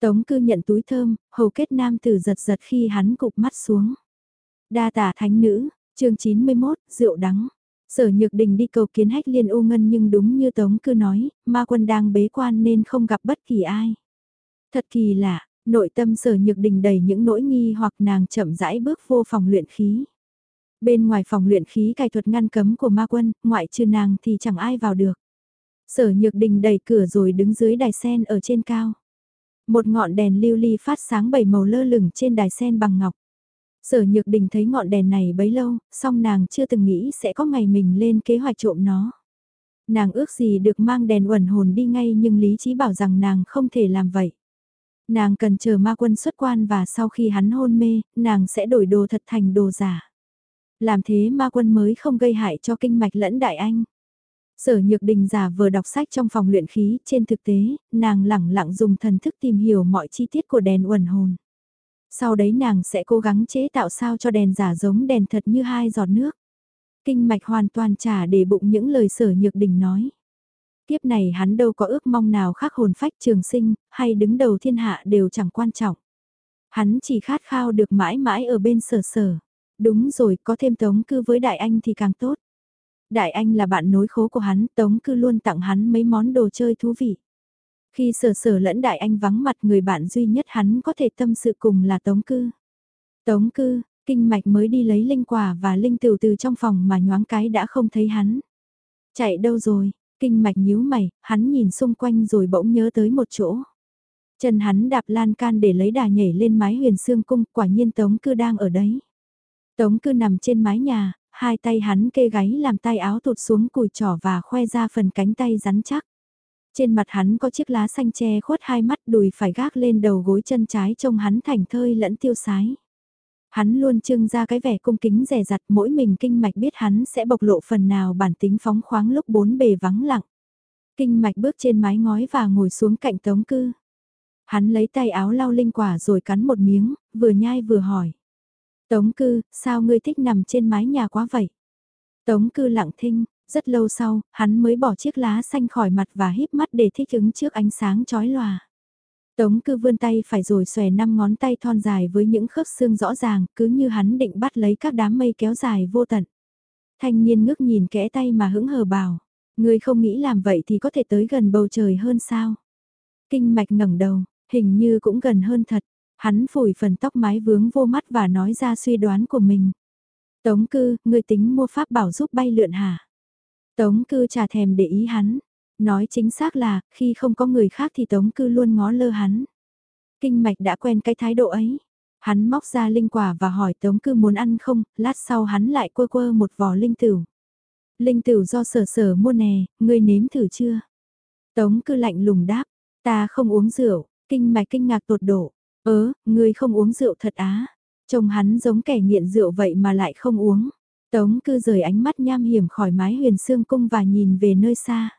Tống cư nhận túi thơm, hầu kết nam tử giật giật khi hắn cục mắt xuống. Đa tả thánh nữ, chương 91, rượu đắng. Sở Nhược Đình đi cầu kiến hách liên u ngân nhưng đúng như Tống cư nói, ma quân đang bế quan nên không gặp bất kỳ ai. Thật kỳ lạ, nội tâm sở Nhược Đình đầy những nỗi nghi hoặc nàng chậm rãi bước vô phòng luyện khí. Bên ngoài phòng luyện khí cài thuật ngăn cấm của ma quân, ngoại trừ nàng thì chẳng ai vào được. Sở Nhược Đình đẩy cửa rồi đứng dưới đài sen ở trên cao. Một ngọn đèn lưu ly phát sáng bảy màu lơ lửng trên đài sen bằng ngọc. Sở Nhược Đình thấy ngọn đèn này bấy lâu, song nàng chưa từng nghĩ sẽ có ngày mình lên kế hoạch trộm nó. Nàng ước gì được mang đèn uẩn hồn đi ngay nhưng lý trí bảo rằng nàng không thể làm vậy. Nàng cần chờ ma quân xuất quan và sau khi hắn hôn mê, nàng sẽ đổi đồ thật thành đồ giả. Làm thế ma quân mới không gây hại cho kinh mạch lẫn đại anh. Sở Nhược Đình giả vừa đọc sách trong phòng luyện khí, trên thực tế, nàng lẳng lặng dùng thần thức tìm hiểu mọi chi tiết của đèn uẩn hồn. Sau đấy nàng sẽ cố gắng chế tạo sao cho đèn giả giống đèn thật như hai giọt nước. Kinh mạch hoàn toàn trả để bụng những lời sở nhược đình nói. Kiếp này hắn đâu có ước mong nào khác hồn phách trường sinh, hay đứng đầu thiên hạ đều chẳng quan trọng. Hắn chỉ khát khao được mãi mãi ở bên sở sở. Đúng rồi, có thêm tống cư với đại anh thì càng tốt. Đại anh là bạn nối khố của hắn, tống cư luôn tặng hắn mấy món đồ chơi thú vị. Khi sở sở lẫn đại anh vắng mặt người bạn duy nhất hắn có thể tâm sự cùng là Tống Cư. Tống Cư, kinh mạch mới đi lấy linh quả và linh tiểu từ trong phòng mà nhoáng cái đã không thấy hắn. Chạy đâu rồi, kinh mạch nhíu mày, hắn nhìn xung quanh rồi bỗng nhớ tới một chỗ. Chân hắn đạp lan can để lấy đà nhảy lên mái huyền xương cung, quả nhiên Tống Cư đang ở đấy. Tống Cư nằm trên mái nhà, hai tay hắn kê gáy làm tay áo tụt xuống cùi trỏ và khoe ra phần cánh tay rắn chắc. Trên mặt hắn có chiếc lá xanh che khuất hai mắt đùi phải gác lên đầu gối chân trái trông hắn thành thơi lẫn tiêu sái. Hắn luôn trưng ra cái vẻ cung kính rẻ rặt mỗi mình kinh mạch biết hắn sẽ bộc lộ phần nào bản tính phóng khoáng lúc bốn bề vắng lặng. Kinh mạch bước trên mái ngói và ngồi xuống cạnh tống cư. Hắn lấy tay áo lau linh quả rồi cắn một miếng, vừa nhai vừa hỏi. Tống cư, sao ngươi thích nằm trên mái nhà quá vậy? Tống cư lặng thinh, rất lâu sau, hắn mới bỏ chiếc lá xanh khỏi mặt và híp mắt để thích ứng trước ánh sáng chói lòa. Tống cư vươn tay phải rồi xòe năm ngón tay thon dài với những khớp xương rõ ràng, cứ như hắn định bắt lấy các đám mây kéo dài vô tận. Thanh niên ngước nhìn kẽ tay mà hững hờ bảo, Ngươi không nghĩ làm vậy thì có thể tới gần bầu trời hơn sao? Kinh mạch ngẩng đầu, hình như cũng gần hơn thật, hắn phủi phần tóc mái vướng vô mắt và nói ra suy đoán của mình. Tống cư, người tính mua pháp bảo giúp bay lượn hả? Tống cư chả thèm để ý hắn. Nói chính xác là, khi không có người khác thì tống cư luôn ngó lơ hắn. Kinh mạch đã quen cái thái độ ấy. Hắn móc ra linh quả và hỏi tống cư muốn ăn không, lát sau hắn lại quơ quơ một vò linh tửu. Linh tửu do sở sở mua nè, ngươi nếm thử chưa? Tống cư lạnh lùng đáp, ta không uống rượu, kinh mạch kinh ngạc tột độ. Ớ, ngươi không uống rượu thật á. Trông hắn giống kẻ nghiện rượu vậy mà lại không uống. Tống cư rời ánh mắt nham hiểm khỏi mái huyền xương cung và nhìn về nơi xa.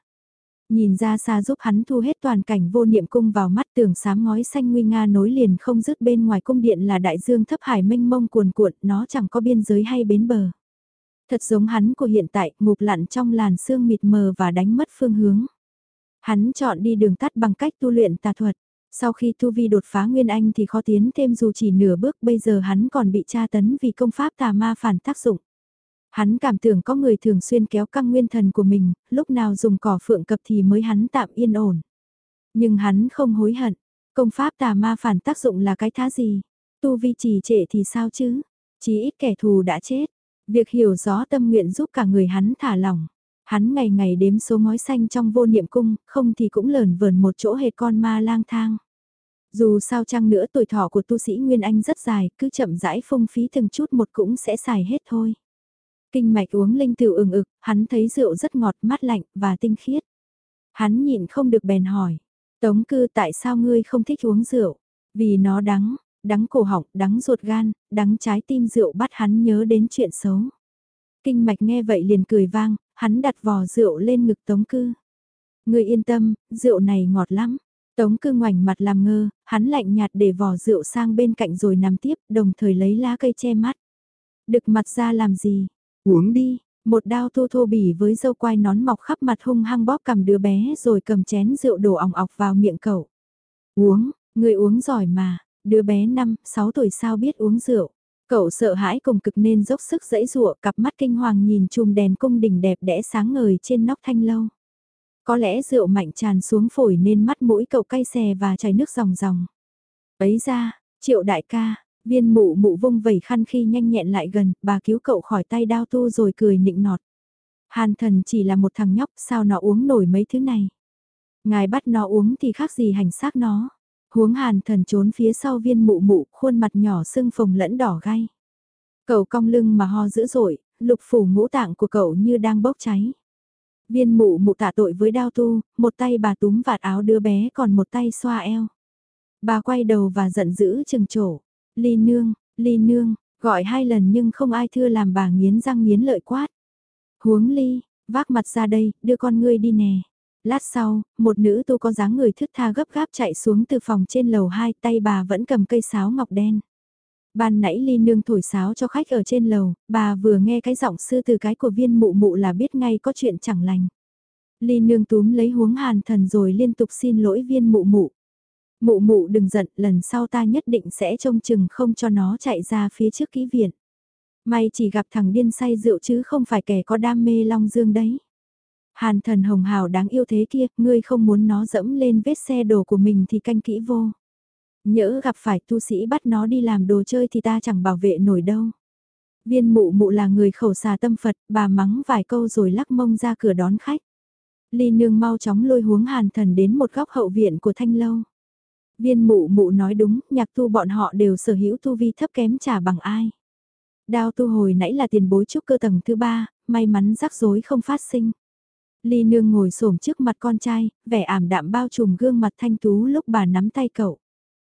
Nhìn ra xa giúp hắn thu hết toàn cảnh vô niệm cung vào mắt tường sám ngói xanh nguy nga nối liền không dứt bên ngoài cung điện là đại dương thấp hải mênh mông cuồn cuộn, nó chẳng có biên giới hay bến bờ. Thật giống hắn của hiện tại, ngục lặn trong làn sương mịt mờ và đánh mất phương hướng. Hắn chọn đi đường tắt bằng cách tu luyện tà thuật. Sau khi tu vi đột phá Nguyên Anh thì khó tiến thêm dù chỉ nửa bước bây giờ hắn còn bị tra tấn vì công pháp tà ma phản tác dụng. Hắn cảm tưởng có người thường xuyên kéo căng nguyên thần của mình, lúc nào dùng cỏ phượng cập thì mới hắn tạm yên ổn. Nhưng hắn không hối hận, công pháp tà ma phản tác dụng là cái thá gì? Tu vi trì trệ thì sao chứ? Chỉ ít kẻ thù đã chết. Việc hiểu rõ tâm nguyện giúp cả người hắn thả lỏng. Hắn ngày ngày đếm số ngói xanh trong vô niệm cung, không thì cũng lờn vờn một chỗ hệt con ma lang thang. Dù sao chăng nữa tuổi thọ của tu sĩ Nguyên Anh rất dài, cứ chậm rãi phung phí từng chút một cũng sẽ xài hết thôi. Kinh mạch uống linh tiểu ừng ực, hắn thấy rượu rất ngọt, mát lạnh và tinh khiết. Hắn nhịn không được bèn hỏi, Tống cư tại sao ngươi không thích uống rượu? Vì nó đắng, đắng cổ họng, đắng ruột gan, đắng trái tim rượu bắt hắn nhớ đến chuyện xấu. Kinh mạch nghe vậy liền cười vang, hắn đặt vò rượu lên ngực tống cư. người yên tâm, rượu này ngọt lắm. Tống cư ngoảnh mặt làm ngơ, hắn lạnh nhạt để vò rượu sang bên cạnh rồi nằm tiếp, đồng thời lấy lá cây che mắt. Đực mặt ra làm gì? Uống đi, một đao thô thô bỉ với dâu quai nón mọc khắp mặt hung hăng bóp cầm đứa bé rồi cầm chén rượu đổ ỏng ọc vào miệng cậu. Uống, người uống giỏi mà, đứa bé 5, 6 tuổi sao biết uống rượu. Cậu sợ hãi cùng cực nên dốc sức dẫy rụa cặp mắt kinh hoàng nhìn chùm đèn cung đình đẹp đẽ sáng ngời trên nóc thanh lâu. Có lẽ rượu mạnh tràn xuống phổi nên mắt mũi cậu cay xè và chảy nước ròng ròng. Ấy ra, triệu đại ca, viên mụ mụ vung vẩy khăn khi nhanh nhẹn lại gần, bà cứu cậu khỏi tay đao tu rồi cười nịnh nọt. Hàn thần chỉ là một thằng nhóc, sao nó uống nổi mấy thứ này. Ngài bắt nó uống thì khác gì hành xác nó. Huống hàn thần trốn phía sau viên mụ mụ, khuôn mặt nhỏ sưng phồng lẫn đỏ gai. Cậu cong lưng mà ho dữ dội, lục phủ ngũ tạng của cậu như đang bốc cháy. Viên mụ mụ tạ tội với đao tu, một tay bà túm vạt áo đứa bé còn một tay xoa eo. Bà quay đầu và giận dữ chừng trổ. Ly nương, ly nương, gọi hai lần nhưng không ai thưa làm bà nghiến răng nghiến lợi quát. Huống ly, vác mặt ra đây, đưa con ngươi đi nè. Lát sau, một nữ tu có dáng người thức tha gấp gáp chạy xuống từ phòng trên lầu hai tay bà vẫn cầm cây sáo ngọc đen. Ban nãy ly nương thổi sáo cho khách ở trên lầu, bà vừa nghe cái giọng sư từ cái của viên mụ mụ là biết ngay có chuyện chẳng lành. Ly nương túm lấy huống hàn thần rồi liên tục xin lỗi viên mụ mụ. Mụ mụ đừng giận, lần sau ta nhất định sẽ trông chừng không cho nó chạy ra phía trước kỹ viện. May chỉ gặp thằng điên say rượu chứ không phải kẻ có đam mê long dương đấy. Hàn thần hồng hào đáng yêu thế kia, ngươi không muốn nó dẫm lên vết xe đồ của mình thì canh kỹ vô. Nhỡ gặp phải tu sĩ bắt nó đi làm đồ chơi thì ta chẳng bảo vệ nổi đâu. Viên mụ mụ là người khẩu xà tâm Phật, bà mắng vài câu rồi lắc mông ra cửa đón khách. Ly nương mau chóng lôi huống hàn thần đến một góc hậu viện của thanh lâu. Viên mụ mụ nói đúng, nhạc tu bọn họ đều sở hữu tu vi thấp kém trả bằng ai. Đao tu hồi nãy là tiền bối trúc cơ tầng thứ ba, may mắn rắc rối không phát sinh. Ly nương ngồi xổm trước mặt con trai, vẻ ảm đạm bao trùm gương mặt thanh tú lúc bà nắm tay cậu.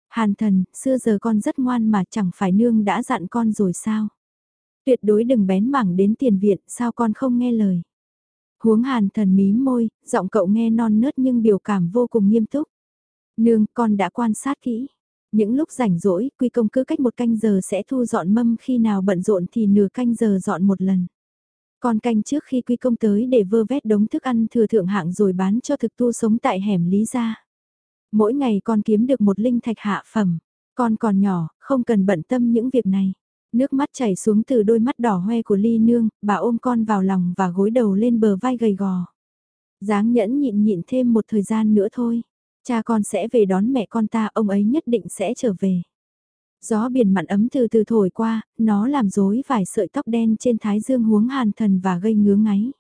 Hàn thần, xưa giờ con rất ngoan mà chẳng phải nương đã dặn con rồi sao? Tuyệt đối đừng bén mảng đến tiền viện, sao con không nghe lời? Huống hàn thần mí môi, giọng cậu nghe non nớt nhưng biểu cảm vô cùng nghiêm túc. Nương, con đã quan sát kỹ. Những lúc rảnh rỗi, quy công cứ cách một canh giờ sẽ thu dọn mâm khi nào bận rộn thì nửa canh giờ dọn một lần. Con canh trước khi quy công tới để vơ vét đống thức ăn thừa thượng hạng rồi bán cho thực tu sống tại hẻm Lý Gia. Mỗi ngày con kiếm được một linh thạch hạ phẩm. Con còn nhỏ, không cần bận tâm những việc này. Nước mắt chảy xuống từ đôi mắt đỏ hoe của ly nương, bà ôm con vào lòng và gối đầu lên bờ vai gầy gò. Dáng nhẫn nhịn nhịn thêm một thời gian nữa thôi. Cha con sẽ về đón mẹ con ta, ông ấy nhất định sẽ trở về. Gió biển mặn ấm từ từ thổi qua, nó làm rối vài sợi tóc đen trên thái dương huống hàn thần và gây ngứa ngáy.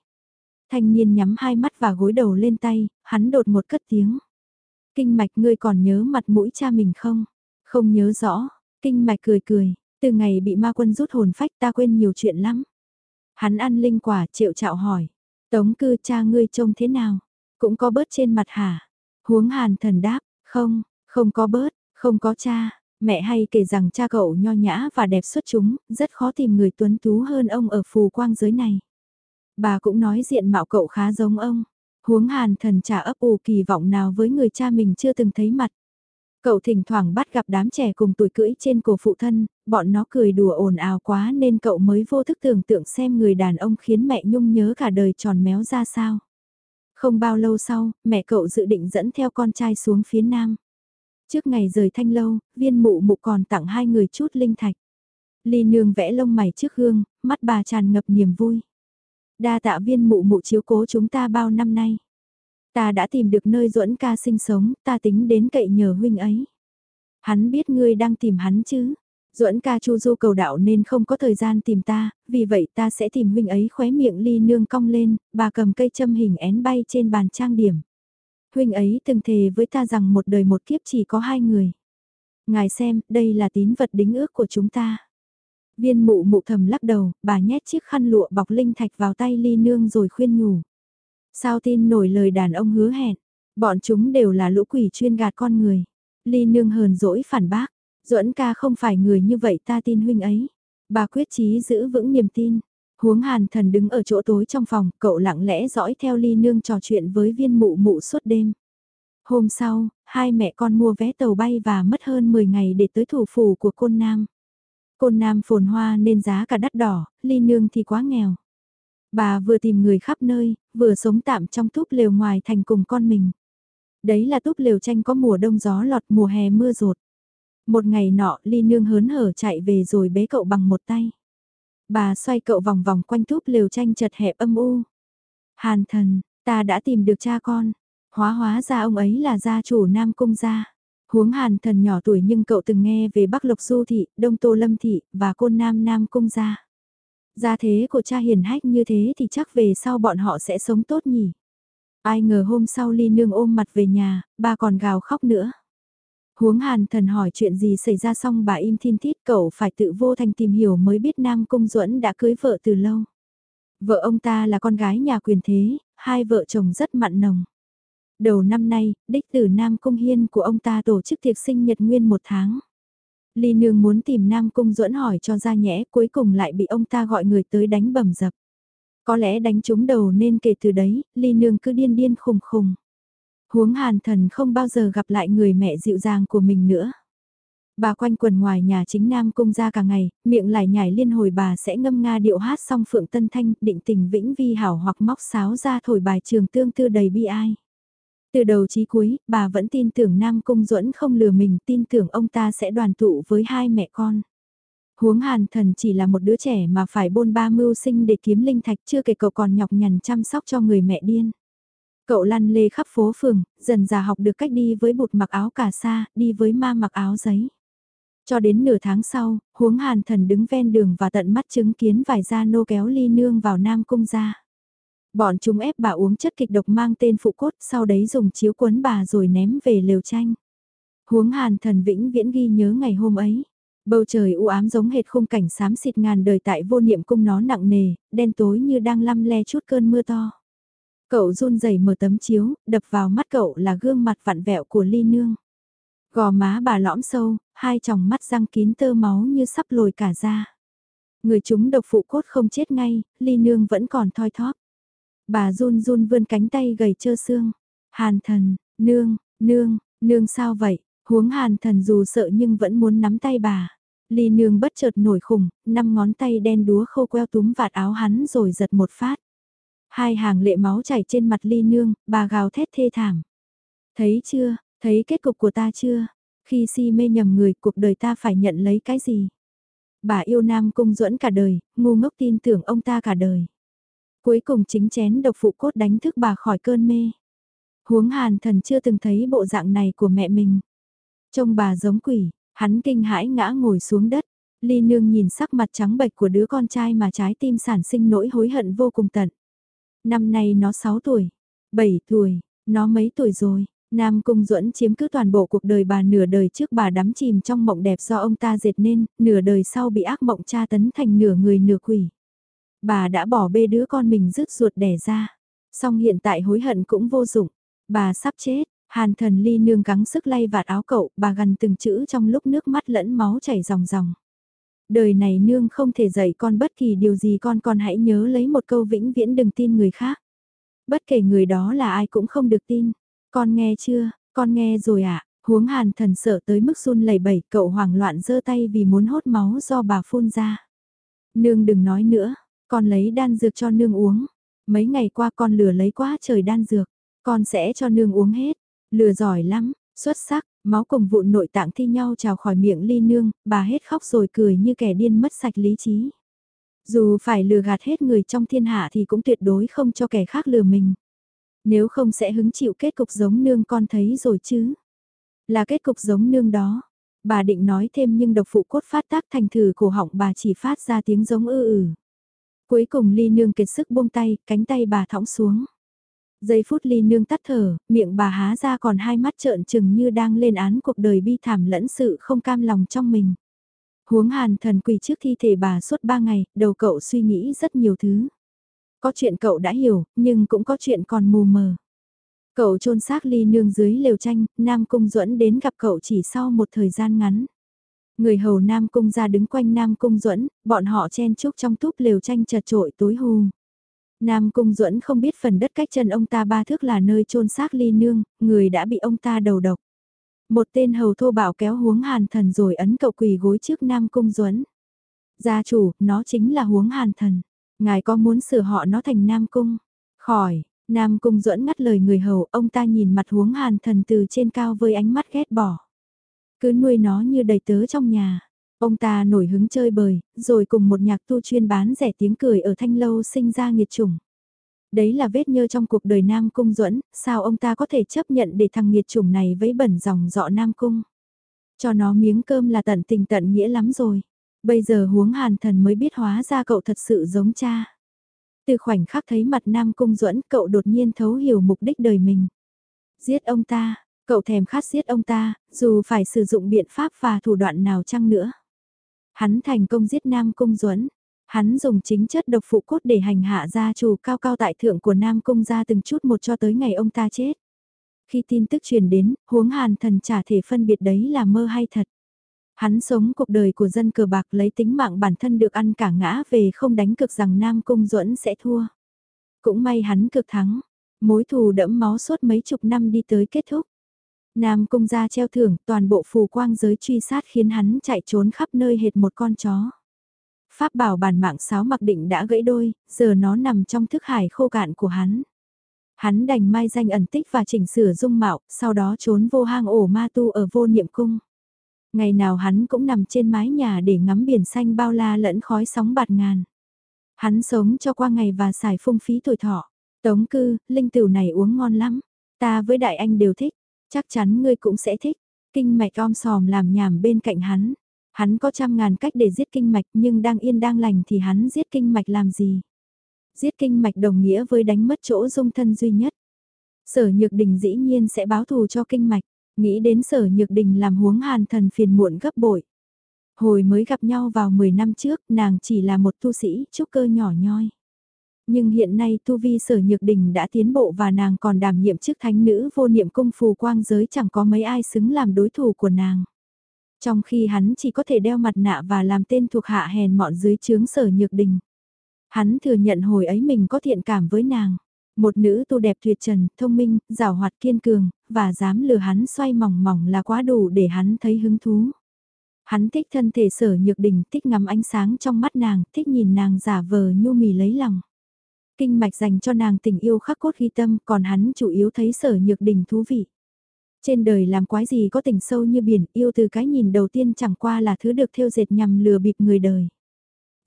Thanh niên nhắm hai mắt và gối đầu lên tay, hắn đột một cất tiếng. Kinh mạch ngươi còn nhớ mặt mũi cha mình không? Không nhớ rõ, kinh mạch cười cười, từ ngày bị ma quân rút hồn phách ta quên nhiều chuyện lắm. Hắn ăn linh quả triệu trạo hỏi, tống cư cha ngươi trông thế nào? Cũng có bớt trên mặt hả? Huống hàn thần đáp, không, không có bớt, không có cha, mẹ hay kể rằng cha cậu nho nhã và đẹp xuất chúng, rất khó tìm người tuấn tú hơn ông ở phù quang giới này. Bà cũng nói diện mạo cậu khá giống ông. Huống hàn thần trả ấp ủ kỳ vọng nào với người cha mình chưa từng thấy mặt. Cậu thỉnh thoảng bắt gặp đám trẻ cùng tuổi cưỡi trên cổ phụ thân, bọn nó cười đùa ồn ào quá nên cậu mới vô thức tưởng tượng xem người đàn ông khiến mẹ nhung nhớ cả đời tròn méo ra sao. Không bao lâu sau, mẹ cậu dự định dẫn theo con trai xuống phía nam. Trước ngày rời thanh lâu, viên mụ mụ còn tặng hai người chút linh thạch. Ly nương vẽ lông mày trước gương, mắt bà tràn ngập niềm vui. Đa tạ viên mụ mụ chiếu cố chúng ta bao năm nay. Ta đã tìm được nơi duẫn ca sinh sống, ta tính đến cậy nhờ huynh ấy. Hắn biết ngươi đang tìm hắn chứ. Duẫn ca chu du cầu đạo nên không có thời gian tìm ta, vì vậy ta sẽ tìm huynh ấy khóe miệng ly nương cong lên, bà cầm cây châm hình én bay trên bàn trang điểm. Huynh ấy từng thề với ta rằng một đời một kiếp chỉ có hai người. Ngài xem, đây là tín vật đính ước của chúng ta. Viên mụ mụ thầm lắc đầu, bà nhét chiếc khăn lụa bọc linh thạch vào tay ly nương rồi khuyên nhủ. Sao tin nổi lời đàn ông hứa hẹn, bọn chúng đều là lũ quỷ chuyên gạt con người. Ly nương hờn dỗi phản bác, duẫn ca không phải người như vậy ta tin huynh ấy. Bà quyết chí giữ vững niềm tin. Huống hàn thần đứng ở chỗ tối trong phòng, cậu lặng lẽ dõi theo ly nương trò chuyện với viên mụ mụ suốt đêm. Hôm sau, hai mẹ con mua vé tàu bay và mất hơn 10 ngày để tới thủ phủ của côn nam. Côn nam phồn hoa nên giá cả đắt đỏ, ly nương thì quá nghèo. Bà vừa tìm người khắp nơi, vừa sống tạm trong túp lều ngoài thành cùng con mình. Đấy là túp lều tranh có mùa đông gió lọt mùa hè mưa rột. Một ngày nọ ly nương hớn hở chạy về rồi bế cậu bằng một tay. Bà xoay cậu vòng vòng quanh túp lều tranh chật hẹp âm u. Hàn thần, ta đã tìm được cha con. Hóa hóa ra ông ấy là gia chủ Nam Cung gia. Huống hàn thần nhỏ tuổi nhưng cậu từng nghe về Bắc Lộc Du Thị, Đông Tô Lâm Thị và Côn Nam Nam Cung gia. Gia thế của cha hiền hách như thế thì chắc về sau bọn họ sẽ sống tốt nhỉ. Ai ngờ hôm sau ly nương ôm mặt về nhà, bà còn gào khóc nữa. Huống hàn thần hỏi chuyện gì xảy ra xong bà im thiên thít cậu phải tự vô thành tìm hiểu mới biết Nam Cung duẫn đã cưới vợ từ lâu. Vợ ông ta là con gái nhà quyền thế, hai vợ chồng rất mặn nồng. Đầu năm nay, đích tử Nam Cung Hiên của ông ta tổ chức tiệc sinh nhật nguyên một tháng. Ly Nương muốn tìm Nam Cung duẫn hỏi cho ra nhẽ cuối cùng lại bị ông ta gọi người tới đánh bầm dập. Có lẽ đánh trúng đầu nên kể từ đấy, Ly Nương cứ điên điên khùng khùng. Huống hàn thần không bao giờ gặp lại người mẹ dịu dàng của mình nữa. Bà quanh quần ngoài nhà chính Nam Cung ra cả ngày, miệng lại nhảy liên hồi bà sẽ ngâm nga điệu hát song phượng tân thanh, định tình vĩnh vi hảo hoặc móc sáo ra thổi bài trường tương tư đầy bi ai. Từ đầu chí cuối, bà vẫn tin tưởng Nam Cung duẫn không lừa mình, tin tưởng ông ta sẽ đoàn tụ với hai mẹ con. Huống hàn thần chỉ là một đứa trẻ mà phải bôn ba mưu sinh để kiếm linh thạch chưa kể cậu còn nhọc nhằn chăm sóc cho người mẹ điên. Cậu lăn lê khắp phố phường, dần già học được cách đi với bụt mặc áo cà sa, đi với ma mặc áo giấy. Cho đến nửa tháng sau, huống hàn thần đứng ven đường và tận mắt chứng kiến vài gia nô kéo ly nương vào Nam Cung ra. Bọn chúng ép bà uống chất kịch độc mang tên phụ cốt sau đấy dùng chiếu cuốn bà rồi ném về lều tranh. Huống hàn thần vĩnh viễn ghi nhớ ngày hôm ấy. Bầu trời u ám giống hệt khung cảnh xám xịt ngàn đời tại vô niệm cung nó nặng nề, đen tối như đang lăm le chút cơn mưa to. Cậu run rẩy mở tấm chiếu, đập vào mắt cậu là gương mặt vặn vẹo của ly nương. Gò má bà lõm sâu, hai tròng mắt răng kín tơ máu như sắp lồi cả ra. Người chúng độc phụ cốt không chết ngay, ly nương vẫn còn thoi thóp. Bà run run vươn cánh tay gầy trơ xương. Hàn thần, nương, nương, nương sao vậy? Huống hàn thần dù sợ nhưng vẫn muốn nắm tay bà. Ly nương bất chợt nổi khủng, năm ngón tay đen đúa khô queo túm vạt áo hắn rồi giật một phát. Hai hàng lệ máu chảy trên mặt ly nương, bà gào thét thê thảm. Thấy chưa, thấy kết cục của ta chưa? Khi si mê nhầm người, cuộc đời ta phải nhận lấy cái gì? Bà yêu Nam Cung duẫn cả đời, ngu ngốc tin tưởng ông ta cả đời. Cuối cùng chính chén độc phụ cốt đánh thức bà khỏi cơn mê. Huống hàn thần chưa từng thấy bộ dạng này của mẹ mình. Trông bà giống quỷ, hắn kinh hãi ngã ngồi xuống đất. Ly nương nhìn sắc mặt trắng bệch của đứa con trai mà trái tim sản sinh nỗi hối hận vô cùng tận. Năm nay nó 6 tuổi, 7 tuổi, nó mấy tuổi rồi. Nam Cung Duẫn chiếm cứ toàn bộ cuộc đời bà nửa đời trước bà đắm chìm trong mộng đẹp do ông ta dệt nên, nửa đời sau bị ác mộng tra tấn thành nửa người nửa quỷ. Bà đã bỏ bê đứa con mình rứt ruột đẻ ra. Song hiện tại hối hận cũng vô dụng. Bà sắp chết, hàn thần ly nương gắng sức lay vạt áo cậu, bà gần từng chữ trong lúc nước mắt lẫn máu chảy ròng ròng. Đời này nương không thể dạy con bất kỳ điều gì con còn hãy nhớ lấy một câu vĩnh viễn đừng tin người khác. Bất kể người đó là ai cũng không được tin. Con nghe chưa, con nghe rồi ạ. À? Huống hàn thần sợ tới mức run lẩy bẩy cậu hoảng loạn giơ tay vì muốn hốt máu do bà phun ra. Nương đừng nói nữa, con lấy đan dược cho nương uống. Mấy ngày qua con lừa lấy quá trời đan dược. Con sẽ cho nương uống hết. Lừa giỏi lắm, xuất sắc, Máu cùng vụn nội tạng thi nhau trào khỏi miệng ly nương, bà hết khóc rồi cười như kẻ điên mất sạch lý trí. Dù phải lừa gạt hết người trong thiên hạ thì cũng tuyệt đối không cho kẻ khác lừa mình. Nếu không sẽ hứng chịu kết cục giống nương con thấy rồi chứ. Là kết cục giống nương đó. Bà định nói thêm nhưng độc phụ cốt phát tác thành thử cổ họng bà chỉ phát ra tiếng giống ư ử. Cuối cùng ly nương kiệt sức buông tay, cánh tay bà thõng xuống. Giây phút ly nương tắt thở, miệng bà há ra còn hai mắt trợn trừng như đang lên án cuộc đời bi thảm lẫn sự không cam lòng trong mình. Huống hàn thần quỳ trước thi thể bà suốt ba ngày, đầu cậu suy nghĩ rất nhiều thứ. Có chuyện cậu đã hiểu, nhưng cũng có chuyện còn mù mờ. Cậu trôn xác ly nương dưới lều tranh, Nam Cung duẫn đến gặp cậu chỉ sau một thời gian ngắn. Người hầu Nam Cung ra đứng quanh Nam Cung duẫn bọn họ chen chúc trong túp lều tranh chật trội tối hù. Nam Cung duẫn không biết phần đất cách chân ông ta ba thước là nơi chôn xác ly nương, người đã bị ông ta đầu độc. Một tên hầu thô bạo kéo huống hàn thần rồi ấn cậu quỳ gối trước Nam Cung duẫn Gia chủ, nó chính là huống hàn thần. Ngài có muốn sửa họ nó thành Nam Cung? Khỏi, Nam Cung duẫn ngắt lời người hầu, ông ta nhìn mặt huống hàn thần từ trên cao với ánh mắt ghét bỏ. Cứ nuôi nó như đầy tớ trong nhà. Ông ta nổi hứng chơi bời, rồi cùng một nhạc tu chuyên bán rẻ tiếng cười ở thanh lâu sinh ra nghiệt chủng. Đấy là vết nhơ trong cuộc đời Nam Cung duẫn sao ông ta có thể chấp nhận để thằng nghiệt chủng này vấy bẩn dòng dọ Nam Cung. Cho nó miếng cơm là tận tình tận nghĩa lắm rồi. Bây giờ huống hàn thần mới biết hóa ra cậu thật sự giống cha. Từ khoảnh khắc thấy mặt Nam Cung duẫn cậu đột nhiên thấu hiểu mục đích đời mình. Giết ông ta, cậu thèm khát giết ông ta, dù phải sử dụng biện pháp và thủ đoạn nào chăng nữa. Hắn thành công giết Nam Cung duẫn Hắn dùng chính chất độc phụ cốt để hành hạ gia chủ cao cao tại thượng của Nam Cung gia từng chút một cho tới ngày ông ta chết. Khi tin tức truyền đến, huống hàn thần trả thể phân biệt đấy là mơ hay thật. Hắn sống cuộc đời của dân cờ bạc lấy tính mạng bản thân được ăn cả ngã về không đánh cực rằng Nam Cung duẫn sẽ thua. Cũng may hắn cực thắng, mối thù đẫm máu suốt mấy chục năm đi tới kết thúc. Nam Cung ra treo thưởng toàn bộ phù quang giới truy sát khiến hắn chạy trốn khắp nơi hệt một con chó. Pháp bảo bản mạng sáo mặc định đã gãy đôi, giờ nó nằm trong thức hải khô cạn của hắn. Hắn đành mai danh ẩn tích và chỉnh sửa dung mạo, sau đó trốn vô hang ổ ma tu ở vô niệm cung. Ngày nào hắn cũng nằm trên mái nhà để ngắm biển xanh bao la lẫn khói sóng bạt ngàn. Hắn sống cho qua ngày và xài phung phí tuổi thọ. Tống cư, linh tửu này uống ngon lắm. Ta với đại anh đều thích. Chắc chắn ngươi cũng sẽ thích. Kinh mạch om sòm làm nhảm bên cạnh hắn. Hắn có trăm ngàn cách để giết kinh mạch nhưng đang yên đang lành thì hắn giết kinh mạch làm gì? Giết kinh mạch đồng nghĩa với đánh mất chỗ dung thân duy nhất. Sở nhược đình dĩ nhiên sẽ báo thù cho kinh mạch. Nghĩ đến sở nhược đình làm huống hàn thần phiền muộn gấp bội. Hồi mới gặp nhau vào 10 năm trước, nàng chỉ là một tu sĩ, trúc cơ nhỏ nhoi. Nhưng hiện nay tu vi sở nhược đình đã tiến bộ và nàng còn đảm nhiệm chức thánh nữ vô niệm cung phù quang giới chẳng có mấy ai xứng làm đối thủ của nàng. Trong khi hắn chỉ có thể đeo mặt nạ và làm tên thuộc hạ hèn mọn dưới chướng sở nhược đình. Hắn thừa nhận hồi ấy mình có thiện cảm với nàng. Một nữ tu đẹp tuyệt trần, thông minh, rào hoạt kiên cường, và dám lừa hắn xoay mỏng mỏng là quá đủ để hắn thấy hứng thú. Hắn thích thân thể sở nhược đình, thích ngắm ánh sáng trong mắt nàng, thích nhìn nàng giả vờ nhu mì lấy lòng. Kinh mạch dành cho nàng tình yêu khắc cốt ghi tâm, còn hắn chủ yếu thấy sở nhược đình thú vị. Trên đời làm quái gì có tình sâu như biển, yêu từ cái nhìn đầu tiên chẳng qua là thứ được theo dệt nhằm lừa bịp người đời.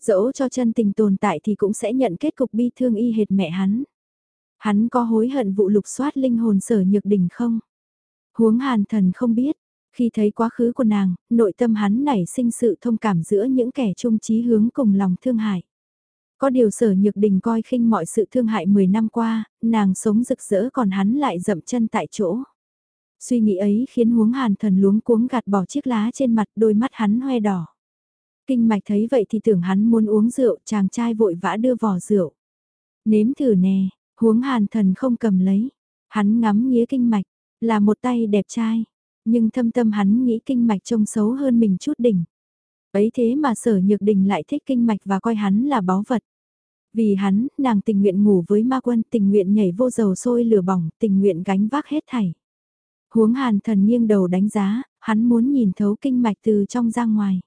Dẫu cho chân tình tồn tại thì cũng sẽ nhận kết cục bi thương y hệt mẹ hắn. Hắn có hối hận vụ lục soát linh hồn sở nhược đỉnh không? Huống hàn thần không biết, khi thấy quá khứ của nàng, nội tâm hắn nảy sinh sự thông cảm giữa những kẻ chung chí hướng cùng lòng thương hại. Có điều sở nhược đình coi khinh mọi sự thương hại 10 năm qua, nàng sống rực rỡ còn hắn lại dậm chân tại chỗ. Suy nghĩ ấy khiến huống hàn thần luống cuống gạt bỏ chiếc lá trên mặt đôi mắt hắn hoe đỏ. Kinh mạch thấy vậy thì tưởng hắn muốn uống rượu, chàng trai vội vã đưa vỏ rượu. Nếm thử nè, huống hàn thần không cầm lấy. Hắn ngắm nghía kinh mạch, là một tay đẹp trai. Nhưng thâm tâm hắn nghĩ kinh mạch trông xấu hơn mình chút đỉnh. Ấy thế mà sở nhược đình lại thích kinh mạch và coi hắn là báu vật. Vì hắn, nàng tình nguyện ngủ với ma quân, tình nguyện nhảy vô dầu sôi lửa bỏng, tình nguyện gánh vác hết thảy. Huống hàn thần nghiêng đầu đánh giá, hắn muốn nhìn thấu kinh mạch từ trong ra ngoài.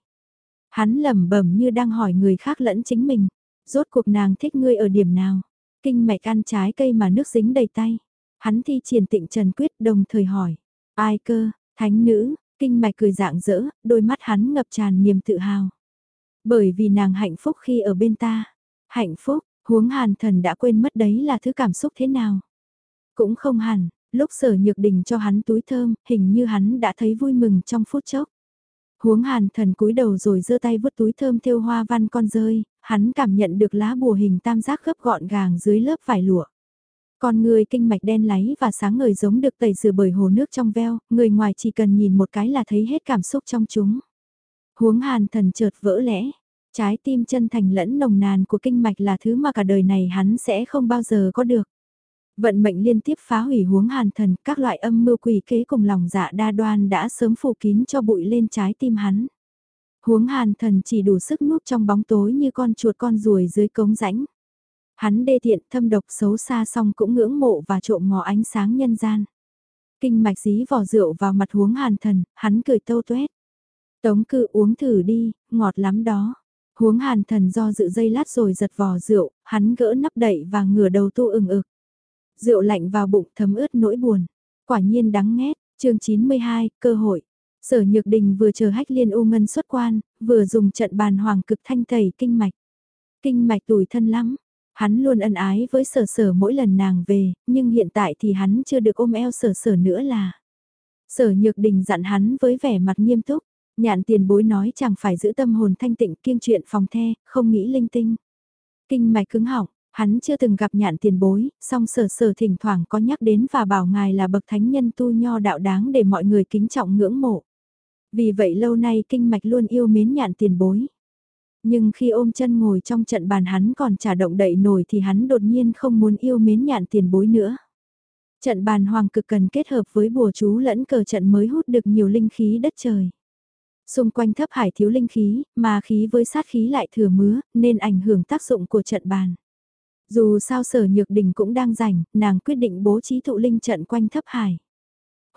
Hắn lẩm bẩm như đang hỏi người khác lẫn chính mình. Rốt cuộc nàng thích ngươi ở điểm nào? Kinh mạch ăn trái cây mà nước dính đầy tay. Hắn thi triển tịnh trần quyết đồng thời hỏi. Ai cơ, Thánh nữ, kinh mạch cười dạng dỡ, đôi mắt hắn ngập tràn niềm tự hào. Bởi vì nàng hạnh phúc khi ở bên ta. Hạnh phúc, huống hàn thần đã quên mất đấy là thứ cảm xúc thế nào. Cũng không hẳn, lúc sở nhược đình cho hắn túi thơm, hình như hắn đã thấy vui mừng trong phút chốc. Huống hàn thần cúi đầu rồi giơ tay vứt túi thơm thêu hoa văn con rơi, hắn cảm nhận được lá bùa hình tam giác gấp gọn gàng dưới lớp vải lụa. Con người kinh mạch đen láy và sáng ngời giống được tẩy rửa bởi hồ nước trong veo, người ngoài chỉ cần nhìn một cái là thấy hết cảm xúc trong chúng. Huống hàn thần chợt vỡ lẽ, trái tim chân thành lẫn nồng nàn của kinh mạch là thứ mà cả đời này hắn sẽ không bao giờ có được. Vận mệnh liên tiếp phá hủy huống hàn thần, các loại âm mưu quỷ kế cùng lòng dạ đa đoan đã sớm phủ kín cho bụi lên trái tim hắn. Huống hàn thần chỉ đủ sức núp trong bóng tối như con chuột con ruồi dưới cống rãnh. Hắn đê thiện thâm độc xấu xa xong cũng ngưỡng mộ và trộm ngò ánh sáng nhân gian. Kinh mạch dí vỏ rượu vào mặt huống hàn thần, hắn cười tâu tuét. Tống cự uống thử đi, ngọt lắm đó. Huống hàn thần do dự dây lát rồi giật vò rượu, hắn gỡ nắp đậy và ngửa đầu tu ừng ực. Rượu lạnh vào bụng thấm ướt nỗi buồn. Quả nhiên đắng nghét, chương 92, cơ hội. Sở Nhược Đình vừa chờ hách liên u ngân xuất quan, vừa dùng trận bàn hoàng cực thanh tẩy kinh mạch. Kinh mạch tủi thân lắm, hắn luôn ân ái với sở sở mỗi lần nàng về, nhưng hiện tại thì hắn chưa được ôm eo sở sở nữa là. Sở Nhược Đình dặn hắn với vẻ mặt nghiêm túc, nhạn tiền bối nói chẳng phải giữ tâm hồn thanh tịnh kiêng chuyện phòng the, không nghĩ linh tinh. Kinh mạch cứng họng, Hắn chưa từng gặp nhạn tiền bối, song sở sở thỉnh thoảng có nhắc đến và bảo ngài là bậc thánh nhân tu nho đạo đáng để mọi người kính trọng ngưỡng mộ. Vì vậy lâu nay kinh mạch luôn yêu mến nhạn tiền bối. Nhưng khi ôm chân ngồi trong trận bàn hắn còn trả động đậy nổi thì hắn đột nhiên không muốn yêu mến nhạn tiền bối nữa. Trận bàn hoàng cực cần kết hợp với bùa chú lẫn cờ trận mới hút được nhiều linh khí đất trời. Xung quanh thấp hải thiếu linh khí, mà khí với sát khí lại thừa mứa, nên ảnh hưởng tác dụng của trận bàn. Dù sao sở nhược đình cũng đang rảnh, nàng quyết định bố trí thụ linh trận quanh thấp hải.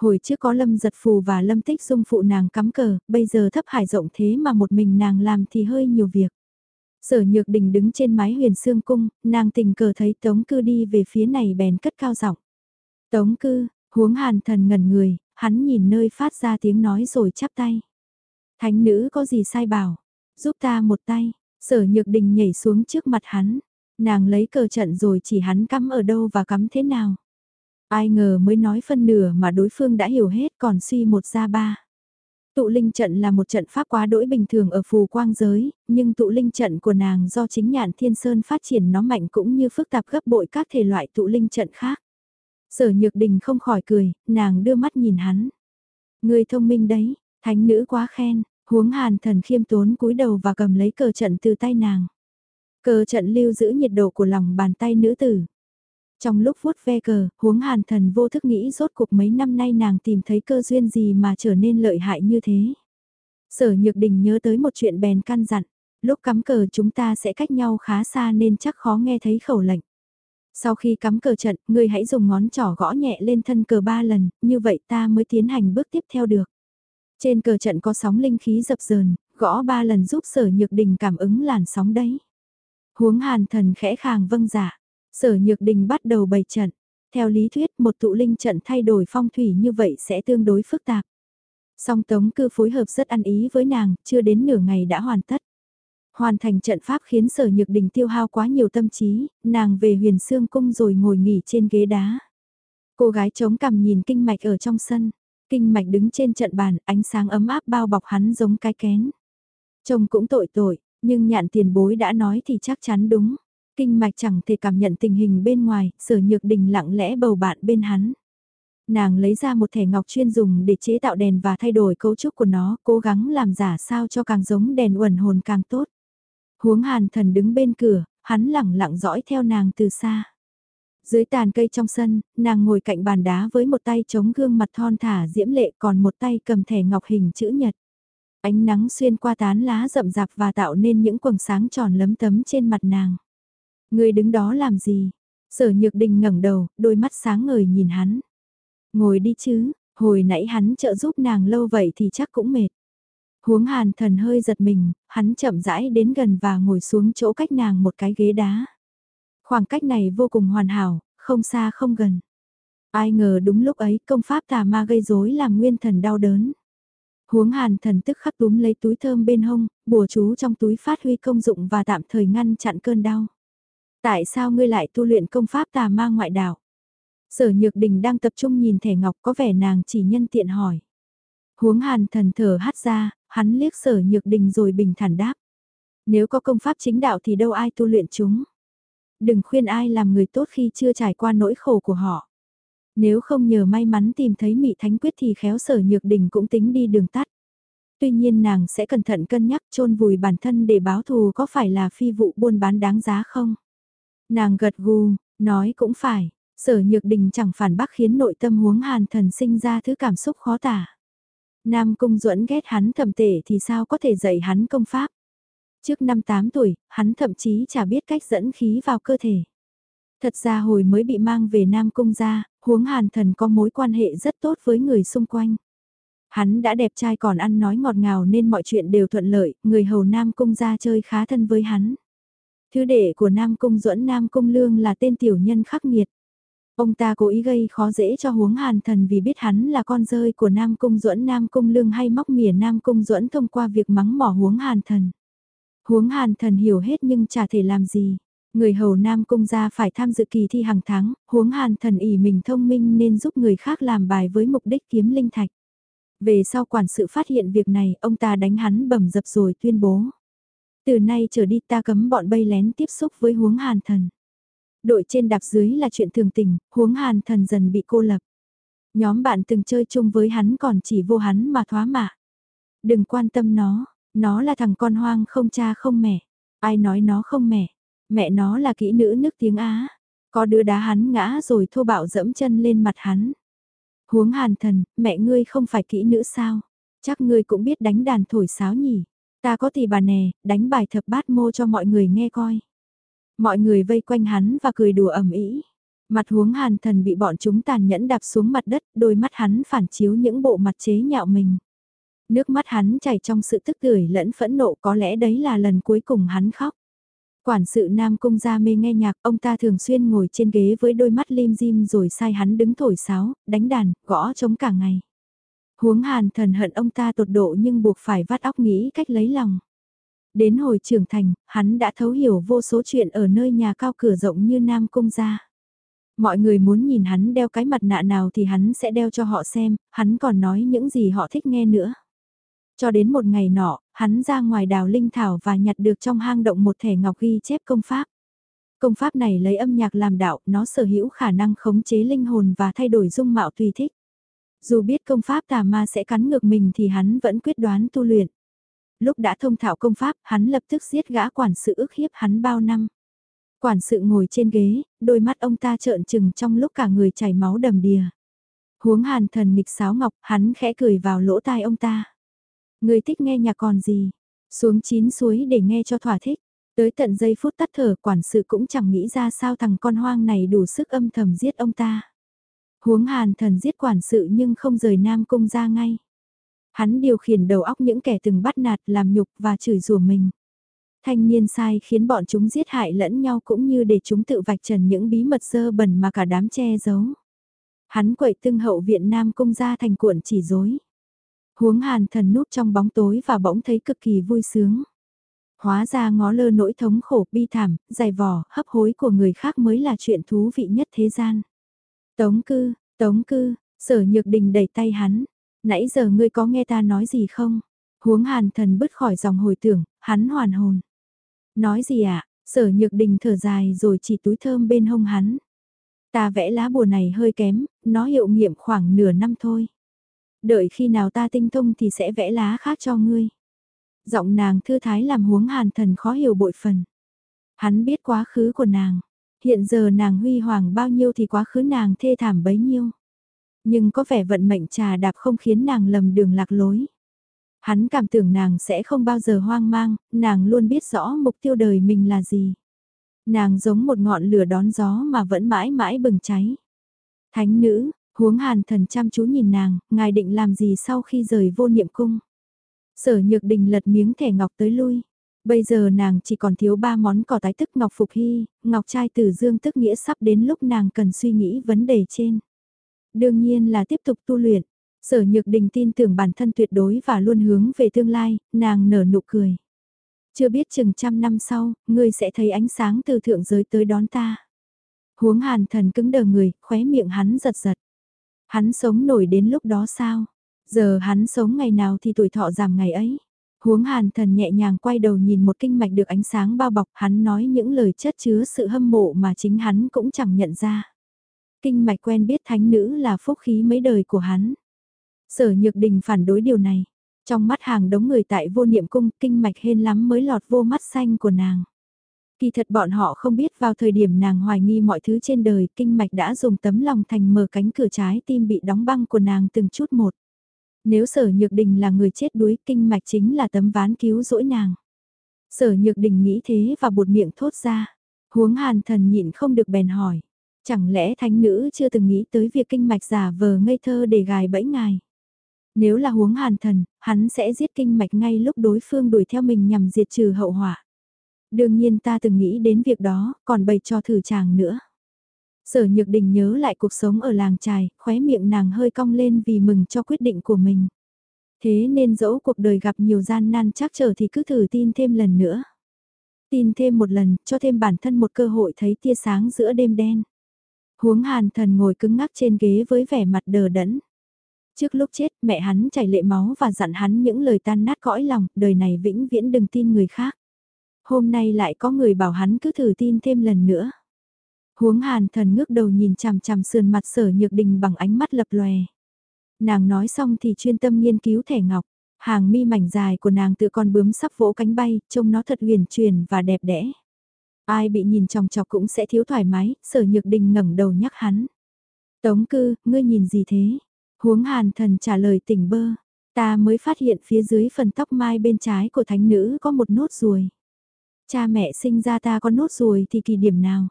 Hồi trước có lâm giật phù và lâm tích dung phụ nàng cắm cờ, bây giờ thấp hải rộng thế mà một mình nàng làm thì hơi nhiều việc. Sở nhược đình đứng trên mái huyền xương cung, nàng tình cờ thấy tống cư đi về phía này bèn cất cao giọng. Tống cư, huống hàn thần ngẩn người, hắn nhìn nơi phát ra tiếng nói rồi chắp tay. Thánh nữ có gì sai bảo, giúp ta một tay, sở nhược đình nhảy xuống trước mặt hắn, Nàng lấy cờ trận rồi chỉ hắn cắm ở đâu và cắm thế nào. Ai ngờ mới nói phân nửa mà đối phương đã hiểu hết còn suy một ra ba. Tụ linh trận là một trận pháp quá đỗi bình thường ở phù quang giới, nhưng tụ linh trận của nàng do chính nhạn thiên sơn phát triển nó mạnh cũng như phức tạp gấp bội các thể loại tụ linh trận khác. Sở nhược đình không khỏi cười, nàng đưa mắt nhìn hắn. Người thông minh đấy, thánh nữ quá khen, huống hàn thần khiêm tốn cúi đầu và cầm lấy cờ trận từ tay nàng. Cờ trận lưu giữ nhiệt độ của lòng bàn tay nữ tử. Trong lúc vuốt ve cờ, huống hàn thần vô thức nghĩ rốt cuộc mấy năm nay nàng tìm thấy cơ duyên gì mà trở nên lợi hại như thế. Sở Nhược Đình nhớ tới một chuyện bèn căn dặn, lúc cắm cờ chúng ta sẽ cách nhau khá xa nên chắc khó nghe thấy khẩu lệnh. Sau khi cắm cờ trận, ngươi hãy dùng ngón trỏ gõ nhẹ lên thân cờ ba lần, như vậy ta mới tiến hành bước tiếp theo được. Trên cờ trận có sóng linh khí dập dờn, gõ ba lần giúp sở nhược đình cảm ứng làn sóng đấy. Huống hàn thần khẽ khàng vâng giả. Sở Nhược Đình bắt đầu bày trận. Theo lý thuyết một tụ linh trận thay đổi phong thủy như vậy sẽ tương đối phức tạp. Song Tống cư phối hợp rất ăn ý với nàng, chưa đến nửa ngày đã hoàn tất. Hoàn thành trận pháp khiến sở nhược đình tiêu hao quá nhiều tâm trí, nàng về huyền xương cung rồi ngồi nghỉ trên ghế đá. Cô gái chống cằm nhìn kinh mạch ở trong sân, kinh mạch đứng trên trận bàn, ánh sáng ấm áp bao bọc hắn giống cái kén. Trông cũng tội tội, nhưng nhạn tiền bối đã nói thì chắc chắn đúng. Kinh mạch chẳng thể cảm nhận tình hình bên ngoài, sở nhược đình lặng lẽ bầu bạn bên hắn. Nàng lấy ra một thẻ ngọc chuyên dùng để chế tạo đèn và thay đổi cấu trúc của nó, cố gắng làm giả sao cho càng giống đèn uẩn hồn càng tốt. Huống hàn thần đứng bên cửa, hắn lẳng lặng dõi theo nàng từ xa. Dưới tàn cây trong sân, nàng ngồi cạnh bàn đá với một tay chống gương mặt thon thả diễm lệ còn một tay cầm thẻ ngọc hình chữ nhật. Ánh nắng xuyên qua tán lá rậm rạp và tạo nên những quầng sáng tròn lấm tấm trên mặt nàng. Người đứng đó làm gì? Sở nhược đình ngẩng đầu, đôi mắt sáng ngời nhìn hắn. Ngồi đi chứ, hồi nãy hắn trợ giúp nàng lâu vậy thì chắc cũng mệt. Huống hàn thần hơi giật mình, hắn chậm rãi đến gần và ngồi xuống chỗ cách nàng một cái ghế đá. Khoảng cách này vô cùng hoàn hảo, không xa không gần. Ai ngờ đúng lúc ấy công pháp tà ma gây rối làm nguyên thần đau đớn. Huống hàn thần tức khắc túm lấy túi thơm bên hông, bùa chú trong túi phát huy công dụng và tạm thời ngăn chặn cơn đau. Tại sao ngươi lại tu luyện công pháp tà ma ngoại đạo? Sở Nhược Đình đang tập trung nhìn thẻ ngọc có vẻ nàng chỉ nhân tiện hỏi. Huống hàn thần thở hát ra, hắn liếc sở Nhược Đình rồi bình thản đáp. Nếu có công pháp chính đạo thì đâu ai tu luyện chúng. Đừng khuyên ai làm người tốt khi chưa trải qua nỗi khổ của họ. Nếu không nhờ may mắn tìm thấy mị thánh quyết thì khéo sở nhược đình cũng tính đi đường tắt. Tuy nhiên nàng sẽ cẩn thận cân nhắc chôn vùi bản thân để báo thù có phải là phi vụ buôn bán đáng giá không? Nàng gật gù, nói cũng phải, sở nhược đình chẳng phản bác khiến nội tâm huống hàn thần sinh ra thứ cảm xúc khó tả. Nam Cung duẫn ghét hắn thầm tệ thì sao có thể dạy hắn công pháp. Trước năm 8 tuổi, hắn thậm chí chả biết cách dẫn khí vào cơ thể. Thật ra hồi mới bị mang về Nam Cung ra, huống hàn thần có mối quan hệ rất tốt với người xung quanh. Hắn đã đẹp trai còn ăn nói ngọt ngào nên mọi chuyện đều thuận lợi, người hầu Nam Cung ra chơi khá thân với hắn. Thứ đệ của Nam Cung duẫn Nam Cung Lương là tên tiểu nhân khắc nghiệt. Ông ta cố ý gây khó dễ cho huống hàn thần vì biết hắn là con rơi của Nam Cung duẫn Nam Cung Lương hay móc mỉa Nam Cung duẫn thông qua việc mắng mỏ huống hàn thần. Huống hàn thần hiểu hết nhưng chả thể làm gì. Người hầu Nam Cung ra phải tham dự kỳ thi hàng tháng, huống hàn thần ỉ mình thông minh nên giúp người khác làm bài với mục đích kiếm linh thạch. Về sau quản sự phát hiện việc này, ông ta đánh hắn bầm dập rồi tuyên bố. Từ nay trở đi ta cấm bọn bay lén tiếp xúc với huống hàn thần. Đội trên đạp dưới là chuyện thường tình, huống hàn thần dần bị cô lập. Nhóm bạn từng chơi chung với hắn còn chỉ vô hắn mà thoá mạ. Đừng quan tâm nó, nó là thằng con hoang không cha không mẹ. Ai nói nó không mẹ? Mẹ nó là kỹ nữ nước tiếng Á. Có đứa đá hắn ngã rồi thô bạo dẫm chân lên mặt hắn. Huống hàn thần, mẹ ngươi không phải kỹ nữ sao? Chắc ngươi cũng biết đánh đàn thổi sáo nhỉ? Ta có tỷ bà nè, đánh bài thập bát mô cho mọi người nghe coi. Mọi người vây quanh hắn và cười đùa ẩm ý. Mặt huống hàn thần bị bọn chúng tàn nhẫn đạp xuống mặt đất, đôi mắt hắn phản chiếu những bộ mặt chế nhạo mình. Nước mắt hắn chảy trong sự tức tưởi lẫn phẫn nộ có lẽ đấy là lần cuối cùng hắn khóc. Quản sự Nam Cung ra mê nghe nhạc, ông ta thường xuyên ngồi trên ghế với đôi mắt lim dim rồi sai hắn đứng thổi sáo, đánh đàn, gõ trống cả ngày. Huống hàn thần hận ông ta tột độ nhưng buộc phải vắt óc nghĩ cách lấy lòng. Đến hồi trưởng thành, hắn đã thấu hiểu vô số chuyện ở nơi nhà cao cửa rộng như Nam Cung ra. Mọi người muốn nhìn hắn đeo cái mặt nạ nào thì hắn sẽ đeo cho họ xem, hắn còn nói những gì họ thích nghe nữa. Cho đến một ngày nọ, hắn ra ngoài đào linh thảo và nhặt được trong hang động một thẻ ngọc ghi chép công pháp. Công pháp này lấy âm nhạc làm đạo, nó sở hữu khả năng khống chế linh hồn và thay đổi dung mạo tùy thích. Dù biết công pháp tà ma sẽ cắn ngược mình thì hắn vẫn quyết đoán tu luyện. Lúc đã thông thạo công pháp, hắn lập tức giết gã quản sự ức hiếp hắn bao năm. Quản sự ngồi trên ghế, đôi mắt ông ta trợn trừng trong lúc cả người chảy máu đầm đìa. Huống hàn thần nghịch sáo ngọc, hắn khẽ cười vào lỗ tai ông ta. Người thích nghe nhạc còn gì? Xuống chín suối để nghe cho thỏa thích. Tới tận giây phút tắt thở quản sự cũng chẳng nghĩ ra sao thằng con hoang này đủ sức âm thầm giết ông ta. Huống hàn thần giết quản sự nhưng không rời Nam Cung ra ngay. Hắn điều khiển đầu óc những kẻ từng bắt nạt làm nhục và chửi rủa mình. Thanh niên sai khiến bọn chúng giết hại lẫn nhau cũng như để chúng tự vạch trần những bí mật dơ bẩn mà cả đám che giấu. Hắn quậy tưng hậu viện Nam Cung ra thành cuộn chỉ dối. Huống hàn thần núp trong bóng tối và bỗng thấy cực kỳ vui sướng. Hóa ra ngó lơ nỗi thống khổ bi thảm, dài vò, hấp hối của người khác mới là chuyện thú vị nhất thế gian. Tống cư, tống cư, sở nhược đình đẩy tay hắn. Nãy giờ ngươi có nghe ta nói gì không? Huống hàn thần bứt khỏi dòng hồi tưởng, hắn hoàn hồn. Nói gì ạ? À? Sở nhược đình thở dài rồi chỉ túi thơm bên hông hắn. Ta vẽ lá bùa này hơi kém, nó hiệu nghiệm khoảng nửa năm thôi đợi khi nào ta tinh thông thì sẽ vẽ lá khác cho ngươi. Giọng nàng thư thái làm huống hàn thần khó hiểu bội phần. Hắn biết quá khứ của nàng, hiện giờ nàng huy hoàng bao nhiêu thì quá khứ nàng thê thảm bấy nhiêu. Nhưng có vẻ vận mệnh trà đạp không khiến nàng lầm đường lạc lối. Hắn cảm tưởng nàng sẽ không bao giờ hoang mang, nàng luôn biết rõ mục tiêu đời mình là gì. Nàng giống một ngọn lửa đón gió mà vẫn mãi mãi bừng cháy. Thánh nữ, Huống hàn thần chăm chú nhìn nàng, ngài định làm gì sau khi rời vô niệm cung. Sở nhược đình lật miếng thẻ ngọc tới lui. Bây giờ nàng chỉ còn thiếu ba món cỏ tái tức ngọc phục hy, ngọc trai tử dương tức nghĩa sắp đến lúc nàng cần suy nghĩ vấn đề trên. Đương nhiên là tiếp tục tu luyện. Sở Nhược Đình tin tưởng bản thân tuyệt đối và luôn hướng về tương lai, nàng nở nụ cười. Chưa biết chừng trăm năm sau, ngươi sẽ thấy ánh sáng từ thượng giới tới đón ta. Huống hàn thần cứng đờ người, khóe miệng hắn giật giật. Hắn sống nổi đến lúc đó sao? Giờ hắn sống ngày nào thì tuổi thọ giảm ngày ấy. Huống hàn thần nhẹ nhàng quay đầu nhìn một kinh mạch được ánh sáng bao bọc, hắn nói những lời chất chứa sự hâm mộ mà chính hắn cũng chẳng nhận ra. Kinh mạch quen biết thánh nữ là phúc khí mấy đời của hắn. Sở nhược đình phản đối điều này. Trong mắt hàng đống người tại vô niệm cung, kinh mạch hên lắm mới lọt vô mắt xanh của nàng. Kỳ thật bọn họ không biết vào thời điểm nàng hoài nghi mọi thứ trên đời, kinh mạch đã dùng tấm lòng thành mở cánh cửa trái tim bị đóng băng của nàng từng chút một. Nếu sở nhược đình là người chết đuối kinh mạch chính là tấm ván cứu rỗi nàng. Sở nhược đình nghĩ thế và buột miệng thốt ra. Huống hàn thần nhịn không được bèn hỏi. Chẳng lẽ thánh nữ chưa từng nghĩ tới việc kinh mạch giả vờ ngây thơ để gài bẫy ngài? Nếu là huống hàn thần, hắn sẽ giết kinh mạch ngay lúc đối phương đuổi theo mình nhằm diệt trừ hậu họa. Đương nhiên ta từng nghĩ đến việc đó, còn bày cho thử chàng nữa. Sở Nhược Đình nhớ lại cuộc sống ở làng trài, khóe miệng nàng hơi cong lên vì mừng cho quyết định của mình. Thế nên dẫu cuộc đời gặp nhiều gian nan chắc trở thì cứ thử tin thêm lần nữa. Tin thêm một lần, cho thêm bản thân một cơ hội thấy tia sáng giữa đêm đen. Huống hàn thần ngồi cứng ngắc trên ghế với vẻ mặt đờ đẫn. Trước lúc chết, mẹ hắn chảy lệ máu và dặn hắn những lời tan nát cõi lòng, đời này vĩnh viễn đừng tin người khác. Hôm nay lại có người bảo hắn cứ thử tin thêm lần nữa. Huống hàn thần ngước đầu nhìn chằm chằm sườn mặt sở nhược đình bằng ánh mắt lập lòe. Nàng nói xong thì chuyên tâm nghiên cứu thẻ ngọc. Hàng mi mảnh dài của nàng tự con bướm sắp vỗ cánh bay, trông nó thật huyền truyền và đẹp đẽ. Ai bị nhìn chòng chọc cũng sẽ thiếu thoải mái, sở nhược đình ngẩng đầu nhắc hắn. Tống cư, ngươi nhìn gì thế? Huống hàn thần trả lời tỉnh bơ. Ta mới phát hiện phía dưới phần tóc mai bên trái của thánh nữ có một nốt ruồi. Cha mẹ sinh ra ta có nốt ruồi thì kỳ điểm nào?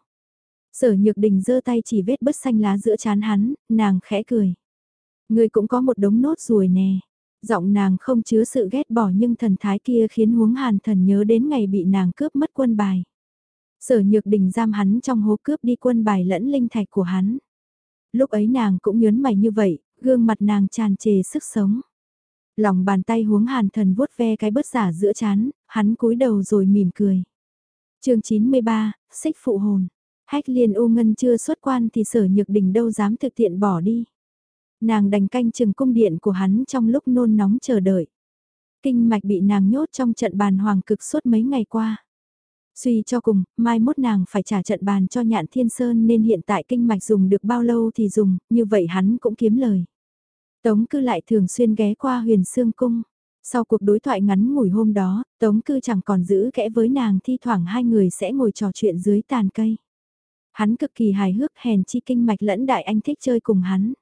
Sở nhược đình giơ tay chỉ vết bớt xanh lá giữa chán hắn, nàng khẽ cười. Người cũng có một đống nốt ruồi nè. Giọng nàng không chứa sự ghét bỏ nhưng thần thái kia khiến huống hàn thần nhớ đến ngày bị nàng cướp mất quân bài. Sở nhược đình giam hắn trong hố cướp đi quân bài lẫn linh thạch của hắn. Lúc ấy nàng cũng nhớn mày như vậy, gương mặt nàng tràn trề sức sống. Lòng bàn tay huống hàn thần vuốt ve cái bớt giả giữa chán, hắn cúi đầu rồi mỉm cười. chương 93, xích phụ hồn. Hách liên ô ngân chưa xuất quan thì sở nhược đình đâu dám thực tiện bỏ đi. Nàng đành canh chừng cung điện của hắn trong lúc nôn nóng chờ đợi. Kinh mạch bị nàng nhốt trong trận bàn hoàng cực suốt mấy ngày qua. Suy cho cùng, mai mốt nàng phải trả trận bàn cho nhạn thiên sơn nên hiện tại kinh mạch dùng được bao lâu thì dùng, như vậy hắn cũng kiếm lời. Tống cư lại thường xuyên ghé qua huyền sương cung. Sau cuộc đối thoại ngắn ngủi hôm đó, Tống cư chẳng còn giữ kẽ với nàng thi thoảng hai người sẽ ngồi trò chuyện dưới tàn cây. Hắn cực kỳ hài hước hèn chi kinh mạch lẫn đại anh thích chơi cùng hắn.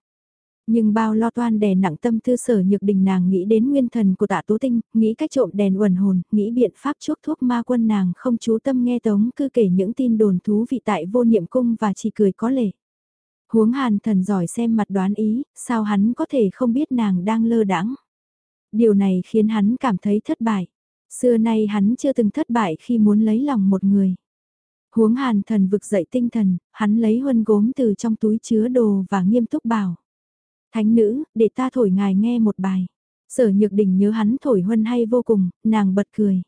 Nhưng bao lo toan đè nặng tâm tư sở nhược đình nàng nghĩ đến nguyên thần của tạ tố tinh, nghĩ cách trộm đèn uẩn hồn, nghĩ biện pháp chuốc thuốc ma quân nàng không chú tâm nghe tống cư kể những tin đồn thú vị tại vô niệm cung và chỉ cười có lệ. Huống hàn thần giỏi xem mặt đoán ý, sao hắn có thể không biết nàng đang lơ đãng Điều này khiến hắn cảm thấy thất bại. Xưa nay hắn chưa từng thất bại khi muốn lấy lòng một người. Huống hàn thần vực dậy tinh thần, hắn lấy huân gốm từ trong túi chứa đồ và nghiêm túc bảo. Thánh nữ, để ta thổi ngài nghe một bài. Sở nhược đình nhớ hắn thổi huân hay vô cùng, nàng bật cười.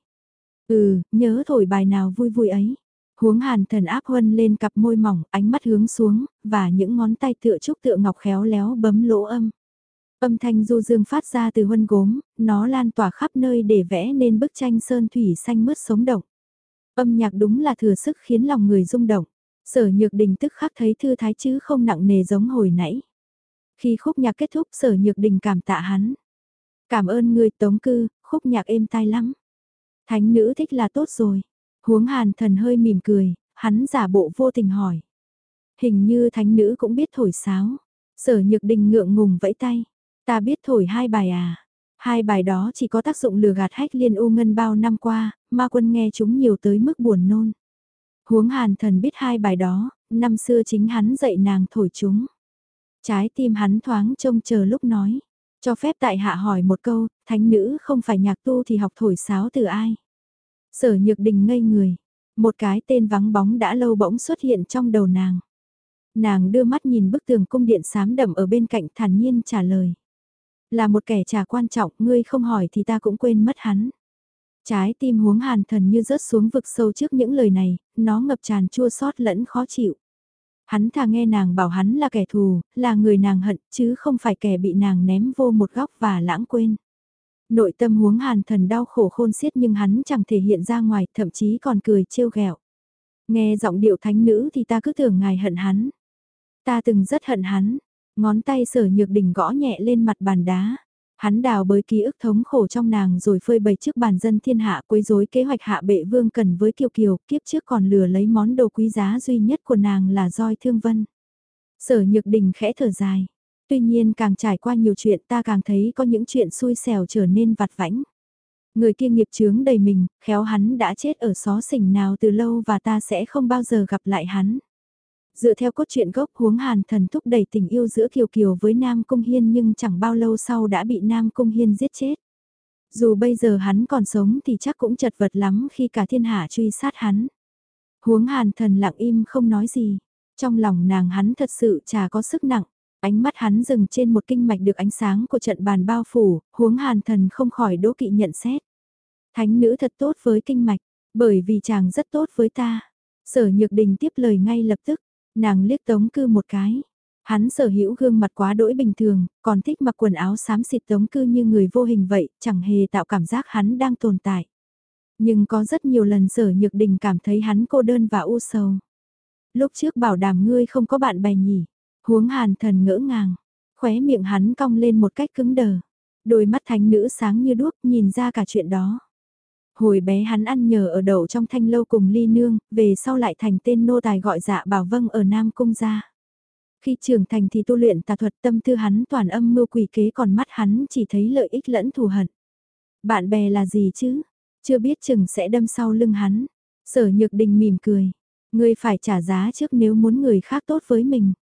Ừ, nhớ thổi bài nào vui vui ấy. Huống hàn thần áp huân lên cặp môi mỏng, ánh mắt hướng xuống, và những ngón tay tựa trúc tựa ngọc khéo léo bấm lỗ âm. Âm thanh du dương phát ra từ huân gốm, nó lan tỏa khắp nơi để vẽ nên bức tranh sơn thủy xanh mướt sống động. Âm nhạc đúng là thừa sức khiến lòng người rung động. Sở nhược đình tức khắc thấy thư thái chứ không nặng nề giống hồi nãy. Khi khúc nhạc kết thúc sở nhược đình cảm tạ hắn. Cảm ơn người tống cư, khúc nhạc êm tai lắm. Thánh nữ thích là tốt rồi. Huống hàn thần hơi mỉm cười, hắn giả bộ vô tình hỏi. Hình như thánh nữ cũng biết thổi sáo. Sở nhược đình ngượng ngùng vẫy tay. Ta biết thổi hai bài à. Hai bài đó chỉ có tác dụng lừa gạt hách liên u ngân bao năm qua, ma quân nghe chúng nhiều tới mức buồn nôn. Huống hàn thần biết hai bài đó, năm xưa chính hắn dạy nàng thổi chúng. Trái tim hắn thoáng trông chờ lúc nói. Cho phép tại hạ hỏi một câu, thánh nữ không phải nhạc tu thì học thổi sáo từ ai? Sở nhược đình ngây người. Một cái tên vắng bóng đã lâu bỗng xuất hiện trong đầu nàng. Nàng đưa mắt nhìn bức tường cung điện sám đậm ở bên cạnh thản nhiên trả lời. Là một kẻ trả quan trọng, ngươi không hỏi thì ta cũng quên mất hắn. Trái tim huống hàn thần như rớt xuống vực sâu trước những lời này, nó ngập tràn chua xót lẫn khó chịu. Hắn thà nghe nàng bảo hắn là kẻ thù, là người nàng hận, chứ không phải kẻ bị nàng ném vô một góc và lãng quên. Nội tâm huống hàn thần đau khổ khôn xiết nhưng hắn chẳng thể hiện ra ngoài, thậm chí còn cười trêu ghẹo. Nghe giọng điệu thánh nữ thì ta cứ tưởng ngài hận hắn. Ta từng rất hận hắn, ngón tay sở nhược đỉnh gõ nhẹ lên mặt bàn đá. Hắn đào bới ký ức thống khổ trong nàng rồi phơi bày trước bàn dân thiên hạ quấy rối kế hoạch hạ bệ vương cần với kiều kiều, kiếp trước còn lừa lấy món đồ quý giá duy nhất của nàng là roi thương vân. Sở nhược đình khẽ thở dài. Tuy nhiên càng trải qua nhiều chuyện ta càng thấy có những chuyện xui xẻo trở nên vặt vãnh. Người kia nghiệp chướng đầy mình, khéo hắn đã chết ở xó xỉnh nào từ lâu và ta sẽ không bao giờ gặp lại hắn. Dựa theo cốt truyện gốc huống hàn thần thúc đẩy tình yêu giữa Kiều Kiều với Nam Cung Hiên nhưng chẳng bao lâu sau đã bị Nam Cung Hiên giết chết. Dù bây giờ hắn còn sống thì chắc cũng chật vật lắm khi cả thiên hạ truy sát hắn. Huống hàn thần lặng im không nói gì. Trong lòng nàng hắn thật sự chả có sức nặng. Ánh mắt hắn dừng trên một kinh mạch được ánh sáng của trận bàn bao phủ, huống hàn thần không khỏi đố kỵ nhận xét. Thánh nữ thật tốt với kinh mạch, bởi vì chàng rất tốt với ta. Sở Nhược Đình tiếp lời ngay lập tức, Nàng liếc tống cư một cái. Hắn sở hữu gương mặt quá đỗi bình thường, còn thích mặc quần áo xám xịt tống cư như người vô hình vậy, chẳng hề tạo cảm giác hắn đang tồn tại. Nhưng có rất nhiều lần sở nhược đình cảm thấy hắn cô đơn và u sầu. Lúc trước bảo đảm ngươi không có bạn bè nhỉ, huống hàn thần ngỡ ngàng, khóe miệng hắn cong lên một cách cứng đờ. Đôi mắt thánh nữ sáng như đuốc nhìn ra cả chuyện đó. Hồi bé hắn ăn nhờ ở đậu trong thanh lâu cùng ly nương, về sau lại thành tên nô tài gọi dạ bảo vâng ở Nam Cung gia. Khi trưởng thành thì tu luyện tà thuật tâm tư hắn toàn âm mưu quỷ kế còn mắt hắn chỉ thấy lợi ích lẫn thù hận. Bạn bè là gì chứ? Chưa biết chừng sẽ đâm sau lưng hắn. Sở nhược đình mỉm cười. Ngươi phải trả giá trước nếu muốn người khác tốt với mình.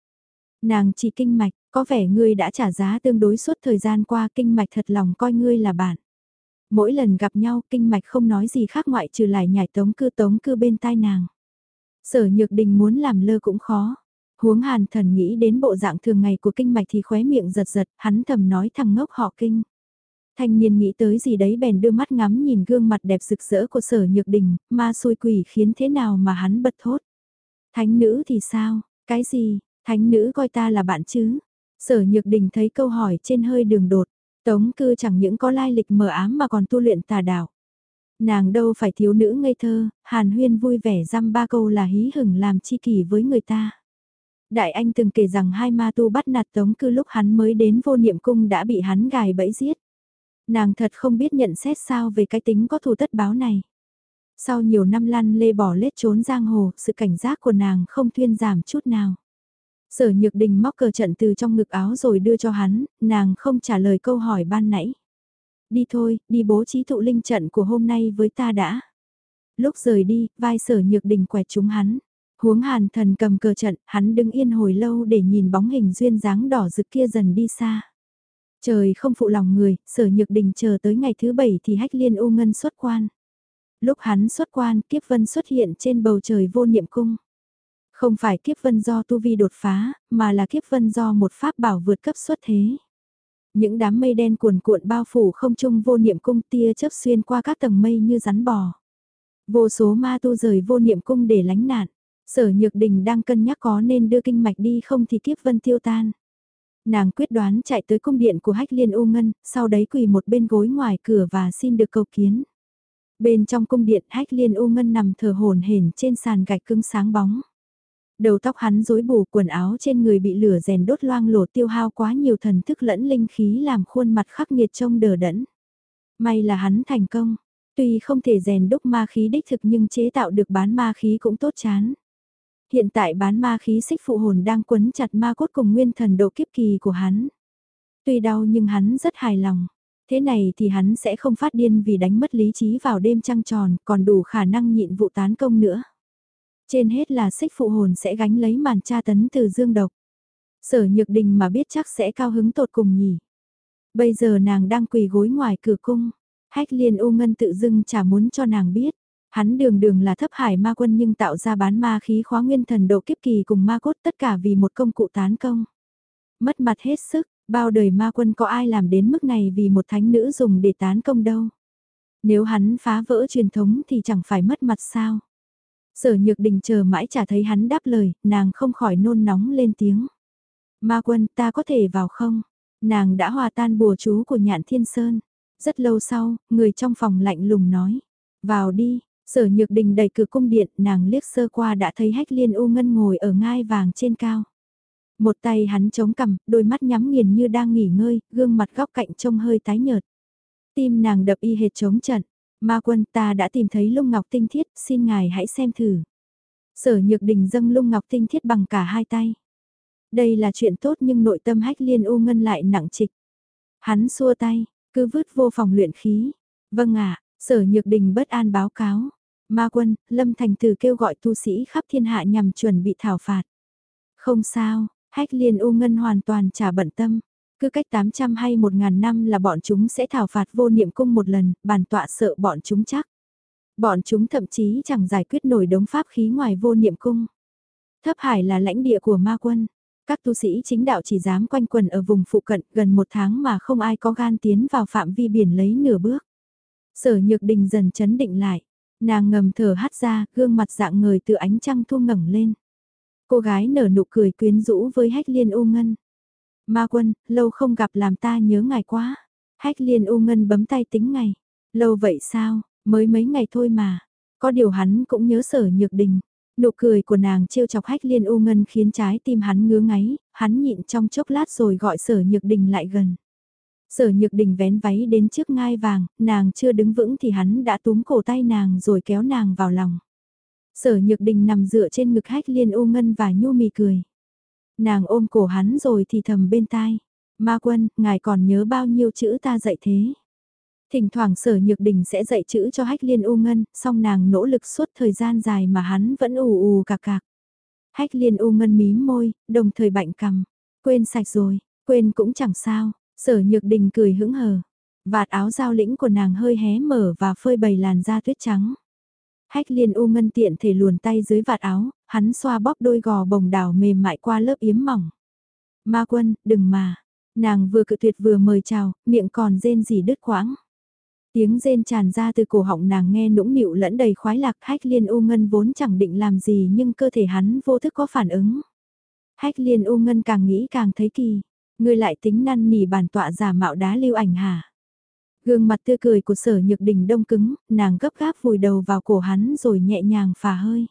Nàng chỉ kinh mạch, có vẻ ngươi đã trả giá tương đối suốt thời gian qua kinh mạch thật lòng coi ngươi là bạn. Mỗi lần gặp nhau kinh mạch không nói gì khác ngoại trừ lại nhảy tống cư tống cư bên tai nàng. Sở nhược đình muốn làm lơ cũng khó. Huống hàn thần nghĩ đến bộ dạng thường ngày của kinh mạch thì khóe miệng giật giật, hắn thầm nói thằng ngốc họ kinh. Thanh niên nghĩ tới gì đấy bèn đưa mắt ngắm nhìn gương mặt đẹp rực rỡ của sở nhược đình, ma xôi quỷ khiến thế nào mà hắn bật thốt. Thánh nữ thì sao, cái gì, thánh nữ coi ta là bạn chứ? Sở nhược đình thấy câu hỏi trên hơi đường đột, Tống cư chẳng những có lai lịch mờ ám mà còn tu luyện tà đạo. Nàng đâu phải thiếu nữ ngây thơ, hàn huyên vui vẻ dăm ba câu là hí hửng làm chi kỷ với người ta. Đại anh từng kể rằng hai ma tu bắt nạt tống cư lúc hắn mới đến vô niệm cung đã bị hắn gài bẫy giết. Nàng thật không biết nhận xét sao về cái tính có thù tất báo này. Sau nhiều năm lăn lê bỏ lết trốn giang hồ, sự cảnh giác của nàng không thuyên giảm chút nào. Sở Nhược Đình móc cờ trận từ trong ngực áo rồi đưa cho hắn, nàng không trả lời câu hỏi ban nãy. Đi thôi, đi bố trí thụ linh trận của hôm nay với ta đã. Lúc rời đi, vai sở Nhược Đình quẹt chúng hắn. Huống hàn thần cầm cờ trận, hắn đứng yên hồi lâu để nhìn bóng hình duyên dáng đỏ rực kia dần đi xa. Trời không phụ lòng người, sở nhược đình chờ tới ngày thứ bảy thì hách liên u ngân xuất quan. Lúc hắn xuất quan, kiếp vân xuất hiện trên bầu trời vô niệm cung. Không phải kiếp vân do tu vi đột phá, mà là kiếp vân do một pháp bảo vượt cấp xuất thế. Những đám mây đen cuồn cuộn bao phủ không trung vô niệm cung tia chớp xuyên qua các tầng mây như rắn bò. Vô số ma tu rời vô niệm cung để lánh nạn. Sở Nhược Đình đang cân nhắc có nên đưa kinh mạch đi không thì kiếp vân tiêu tan. Nàng quyết đoán chạy tới cung điện của Hách Liên U Ngân, sau đấy quỳ một bên gối ngoài cửa và xin được cầu kiến. Bên trong cung điện Hách Liên U Ngân nằm thờ hồn hển trên sàn gạch cứng sáng bóng. Đầu tóc hắn rối bù quần áo trên người bị lửa rèn đốt loang lổ tiêu hao quá nhiều thần thức lẫn linh khí làm khuôn mặt khắc nghiệt trông đờ đẫn. May là hắn thành công, tuy không thể rèn đúc ma khí đích thực nhưng chế tạo được bán ma khí cũng tốt chán. Hiện tại bán ma khí xích phụ hồn đang quấn chặt ma cốt cùng nguyên thần độ kiếp kỳ của hắn. Tuy đau nhưng hắn rất hài lòng. Thế này thì hắn sẽ không phát điên vì đánh mất lý trí vào đêm trăng tròn, còn đủ khả năng nhịn vụ tán công nữa. Trên hết là xích phụ hồn sẽ gánh lấy màn tra tấn từ dương độc. Sở nhược đình mà biết chắc sẽ cao hứng tột cùng nhỉ. Bây giờ nàng đang quỳ gối ngoài cửa cung. Hách liên u ngân tự dưng chả muốn cho nàng biết. Hắn đường đường là thấp hải ma quân nhưng tạo ra bán ma khí khóa nguyên thần độ kiếp kỳ cùng ma cốt tất cả vì một công cụ tán công. Mất mặt hết sức, bao đời ma quân có ai làm đến mức này vì một thánh nữ dùng để tán công đâu. Nếu hắn phá vỡ truyền thống thì chẳng phải mất mặt sao. Sở nhược đình chờ mãi chả thấy hắn đáp lời, nàng không khỏi nôn nóng lên tiếng. Ma quân ta có thể vào không? Nàng đã hòa tan bùa chú của nhạn thiên sơn. Rất lâu sau, người trong phòng lạnh lùng nói. Vào đi, sở nhược đình đẩy cửa cung điện, nàng liếc sơ qua đã thấy hách liên u ngân ngồi ở ngai vàng trên cao. Một tay hắn chống cằm, đôi mắt nhắm nghiền như đang nghỉ ngơi, gương mặt góc cạnh trông hơi tái nhợt. Tim nàng đập y hệt chống trận. Ma quân ta đã tìm thấy lung ngọc tinh thiết, xin ngài hãy xem thử. Sở nhược đình dâng lung ngọc tinh thiết bằng cả hai tay. Đây là chuyện tốt nhưng nội tâm hách liên u ngân lại nặng trịch. Hắn xua tay, cứ vứt vô phòng luyện khí. Vâng ạ, sở nhược đình bất an báo cáo. Ma quân, Lâm Thành Từ kêu gọi tu sĩ khắp thiên hạ nhằm chuẩn bị thảo phạt. Không sao, hách liên u ngân hoàn toàn trả bận tâm. Cứ cách 800 hay 1.000 năm là bọn chúng sẽ thảo phạt vô niệm cung một lần, bản tọa sợ bọn chúng chắc. Bọn chúng thậm chí chẳng giải quyết nổi đống pháp khí ngoài vô niệm cung. Thấp hải là lãnh địa của ma quân. Các tu sĩ chính đạo chỉ dám quanh quần ở vùng phụ cận gần một tháng mà không ai có gan tiến vào phạm vi biển lấy nửa bước. Sở nhược đình dần chấn định lại. Nàng ngầm thở hắt ra, gương mặt dạng người từ ánh trăng thu ngẩng lên. Cô gái nở nụ cười quyến rũ với hách liên u ngân. Ma quân, lâu không gặp làm ta nhớ ngài quá. Hách liên u ngân bấm tay tính ngày. Lâu vậy sao, mới mấy ngày thôi mà. Có điều hắn cũng nhớ sở nhược đình. Nụ cười của nàng trêu chọc hách liên u ngân khiến trái tim hắn ngứa ngáy, hắn nhịn trong chốc lát rồi gọi sở nhược đình lại gần. Sở nhược đình vén váy đến trước ngai vàng, nàng chưa đứng vững thì hắn đã túm cổ tay nàng rồi kéo nàng vào lòng. Sở nhược đình nằm dựa trên ngực hách liên u ngân và nhu mì cười. Nàng ôm cổ hắn rồi thì thầm bên tai. Ma quân, ngài còn nhớ bao nhiêu chữ ta dạy thế? Thỉnh thoảng sở nhược đình sẽ dạy chữ cho hách liên u ngân, song nàng nỗ lực suốt thời gian dài mà hắn vẫn ù ù cạc cạc. Hách liên u ngân mím môi, đồng thời bạnh cầm. Quên sạch rồi, quên cũng chẳng sao, sở nhược đình cười hững hờ. Vạt áo giao lĩnh của nàng hơi hé mở và phơi bầy làn da tuyết trắng. Hách liên u ngân tiện thể luồn tay dưới vạt áo, hắn xoa bóp đôi gò bồng đảo mềm mại qua lớp yếm mỏng. Ma quân, đừng mà. Nàng vừa cự tuyệt vừa mời chào, miệng còn rên gì đứt quãng. Tiếng rên tràn ra từ cổ họng nàng nghe nũng nịu lẫn đầy khoái lạc hách liên u ngân vốn chẳng định làm gì nhưng cơ thể hắn vô thức có phản ứng. Hách liên u ngân càng nghĩ càng thấy kỳ. Người lại tính năn nỉ bản tọa giả mạo đá lưu ảnh hả? Gương mặt tươi cười của sở nhược đình đông cứng, nàng gấp gáp vùi đầu vào cổ hắn rồi nhẹ nhàng phà hơi.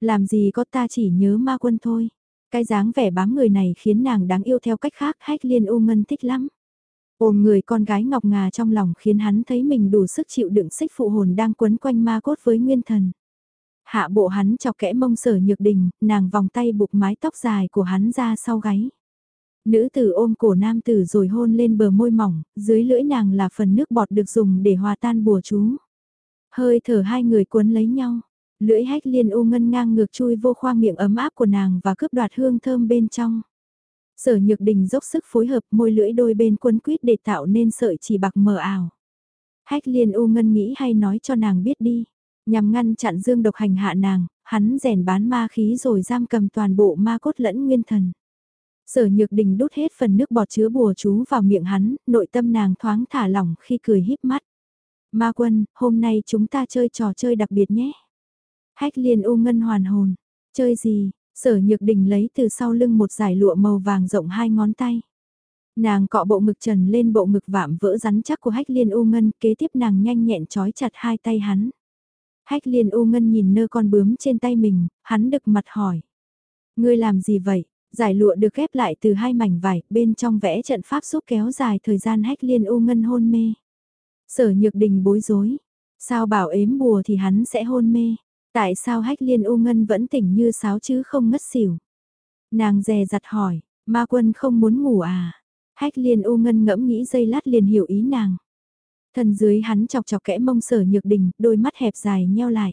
Làm gì có ta chỉ nhớ ma quân thôi. Cái dáng vẻ bám người này khiến nàng đáng yêu theo cách khác hách liên u ngân thích lắm. Ôm người con gái ngọc ngà trong lòng khiến hắn thấy mình đủ sức chịu đựng xích phụ hồn đang quấn quanh ma cốt với nguyên thần. Hạ bộ hắn chọc kẽ mông sở nhược đình, nàng vòng tay buộc mái tóc dài của hắn ra sau gáy. Nữ tử ôm cổ nam tử rồi hôn lên bờ môi mỏng, dưới lưỡi nàng là phần nước bọt được dùng để hòa tan bùa chú. Hơi thở hai người cuốn lấy nhau, lưỡi hách liên u ngân ngang ngược chui vô khoang miệng ấm áp của nàng và cướp đoạt hương thơm bên trong. Sở nhược đình dốc sức phối hợp môi lưỡi đôi bên quấn quýt để tạo nên sợi chỉ bạc mờ ảo. Hách liên u ngân nghĩ hay nói cho nàng biết đi, nhằm ngăn chặn dương độc hành hạ nàng, hắn rèn bán ma khí rồi giam cầm toàn bộ ma cốt lẫn nguyên thần. Sở nhược đình đút hết phần nước bọt chứa bùa chú vào miệng hắn, nội tâm nàng thoáng thả lỏng khi cười híp mắt. Ma quân, hôm nay chúng ta chơi trò chơi đặc biệt nhé. Hách liên u ngân hoàn hồn. Chơi gì? Sở nhược đình lấy từ sau lưng một giải lụa màu vàng rộng hai ngón tay. Nàng cọ bộ ngực trần lên bộ ngực vạm vỡ rắn chắc của hách liên u ngân, kế tiếp nàng nhanh nhẹn trói chặt hai tay hắn. Hách liên u ngân nhìn nơ con bướm trên tay mình, hắn đực mặt hỏi. Ngươi làm gì vậy? Giải lụa được ghép lại từ hai mảnh vải, bên trong vẽ trận pháp giúp kéo dài thời gian hách liên u ngân hôn mê. Sở nhược đình bối rối. Sao bảo ếm bùa thì hắn sẽ hôn mê? Tại sao hách liên u ngân vẫn tỉnh như sáo chứ không ngất xỉu? Nàng dè dặt hỏi, ma quân không muốn ngủ à? Hách liên u ngân ngẫm nghĩ giây lát liền hiểu ý nàng. Thần dưới hắn chọc chọc kẽ mông sở nhược đình, đôi mắt hẹp dài nheo lại.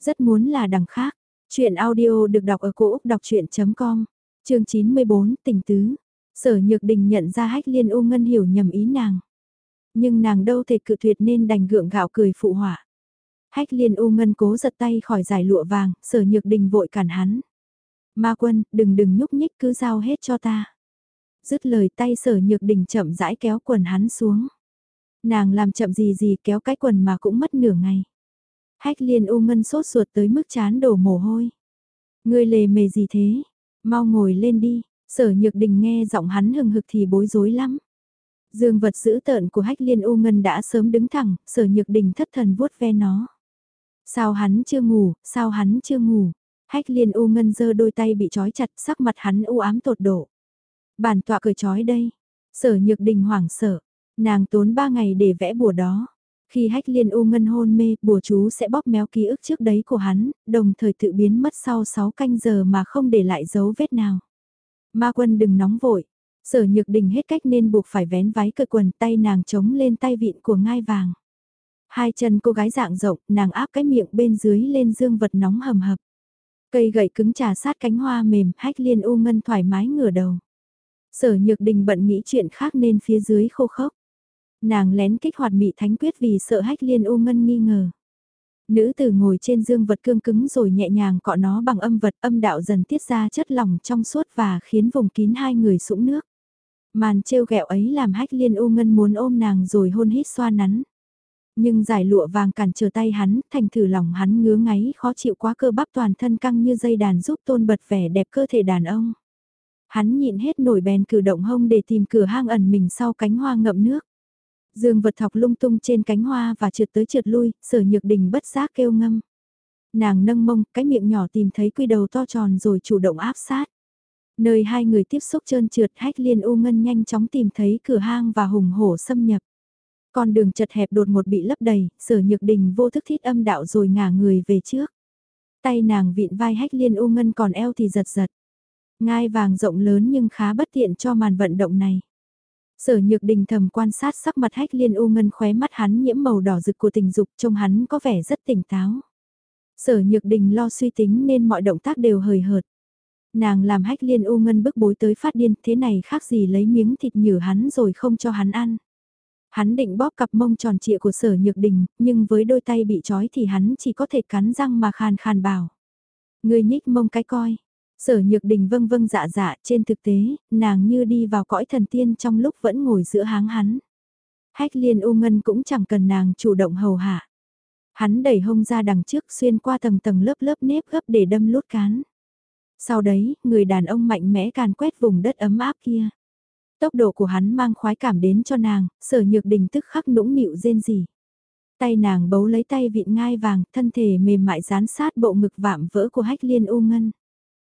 Rất muốn là đằng khác. Chuyện audio được đọc ở cổ Úc đọc chuyện.com chương 94 tình tứ, sở nhược đình nhận ra hách liên u ngân hiểu nhầm ý nàng. Nhưng nàng đâu thể cự tuyệt nên đành gượng gạo cười phụ họa. Hách liên u ngân cố giật tay khỏi giải lụa vàng, sở nhược đình vội cản hắn. Ma quân, đừng đừng nhúc nhích cứ giao hết cho ta. Dứt lời tay sở nhược đình chậm rãi kéo quần hắn xuống. Nàng làm chậm gì gì kéo cái quần mà cũng mất nửa ngày. Hách liên u ngân sốt ruột tới mức chán đổ mồ hôi. Ngươi lề mề gì thế? Mau ngồi lên đi, sở nhược đình nghe giọng hắn hừng hực thì bối rối lắm. Dương vật dữ tợn của hách liên u ngân đã sớm đứng thẳng, sở nhược đình thất thần vuốt ve nó. Sao hắn chưa ngủ, sao hắn chưa ngủ? Hách liên u ngân dơ đôi tay bị trói chặt, sắc mặt hắn u ám tột độ. Bản tọa cởi trói đây. Sở nhược đình hoảng sợ. Nàng tốn ba ngày để vẽ bùa đó. Khi hách liên u ngân hôn mê, bùa chú sẽ bóp méo ký ức trước đấy của hắn, đồng thời tự biến mất sau 6 canh giờ mà không để lại dấu vết nào. Ma quân đừng nóng vội. Sở nhược đình hết cách nên buộc phải vén váy cơ quần tay nàng chống lên tay vịn của ngai vàng. Hai chân cô gái dạng rộng, nàng áp cái miệng bên dưới lên dương vật nóng hầm hập. Cây gậy cứng trà sát cánh hoa mềm, hách liên u ngân thoải mái ngửa đầu. Sở nhược đình bận nghĩ chuyện khác nên phía dưới khô khốc. Nàng lén kích hoạt mị thánh quyết vì sợ hách liên u ngân nghi ngờ. Nữ tử ngồi trên dương vật cương cứng rồi nhẹ nhàng cọ nó bằng âm vật âm đạo dần tiết ra chất lỏng trong suốt và khiến vùng kín hai người sũng nước. Màn trêu ghẹo ấy làm hách liên u ngân muốn ôm nàng rồi hôn hít xoa nắn. Nhưng giải lụa vàng cản trở tay hắn, thành thử lòng hắn ngứa ngáy khó chịu quá cơ bắp toàn thân căng như dây đàn giúp tôn bật vẻ đẹp cơ thể đàn ông. Hắn nhịn hết nổi bèn cử động hông để tìm cửa hang ẩn mình sau cánh hoa ngậm nước. Dương vật thọc lung tung trên cánh hoa và trượt tới trượt lui, sở nhược đình bất giác kêu ngâm. Nàng nâng mông, cái miệng nhỏ tìm thấy quy đầu to tròn rồi chủ động áp sát. Nơi hai người tiếp xúc trơn trượt hách liên u ngân nhanh chóng tìm thấy cửa hang và hùng hổ xâm nhập. Con đường chật hẹp đột ngột bị lấp đầy, sở nhược đình vô thức thít âm đạo rồi ngả người về trước. Tay nàng vịn vai hách liên u ngân còn eo thì giật giật. Ngai vàng rộng lớn nhưng khá bất tiện cho màn vận động này. Sở nhược đình thầm quan sát sắc mặt hách liên u ngân khóe mắt hắn nhiễm màu đỏ rực của tình dục trông hắn có vẻ rất tỉnh táo. Sở nhược đình lo suy tính nên mọi động tác đều hời hợt. Nàng làm hách liên u ngân bức bối tới phát điên thế này khác gì lấy miếng thịt nhử hắn rồi không cho hắn ăn. Hắn định bóp cặp mông tròn trịa của sở nhược đình, nhưng với đôi tay bị trói thì hắn chỉ có thể cắn răng mà khàn khàn bảo. Người nhích mông cái coi. Sở nhược đình vâng vâng dạ dạ trên thực tế, nàng như đi vào cõi thần tiên trong lúc vẫn ngồi giữa háng hắn. Hách liên u ngân cũng chẳng cần nàng chủ động hầu hạ. Hắn đẩy hông ra đằng trước xuyên qua tầng tầng lớp lớp nếp gấp để đâm lút cán. Sau đấy, người đàn ông mạnh mẽ càn quét vùng đất ấm áp kia. Tốc độ của hắn mang khoái cảm đến cho nàng, sở nhược đình tức khắc nũng nịu rên gì. Tay nàng bấu lấy tay vịn ngai vàng, thân thể mềm mại dán sát bộ ngực vạm vỡ của hách liên u ngân.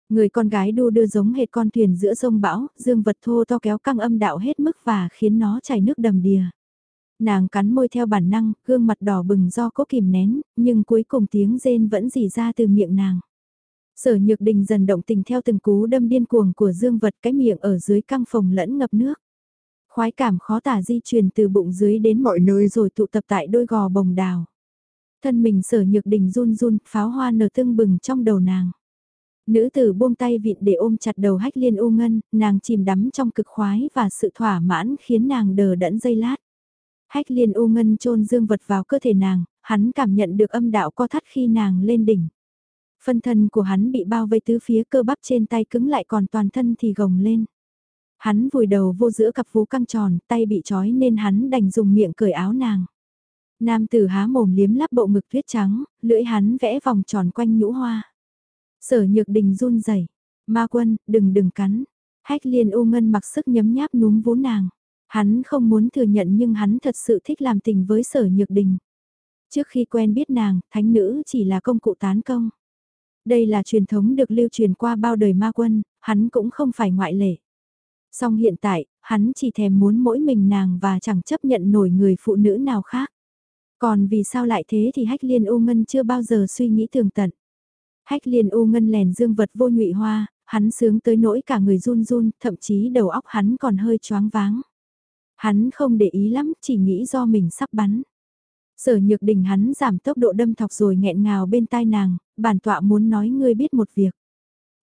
Người con gái đu đưa giống hệt con thuyền giữa sông bão, dương vật thô to kéo căng âm đạo hết mức và khiến nó chảy nước đầm đìa. Nàng cắn môi theo bản năng, gương mặt đỏ bừng do cố kìm nén, nhưng cuối cùng tiếng rên vẫn dì ra từ miệng nàng. Sở nhược đình dần động tình theo từng cú đâm điên cuồng của dương vật cái miệng ở dưới căng phòng lẫn ngập nước. Khoái cảm khó tả di truyền từ bụng dưới đến mọi nơi rồi tụ tập tại đôi gò bồng đào. Thân mình sở nhược đình run run, pháo hoa nở tưng bừng trong đầu nàng. Nữ tử buông tay vịn để ôm chặt đầu hách liên u ngân, nàng chìm đắm trong cực khoái và sự thỏa mãn khiến nàng đờ đẫn dây lát. Hách liên u ngân trôn dương vật vào cơ thể nàng, hắn cảm nhận được âm đạo co thắt khi nàng lên đỉnh. Phân thân của hắn bị bao vây tứ phía cơ bắp trên tay cứng lại còn toàn thân thì gồng lên. Hắn vùi đầu vô giữa cặp vú căng tròn, tay bị trói nên hắn đành dùng miệng cởi áo nàng. Nam tử há mồm liếm lắp bộ ngực tuyết trắng, lưỡi hắn vẽ vòng tròn quanh nhũ hoa. Sở nhược đình run rẩy ma quân, đừng đừng cắn. Hách liên u ngân mặc sức nhấm nháp núm vú nàng. Hắn không muốn thừa nhận nhưng hắn thật sự thích làm tình với sở nhược đình. Trước khi quen biết nàng, thánh nữ chỉ là công cụ tán công. Đây là truyền thống được lưu truyền qua bao đời ma quân, hắn cũng không phải ngoại lệ. Song hiện tại, hắn chỉ thèm muốn mỗi mình nàng và chẳng chấp nhận nổi người phụ nữ nào khác. Còn vì sao lại thế thì Hách Liên U Ngân chưa bao giờ suy nghĩ tường tận. Hách Liên U Ngân lèn dương vật vô nhụy hoa, hắn sướng tới nỗi cả người run run, thậm chí đầu óc hắn còn hơi choáng váng. Hắn không để ý lắm, chỉ nghĩ do mình sắp bắn. Sở nhược đình hắn giảm tốc độ đâm thọc rồi nghẹn ngào bên tai nàng, bản tọa muốn nói ngươi biết một việc.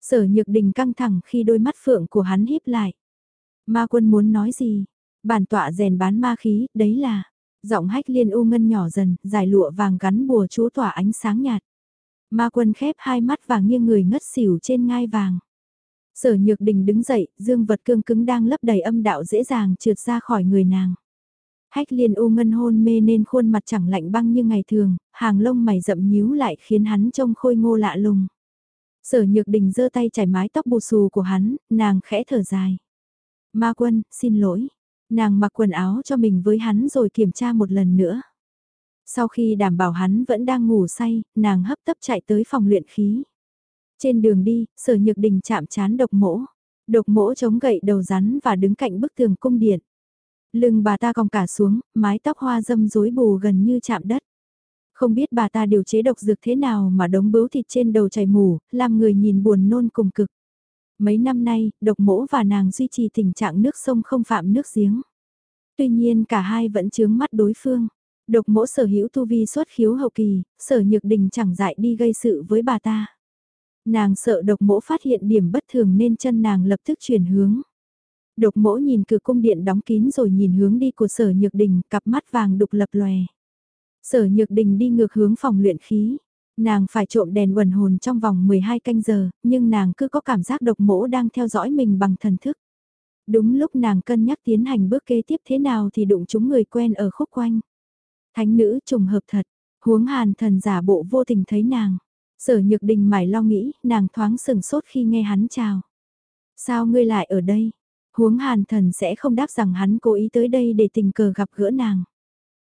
Sở nhược đình căng thẳng khi đôi mắt phượng của hắn híp lại. Ma quân muốn nói gì? Bản tọa rèn bán ma khí, đấy là... Giọng hách liên u ngân nhỏ dần, dài lụa vàng gắn bùa chú tỏa ánh sáng nhạt. Ma quân khép hai mắt và nghiêng người ngất xỉu trên ngai vàng. Sở nhược đình đứng dậy, dương vật cương cứng đang lấp đầy âm đạo dễ dàng trượt ra khỏi người nàng. Hách liên u ngân hôn mê nên khuôn mặt chẳng lạnh băng như ngày thường, hàng lông mày rậm nhíu lại khiến hắn trông khôi ngô lạ lùng. Sở nhược đình giơ tay chải mái tóc bù xù của hắn, nàng khẽ thở dài. Ma quân, xin lỗi. Nàng mặc quần áo cho mình với hắn rồi kiểm tra một lần nữa. Sau khi đảm bảo hắn vẫn đang ngủ say, nàng hấp tấp chạy tới phòng luyện khí. Trên đường đi, sở nhược đình chạm chán độc mỗ. Độc mỗ chống gậy đầu rắn và đứng cạnh bức tường cung điện. Lưng bà ta cong cả xuống, mái tóc hoa dâm rối bù gần như chạm đất. Không biết bà ta điều chế độc dược thế nào mà đống bướu thịt trên đầu chảy mù, làm người nhìn buồn nôn cùng cực. Mấy năm nay, độc mỗ và nàng duy trì tình trạng nước sông không phạm nước giếng. Tuy nhiên cả hai vẫn chướng mắt đối phương. Độc mỗ sở hữu tu vi xuất khiếu hậu kỳ, sở nhược đình chẳng dại đi gây sự với bà ta. Nàng sợ độc mỗ phát hiện điểm bất thường nên chân nàng lập tức chuyển hướng. Độc mỗ nhìn cửa cung điện đóng kín rồi nhìn hướng đi của sở nhược đình, cặp mắt vàng đục lập lòe. Sở nhược đình đi ngược hướng phòng luyện khí. Nàng phải trộm đèn quần hồn trong vòng 12 canh giờ, nhưng nàng cứ có cảm giác độc mỗ đang theo dõi mình bằng thần thức. Đúng lúc nàng cân nhắc tiến hành bước kế tiếp thế nào thì đụng chúng người quen ở khúc quanh. Thánh nữ trùng hợp thật, huống hàn thần giả bộ vô tình thấy nàng. Sở nhược đình mải lo nghĩ, nàng thoáng sừng sốt khi nghe hắn chào. Sao ngươi lại ở đây? Huống hàn thần sẽ không đáp rằng hắn cố ý tới đây để tình cờ gặp gỡ nàng.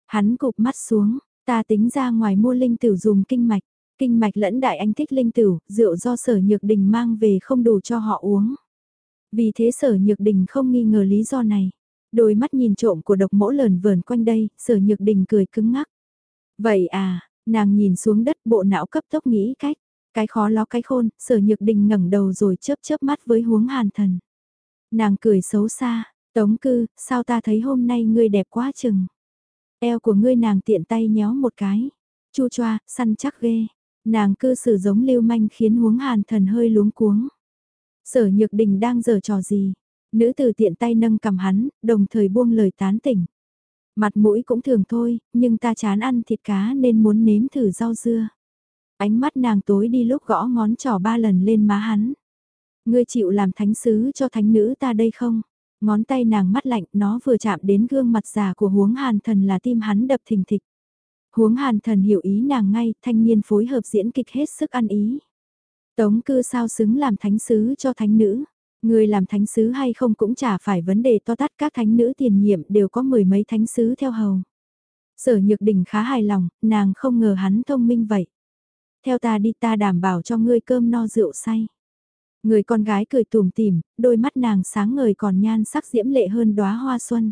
Hắn cụp mắt xuống, ta tính ra ngoài mua linh tử dùng kinh mạch. Kinh mạch lẫn đại anh thích linh tử, rượu do sở nhược đình mang về không đủ cho họ uống. Vì thế sở nhược đình không nghi ngờ lý do này. Đôi mắt nhìn trộm của độc mỗ lờn vờn quanh đây, sở nhược đình cười cứng ngắc. Vậy à, nàng nhìn xuống đất bộ não cấp tốc nghĩ cách. Cái khó ló cái khôn, sở nhược đình ngẩng đầu rồi chớp chớp mắt với huống hàn thần. Nàng cười xấu xa, tống cư, sao ta thấy hôm nay ngươi đẹp quá chừng. Eo của ngươi nàng tiện tay nhéo một cái. Chu choa, săn chắc ghê. Nàng cư xử giống lưu manh khiến huống hàn thần hơi luống cuống. Sở nhược đình đang giở trò gì? Nữ tử tiện tay nâng cầm hắn, đồng thời buông lời tán tỉnh. Mặt mũi cũng thường thôi, nhưng ta chán ăn thịt cá nên muốn nếm thử rau dưa. Ánh mắt nàng tối đi lúc gõ ngón trỏ ba lần lên má hắn. Ngươi chịu làm thánh sứ cho thánh nữ ta đây không? Ngón tay nàng mắt lạnh, nó vừa chạm đến gương mặt già của huống hàn thần là tim hắn đập thình thịch. Huống hàn thần hiểu ý nàng ngay, thanh niên phối hợp diễn kịch hết sức ăn ý. Tống cư sao xứng làm thánh sứ cho thánh nữ. Người làm thánh sứ hay không cũng chả phải vấn đề to tát các thánh nữ tiền nhiệm đều có mười mấy thánh sứ theo hầu. Sở nhược đình khá hài lòng, nàng không ngờ hắn thông minh vậy. Theo ta đi ta đảm bảo cho ngươi cơm no rượu say. Người con gái cười tùm tìm, đôi mắt nàng sáng ngời còn nhan sắc diễm lệ hơn đóa hoa xuân.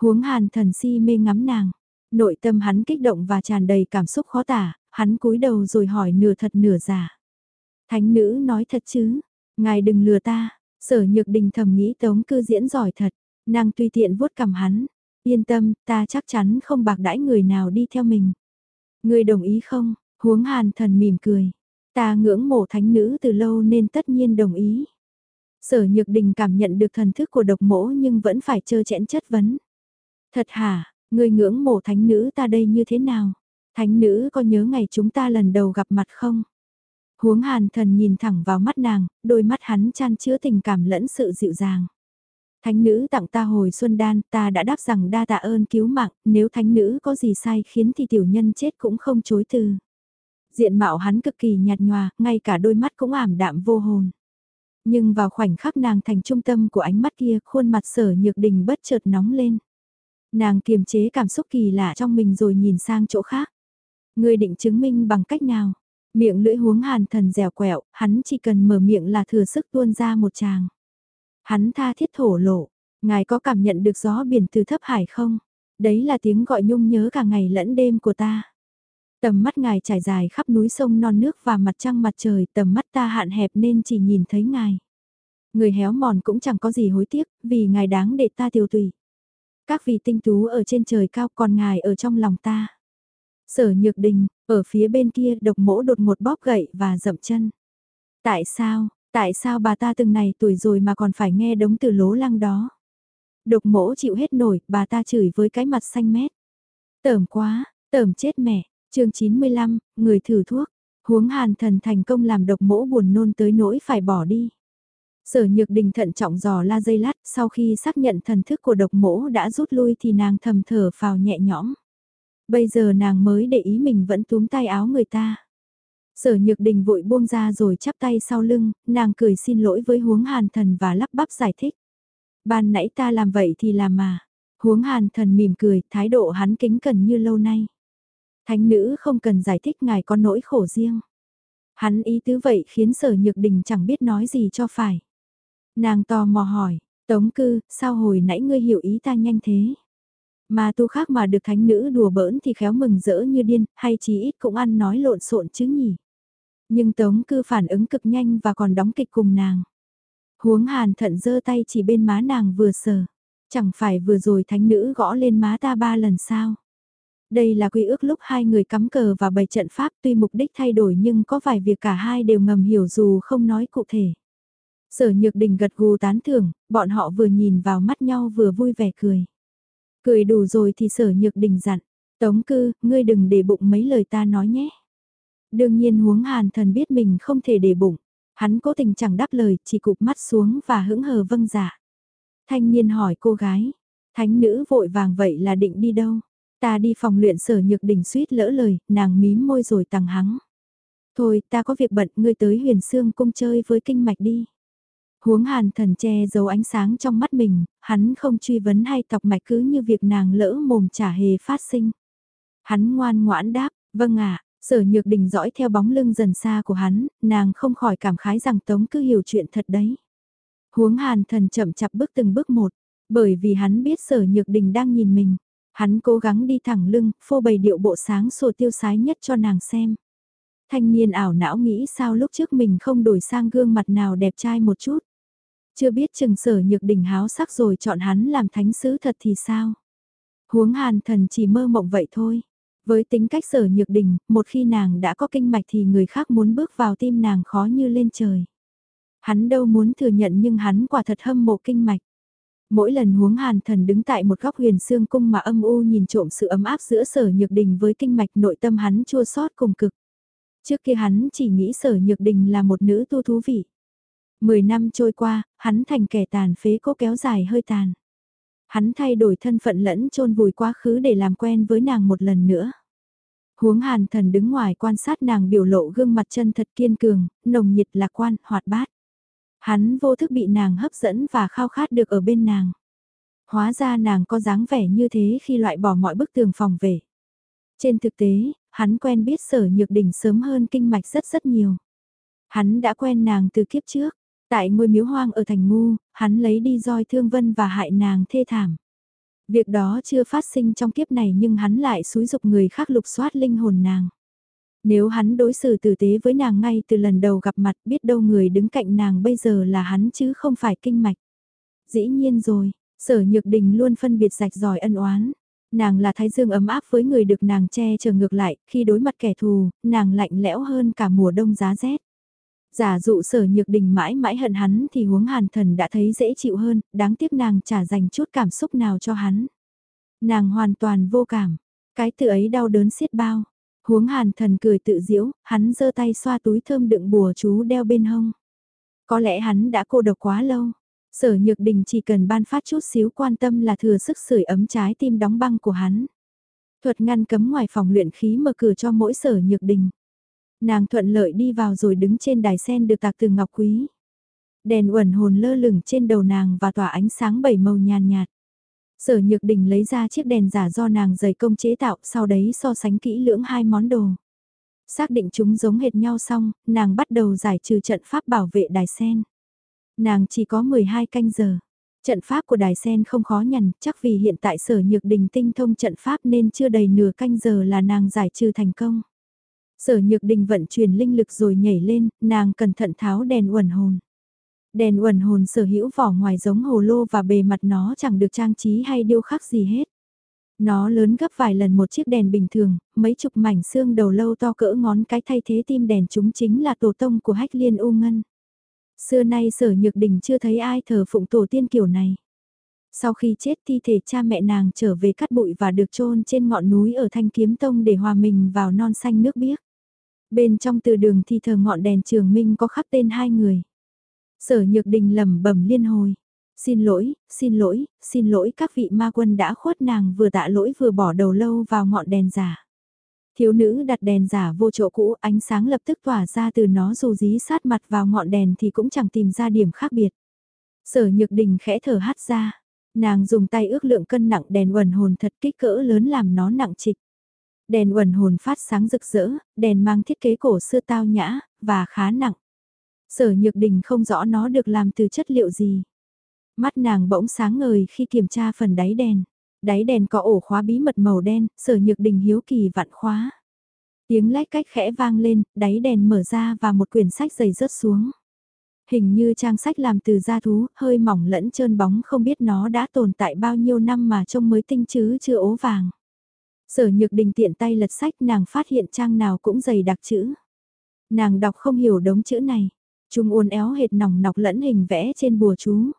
Huống hàn thần si mê ngắm nàng, nội tâm hắn kích động và tràn đầy cảm xúc khó tả, hắn cúi đầu rồi hỏi nửa thật nửa giả. Thánh nữ nói thật chứ, ngài đừng lừa ta, sở nhược đình thầm nghĩ tống cư diễn giỏi thật, nàng tùy tiện vuốt cầm hắn, yên tâm, ta chắc chắn không bạc đãi người nào đi theo mình. Người đồng ý không, huống hàn thần mỉm cười, ta ngưỡng mộ thánh nữ từ lâu nên tất nhiên đồng ý. Sở nhược đình cảm nhận được thần thức của độc mỗ nhưng vẫn phải trơ chẽn chất vấn. Thật hả, người ngưỡng mộ thánh nữ ta đây như thế nào? Thánh nữ có nhớ ngày chúng ta lần đầu gặp mặt không? Huống hàn thần nhìn thẳng vào mắt nàng, đôi mắt hắn chan chứa tình cảm lẫn sự dịu dàng. Thánh nữ tặng ta hồi xuân đan, ta đã đáp rằng đa tạ ơn cứu mạng, nếu thánh nữ có gì sai khiến thì tiểu nhân chết cũng không chối từ. Diện mạo hắn cực kỳ nhạt nhòa, ngay cả đôi mắt cũng ảm đạm vô hồn. Nhưng vào khoảnh khắc nàng thành trung tâm của ánh mắt kia, khuôn mặt sở nhược đình bất chợt nóng lên. Nàng kiềm chế cảm xúc kỳ lạ trong mình rồi nhìn sang chỗ khác. Người định chứng minh bằng cách nào? Miệng lưỡi huống hàn thần dẻo quẹo, hắn chỉ cần mở miệng là thừa sức tuôn ra một tràng. Hắn tha thiết thổ lộ, ngài có cảm nhận được gió biển từ thấp hải không? Đấy là tiếng gọi nhung nhớ cả ngày lẫn đêm của ta. Tầm mắt ngài trải dài khắp núi sông non nước và mặt trăng mặt trời, tầm mắt ta hạn hẹp nên chỉ nhìn thấy ngài. Người héo mòn cũng chẳng có gì hối tiếc, vì ngài đáng để ta tiêu tùy. Các vị tinh tú ở trên trời cao còn ngài ở trong lòng ta. Sở nhược đình, ở phía bên kia độc mỗ đột một bóp gậy và dậm chân. Tại sao, tại sao bà ta từng này tuổi rồi mà còn phải nghe đống từ lố lăng đó? Độc mỗ chịu hết nổi, bà ta chửi với cái mặt xanh mét. Tởm quá, tởm chết mẹ, chương 95, người thử thuốc, huống hàn thần thành công làm độc mỗ buồn nôn tới nỗi phải bỏ đi. Sở nhược đình thận trọng dò la dây lát, sau khi xác nhận thần thức của độc mỗ đã rút lui thì nàng thầm thở phào nhẹ nhõm. Bây giờ nàng mới để ý mình vẫn túm tay áo người ta. Sở nhược đình vội buông ra rồi chắp tay sau lưng, nàng cười xin lỗi với huống hàn thần và lắp bắp giải thích. Ban nãy ta làm vậy thì làm mà. Huống hàn thần mỉm cười, thái độ hắn kính cẩn như lâu nay. Thánh nữ không cần giải thích ngài có nỗi khổ riêng. Hắn ý tứ vậy khiến sở nhược đình chẳng biết nói gì cho phải. Nàng tò mò hỏi, tống cư, sao hồi nãy ngươi hiểu ý ta nhanh thế? Mà tu khác mà được thánh nữ đùa bỡn thì khéo mừng rỡ như điên, hay chí ít cũng ăn nói lộn xộn chứ nhỉ? Nhưng tống cư phản ứng cực nhanh và còn đóng kịch cùng nàng. Huống hàn thận giơ tay chỉ bên má nàng vừa sờ. Chẳng phải vừa rồi thánh nữ gõ lên má ta ba lần sao? Đây là quy ước lúc hai người cắm cờ và bày trận pháp tuy mục đích thay đổi nhưng có vài việc cả hai đều ngầm hiểu dù không nói cụ thể. Sở nhược đình gật gù tán thưởng, bọn họ vừa nhìn vào mắt nhau vừa vui vẻ cười. Cười đủ rồi thì sở nhược đình dặn, tống cư, ngươi đừng để bụng mấy lời ta nói nhé. Đương nhiên huống hàn thần biết mình không thể để bụng, hắn cố tình chẳng đáp lời, chỉ cụp mắt xuống và hững hờ vâng dạ. Thanh niên hỏi cô gái, thánh nữ vội vàng vậy là định đi đâu? Ta đi phòng luyện sở nhược đỉnh suýt lỡ lời, nàng mím môi rồi tăng hắng. Thôi, ta có việc bận, ngươi tới huyền xương cung chơi với kinh mạch đi. Huống hàn thần che giấu ánh sáng trong mắt mình, hắn không truy vấn hay tọc mạch cứ như việc nàng lỡ mồm chả hề phát sinh. Hắn ngoan ngoãn đáp, vâng ạ, sở nhược đình dõi theo bóng lưng dần xa của hắn, nàng không khỏi cảm khái rằng Tống cứ hiểu chuyện thật đấy. Huống hàn thần chậm chạp bước từng bước một, bởi vì hắn biết sở nhược đình đang nhìn mình. Hắn cố gắng đi thẳng lưng, phô bày điệu bộ sáng sổ tiêu sái nhất cho nàng xem. Thanh niên ảo não nghĩ sao lúc trước mình không đổi sang gương mặt nào đẹp trai một chút. Chưa biết chừng sở nhược đỉnh háo sắc rồi chọn hắn làm thánh sứ thật thì sao? Huống hàn thần chỉ mơ mộng vậy thôi. Với tính cách sở nhược đình, một khi nàng đã có kinh mạch thì người khác muốn bước vào tim nàng khó như lên trời. Hắn đâu muốn thừa nhận nhưng hắn quả thật hâm mộ kinh mạch. Mỗi lần huống hàn thần đứng tại một góc huyền xương cung mà âm u nhìn trộm sự ấm áp giữa sở nhược đình với kinh mạch nội tâm hắn chua xót cùng cực. Trước kia hắn chỉ nghĩ sở nhược đình là một nữ tu thú vị. Mười năm trôi qua, hắn thành kẻ tàn phế cố kéo dài hơi tàn. Hắn thay đổi thân phận lẫn chôn vùi quá khứ để làm quen với nàng một lần nữa. Huống hàn thần đứng ngoài quan sát nàng biểu lộ gương mặt chân thật kiên cường, nồng nhiệt lạc quan, hoạt bát. Hắn vô thức bị nàng hấp dẫn và khao khát được ở bên nàng. Hóa ra nàng có dáng vẻ như thế khi loại bỏ mọi bức tường phòng về. Trên thực tế, hắn quen biết sở nhược đỉnh sớm hơn kinh mạch rất rất nhiều. Hắn đã quen nàng từ kiếp trước, Tại ngôi miếu hoang ở thành ngu, hắn lấy đi roi thương vân và hại nàng thê thảm. Việc đó chưa phát sinh trong kiếp này nhưng hắn lại xúi dục người khác lục soát linh hồn nàng. Nếu hắn đối xử tử tế với nàng ngay từ lần đầu gặp mặt biết đâu người đứng cạnh nàng bây giờ là hắn chứ không phải kinh mạch. Dĩ nhiên rồi, sở nhược đình luôn phân biệt rạch giỏi ân oán. Nàng là thái dương ấm áp với người được nàng che chở ngược lại, khi đối mặt kẻ thù, nàng lạnh lẽo hơn cả mùa đông giá rét. Giả dụ sở nhược đình mãi mãi hận hắn thì huống hàn thần đã thấy dễ chịu hơn, đáng tiếc nàng chả dành chút cảm xúc nào cho hắn. Nàng hoàn toàn vô cảm, cái tự ấy đau đớn xiết bao. Huống hàn thần cười tự diễu, hắn giơ tay xoa túi thơm đựng bùa chú đeo bên hông. Có lẽ hắn đã cô độc quá lâu. Sở nhược đình chỉ cần ban phát chút xíu quan tâm là thừa sức sưởi ấm trái tim đóng băng của hắn. Thuật ngăn cấm ngoài phòng luyện khí mở cửa cho mỗi sở nhược đình. Nàng thuận lợi đi vào rồi đứng trên đài sen được tạc từ ngọc quý. Đèn uẩn hồn lơ lửng trên đầu nàng và tỏa ánh sáng bảy màu nhàn nhạt. Sở Nhược Đình lấy ra chiếc đèn giả do nàng giày công chế tạo, sau đấy so sánh kỹ lưỡng hai món đồ. Xác định chúng giống hệt nhau xong, nàng bắt đầu giải trừ trận pháp bảo vệ đài sen. Nàng chỉ có 12 canh giờ. Trận pháp của đài sen không khó nhằn, chắc vì hiện tại sở nhược đình tinh thông trận pháp nên chưa đầy nửa canh giờ là nàng giải trừ thành công. Sở nhược đình vận chuyển linh lực rồi nhảy lên, nàng cẩn thận tháo đèn uẩn hồn. Đèn uẩn hồn sở hữu vỏ ngoài giống hồ lô và bề mặt nó chẳng được trang trí hay điêu khắc gì hết. Nó lớn gấp vài lần một chiếc đèn bình thường, mấy chục mảnh xương đầu lâu to cỡ ngón cái thay thế tim đèn chúng chính là tổ tông của hách liên u ngân. Xưa nay sở nhược đình chưa thấy ai thờ phụng tổ tiên kiểu này. Sau khi chết thi thể cha mẹ nàng trở về cắt bụi và được chôn trên ngọn núi ở Thanh Kiếm Tông để hòa mình vào non xanh nước biếc. Bên trong từ đường thi thờ ngọn đèn trường minh có khắc tên hai người. Sở Nhược Đình lẩm bẩm liên hồi. Xin lỗi, xin lỗi, xin lỗi các vị ma quân đã khuất nàng vừa tạ lỗi vừa bỏ đầu lâu vào ngọn đèn giả. Thiếu nữ đặt đèn giả vô chỗ cũ, ánh sáng lập tức tỏa ra từ nó dù dí sát mặt vào ngọn đèn thì cũng chẳng tìm ra điểm khác biệt. Sở Nhược Đình khẽ thở hát ra, nàng dùng tay ước lượng cân nặng đèn uẩn hồn thật kích cỡ lớn làm nó nặng trịch. Đèn uẩn hồn phát sáng rực rỡ, đèn mang thiết kế cổ xưa tao nhã, và khá nặng. Sở Nhược Đình không rõ nó được làm từ chất liệu gì. Mắt nàng bỗng sáng ngời khi kiểm tra phần đáy đèn. Đáy đèn có ổ khóa bí mật màu đen, sở nhược đình hiếu kỳ vặn khóa. Tiếng lách cách khẽ vang lên, đáy đèn mở ra và một quyển sách dày rớt xuống. Hình như trang sách làm từ da thú, hơi mỏng lẫn trơn bóng không biết nó đã tồn tại bao nhiêu năm mà trông mới tinh chứ chưa ố vàng. Sở nhược đình tiện tay lật sách nàng phát hiện trang nào cũng dày đặc chữ. Nàng đọc không hiểu đống chữ này. Chúng uốn éo hệt nòng nọc lẫn hình vẽ trên bùa chú.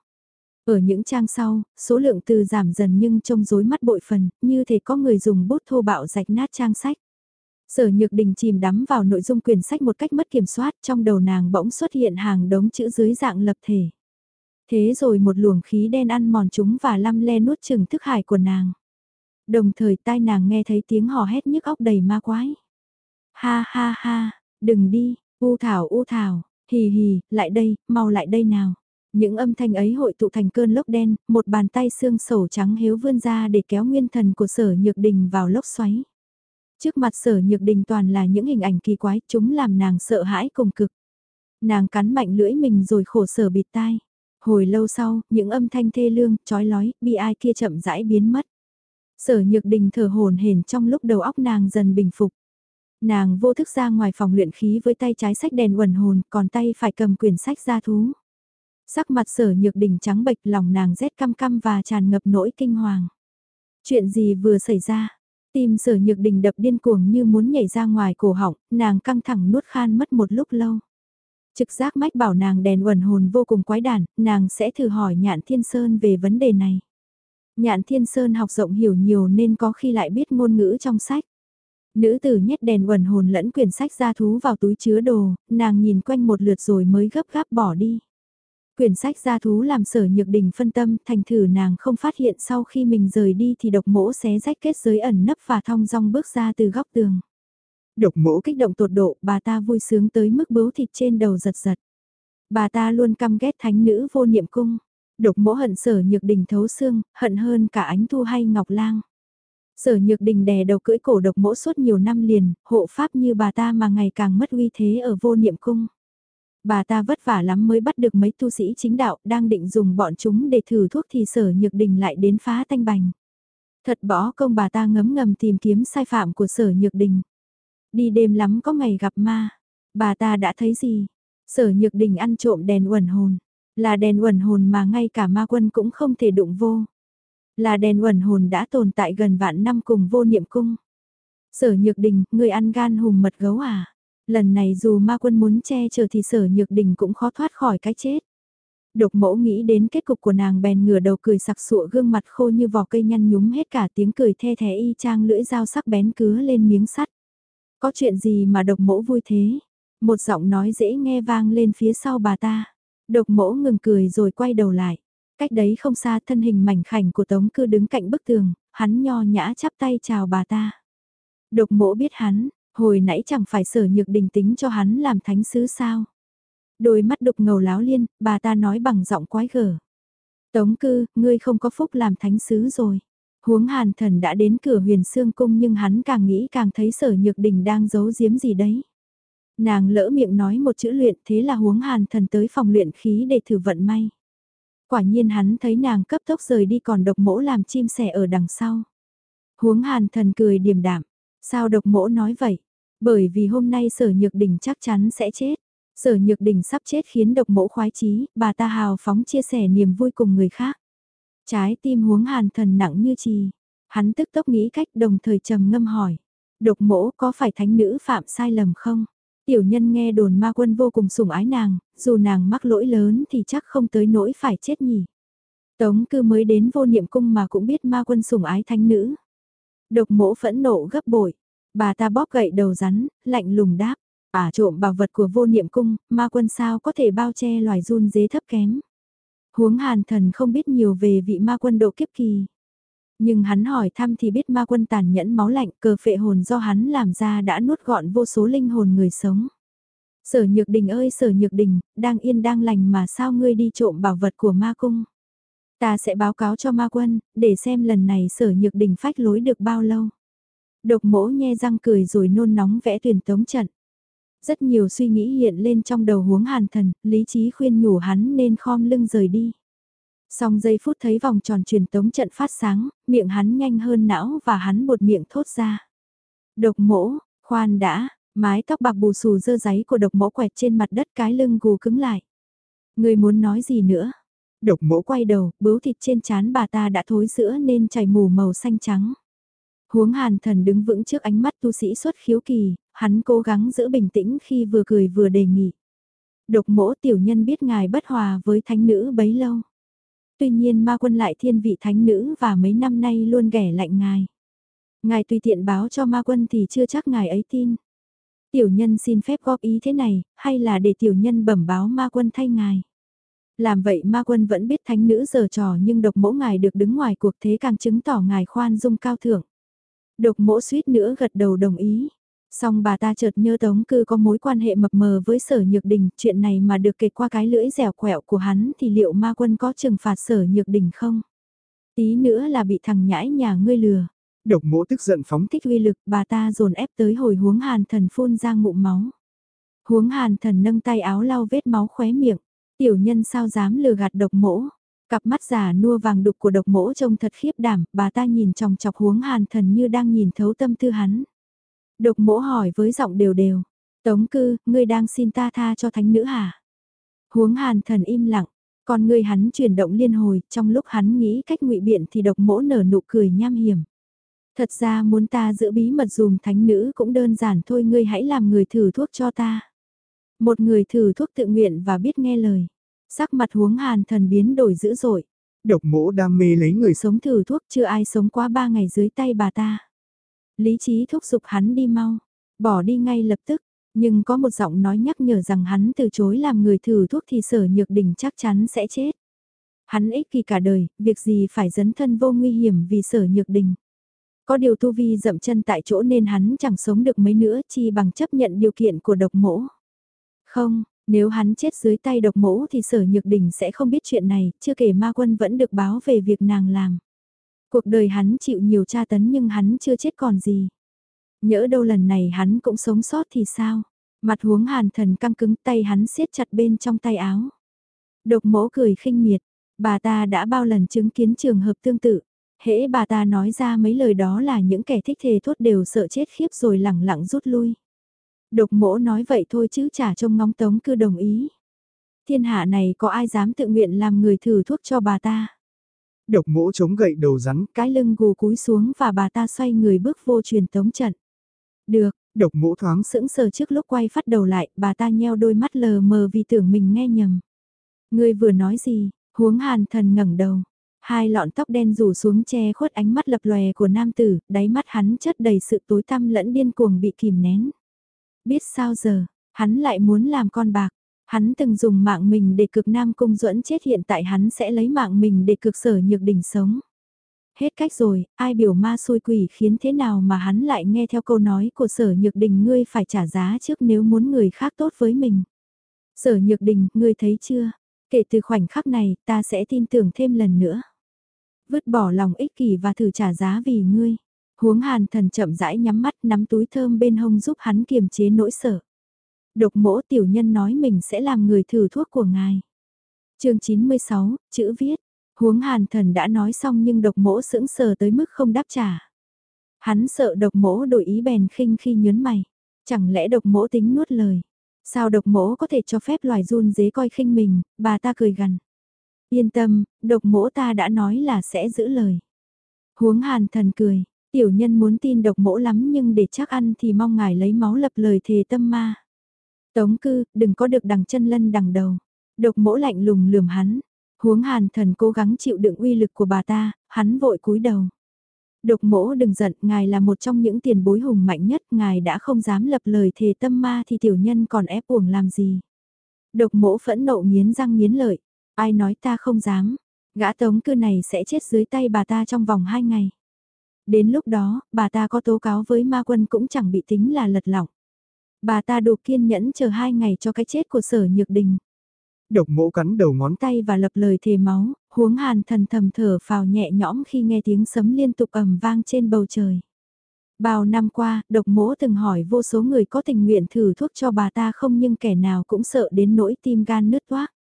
Ở những trang sau, số lượng từ giảm dần nhưng trông rối mắt bội phần, như thể có người dùng bút thô bạo rạch nát trang sách. Sở Nhược Đình chìm đắm vào nội dung quyển sách một cách mất kiểm soát, trong đầu nàng bỗng xuất hiện hàng đống chữ dưới dạng lập thể. Thế rồi một luồng khí đen ăn mòn chúng và lăm le nuốt chừng thức hải của nàng. Đồng thời tai nàng nghe thấy tiếng hò hét nhức óc đầy ma quái. Ha ha ha, đừng đi, u thảo u thảo, hì hì, lại đây, mau lại đây nào. Những âm thanh ấy hội tụ thành cơn lốc đen, một bàn tay xương sầu trắng hiếu vươn ra để kéo nguyên thần của sở nhược đình vào lốc xoáy. Trước mặt sở nhược đình toàn là những hình ảnh kỳ quái, chúng làm nàng sợ hãi cùng cực. Nàng cắn mạnh lưỡi mình rồi khổ sở bịt tai. Hồi lâu sau, những âm thanh thê lương, chói lói, bi ai kia chậm rãi biến mất. Sở nhược đình thở hồn hển trong lúc đầu óc nàng dần bình phục. Nàng vô thức ra ngoài phòng luyện khí với tay trái sách đèn uẩn hồn, còn tay phải cầm quyển sách ra thú. Sắc mặt sở nhược đỉnh trắng bệch lòng nàng rét căm căm và tràn ngập nỗi kinh hoàng. Chuyện gì vừa xảy ra? Tim sở nhược đình đập điên cuồng như muốn nhảy ra ngoài cổ họng, nàng căng thẳng nuốt khan mất một lúc lâu. Trực giác mách bảo nàng đèn uẩn hồn vô cùng quái đản, nàng sẽ thử hỏi nhạn thiên sơn về vấn đề này. Nhạn thiên sơn học rộng hiểu nhiều nên có khi lại biết ngôn ngữ trong sách. Nữ tử nhét đèn quần hồn lẫn quyển sách ra thú vào túi chứa đồ, nàng nhìn quanh một lượt rồi mới gấp gáp bỏ đi. Quyển sách gia thú làm sở nhược đình phân tâm, thành thử nàng không phát hiện sau khi mình rời đi thì độc mỗ xé rách kết giới ẩn nấp và thong dong bước ra từ góc tường. Độc mỗ kích động tột độ, bà ta vui sướng tới mức bướu thịt trên đầu giật giật. Bà ta luôn căm ghét thánh nữ vô niệm cung. Độc mỗ hận sở nhược đình thấu xương, hận hơn cả ánh thu hay ngọc lang. Sở nhược đình đè đầu cưỡi cổ độc mỗ suốt nhiều năm liền, hộ pháp như bà ta mà ngày càng mất uy thế ở vô niệm cung. Bà ta vất vả lắm mới bắt được mấy tu sĩ chính đạo đang định dùng bọn chúng để thử thuốc thì sở nhược đình lại đến phá thanh bành. Thật bỏ công bà ta ngấm ngầm tìm kiếm sai phạm của sở nhược đình. Đi đêm lắm có ngày gặp ma. Bà ta đã thấy gì? Sở nhược đình ăn trộm đèn uẩn hồn. Là đèn uẩn hồn mà ngay cả ma quân cũng không thể đụng vô. Là đèn uẩn hồn đã tồn tại gần vạn năm cùng vô niệm cung. Sở nhược đình, người ăn gan hùm mật gấu à? Lần này dù ma quân muốn che chở thì sở nhược đình cũng khó thoát khỏi cái chết. Độc mẫu nghĩ đến kết cục của nàng bèn ngửa đầu cười sặc sụa gương mặt khô như vỏ cây nhăn nhúm hết cả tiếng cười the thé y chang lưỡi dao sắc bén cứa lên miếng sắt. Có chuyện gì mà độc mẫu vui thế? Một giọng nói dễ nghe vang lên phía sau bà ta. Độc mẫu ngừng cười rồi quay đầu lại. Cách đấy không xa thân hình mảnh khảnh của Tống cư đứng cạnh bức tường, hắn nho nhã chắp tay chào bà ta. Độc mỗ biết hắn, Hồi nãy chẳng phải sở nhược đình tính cho hắn làm thánh sứ sao. Đôi mắt đục ngầu láo liên, bà ta nói bằng giọng quái gở. Tống cư, ngươi không có phúc làm thánh sứ rồi. Huống hàn thần đã đến cửa huyền xương cung nhưng hắn càng nghĩ càng thấy sở nhược đình đang giấu giếm gì đấy. Nàng lỡ miệng nói một chữ luyện thế là huống hàn thần tới phòng luyện khí để thử vận may. Quả nhiên hắn thấy nàng cấp tốc rời đi còn độc mỗ làm chim sẻ ở đằng sau. Huống hàn thần cười điềm đạm, sao độc mỗ nói vậy? Bởi vì hôm nay sở nhược đỉnh chắc chắn sẽ chết. Sở nhược đỉnh sắp chết khiến độc mỗ khoái chí, bà ta hào phóng chia sẻ niềm vui cùng người khác. Trái tim huống hàn thần nặng như trì. Hắn tức tốc nghĩ cách đồng thời trầm ngâm hỏi. Độc mỗ có phải thánh nữ phạm sai lầm không? Tiểu nhân nghe đồn ma quân vô cùng sủng ái nàng, dù nàng mắc lỗi lớn thì chắc không tới nỗi phải chết nhỉ. Tống cư mới đến vô niệm cung mà cũng biết ma quân sủng ái thánh nữ. Độc mỗ phẫn nộ gấp bội, bà ta bóp gậy đầu rắn, lạnh lùng đáp. À trộm bảo vật của vô niệm cung, ma quân sao có thể bao che loài run dế thấp kém. Huống hàn thần không biết nhiều về vị ma quân độ kiếp kỳ. Nhưng hắn hỏi thăm thì biết ma quân tàn nhẫn máu lạnh cờ phệ hồn do hắn làm ra đã nuốt gọn vô số linh hồn người sống. Sở nhược đình ơi sở nhược đình, đang yên đang lành mà sao ngươi đi trộm bảo vật của ma cung. Ta sẽ báo cáo cho ma quân, để xem lần này sở nhược đình phách lối được bao lâu. Độc mỗ nhe răng cười rồi nôn nóng vẽ tuyển tống trận. Rất nhiều suy nghĩ hiện lên trong đầu huống hàn thần, lý trí khuyên nhủ hắn nên khom lưng rời đi. Xong giây phút thấy vòng tròn truyền tống trận phát sáng, miệng hắn nhanh hơn não và hắn bột miệng thốt ra. Độc mỗ, khoan đã, mái tóc bạc bù xù dơ giấy của độc mỗ quẹt trên mặt đất cái lưng gù cứng lại. Người muốn nói gì nữa? Độc mỗ quay đầu, bướu thịt trên chán bà ta đã thối sữa nên chảy mù màu xanh trắng. Huống hàn thần đứng vững trước ánh mắt tu sĩ xuất khiếu kỳ, hắn cố gắng giữ bình tĩnh khi vừa cười vừa đề nghị. Độc mỗ tiểu nhân biết ngài bất hòa với thánh nữ bấy lâu. Tuy nhiên ma quân lại thiên vị thánh nữ và mấy năm nay luôn ghẻ lạnh ngài. Ngài tùy tiện báo cho ma quân thì chưa chắc ngài ấy tin. Tiểu nhân xin phép góp ý thế này, hay là để tiểu nhân bẩm báo ma quân thay ngài. Làm vậy ma quân vẫn biết thánh nữ giờ trò nhưng độc mỗ ngài được đứng ngoài cuộc thế càng chứng tỏ ngài khoan dung cao thượng. Độc mỗ suýt nữa gật đầu đồng ý. Xong bà ta chợt nhớ Tống Cư có mối quan hệ mập mờ với sở nhược đình, chuyện này mà được kể qua cái lưỡi dẻo quẹo của hắn thì liệu ma quân có trừng phạt sở nhược đình không? Tí nữa là bị thằng nhãi nhà ngươi lừa. Độc mỗ tức giận phóng thích uy lực bà ta dồn ép tới hồi huống hàn thần phun ra ngụm máu. Huống hàn thần nâng tay áo lau vết máu khóe miệng. Tiểu nhân sao dám lừa gạt độc mỗ. Cặp mắt già nua vàng đục của độc mỗ trông thật khiếp đảm, bà ta nhìn trong chọc huống hàn thần như đang nhìn thấu tâm tư hắn. Độc mỗ hỏi với giọng đều đều. Tống cư, ngươi đang xin ta tha cho thánh nữ hả? Huống hàn thần im lặng, còn ngươi hắn chuyển động liên hồi, trong lúc hắn nghĩ cách ngụy biện thì độc mỗ nở nụ cười nham hiểm. Thật ra muốn ta giữ bí mật dùm thánh nữ cũng đơn giản thôi ngươi hãy làm người thử thuốc cho ta. Một người thử thuốc tự nguyện và biết nghe lời. Sắc mặt huống hàn thần biến đổi dữ dội. Độc mỗ đam mê lấy người sống thử thuốc chưa ai sống quá ba ngày dưới tay bà ta. Lý trí thúc giục hắn đi mau, bỏ đi ngay lập tức, nhưng có một giọng nói nhắc nhở rằng hắn từ chối làm người thử thuốc thì sở nhược đỉnh chắc chắn sẽ chết. Hắn ích kỳ cả đời, việc gì phải dấn thân vô nguy hiểm vì sở nhược đình. Có điều tu vi dậm chân tại chỗ nên hắn chẳng sống được mấy nữa chi bằng chấp nhận điều kiện của độc mỗ. Không, nếu hắn chết dưới tay độc mỗ thì sở nhược đình sẽ không biết chuyện này, chưa kể ma quân vẫn được báo về việc nàng làm. Cuộc đời hắn chịu nhiều tra tấn nhưng hắn chưa chết còn gì. Nhỡ đâu lần này hắn cũng sống sót thì sao? Mặt huống hàn thần căng cứng tay hắn siết chặt bên trong tay áo. Độc mỗ cười khinh miệt, bà ta đã bao lần chứng kiến trường hợp tương tự. Hễ bà ta nói ra mấy lời đó là những kẻ thích thề thốt đều sợ chết khiếp rồi lẳng lặng rút lui. Độc mỗ nói vậy thôi chứ chả trông ngóng tống cư đồng ý. Thiên hạ này có ai dám tự nguyện làm người thử thuốc cho bà ta. Độc mỗ chống gậy đầu rắn. Cái lưng gù cúi xuống và bà ta xoay người bước vô truyền tống trận. Được, độc mỗ thoáng sững sờ trước lúc quay phát đầu lại, bà ta nheo đôi mắt lờ mờ vì tưởng mình nghe nhầm. Người vừa nói gì, huống hàn thần ngẩng đầu. Hai lọn tóc đen rủ xuống che khuất ánh mắt lập lòe của nam tử, đáy mắt hắn chất đầy sự tối tăm lẫn điên cuồng bị kìm nén. Biết sao giờ, hắn lại muốn làm con bạc. Hắn từng dùng mạng mình để cực nam cung duẫn chết hiện tại hắn sẽ lấy mạng mình để cực sở nhược đỉnh sống. Hết cách rồi, ai biểu ma xui quỷ khiến thế nào mà hắn lại nghe theo câu nói của sở nhược đình ngươi phải trả giá trước nếu muốn người khác tốt với mình. Sở nhược đình, ngươi thấy chưa? Kể từ khoảnh khắc này, ta sẽ tin tưởng thêm lần nữa. Vứt bỏ lòng ích kỷ và thử trả giá vì ngươi. Huống hàn thần chậm rãi nhắm mắt nắm túi thơm bên hông giúp hắn kiềm chế nỗi sợ. Độc mỗ tiểu nhân nói mình sẽ làm người thử thuốc của ngài. chương 96, chữ viết. Huống hàn thần đã nói xong nhưng độc mỗ sững sờ tới mức không đáp trả. Hắn sợ độc mỗ đổi ý bèn khinh khi nhớn mày. Chẳng lẽ độc mỗ tính nuốt lời. Sao độc mỗ có thể cho phép loài run dế coi khinh mình, bà ta cười gằn. Yên tâm, độc mỗ ta đã nói là sẽ giữ lời. Huống hàn thần cười, tiểu nhân muốn tin độc mỗ lắm nhưng để chắc ăn thì mong ngài lấy máu lập lời thề tâm ma. Tống cư, đừng có được đằng chân lân đằng đầu. Độc mỗ lạnh lùng lườm hắn. Huống hàn thần cố gắng chịu đựng uy lực của bà ta, hắn vội cúi đầu. Độc mỗ đừng giận, ngài là một trong những tiền bối hùng mạnh nhất, ngài đã không dám lập lời thề tâm ma thì tiểu nhân còn ép uổng làm gì. Độc mỗ phẫn nộ nghiến răng nghiến lợi, ai nói ta không dám, gã tống cư này sẽ chết dưới tay bà ta trong vòng hai ngày. Đến lúc đó, bà ta có tố cáo với ma quân cũng chẳng bị tính là lật lỏng. Bà ta đủ kiên nhẫn chờ hai ngày cho cái chết của sở nhược đình. Độc mỗ cắn đầu ngón tay và lập lời thề máu, huống hàn thần thầm thở phào nhẹ nhõm khi nghe tiếng sấm liên tục ầm vang trên bầu trời. Bao năm qua, độc mỗ từng hỏi vô số người có tình nguyện thử thuốc cho bà ta không nhưng kẻ nào cũng sợ đến nỗi tim gan nứt toác.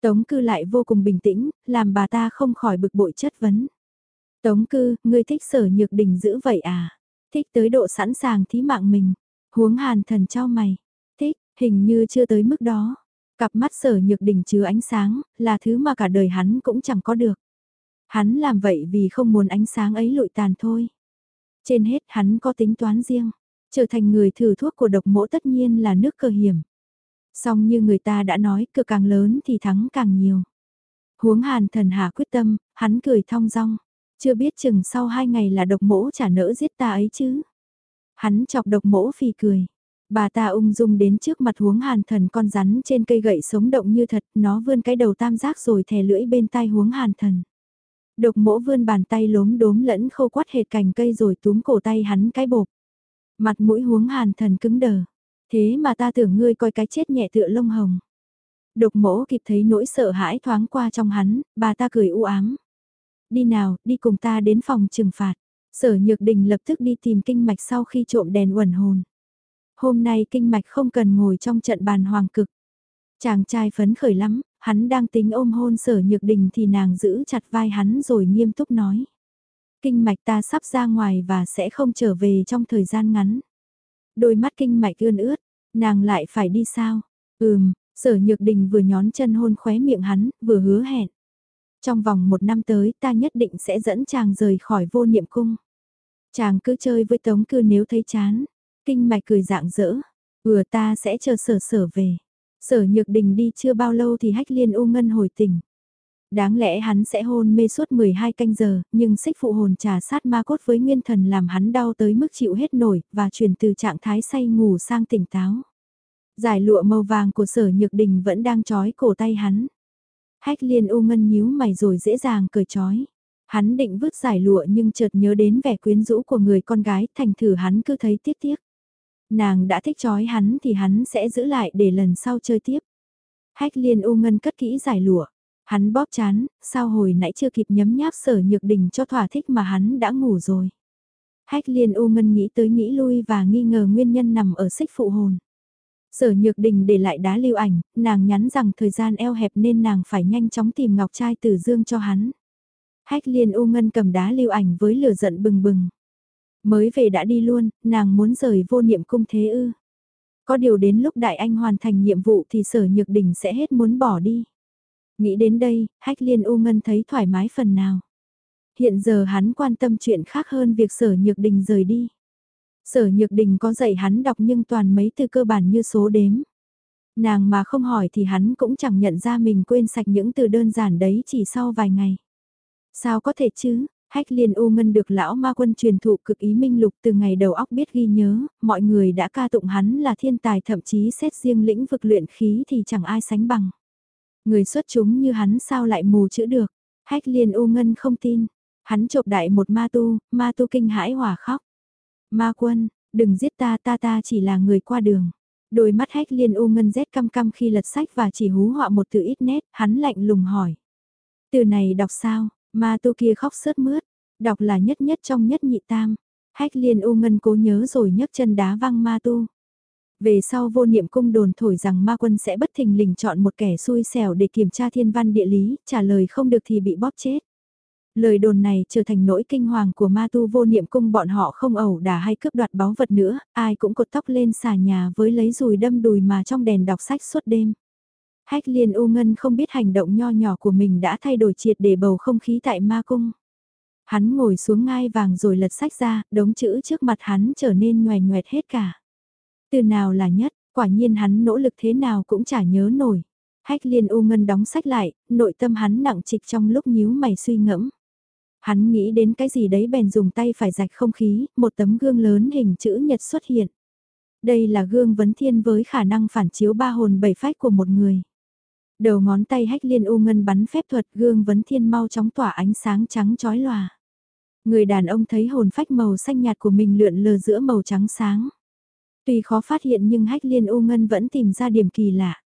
Tống cư lại vô cùng bình tĩnh, làm bà ta không khỏi bực bội chất vấn. Tống cư, ngươi thích sở nhược đình giữ vậy à? Thích tới độ sẵn sàng thí mạng mình. Huống hàn thần trao mày. Thích, hình như chưa tới mức đó. Cặp mắt sở nhược đình chứa ánh sáng, là thứ mà cả đời hắn cũng chẳng có được. Hắn làm vậy vì không muốn ánh sáng ấy lụi tàn thôi. Trên hết hắn có tính toán riêng. Trở thành người thử thuốc của độc mỗ tất nhiên là nước cờ hiểm. Song như người ta đã nói, cờ càng lớn thì thắng càng nhiều. Huống hàn thần hạ quyết tâm, hắn cười thong dong. Chưa biết chừng sau hai ngày là độc mỗ trả nỡ giết ta ấy chứ. Hắn chọc độc mỗ phì cười. Bà ta ung dung đến trước mặt huống hàn thần con rắn trên cây gậy sống động như thật, nó vươn cái đầu tam giác rồi thè lưỡi bên tai huống hàn thần. Độc mỗ vươn bàn tay lốm đốm lẫn khâu quát hệt cành cây rồi túm cổ tay hắn cái bột. Mặt mũi huống hàn thần cứng đờ. Thế mà ta tưởng ngươi coi cái chết nhẹ tựa lông hồng. Độc mỗ kịp thấy nỗi sợ hãi thoáng qua trong hắn, bà ta cười u ám. Đi nào, đi cùng ta đến phòng trừng phạt. Sở Nhược Đình lập tức đi tìm kinh mạch sau khi trộm đèn uẩn hồn. Hôm nay kinh mạch không cần ngồi trong trận bàn hoàng cực. Chàng trai phấn khởi lắm, hắn đang tính ôm hôn sở Nhược Đình thì nàng giữ chặt vai hắn rồi nghiêm túc nói. Kinh mạch ta sắp ra ngoài và sẽ không trở về trong thời gian ngắn. Đôi mắt kinh mạch ươn ướt, nàng lại phải đi sao? Ừm, sở Nhược Đình vừa nhón chân hôn khóe miệng hắn, vừa hứa hẹn. Trong vòng một năm tới ta nhất định sẽ dẫn chàng rời khỏi vô niệm cung. Chàng cứ chơi với tống cư nếu thấy chán. Kinh mạch cười dạng dỡ. Vừa ta sẽ chờ sở sở về. Sở nhược đình đi chưa bao lâu thì hách liên u ngân hồi tỉnh. Đáng lẽ hắn sẽ hôn mê suốt 12 canh giờ, nhưng xích phụ hồn trà sát ma cốt với nguyên thần làm hắn đau tới mức chịu hết nổi, và chuyển từ trạng thái say ngủ sang tỉnh táo. Giải lụa màu vàng của sở nhược đình vẫn đang trói cổ tay hắn. Hách liên ô ngân nhíu mày rồi dễ dàng cởi trói. Hắn định vứt giải lụa nhưng chợt nhớ đến vẻ quyến rũ của người con gái thành thử hắn cứ thấy tiếc tiếc. Nàng đã thích trói hắn thì hắn sẽ giữ lại để lần sau chơi tiếp. Hách liên ô ngân cất kỹ giải lụa. Hắn bóp chán, sao hồi nãy chưa kịp nhấm nháp sở nhược đình cho thỏa thích mà hắn đã ngủ rồi. Hách liên ô ngân nghĩ tới nghĩ lui và nghi ngờ nguyên nhân nằm ở xích phụ hồn. Sở Nhược Đình để lại đá lưu ảnh, nàng nhắn rằng thời gian eo hẹp nên nàng phải nhanh chóng tìm ngọc trai từ dương cho hắn. Hách liên u ngân cầm đá lưu ảnh với lửa giận bừng bừng. Mới về đã đi luôn, nàng muốn rời vô niệm cung thế ư. Có điều đến lúc đại anh hoàn thành nhiệm vụ thì sở nhược đình sẽ hết muốn bỏ đi. Nghĩ đến đây, hách liên u ngân thấy thoải mái phần nào. Hiện giờ hắn quan tâm chuyện khác hơn việc sở nhược đình rời đi. Sở Nhược Đình có dạy hắn đọc nhưng toàn mấy từ cơ bản như số đếm. Nàng mà không hỏi thì hắn cũng chẳng nhận ra mình quên sạch những từ đơn giản đấy chỉ sau vài ngày. Sao có thể chứ, Hách liên u ngân được lão ma quân truyền thụ cực ý minh lục từ ngày đầu óc biết ghi nhớ, mọi người đã ca tụng hắn là thiên tài thậm chí xét riêng lĩnh vực luyện khí thì chẳng ai sánh bằng. Người xuất chúng như hắn sao lại mù chữ được, hách liên u ngân không tin, hắn chộp đại một ma tu, ma tu kinh hãi hòa khóc. Ma quân, đừng giết ta ta ta chỉ là người qua đường. Đôi mắt hách liên u ngân rét căm căm khi lật sách và chỉ hú họa một từ ít nét, hắn lạnh lùng hỏi. Từ này đọc sao, ma tu kia khóc sớt mướt, đọc là nhất nhất trong nhất nhị tam. Hách liên u ngân cố nhớ rồi nhấc chân đá văng ma tu. Về sau vô niệm cung đồn thổi rằng ma quân sẽ bất thình lình chọn một kẻ xui xẻo để kiểm tra thiên văn địa lý, trả lời không được thì bị bóp chết. Lời đồn này trở thành nỗi kinh hoàng của ma tu vô niệm cung bọn họ không ẩu đả hay cướp đoạt báu vật nữa, ai cũng cột tóc lên xà nhà với lấy dùi đâm đùi mà trong đèn đọc sách suốt đêm. Hách liên u ngân không biết hành động nho nhỏ của mình đã thay đổi triệt để bầu không khí tại ma cung. Hắn ngồi xuống ngai vàng rồi lật sách ra, đống chữ trước mặt hắn trở nên nhòe nhoẹt hết cả. Từ nào là nhất, quả nhiên hắn nỗ lực thế nào cũng chả nhớ nổi. Hách liên u ngân đóng sách lại, nội tâm hắn nặng trịch trong lúc nhíu mày suy ngẫm. Hắn nghĩ đến cái gì đấy bèn dùng tay phải rạch không khí, một tấm gương lớn hình chữ nhật xuất hiện. Đây là gương vấn thiên với khả năng phản chiếu ba hồn bảy phách của một người. Đầu ngón tay hách liên u ngân bắn phép thuật gương vấn thiên mau chóng tỏa ánh sáng trắng chói lòa. Người đàn ông thấy hồn phách màu xanh nhạt của mình lượn lờ giữa màu trắng sáng. Tuy khó phát hiện nhưng hách liên u ngân vẫn tìm ra điểm kỳ lạ.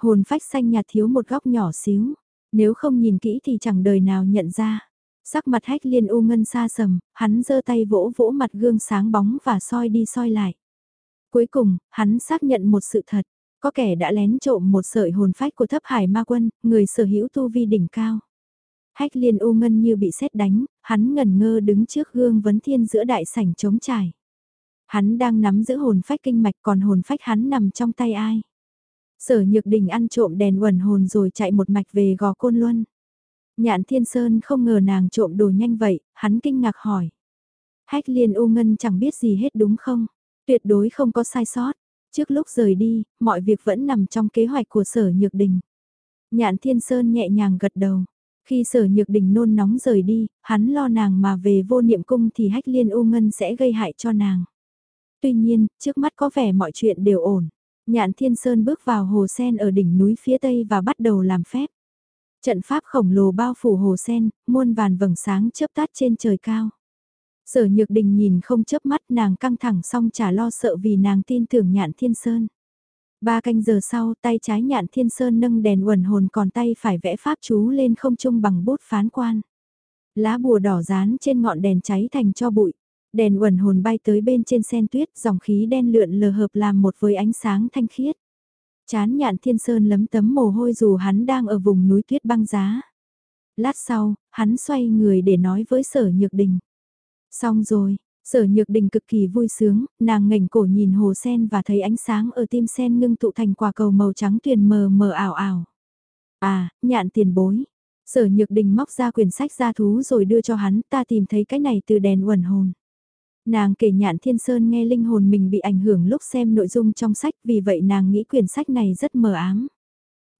Hồn phách xanh nhạt thiếu một góc nhỏ xíu, nếu không nhìn kỹ thì chẳng đời nào nhận ra. Sắc mặt hách liên u ngân xa sầm, hắn giơ tay vỗ vỗ mặt gương sáng bóng và soi đi soi lại. Cuối cùng, hắn xác nhận một sự thật, có kẻ đã lén trộm một sợi hồn phách của thấp hải ma quân, người sở hữu tu vi đỉnh cao. Hách liên u ngân như bị sét đánh, hắn ngẩn ngơ đứng trước gương vấn thiên giữa đại sảnh trống trải. Hắn đang nắm giữ hồn phách kinh mạch còn hồn phách hắn nằm trong tay ai. Sở nhược đình ăn trộm đèn quẩn hồn rồi chạy một mạch về gò côn luân. Nhạn thiên sơn không ngờ nàng trộm đồ nhanh vậy, hắn kinh ngạc hỏi. Hách liên u ngân chẳng biết gì hết đúng không? Tuyệt đối không có sai sót. Trước lúc rời đi, mọi việc vẫn nằm trong kế hoạch của sở nhược đình. Nhạn thiên sơn nhẹ nhàng gật đầu. Khi sở nhược đình nôn nóng rời đi, hắn lo nàng mà về vô niệm cung thì hách liên u ngân sẽ gây hại cho nàng. Tuy nhiên, trước mắt có vẻ mọi chuyện đều ổn. Nhạn Thiên Sơn bước vào hồ sen ở đỉnh núi phía tây và bắt đầu làm phép. Trận pháp khổng lồ bao phủ hồ sen, muôn vàn vầng sáng chớp tắt trên trời cao. Sở Nhược Đình nhìn không chớp mắt nàng căng thẳng xong chả lo sợ vì nàng tin tưởng Nhạn Thiên Sơn. Ba canh giờ sau tay trái Nhạn Thiên Sơn nâng đèn uẩn hồn còn tay phải vẽ pháp chú lên không trung bằng bút phán quan. Lá bùa đỏ dán trên ngọn đèn cháy thành cho bụi. Đèn uẩn hồn bay tới bên trên sen tuyết, dòng khí đen lượn lờ hợp làm một với ánh sáng thanh khiết. Chán nhạn thiên sơn lấm tấm mồ hôi dù hắn đang ở vùng núi tuyết băng giá. Lát sau, hắn xoay người để nói với sở nhược đình. Xong rồi, sở nhược đình cực kỳ vui sướng, nàng ngẩng cổ nhìn hồ sen và thấy ánh sáng ở tim sen ngưng tụ thành quả cầu màu trắng tuyền mờ mờ ảo ảo. À, nhạn tiền bối. Sở nhược đình móc ra quyển sách gia thú rồi đưa cho hắn ta tìm thấy cái này từ đèn uẩn hồn. Nàng kể nhạn thiên sơn nghe linh hồn mình bị ảnh hưởng lúc xem nội dung trong sách vì vậy nàng nghĩ quyển sách này rất mờ ám.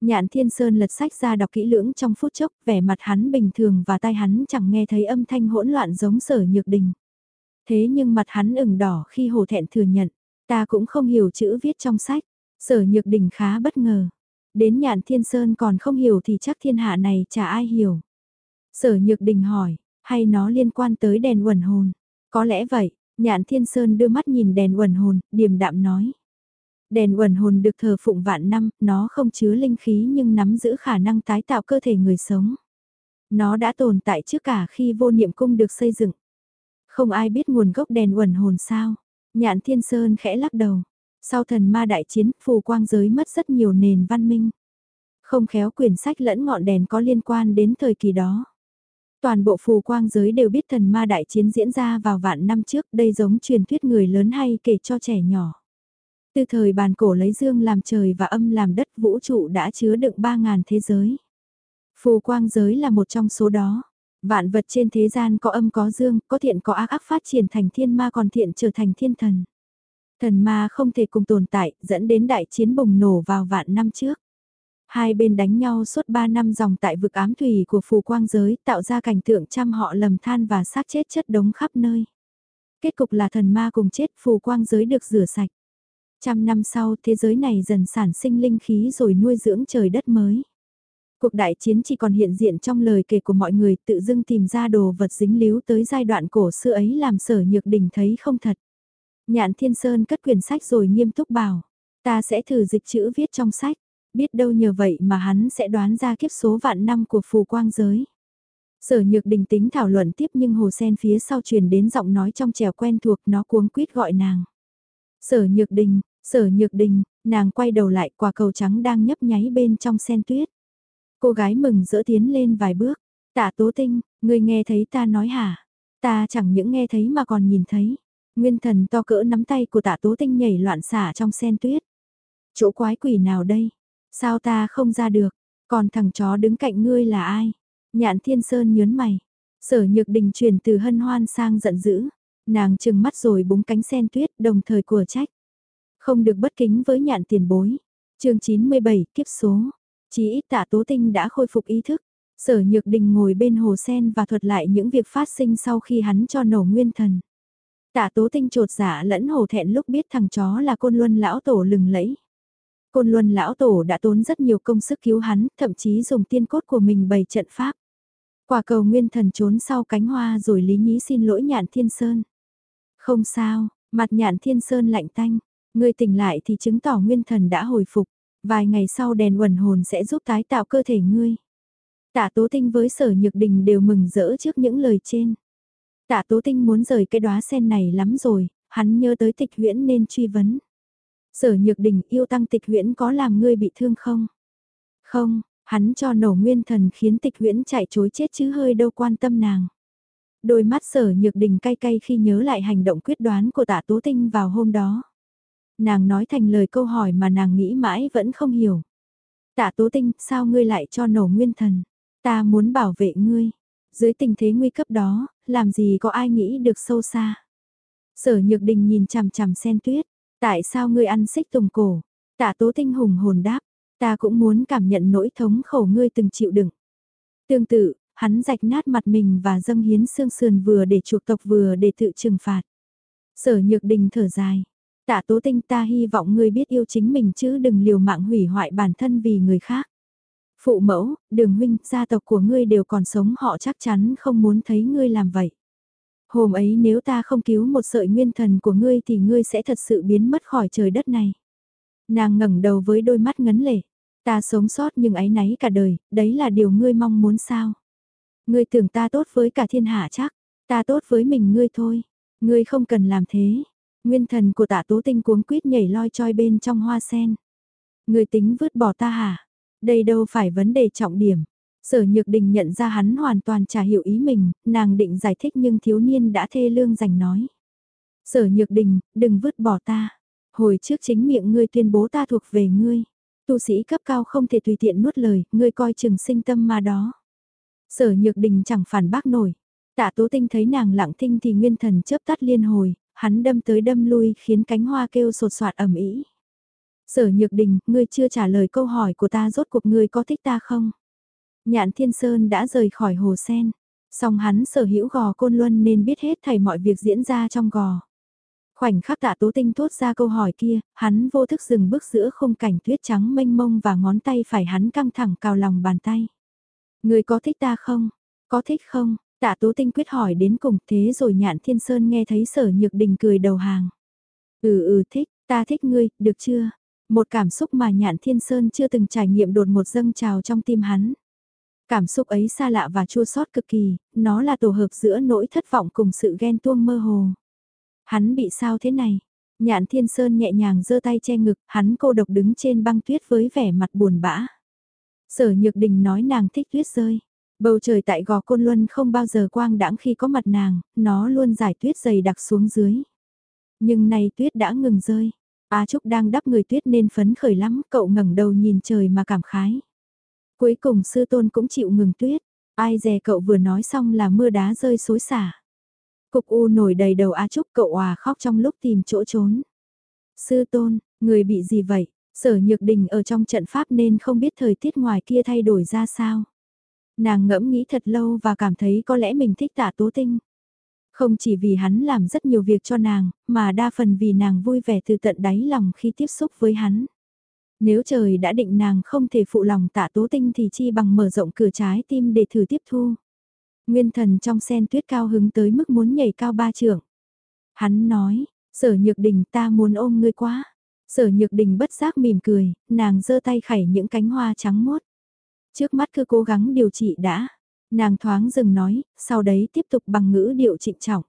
Nhạn thiên sơn lật sách ra đọc kỹ lưỡng trong phút chốc vẻ mặt hắn bình thường và tai hắn chẳng nghe thấy âm thanh hỗn loạn giống sở nhược đình. Thế nhưng mặt hắn ửng đỏ khi hồ thẹn thừa nhận, ta cũng không hiểu chữ viết trong sách, sở nhược đình khá bất ngờ. Đến nhạn thiên sơn còn không hiểu thì chắc thiên hạ này chả ai hiểu. Sở nhược đình hỏi, hay nó liên quan tới đèn quẩn hồn? Có lẽ vậy, Nhạn Thiên Sơn đưa mắt nhìn đèn uẩn hồn, điềm đạm nói. Đèn uẩn hồn được thờ phụng vạn năm, nó không chứa linh khí nhưng nắm giữ khả năng tái tạo cơ thể người sống. Nó đã tồn tại trước cả khi vô niệm cung được xây dựng. Không ai biết nguồn gốc đèn uẩn hồn sao. Nhạn Thiên Sơn khẽ lắc đầu. Sau thần ma đại chiến, phù quang giới mất rất nhiều nền văn minh. Không khéo quyển sách lẫn ngọn đèn có liên quan đến thời kỳ đó. Toàn bộ phù quang giới đều biết thần ma đại chiến diễn ra vào vạn năm trước, đây giống truyền thuyết người lớn hay kể cho trẻ nhỏ. Từ thời bàn cổ lấy dương làm trời và âm làm đất vũ trụ đã chứa đựng 3.000 thế giới. Phù quang giới là một trong số đó. Vạn vật trên thế gian có âm có dương, có thiện có ác ác phát triển thành thiên ma còn thiện trở thành thiên thần. Thần ma không thể cùng tồn tại, dẫn đến đại chiến bùng nổ vào vạn năm trước. Hai bên đánh nhau suốt 3 năm dòng tại vực ám thủy của phù quang giới tạo ra cảnh tượng trăm họ lầm than và xác chết chất đống khắp nơi. Kết cục là thần ma cùng chết phù quang giới được rửa sạch. Trăm năm sau thế giới này dần sản sinh linh khí rồi nuôi dưỡng trời đất mới. Cuộc đại chiến chỉ còn hiện diện trong lời kể của mọi người tự dưng tìm ra đồ vật dính líu tới giai đoạn cổ xưa ấy làm sở nhược đình thấy không thật. Nhạn Thiên Sơn cất quyển sách rồi nghiêm túc bảo, ta sẽ thử dịch chữ viết trong sách. Biết đâu nhờ vậy mà hắn sẽ đoán ra kiếp số vạn năm của phù quang giới. Sở nhược đình tính thảo luận tiếp nhưng hồ sen phía sau truyền đến giọng nói trong trèo quen thuộc nó cuống quýt gọi nàng. Sở nhược đình, sở nhược đình, nàng quay đầu lại quả cầu trắng đang nhấp nháy bên trong sen tuyết. Cô gái mừng dỡ tiến lên vài bước. Tạ tố tinh, người nghe thấy ta nói hả? Ta chẳng những nghe thấy mà còn nhìn thấy. Nguyên thần to cỡ nắm tay của tạ tố tinh nhảy loạn xả trong sen tuyết. Chỗ quái quỷ nào đây? Sao ta không ra được? Còn thằng chó đứng cạnh ngươi là ai? Nhạn Thiên Sơn nhớn mày. Sở Nhược Đình chuyển từ hân hoan sang giận dữ. Nàng chừng mắt rồi búng cánh sen tuyết, đồng thời của trách. Không được bất kính với nhạn tiền bối. chương 97 kiếp số. Chí ít tạ tố tinh đã khôi phục ý thức. Sở Nhược Đình ngồi bên hồ sen và thuật lại những việc phát sinh sau khi hắn cho nổ nguyên thần. Tạ tố tinh trột dạ lẫn hồ thẹn lúc biết thằng chó là côn luân lão tổ lừng lẫy. Côn luân lão tổ đã tốn rất nhiều công sức cứu hắn, thậm chí dùng tiên cốt của mình bày trận pháp. Quả cầu nguyên thần trốn sau cánh hoa rồi Lý nhí xin lỗi nhạn thiên sơn. Không sao, mặt nhạn thiên sơn lạnh tanh, người tỉnh lại thì chứng tỏ nguyên thần đã hồi phục, vài ngày sau đèn quần hồn sẽ giúp tái tạo cơ thể ngươi. Tạ Tố Tinh với Sở Nhược Đình đều mừng rỡ trước những lời trên. Tạ Tố Tinh muốn rời cái đóa sen này lắm rồi, hắn nhớ tới tịch huyễn nên truy vấn. Sở Nhược Đình yêu tăng tịch huyễn có làm ngươi bị thương không? Không, hắn cho nổ nguyên thần khiến tịch huyễn chạy chối chết chứ hơi đâu quan tâm nàng. Đôi mắt sở nhược đình cay cay khi nhớ lại hành động quyết đoán của tạ tố tinh vào hôm đó. Nàng nói thành lời câu hỏi mà nàng nghĩ mãi vẫn không hiểu. Tạ tố tinh, sao ngươi lại cho nổ nguyên thần? Ta muốn bảo vệ ngươi. Dưới tình thế nguy cấp đó, làm gì có ai nghĩ được sâu xa. Sở nhược đình nhìn chằm chằm sen tuyết. Tại sao ngươi ăn xích tùng cổ? Tạ tố tinh hùng hồn đáp. Ta cũng muốn cảm nhận nỗi thống khổ ngươi từng chịu đựng. Tương tự, hắn rạch nát mặt mình và dâng hiến xương sườn vừa để chuộc tộc vừa để tự trừng phạt. Sở nhược đình thở dài. Tạ tố tinh ta hy vọng ngươi biết yêu chính mình chứ đừng liều mạng hủy hoại bản thân vì người khác. Phụ mẫu, đường huynh, gia tộc của ngươi đều còn sống họ chắc chắn không muốn thấy ngươi làm vậy. Hôm ấy nếu ta không cứu một sợi nguyên thần của ngươi thì ngươi sẽ thật sự biến mất khỏi trời đất này. Nàng ngẩng đầu với đôi mắt ngấn lệ. Ta sống sót nhưng ấy náy cả đời, đấy là điều ngươi mong muốn sao? Ngươi tưởng ta tốt với cả thiên hạ chắc, ta tốt với mình ngươi thôi. Ngươi không cần làm thế. Nguyên thần của tạ tố tinh cuống quýt nhảy loi choi bên trong hoa sen. Ngươi tính vứt bỏ ta hả? Đây đâu phải vấn đề trọng điểm. Sở Nhược Đình nhận ra hắn hoàn toàn trả hiểu ý mình, nàng định giải thích nhưng thiếu niên đã thê lương giành nói. Sở Nhược Đình, đừng vứt bỏ ta. Hồi trước chính miệng ngươi tuyên bố ta thuộc về ngươi. Tu sĩ cấp cao không thể tùy tiện nuốt lời, ngươi coi chừng sinh tâm mà đó. Sở Nhược Đình chẳng phản bác nổi. Tạ Tố Tinh thấy nàng lặng thinh thì nguyên thần chớp tắt liên hồi, hắn đâm tới đâm lui khiến cánh hoa kêu sột soạt ầm ĩ. Sở Nhược Đình, ngươi chưa trả lời câu hỏi của ta rốt cuộc ngươi có thích ta không? Nhạn Thiên Sơn đã rời khỏi hồ sen, song hắn sở hữu gò côn luân nên biết hết thảy mọi việc diễn ra trong gò. Khoảnh khắc tạ tố tinh thốt ra câu hỏi kia, hắn vô thức dừng bước giữa khung cảnh tuyết trắng mênh mông và ngón tay phải hắn căng thẳng cào lòng bàn tay. Người có thích ta không? Có thích không? Tạ tố tinh quyết hỏi đến cùng thế rồi nhạn thiên sơn nghe thấy sở nhược đình cười đầu hàng. Ừ ừ thích, ta thích ngươi, được chưa? Một cảm xúc mà nhạn thiên sơn chưa từng trải nghiệm đột một dâng trào trong tim hắn. Cảm xúc ấy xa lạ và chua xót cực kỳ, nó là tổ hợp giữa nỗi thất vọng cùng sự ghen tuông mơ hồ. Hắn bị sao thế này? Nhạn Thiên Sơn nhẹ nhàng giơ tay che ngực, hắn cô độc đứng trên băng tuyết với vẻ mặt buồn bã. Sở Nhược Đình nói nàng thích tuyết rơi. Bầu trời tại gò Côn Luân không bao giờ quang đãng khi có mặt nàng, nó luôn giải tuyết dày đặc xuống dưới. Nhưng nay tuyết đã ngừng rơi. A Trúc đang đắp người tuyết nên phấn khởi lắm, cậu ngẩng đầu nhìn trời mà cảm khái. Cuối cùng sư tôn cũng chịu ngừng tuyết, ai dè cậu vừa nói xong là mưa đá rơi xối xả. Cục u nổi đầy đầu Á Trúc cậu hòa khóc trong lúc tìm chỗ trốn. Sư tôn, người bị gì vậy? Sở Nhược Đình ở trong trận pháp nên không biết thời tiết ngoài kia thay đổi ra sao. Nàng ngẫm nghĩ thật lâu và cảm thấy có lẽ mình thích tạ tố tinh. Không chỉ vì hắn làm rất nhiều việc cho nàng, mà đa phần vì nàng vui vẻ từ tận đáy lòng khi tiếp xúc với hắn. Nếu trời đã định nàng không thể phụ lòng tạ tố tinh thì chi bằng mở rộng cửa trái tim để thử tiếp thu. Nguyên thần trong sen tuyết cao hứng tới mức muốn nhảy cao ba trưởng Hắn nói, sở nhược đình ta muốn ôm ngươi quá. Sở nhược đình bất giác mỉm cười, nàng giơ tay khảy những cánh hoa trắng mốt. Trước mắt cứ cố gắng điều trị đã. Nàng thoáng dừng nói, sau đấy tiếp tục bằng ngữ điệu trịnh trọng.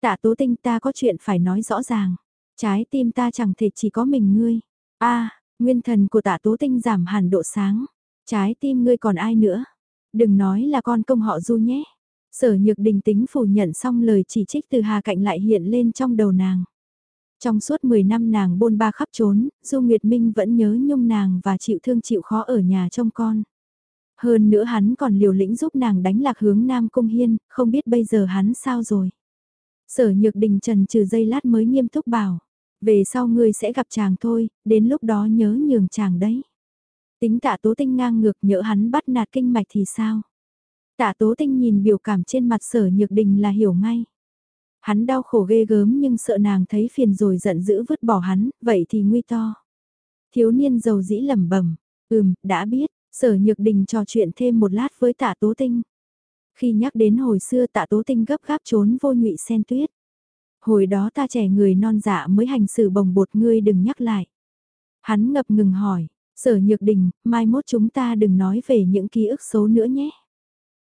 Tạ tố tinh ta có chuyện phải nói rõ ràng. Trái tim ta chẳng thể chỉ có mình ngươi. a nguyên thần của tạ tố tinh giảm hẳn độ sáng. Trái tim ngươi còn ai nữa? Đừng nói là con công họ du nhé. Sở nhược đình tính phủ nhận xong lời chỉ trích từ Hà Cạnh lại hiện lên trong đầu nàng. Trong suốt 10 năm nàng bôn ba khắp trốn, Du Nguyệt Minh vẫn nhớ nhung nàng và chịu thương chịu khó ở nhà trông con. Hơn nữa hắn còn liều lĩnh giúp nàng đánh lạc hướng Nam Cung Hiên, không biết bây giờ hắn sao rồi. Sở Nhược Đình trần trừ giây lát mới nghiêm túc bảo, về sau ngươi sẽ gặp chàng thôi, đến lúc đó nhớ nhường chàng đấy. Tính tạ tố tinh ngang ngược nhỡ hắn bắt nạt kinh mạch thì sao? Tạ tố tinh nhìn biểu cảm trên mặt sở nhược đình là hiểu ngay. Hắn đau khổ ghê gớm nhưng sợ nàng thấy phiền rồi giận dữ vứt bỏ hắn, vậy thì nguy to. Thiếu niên giàu dĩ lẩm bẩm ừm, đã biết, sở nhược đình trò chuyện thêm một lát với tạ tố tinh. Khi nhắc đến hồi xưa tạ tố tinh gấp gáp trốn vô nhụy sen tuyết. Hồi đó ta trẻ người non dạ mới hành xử bồng bột ngươi đừng nhắc lại. Hắn ngập ngừng hỏi, sở nhược đình, mai mốt chúng ta đừng nói về những ký ức xấu nữa nhé.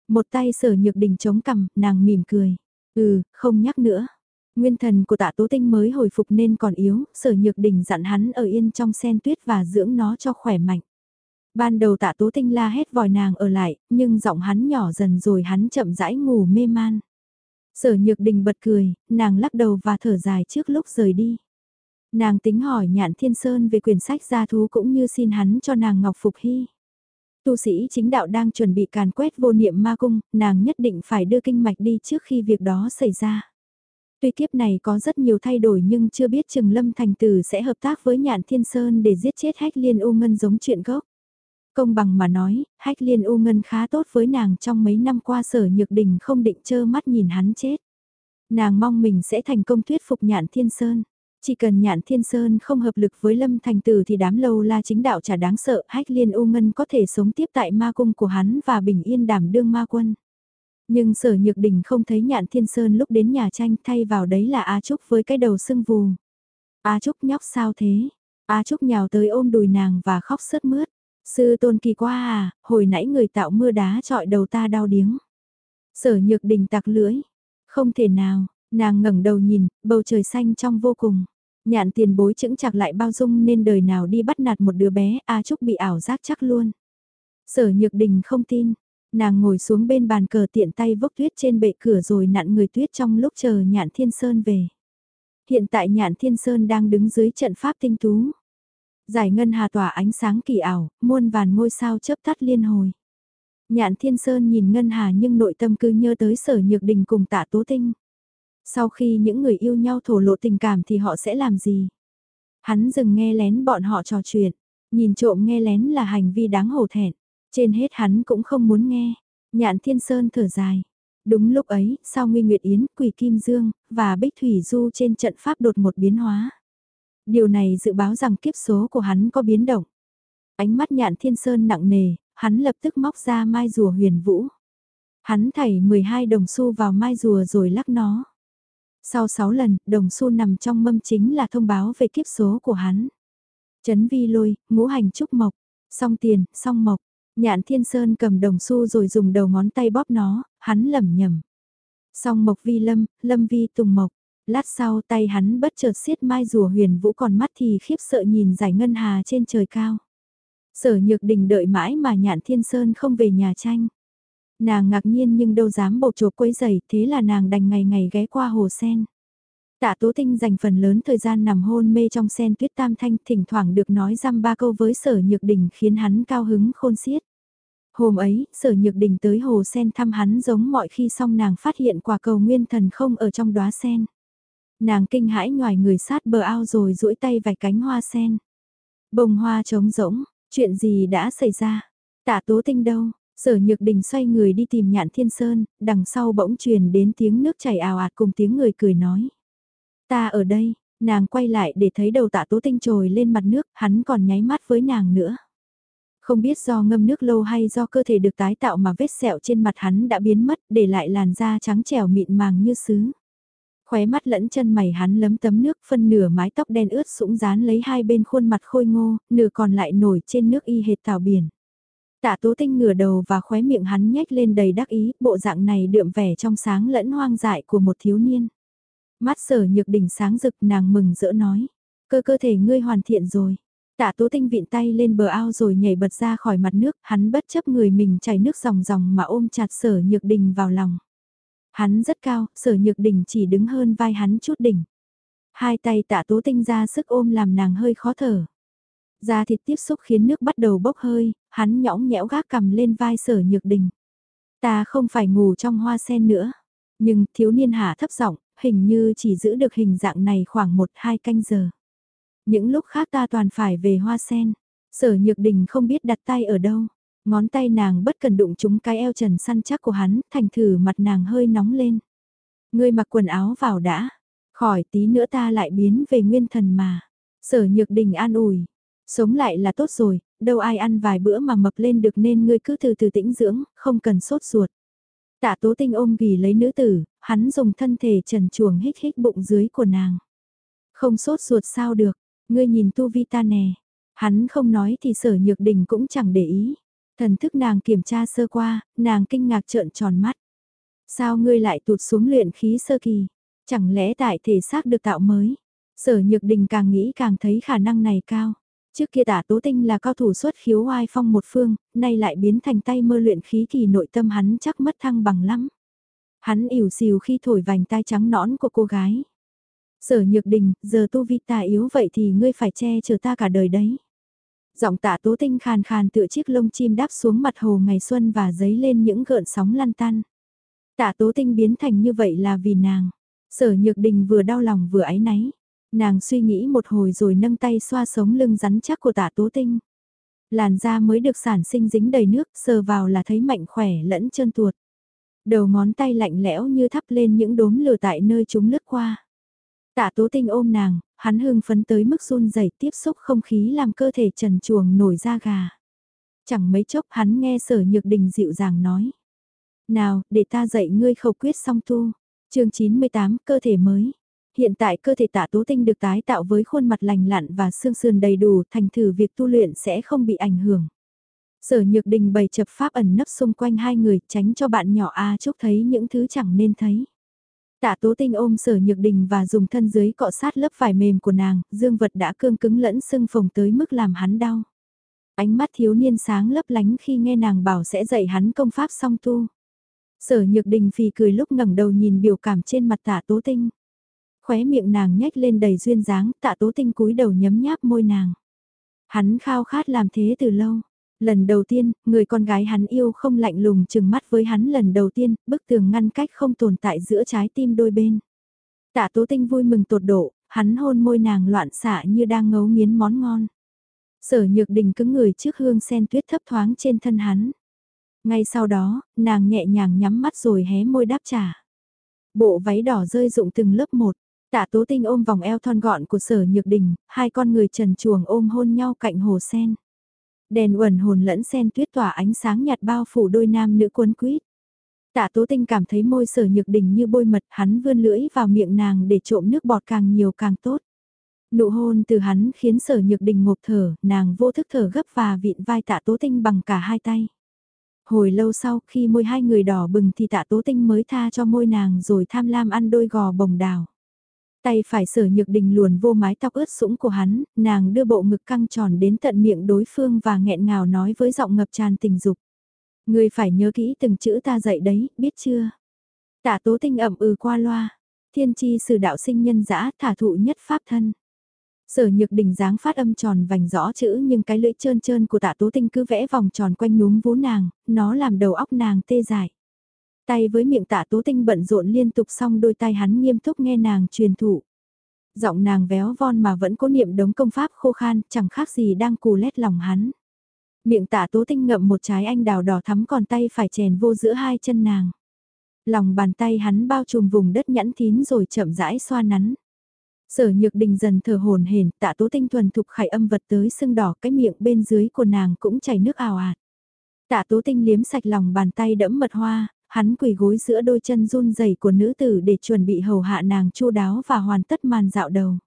Một tay sở nhược đình chống cằm, nàng mỉm cười. Ừ, không nhắc nữa. Nguyên thần của tạ tố tinh mới hồi phục nên còn yếu, sở nhược đình dặn hắn ở yên trong sen tuyết và dưỡng nó cho khỏe mạnh. Ban đầu tạ tố tinh la hét vòi nàng ở lại, nhưng giọng hắn nhỏ dần rồi hắn chậm rãi ngủ mê man. Sở nhược đình bật cười, nàng lắc đầu và thở dài trước lúc rời đi. Nàng tính hỏi nhạn thiên sơn về quyển sách gia thú cũng như xin hắn cho nàng Ngọc Phục Hy. Tu sĩ chính đạo đang chuẩn bị càn quét vô niệm ma cung, nàng nhất định phải đưa kinh mạch đi trước khi việc đó xảy ra. Tuy kiếp này có rất nhiều thay đổi nhưng chưa biết Trừng Lâm Thành Tử sẽ hợp tác với Nhạn Thiên Sơn để giết chết Hách Liên U Ngân giống chuyện gốc. Công bằng mà nói, Hách Liên U Ngân khá tốt với nàng trong mấy năm qua sở nhược đình không định chơ mắt nhìn hắn chết. Nàng mong mình sẽ thành công thuyết phục Nhạn Thiên Sơn. Chỉ cần nhạn thiên sơn không hợp lực với lâm thành tử thì đám lâu la chính đạo chả đáng sợ, hách liên u ngân có thể sống tiếp tại ma cung của hắn và bình yên đảm đương ma quân. Nhưng sở nhược đình không thấy nhạn thiên sơn lúc đến nhà tranh thay vào đấy là A Trúc với cái đầu sưng vù. A Trúc nhóc sao thế? A Trúc nhào tới ôm đùi nàng và khóc sớt mướt. Sư tôn kỳ qua à, hồi nãy người tạo mưa đá trọi đầu ta đau điếng. Sở nhược đình tặc lưỡi. Không thể nào, Nàng ngẩng đầu nhìn, bầu trời xanh trong vô cùng. Nhạn tiền bối chững chạc lại bao dung nên đời nào đi bắt nạt một đứa bé, A Trúc bị ảo giác chắc luôn. Sở Nhược Đình không tin, nàng ngồi xuống bên bàn cờ tiện tay vốc tuyết trên bệ cửa rồi nặn người tuyết trong lúc chờ Nhạn Thiên Sơn về. Hiện tại Nhạn Thiên Sơn đang đứng dưới trận pháp tinh tú. Giải ngân hà tỏa ánh sáng kỳ ảo, muôn vàn ngôi sao chớp tắt liên hồi. Nhạn Thiên Sơn nhìn ngân hà nhưng nội tâm cứ nhớ tới sở nhược đình cùng tạ tố tinh. Sau khi những người yêu nhau thổ lộ tình cảm thì họ sẽ làm gì? Hắn dừng nghe lén bọn họ trò chuyện, nhìn trộm nghe lén là hành vi đáng hổ thẹn. Trên hết hắn cũng không muốn nghe. Nhạn Thiên Sơn thở dài. Đúng lúc ấy, sau Nguy Nguyệt Yến, Quỷ Kim Dương, và Bích Thủy Du trên trận pháp đột một biến hóa. Điều này dự báo rằng kiếp số của hắn có biến động. Ánh mắt nhạn thiên sơn nặng nề, hắn lập tức móc ra mai rùa huyền vũ. Hắn thảy 12 đồng xu vào mai rùa rồi lắc nó. Sau 6 lần, đồng xu nằm trong mâm chính là thông báo về kiếp số của hắn. Chấn vi lôi, ngũ hành trúc mộc, song tiền, song mộc. Nhạn thiên sơn cầm đồng xu rồi dùng đầu ngón tay bóp nó, hắn lẩm nhẩm. Song mộc vi lâm, lâm vi tùng mộc. Lát sau tay hắn bất chợt xiết mai rùa huyền vũ còn mắt thì khiếp sợ nhìn giải ngân hà trên trời cao. Sở nhược đình đợi mãi mà nhạn thiên sơn không về nhà tranh. Nàng ngạc nhiên nhưng đâu dám bộc chộp quấy giày, thế là nàng đành ngày ngày ghé qua hồ sen. Tạ Tố Tinh dành phần lớn thời gian nằm hôn mê trong sen tuyết tam thanh, thỉnh thoảng được nói răm ba câu với sở nhược đình khiến hắn cao hứng khôn xiết. Hôm ấy, sở nhược đình tới hồ sen thăm hắn giống mọi khi xong nàng phát hiện quả cầu nguyên thần không ở trong đóa sen. Nàng kinh hãi nhòi người sát bờ ao rồi duỗi tay vạch cánh hoa sen. Bông hoa trống rỗng, chuyện gì đã xảy ra? Tạ Tố Tinh đâu? Sở Nhược Đình xoay người đi tìm Nhạn Thiên Sơn, đằng sau bỗng truyền đến tiếng nước chảy ào ạt cùng tiếng người cười nói. Ta ở đây, nàng quay lại để thấy đầu tạ tố tinh trồi lên mặt nước, hắn còn nháy mắt với nàng nữa. Không biết do ngâm nước lâu hay do cơ thể được tái tạo mà vết sẹo trên mặt hắn đã biến mất để lại làn da trắng trẻo mịn màng như sứ. Khóe mắt lẫn chân mày hắn lấm tấm nước phân nửa mái tóc đen ướt sũng dán lấy hai bên khuôn mặt khôi ngô, nửa còn lại nổi trên nước y hệt tàu biển. Tạ tố tinh ngửa đầu và khóe miệng hắn nhếch lên đầy đắc ý, bộ dạng này đượm vẻ trong sáng lẫn hoang dại của một thiếu niên. Mắt sở nhược đỉnh sáng rực nàng mừng rỡ nói, cơ cơ thể ngươi hoàn thiện rồi. Tạ tố tinh vịn tay lên bờ ao rồi nhảy bật ra khỏi mặt nước, hắn bất chấp người mình chảy nước ròng ròng mà ôm chặt sở nhược đình vào lòng. Hắn rất cao, sở nhược đỉnh chỉ đứng hơn vai hắn chút đỉnh. Hai tay tạ tố tinh ra sức ôm làm nàng hơi khó thở. Da thịt tiếp xúc khiến nước bắt đầu bốc hơi, hắn nhõng nhẽo gác cầm lên vai sở nhược đình. Ta không phải ngủ trong hoa sen nữa. Nhưng thiếu niên hạ thấp giọng hình như chỉ giữ được hình dạng này khoảng 1-2 canh giờ. Những lúc khác ta toàn phải về hoa sen. Sở nhược đình không biết đặt tay ở đâu. Ngón tay nàng bất cần đụng chúng cái eo trần săn chắc của hắn, thành thử mặt nàng hơi nóng lên. Ngươi mặc quần áo vào đã, khỏi tí nữa ta lại biến về nguyên thần mà. Sở nhược đình an ủi, sống lại là tốt rồi, đâu ai ăn vài bữa mà mập lên được nên ngươi cứ từ từ tĩnh dưỡng, không cần sốt ruột. Tạ tố tinh ôm ghì lấy nữ tử, hắn dùng thân thể trần chuồng hít hít bụng dưới của nàng. Không sốt ruột sao được, ngươi nhìn tu vi ta nè. Hắn không nói thì sở nhược đình cũng chẳng để ý. Thần thức nàng kiểm tra sơ qua, nàng kinh ngạc trợn tròn mắt. Sao ngươi lại tụt xuống luyện khí sơ kỳ? Chẳng lẽ tại thể xác được tạo mới? Sở nhược đình càng nghĩ càng thấy khả năng này cao. Trước kia tả tố tinh là cao thủ xuất khiếu oai phong một phương, nay lại biến thành tay mơ luyện khí kỳ nội tâm hắn chắc mất thăng bằng lắm. Hắn ỉu xìu khi thổi vành tai trắng nõn của cô gái. Sở nhược đình, giờ tu vi ta yếu vậy thì ngươi phải che chở ta cả đời đấy. Giọng tạ tố tinh khàn khàn tựa chiếc lông chim đáp xuống mặt hồ ngày xuân và dấy lên những gợn sóng lăn tan. Tạ tố tinh biến thành như vậy là vì nàng. Sở nhược đình vừa đau lòng vừa áy náy. Nàng suy nghĩ một hồi rồi nâng tay xoa sống lưng rắn chắc của tạ tố tinh. Làn da mới được sản sinh dính đầy nước, sờ vào là thấy mạnh khỏe lẫn trơn tuột. Đầu ngón tay lạnh lẽo như thắp lên những đốm lửa tại nơi chúng lướt qua. Tạ tố tinh ôm nàng, hắn hưng phấn tới mức run rẩy tiếp xúc không khí làm cơ thể trần chuồng nổi da gà. Chẳng mấy chốc hắn nghe sở nhược đình dịu dàng nói. Nào, để ta dạy ngươi khẩu quyết song tu. chương 98, cơ thể mới. Hiện tại cơ thể tạ tố tinh được tái tạo với khuôn mặt lành lặn và xương sườn đầy đủ thành thử việc tu luyện sẽ không bị ảnh hưởng. Sở nhược đình bày chập pháp ẩn nấp xung quanh hai người tránh cho bạn nhỏ A Trúc thấy những thứ chẳng nên thấy. Tạ tố tinh ôm sở nhược đình và dùng thân dưới cọ sát lớp vải mềm của nàng, dương vật đã cương cứng lẫn sưng phồng tới mức làm hắn đau. Ánh mắt thiếu niên sáng lấp lánh khi nghe nàng bảo sẽ dạy hắn công pháp song tu. Sở nhược đình phì cười lúc ngẩng đầu nhìn biểu cảm trên mặt tạ tố tinh. Khóe miệng nàng nhếch lên đầy duyên dáng, tạ tố tinh cúi đầu nhấm nháp môi nàng. Hắn khao khát làm thế từ lâu. Lần đầu tiên, người con gái hắn yêu không lạnh lùng chừng mắt với hắn lần đầu tiên, bức tường ngăn cách không tồn tại giữa trái tim đôi bên. Tạ tố tinh vui mừng tột độ, hắn hôn môi nàng loạn xạ như đang ngấu nghiến món ngon. Sở nhược đình cứng người trước hương sen tuyết thấp thoáng trên thân hắn. Ngay sau đó, nàng nhẹ nhàng nhắm mắt rồi hé môi đáp trả. Bộ váy đỏ rơi rụng từng lớp một, tạ tố tinh ôm vòng eo thon gọn của sở nhược đình, hai con người trần chuồng ôm hôn nhau cạnh hồ sen. Đèn uẩn hồn lẫn sen tuyết tỏa ánh sáng nhạt bao phủ đôi nam nữ cuốn quýt. Tạ tố tinh cảm thấy môi sở nhược đình như bôi mật hắn vươn lưỡi vào miệng nàng để trộm nước bọt càng nhiều càng tốt. Nụ hôn từ hắn khiến sở nhược đình ngộp thở, nàng vô thức thở gấp và vịn vai tạ tố tinh bằng cả hai tay. Hồi lâu sau khi môi hai người đỏ bừng thì tạ tố tinh mới tha cho môi nàng rồi tham lam ăn đôi gò bồng đào. Tay phải sở nhược đình luồn vô mái tóc ướt sũng của hắn, nàng đưa bộ ngực căng tròn đến tận miệng đối phương và nghẹn ngào nói với giọng ngập tràn tình dục. Người phải nhớ kỹ từng chữ ta dạy đấy, biết chưa? Tạ tố tinh ẩm ừ qua loa. Thiên chi sử đạo sinh nhân dã thả thụ nhất pháp thân. Sở nhược đình dáng phát âm tròn vành rõ chữ nhưng cái lưỡi trơn trơn của tạ tố tinh cứ vẽ vòng tròn quanh núm vú nàng, nó làm đầu óc nàng tê dại. Tay với miệng tạ tố tinh bận rộn liên tục xong đôi tay hắn nghiêm túc nghe nàng truyền thụ. Giọng nàng véo von mà vẫn cố niệm đống công pháp khô khan, chẳng khác gì đang cù lét lòng hắn. Miệng tạ tố tinh ngậm một trái anh đào đỏ thắm còn tay phải chèn vô giữa hai chân nàng. Lòng bàn tay hắn bao trùm vùng đất nhẵn thín rồi chậm rãi xoa nắn. Sở nhược đình dần thở hồn hển, tạ tố tinh thuần thục khải âm vật tới sưng đỏ cái miệng bên dưới của nàng cũng chảy nước ào ạt. Tạ tố tinh liếm sạch lòng bàn tay đẫm mật hoa, hắn quỳ gối giữa đôi chân run rẩy của nữ tử để chuẩn bị hầu hạ nàng chu đáo và hoàn tất màn dạo đầu.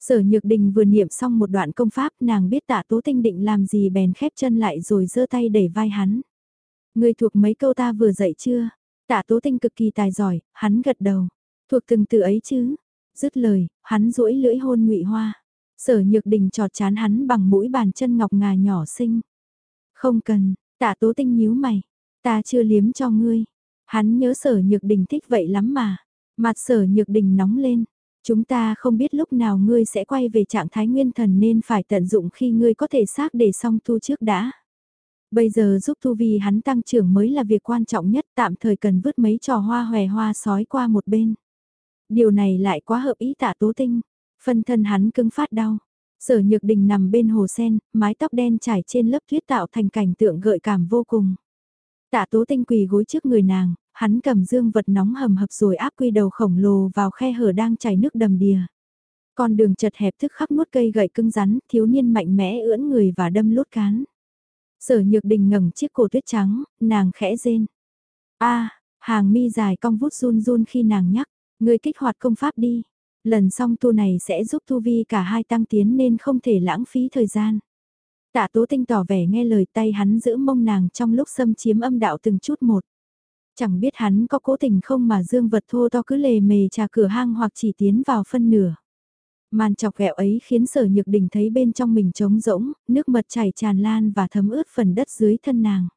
Sở Nhược Đình vừa niệm xong một đoạn công pháp nàng biết tạ tố tinh định làm gì bèn khép chân lại rồi giơ tay đẩy vai hắn. Người thuộc mấy câu ta vừa dạy chưa? Tạ tố tinh cực kỳ tài giỏi, hắn gật đầu. Thuộc từng từ ấy chứ? Dứt lời, hắn duỗi lưỡi hôn ngụy Hoa. Sở Nhược Đình trọt chán hắn bằng mũi bàn chân ngọc ngà nhỏ xinh. Không cần, tạ tố tinh nhíu mày. Ta chưa liếm cho ngươi. Hắn nhớ sở nhược đình thích vậy lắm mà. Mặt sở nhược đình nóng lên. Chúng ta không biết lúc nào ngươi sẽ quay về trạng thái nguyên thần nên phải tận dụng khi ngươi có thể xác để xong thu trước đã. Bây giờ giúp thu vi hắn tăng trưởng mới là việc quan trọng nhất tạm thời cần vứt mấy trò hoa hòe hoa sói qua một bên. Điều này lại quá hợp ý tạ tố tinh. Phân thân hắn cứng phát đau. Sở Nhược Đình nằm bên hồ sen, mái tóc đen trải trên lớp tuyết tạo thành cảnh tượng gợi cảm vô cùng. Tạ Tố Tinh quỳ gối trước người nàng, hắn cầm dương vật nóng hầm hập rồi áp quy đầu khổng lồ vào khe hở đang chảy nước đầm đìa. Con đường chật hẹp thức khắc nuốt cây gậy cứng rắn, thiếu niên mạnh mẽ ưỡn người và đâm lút cán. Sở Nhược Đình ngẩng chiếc cổ tuyết trắng, nàng khẽ rên. A, hàng mi dài cong vút run run khi nàng nhắc, ngươi kích hoạt công pháp đi. Lần xong tu này sẽ giúp tu vi cả hai tăng tiến nên không thể lãng phí thời gian. Tạ Tố Tinh tỏ vẻ nghe lời tay hắn giữ mông nàng trong lúc xâm chiếm âm đạo từng chút một. Chẳng biết hắn có cố tình không mà dương vật thô to cứ lề mề trà cửa hang hoặc chỉ tiến vào phân nửa. Màn chọc ghẹo ấy khiến sở nhược đình thấy bên trong mình trống rỗng, nước mật chảy tràn lan và thấm ướt phần đất dưới thân nàng.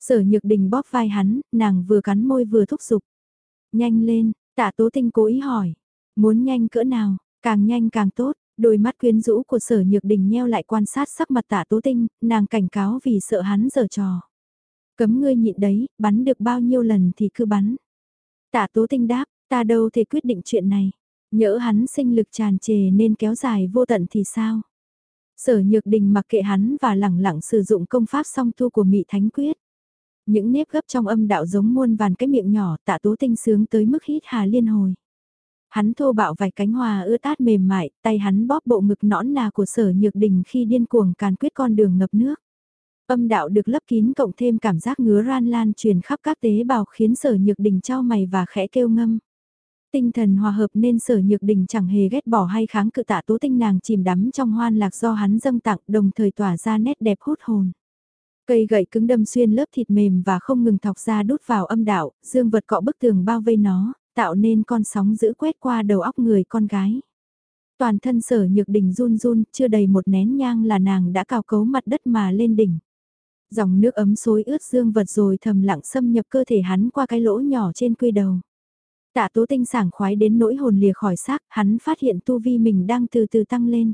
Sở nhược đình bóp vai hắn, nàng vừa cắn môi vừa thúc giục. Nhanh lên, tạ tố tinh cố ý hỏi. Muốn nhanh cỡ nào, càng nhanh càng tốt, đôi mắt quyến rũ của sở nhược đình nheo lại quan sát sắc mặt tạ tố tinh, nàng cảnh cáo vì sợ hắn giở trò. Cấm ngươi nhịn đấy, bắn được bao nhiêu lần thì cứ bắn. Tạ tố tinh đáp, ta đâu thể quyết định chuyện này. Nhỡ hắn sinh lực tràn trề nên kéo dài vô tận thì sao? Sở nhược đình mặc kệ hắn và lẳng lặng sử dụng công pháp song tu của Mị Thánh Quyết. Những nếp gấp trong âm đạo giống muôn vàn cái miệng nhỏ tạ tố tinh sướng tới mức hít hà liên hồi. Hắn thô bạo vài cánh hoa ướt át mềm mại, tay hắn bóp bộ ngực nõn nà của sở nhược đình khi điên cuồng càn quyết con đường ngập nước. Âm đạo được lấp kín cộng thêm cảm giác ngứa ran lan truyền khắp các tế bào khiến sở nhược đình trao mày và khẽ kêu ngâm. Tinh thần hòa hợp nên sở nhược đình chẳng hề ghét bỏ hay kháng cự tạ tố tinh nàng chìm đắm trong hoan lạc do hắn dâng tặng đồng thời tỏa ra nét đẹp hút hồn. Cây gậy cứng đâm xuyên lớp thịt mềm và không ngừng thọc ra đút vào âm đạo, dương vật cọ bức tường bao vây nó, tạo nên con sóng giữ quét qua đầu óc người con gái. Toàn thân sở nhược đỉnh run run, chưa đầy một nén nhang là nàng đã cào cấu mặt đất mà lên đỉnh. Dòng nước ấm xối ướt dương vật rồi thầm lặng xâm nhập cơ thể hắn qua cái lỗ nhỏ trên quy đầu. Tạ tố tinh sảng khoái đến nỗi hồn lìa khỏi xác, hắn phát hiện tu vi mình đang từ từ tăng lên.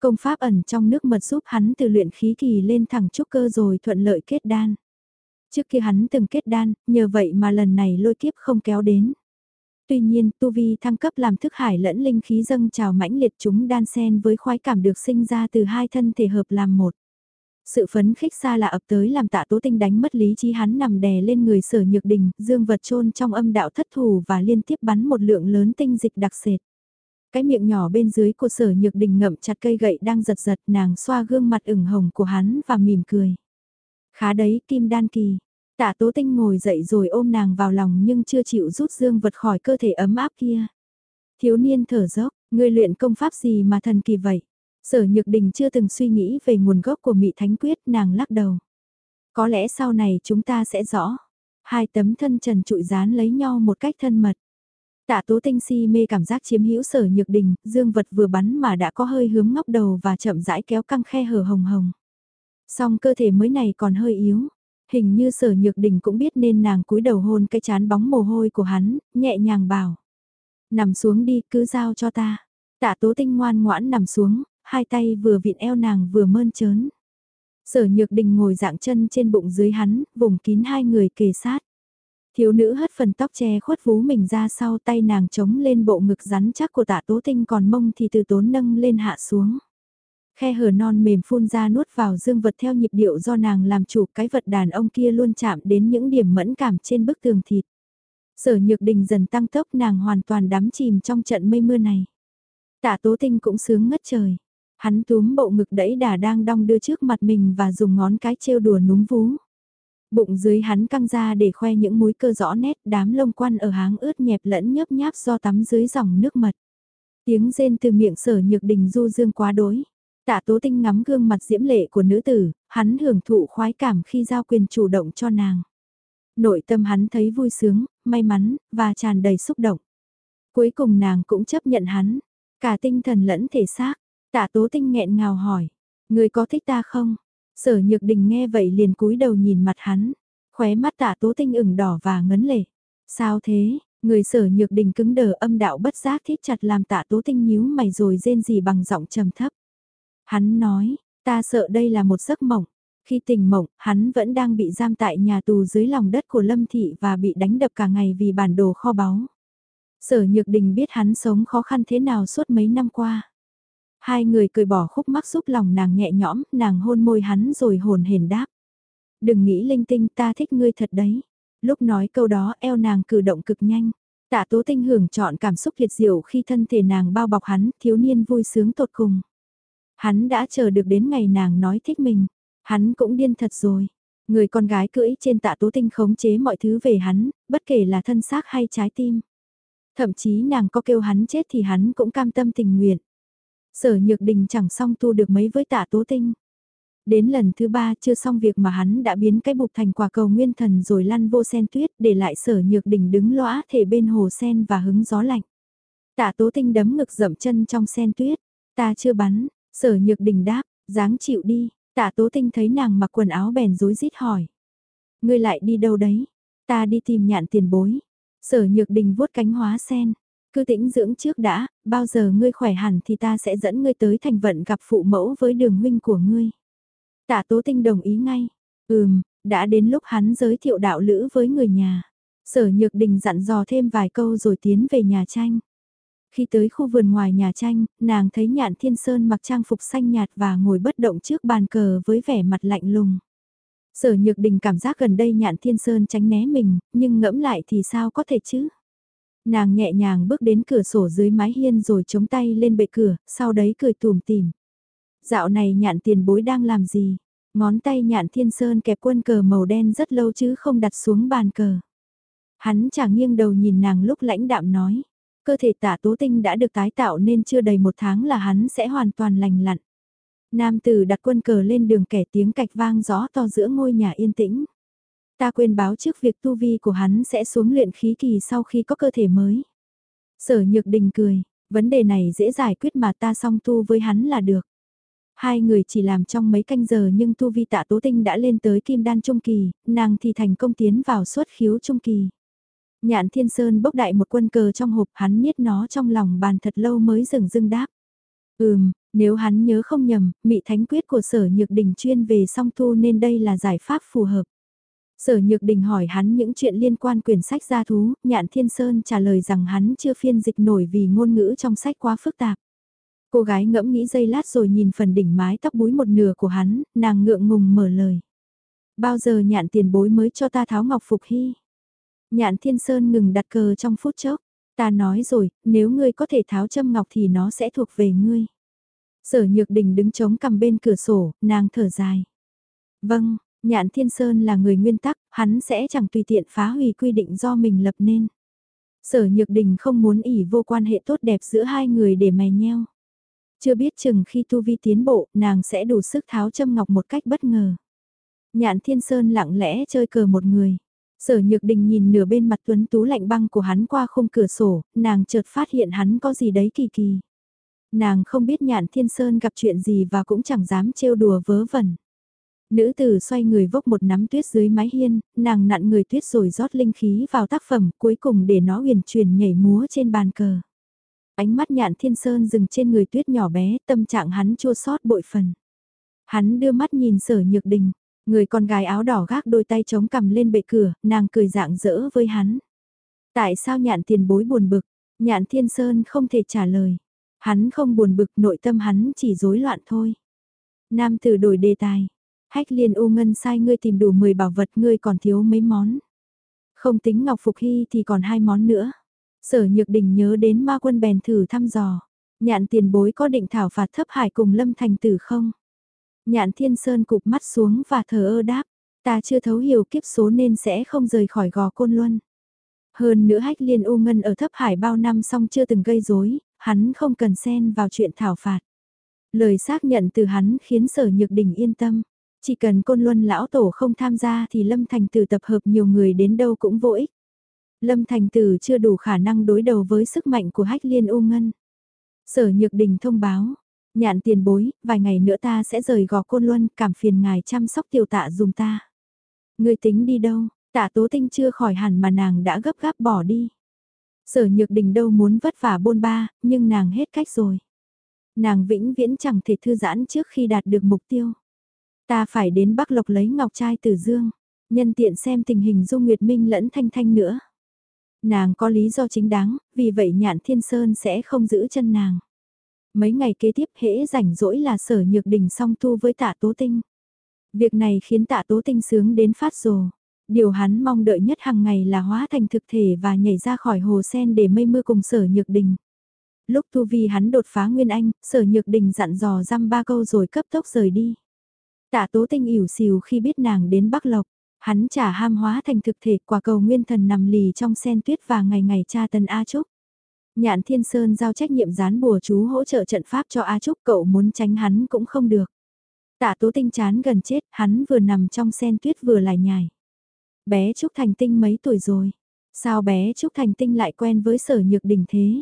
Công pháp ẩn trong nước mật giúp hắn từ luyện khí kỳ lên thẳng trúc cơ rồi thuận lợi kết đan. Trước kia hắn từng kết đan, nhờ vậy mà lần này lôi kiếp không kéo đến. Tuy nhiên, tu vi thăng cấp làm thức hải lẫn linh khí dâng trào mãnh liệt chúng đan sen với khoái cảm được sinh ra từ hai thân thể hợp làm một. Sự phấn khích xa là ập tới làm tạ tố tinh đánh mất lý trí hắn nằm đè lên người sở nhược đình, dương vật chôn trong âm đạo thất thủ và liên tiếp bắn một lượng lớn tinh dịch đặc sệt. Cái miệng nhỏ bên dưới của sở nhược đình ngậm chặt cây gậy đang giật giật nàng xoa gương mặt ửng hồng của hắn và mỉm cười. Khá đấy kim đan kỳ, Tạ tố tinh ngồi dậy rồi ôm nàng vào lòng nhưng chưa chịu rút dương vật khỏi cơ thể ấm áp kia. Thiếu niên thở dốc, ngươi luyện công pháp gì mà thần kỳ vậy? Sở Nhược Đình chưa từng suy nghĩ về nguồn gốc của Mị Thánh Quyết, nàng lắc đầu. Có lẽ sau này chúng ta sẽ rõ. Hai tấm thân trần trụi dán lấy nhau một cách thân mật. Tạ Tố Tinh si mê cảm giác chiếm hữu Sở Nhược Đình, dương vật vừa bắn mà đã có hơi hướng ngóc đầu và chậm rãi kéo căng khe hở hồng hồng. Song cơ thể mới này còn hơi yếu, hình như sở nhược đình cũng biết nên nàng cúi đầu hôn cái chán bóng mồ hôi của hắn, nhẹ nhàng bảo. Nằm xuống đi, cứ giao cho ta. Tạ tố tinh ngoan ngoãn nằm xuống, hai tay vừa vịn eo nàng vừa mơn trớn. Sở nhược đình ngồi dạng chân trên bụng dưới hắn, vùng kín hai người kề sát. Thiếu nữ hất phần tóc che khuất vú mình ra sau tay nàng chống lên bộ ngực rắn chắc của tạ tố tinh còn mông thì từ tốn nâng lên hạ xuống. Khe hở non mềm phun ra nuốt vào dương vật theo nhịp điệu do nàng làm chủ, cái vật đàn ông kia luôn chạm đến những điểm mẫn cảm trên bức tường thịt. Sở nhược đình dần tăng tốc, nàng hoàn toàn đắm chìm trong trận mây mưa này. Tạ tố tinh cũng sướng ngất trời. Hắn túm bộ ngực đẫy đà đang đong đưa trước mặt mình và dùng ngón cái trêu đùa núm vú. Bụng dưới hắn căng ra để khoe những múi cơ rõ nét, đám lông quan ở háng ướt nhẹp lẫn nhớp nháp do tắm dưới dòng nước mật. Tiếng rên từ miệng sở nhược đình du dương quá đối. Tạ tố tinh ngắm gương mặt diễm lệ của nữ tử, hắn hưởng thụ khoái cảm khi giao quyền chủ động cho nàng. Nội tâm hắn thấy vui sướng, may mắn, và tràn đầy xúc động. Cuối cùng nàng cũng chấp nhận hắn, cả tinh thần lẫn thể xác. Tạ tố tinh nghẹn ngào hỏi, người có thích ta không? Sở nhược đình nghe vậy liền cúi đầu nhìn mặt hắn, khóe mắt tạ tố tinh ửng đỏ và ngấn lệ. Sao thế, người sở nhược đình cứng đờ âm đạo bất giác thít chặt làm tạ tố tinh nhíu mày rồi rên gì bằng giọng trầm thấp. Hắn nói, ta sợ đây là một giấc mộng. Khi tỉnh mộng, hắn vẫn đang bị giam tại nhà tù dưới lòng đất của Lâm Thị và bị đánh đập cả ngày vì bản đồ kho báu. Sở Nhược Đình biết hắn sống khó khăn thế nào suốt mấy năm qua. Hai người cười bỏ khúc mắc giúp lòng nàng nhẹ nhõm, nàng hôn môi hắn rồi hồn hển đáp. Đừng nghĩ linh tinh ta thích ngươi thật đấy. Lúc nói câu đó eo nàng cử động cực nhanh. Tạ tố tinh hưởng chọn cảm xúc liệt diệu khi thân thể nàng bao bọc hắn, thiếu niên vui sướng tột cùng. Hắn đã chờ được đến ngày nàng nói thích mình. Hắn cũng điên thật rồi. Người con gái cưỡi trên tạ tố tinh khống chế mọi thứ về hắn, bất kể là thân xác hay trái tim. Thậm chí nàng có kêu hắn chết thì hắn cũng cam tâm tình nguyện. Sở nhược đình chẳng xong tu được mấy với tạ tố tinh. Đến lần thứ ba chưa xong việc mà hắn đã biến cái bục thành quả cầu nguyên thần rồi lăn vô sen tuyết để lại sở nhược đình đứng lõa thể bên hồ sen và hứng gió lạnh. Tạ tố tinh đấm ngực dậm chân trong sen tuyết. Ta chưa bắn, sở nhược đình đáp, dáng chịu đi, tạ tố tinh thấy nàng mặc quần áo bèn rối rít hỏi. Ngươi lại đi đâu đấy? Ta đi tìm nhạn tiền bối. Sở nhược đình vuốt cánh hóa sen. Cứ tĩnh dưỡng trước đã, bao giờ ngươi khỏe hẳn thì ta sẽ dẫn ngươi tới thành vận gặp phụ mẫu với đường huynh của ngươi. Tạ Tố Tinh đồng ý ngay. Ừm, đã đến lúc hắn giới thiệu đạo lữ với người nhà. Sở Nhược Đình dặn dò thêm vài câu rồi tiến về nhà tranh. Khi tới khu vườn ngoài nhà tranh, nàng thấy nhạn thiên sơn mặc trang phục xanh nhạt và ngồi bất động trước bàn cờ với vẻ mặt lạnh lùng. Sở Nhược Đình cảm giác gần đây nhạn thiên sơn tránh né mình, nhưng ngẫm lại thì sao có thể chứ? Nàng nhẹ nhàng bước đến cửa sổ dưới mái hiên rồi chống tay lên bệ cửa, sau đấy cười tùm tìm. Dạo này nhạn tiền bối đang làm gì? Ngón tay nhạn thiên sơn kẹp quân cờ màu đen rất lâu chứ không đặt xuống bàn cờ. Hắn chẳng nghiêng đầu nhìn nàng lúc lãnh đạm nói. Cơ thể tả tố tinh đã được tái tạo nên chưa đầy một tháng là hắn sẽ hoàn toàn lành lặn. Nam tử đặt quân cờ lên đường kẻ tiếng cạch vang gió to giữa ngôi nhà yên tĩnh. Ta quên báo trước việc tu vi của hắn sẽ xuống luyện khí kỳ sau khi có cơ thể mới. Sở nhược đình cười, vấn đề này dễ giải quyết mà ta song tu với hắn là được. Hai người chỉ làm trong mấy canh giờ nhưng tu vi tạ tố tinh đã lên tới kim đan trung kỳ, nàng thì thành công tiến vào suất khiếu trung kỳ. Nhạn thiên sơn bốc đại một quân cờ trong hộp hắn niết nó trong lòng bàn thật lâu mới dừng dưng đáp. Ừm, nếu hắn nhớ không nhầm, mị thánh quyết của sở nhược đình chuyên về song tu nên đây là giải pháp phù hợp. Sở Nhược Đình hỏi hắn những chuyện liên quan quyển sách gia thú, Nhạn Thiên Sơn trả lời rằng hắn chưa phiên dịch nổi vì ngôn ngữ trong sách quá phức tạp. Cô gái ngẫm nghĩ giây lát rồi nhìn phần đỉnh mái tóc búi một nửa của hắn, nàng ngượng ngùng mở lời. Bao giờ nhạn tiền bối mới cho ta tháo ngọc phục hy? Nhạn Thiên Sơn ngừng đặt cờ trong phút chốc. Ta nói rồi, nếu ngươi có thể tháo châm ngọc thì nó sẽ thuộc về ngươi. Sở Nhược Đình đứng chống cầm bên cửa sổ, nàng thở dài. Vâng, Nhạn Thiên Sơn là người nguyên tắc, hắn sẽ chẳng tùy tiện phá hủy quy định do mình lập nên. Sở Nhược Đình không muốn ỉ vô quan hệ tốt đẹp giữa hai người để mè nheo. Chưa biết chừng khi tu vi tiến bộ, nàng sẽ đủ sức tháo châm ngọc một cách bất ngờ. Nhạn Thiên Sơn lặng lẽ chơi cờ một người. Sở Nhược Đình nhìn nửa bên mặt tuấn tú lạnh băng của hắn qua khung cửa sổ, nàng chợt phát hiện hắn có gì đấy kỳ kỳ. Nàng không biết Nhạn Thiên Sơn gặp chuyện gì và cũng chẳng dám trêu đùa vớ vẩn. Nữ tử xoay người vốc một nắm tuyết dưới mái hiên, nàng nặn người tuyết rồi rót linh khí vào tác phẩm cuối cùng để nó huyền truyền nhảy múa trên bàn cờ. Ánh mắt nhạn thiên sơn dừng trên người tuyết nhỏ bé, tâm trạng hắn chua xót bội phần. Hắn đưa mắt nhìn sở nhược đình, người con gái áo đỏ gác đôi tay chống cầm lên bệ cửa, nàng cười dạng dỡ với hắn. Tại sao nhạn tiền bối buồn bực, nhạn thiên sơn không thể trả lời. Hắn không buồn bực nội tâm hắn chỉ rối loạn thôi. Nam tử đổi đề tài. Hách liên u ngân sai ngươi tìm đủ 10 bảo vật ngươi còn thiếu mấy món. Không tính ngọc phục hy thì còn hai món nữa. Sở Nhược Đình nhớ đến ma quân bèn thử thăm dò. Nhạn tiền bối có định thảo phạt thấp hải cùng lâm thành tử không? Nhạn thiên sơn cụp mắt xuống và thờ ơ đáp. Ta chưa thấu hiểu kiếp số nên sẽ không rời khỏi gò côn luân. Hơn nữa hách liên u ngân ở thấp hải bao năm xong chưa từng gây rối, hắn không cần xen vào chuyện thảo phạt. Lời xác nhận từ hắn khiến sở nhược đình yên tâm. Chỉ cần côn luân lão tổ không tham gia thì lâm thành tử tập hợp nhiều người đến đâu cũng vô ích. Lâm Thành Tử chưa đủ khả năng đối đầu với sức mạnh của hách liên u ngân. Sở Nhược Đình thông báo, nhạn tiền bối, vài ngày nữa ta sẽ rời gò côn luân, cảm phiền ngài chăm sóc tiểu tạ dùng ta. Người tính đi đâu, tạ tố tinh chưa khỏi hẳn mà nàng đã gấp gáp bỏ đi. Sở Nhược Đình đâu muốn vất vả bôn ba, nhưng nàng hết cách rồi. Nàng vĩnh viễn chẳng thể thư giãn trước khi đạt được mục tiêu. Ta phải đến Bắc Lộc lấy ngọc trai từ dương, nhân tiện xem tình hình Dung Nguyệt Minh lẫn Thanh Thanh nữa. Nàng có lý do chính đáng, vì vậy nhạn thiên sơn sẽ không giữ chân nàng. Mấy ngày kế tiếp hễ rảnh rỗi là sở nhược đình song tu với tạ tố tinh. Việc này khiến tạ tố tinh sướng đến phát rồ. Điều hắn mong đợi nhất hàng ngày là hóa thành thực thể và nhảy ra khỏi hồ sen để mây mưa cùng sở nhược đình. Lúc tu vi hắn đột phá Nguyên Anh, sở nhược đình dặn dò răm ba câu rồi cấp tốc rời đi. Tạ tố tinh ỉu xìu khi biết nàng đến Bắc Lộc, hắn trả ham hóa thành thực thể quả cầu nguyên thần nằm lì trong sen tuyết và ngày ngày cha tần A Trúc. Nhạn Thiên Sơn giao trách nhiệm dán bùa chú hỗ trợ trận pháp cho A Trúc cậu muốn tránh hắn cũng không được. Tạ tố tinh chán gần chết, hắn vừa nằm trong sen tuyết vừa lại nhài. Bé Trúc Thành Tinh mấy tuổi rồi? Sao bé Trúc Thành Tinh lại quen với sở nhược đỉnh thế?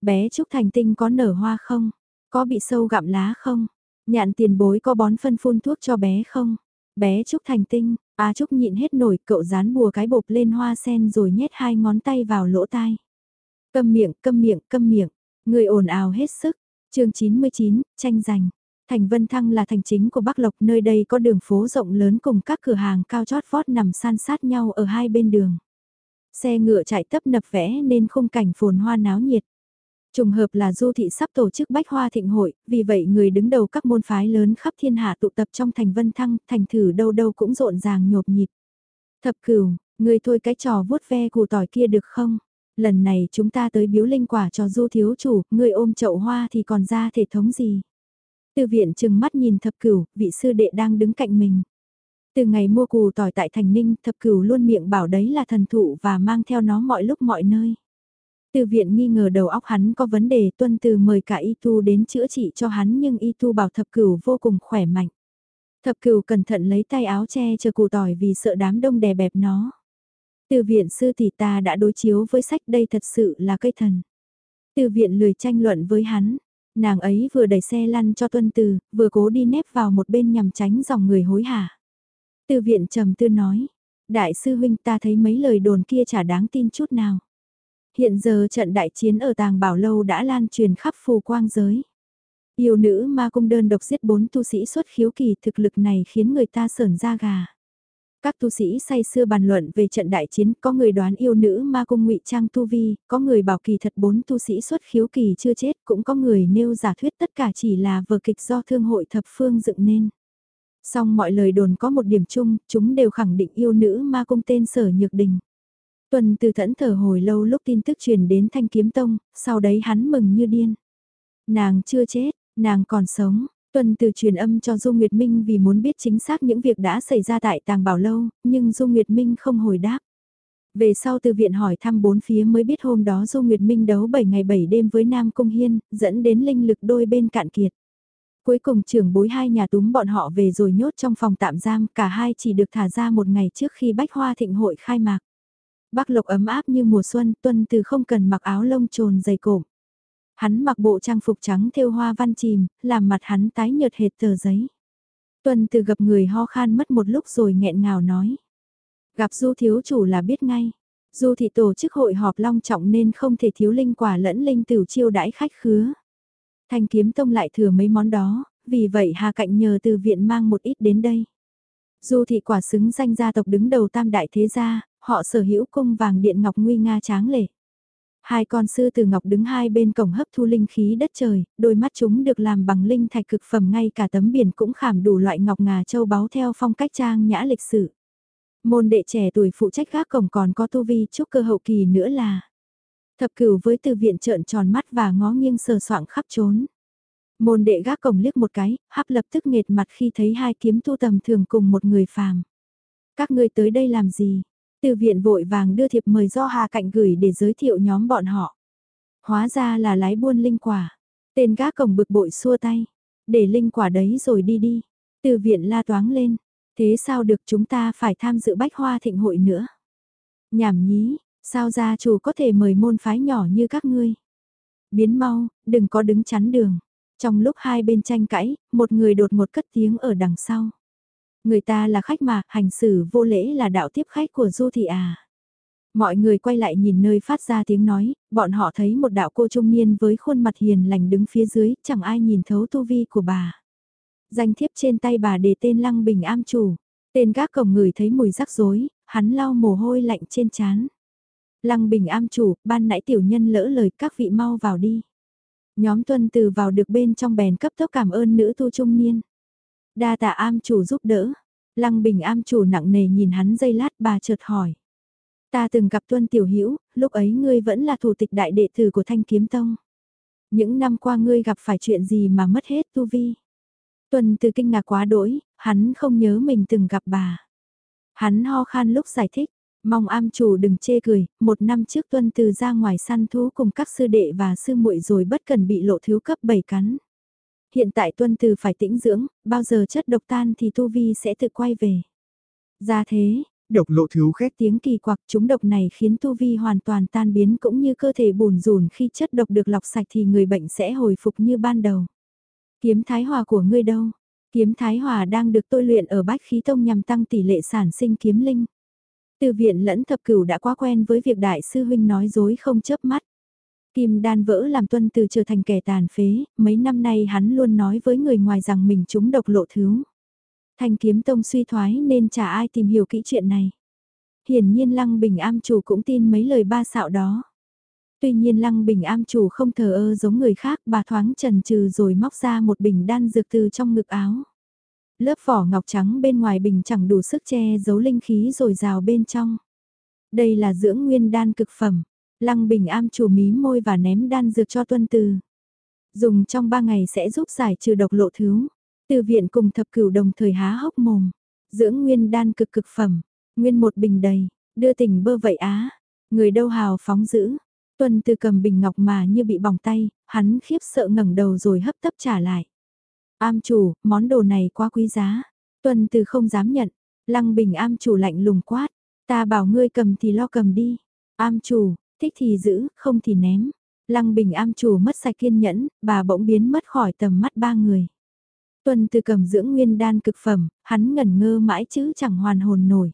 Bé Trúc Thành Tinh có nở hoa không? Có bị sâu gặm lá không? Nhạn tiền bối có bón phân phun thuốc cho bé không? Bé Trúc Thành Tinh, A Trúc nhịn hết nổi cậu dán bùa cái bột lên hoa sen rồi nhét hai ngón tay vào lỗ tai. Câm miệng, câm miệng, câm miệng. Người ồn ào hết sức. chương 99, tranh giành. Thành Vân Thăng là thành chính của Bắc Lộc nơi đây có đường phố rộng lớn cùng các cửa hàng cao chót vót nằm san sát nhau ở hai bên đường. Xe ngựa chạy tấp nập vẽ nên khung cảnh phồn hoa náo nhiệt. Trùng hợp là du thị sắp tổ chức bách hoa thịnh hội, vì vậy người đứng đầu các môn phái lớn khắp thiên hạ tụ tập trong thành Vân Thăng, thành thử đâu đâu cũng rộn ràng nhộp nhịp. Thập cửu, người thôi cái trò vuốt ve củ tỏi kia được không? Lần này chúng ta tới biếu linh quả cho du thiếu chủ, người ôm chậu hoa thì còn ra thể thống gì? Từ viện chừng mắt nhìn thập cửu, vị sư đệ đang đứng cạnh mình. Từ ngày mua củ tỏi tại Thành Ninh, thập cửu luôn miệng bảo đấy là thần thụ và mang theo nó mọi lúc mọi nơi. Từ viện nghi ngờ đầu óc hắn có vấn đề tuân từ mời cả y tu đến chữa trị cho hắn nhưng y tu bảo thập cửu vô cùng khỏe mạnh. Thập cửu cẩn thận lấy tay áo che chờ củ tỏi vì sợ đám đông đè bẹp nó. Từ viện sư thì ta đã đối chiếu với sách đây thật sự là cây thần. Từ viện lười tranh luận với hắn, nàng ấy vừa đẩy xe lăn cho tuân từ, vừa cố đi nép vào một bên nhằm tránh dòng người hối hả. Từ viện trầm tư nói, đại sư huynh ta thấy mấy lời đồn kia chả đáng tin chút nào. Hiện giờ trận đại chiến ở tàng bảo lâu đã lan truyền khắp phù quang giới. Yêu nữ ma cung đơn độc giết bốn tu sĩ xuất khiếu kỳ thực lực này khiến người ta sởn da gà. Các tu sĩ say xưa bàn luận về trận đại chiến, có người đoán yêu nữ ma cung ngụy trang tu vi, có người bảo kỳ thật bốn tu sĩ xuất khiếu kỳ chưa chết, cũng có người nêu giả thuyết tất cả chỉ là vở kịch do thương hội thập phương dựng nên. Song mọi lời đồn có một điểm chung, chúng đều khẳng định yêu nữ ma cung tên sở nhược đình. Tuần từ thẫn thở hồi lâu lúc tin tức truyền đến thanh kiếm tông, sau đấy hắn mừng như điên. Nàng chưa chết, nàng còn sống, Tuần từ truyền âm cho Du Nguyệt Minh vì muốn biết chính xác những việc đã xảy ra tại tàng bảo lâu, nhưng Du Nguyệt Minh không hồi đáp. Về sau từ viện hỏi thăm bốn phía mới biết hôm đó Du Nguyệt Minh đấu 7 ngày 7 đêm với Nam Cung Hiên, dẫn đến linh lực đôi bên cạn kiệt. Cuối cùng trưởng bối hai nhà túm bọn họ về rồi nhốt trong phòng tạm giam, cả hai chỉ được thả ra một ngày trước khi bách hoa thịnh hội khai mạc. Bắc Lộc ấm áp như mùa xuân, tuân từ không cần mặc áo lông trồn dày cộm. Hắn mặc bộ trang phục trắng thêu hoa văn chìm, làm mặt hắn tái nhợt hệt tờ giấy. tuần từ gặp người ho khan mất một lúc rồi nghẹn ngào nói. Gặp du thiếu chủ là biết ngay. Du thị tổ chức hội họp long trọng nên không thể thiếu linh quả lẫn linh tử chiêu đãi khách khứa. Thanh kiếm tông lại thừa mấy món đó, vì vậy Hà Cạnh nhờ từ viện mang một ít đến đây. Du thị quả xứng danh gia tộc đứng đầu tam đại thế gia, họ sở hữu cung vàng điện ngọc nguy nga tráng lệ. Hai con sư từ ngọc đứng hai bên cổng hấp thu linh khí đất trời, đôi mắt chúng được làm bằng linh thạch cực phẩm ngay cả tấm biển cũng khảm đủ loại ngọc ngà châu báu theo phong cách trang nhã lịch sử. Môn đệ trẻ tuổi phụ trách gác cổng còn có tu vi chúc cơ hậu kỳ nữa là Thập cửu với từ viện trợn tròn mắt và ngó nghiêng sờ soạng khắp trốn. Môn đệ gác cổng liếc một cái, hắp lập tức nghệt mặt khi thấy hai kiếm tu tầm thường cùng một người phàm. Các ngươi tới đây làm gì? Từ viện vội vàng đưa thiệp mời do Hà Cạnh gửi để giới thiệu nhóm bọn họ. Hóa ra là lái buôn linh quả. Tên gác cổng bực bội xua tay. Để linh quả đấy rồi đi đi. Từ viện la toáng lên. Thế sao được chúng ta phải tham dự bách hoa thịnh hội nữa? Nhảm nhí, sao gia chủ có thể mời môn phái nhỏ như các ngươi? Biến mau, đừng có đứng chắn đường. Trong lúc hai bên tranh cãi, một người đột ngột cất tiếng ở đằng sau. Người ta là khách mà, hành xử vô lễ là đạo tiếp khách của Du Thị à. Mọi người quay lại nhìn nơi phát ra tiếng nói, bọn họ thấy một đạo cô trung niên với khuôn mặt hiền lành đứng phía dưới, chẳng ai nhìn thấu tu vi của bà. Danh thiếp trên tay bà để tên Lăng Bình am chủ. Tên gác cổng người thấy mùi rắc rối, hắn lau mồ hôi lạnh trên chán. Lăng Bình am chủ, ban nãy tiểu nhân lỡ lời các vị mau vào đi. Nhóm tuân từ vào được bên trong bèn cấp tốc cảm ơn nữ tu trung niên. Đa tạ am chủ giúp đỡ. Lăng bình am chủ nặng nề nhìn hắn dây lát bà chợt hỏi. Ta từng gặp tuân tiểu hữu lúc ấy ngươi vẫn là thủ tịch đại đệ tử của thanh kiếm tông. Những năm qua ngươi gặp phải chuyện gì mà mất hết tu vi. Tuân từ kinh ngạc quá đỗi, hắn không nhớ mình từng gặp bà. Hắn ho khan lúc giải thích, mong am chủ đừng chê cười, một năm trước tuân từ ra ngoài săn thú cùng các sư đệ và sư muội rồi bất cần bị lộ thiếu cấp 7 cắn. Hiện tại tuân từ phải tĩnh dưỡng, bao giờ chất độc tan thì tu vi sẽ tự quay về. Ra thế, Độc lộ thiếu khét tiếng kỳ quặc chúng độc này khiến tu vi hoàn toàn tan biến cũng như cơ thể bùn rùn khi chất độc được lọc sạch thì người bệnh sẽ hồi phục như ban đầu. Kiếm thái hòa của ngươi đâu? Kiếm thái hòa đang được tôi luyện ở bách khí tông nhằm tăng tỷ lệ sản sinh kiếm linh. Từ viện lẫn thập cửu đã quá quen với việc đại sư huynh nói dối không chớp mắt. Kim đan vỡ làm tuân từ trở thành kẻ tàn phế, mấy năm nay hắn luôn nói với người ngoài rằng mình trúng độc lộ thứ. Thanh kiếm tông suy thoái nên chả ai tìm hiểu kỹ chuyện này. Hiển nhiên Lăng Bình am chủ cũng tin mấy lời ba xạo đó. Tuy nhiên Lăng Bình am chủ không thờ ơ giống người khác, bà thoáng trần trừ rồi móc ra một bình đan dược từ trong ngực áo. Lớp vỏ ngọc trắng bên ngoài bình chẳng đủ sức che giấu linh khí rồi rào bên trong. Đây là dưỡng nguyên đan cực phẩm. Lăng Bình am chủ mí môi và ném đan dược cho tuân từ. Dùng trong ba ngày sẽ giúp giải trừ độc lộ thứ. Từ viện cùng thập cửu đồng thời há hốc mồm. Dưỡng nguyên đan cực cực phẩm. Nguyên một bình đầy. Đưa tình bơ vậy á. Người đâu hào phóng giữ. Tuân từ cầm bình ngọc mà như bị bỏng tay. Hắn khiếp sợ ngẩng đầu rồi hấp tấp trả lại. Am chủ, món đồ này quá quý giá. Tuân từ không dám nhận. Lăng bình am chủ lạnh lùng quát. Ta bảo ngươi cầm thì lo cầm đi. Am chủ, thích thì giữ, không thì ném. Lăng bình am chủ mất sạch kiên nhẫn, bà bỗng biến mất khỏi tầm mắt ba người. tuần từ cầm dưỡng nguyên đan cực phẩm, hắn ngẩn ngơ mãi chứ chẳng hoàn hồn nổi.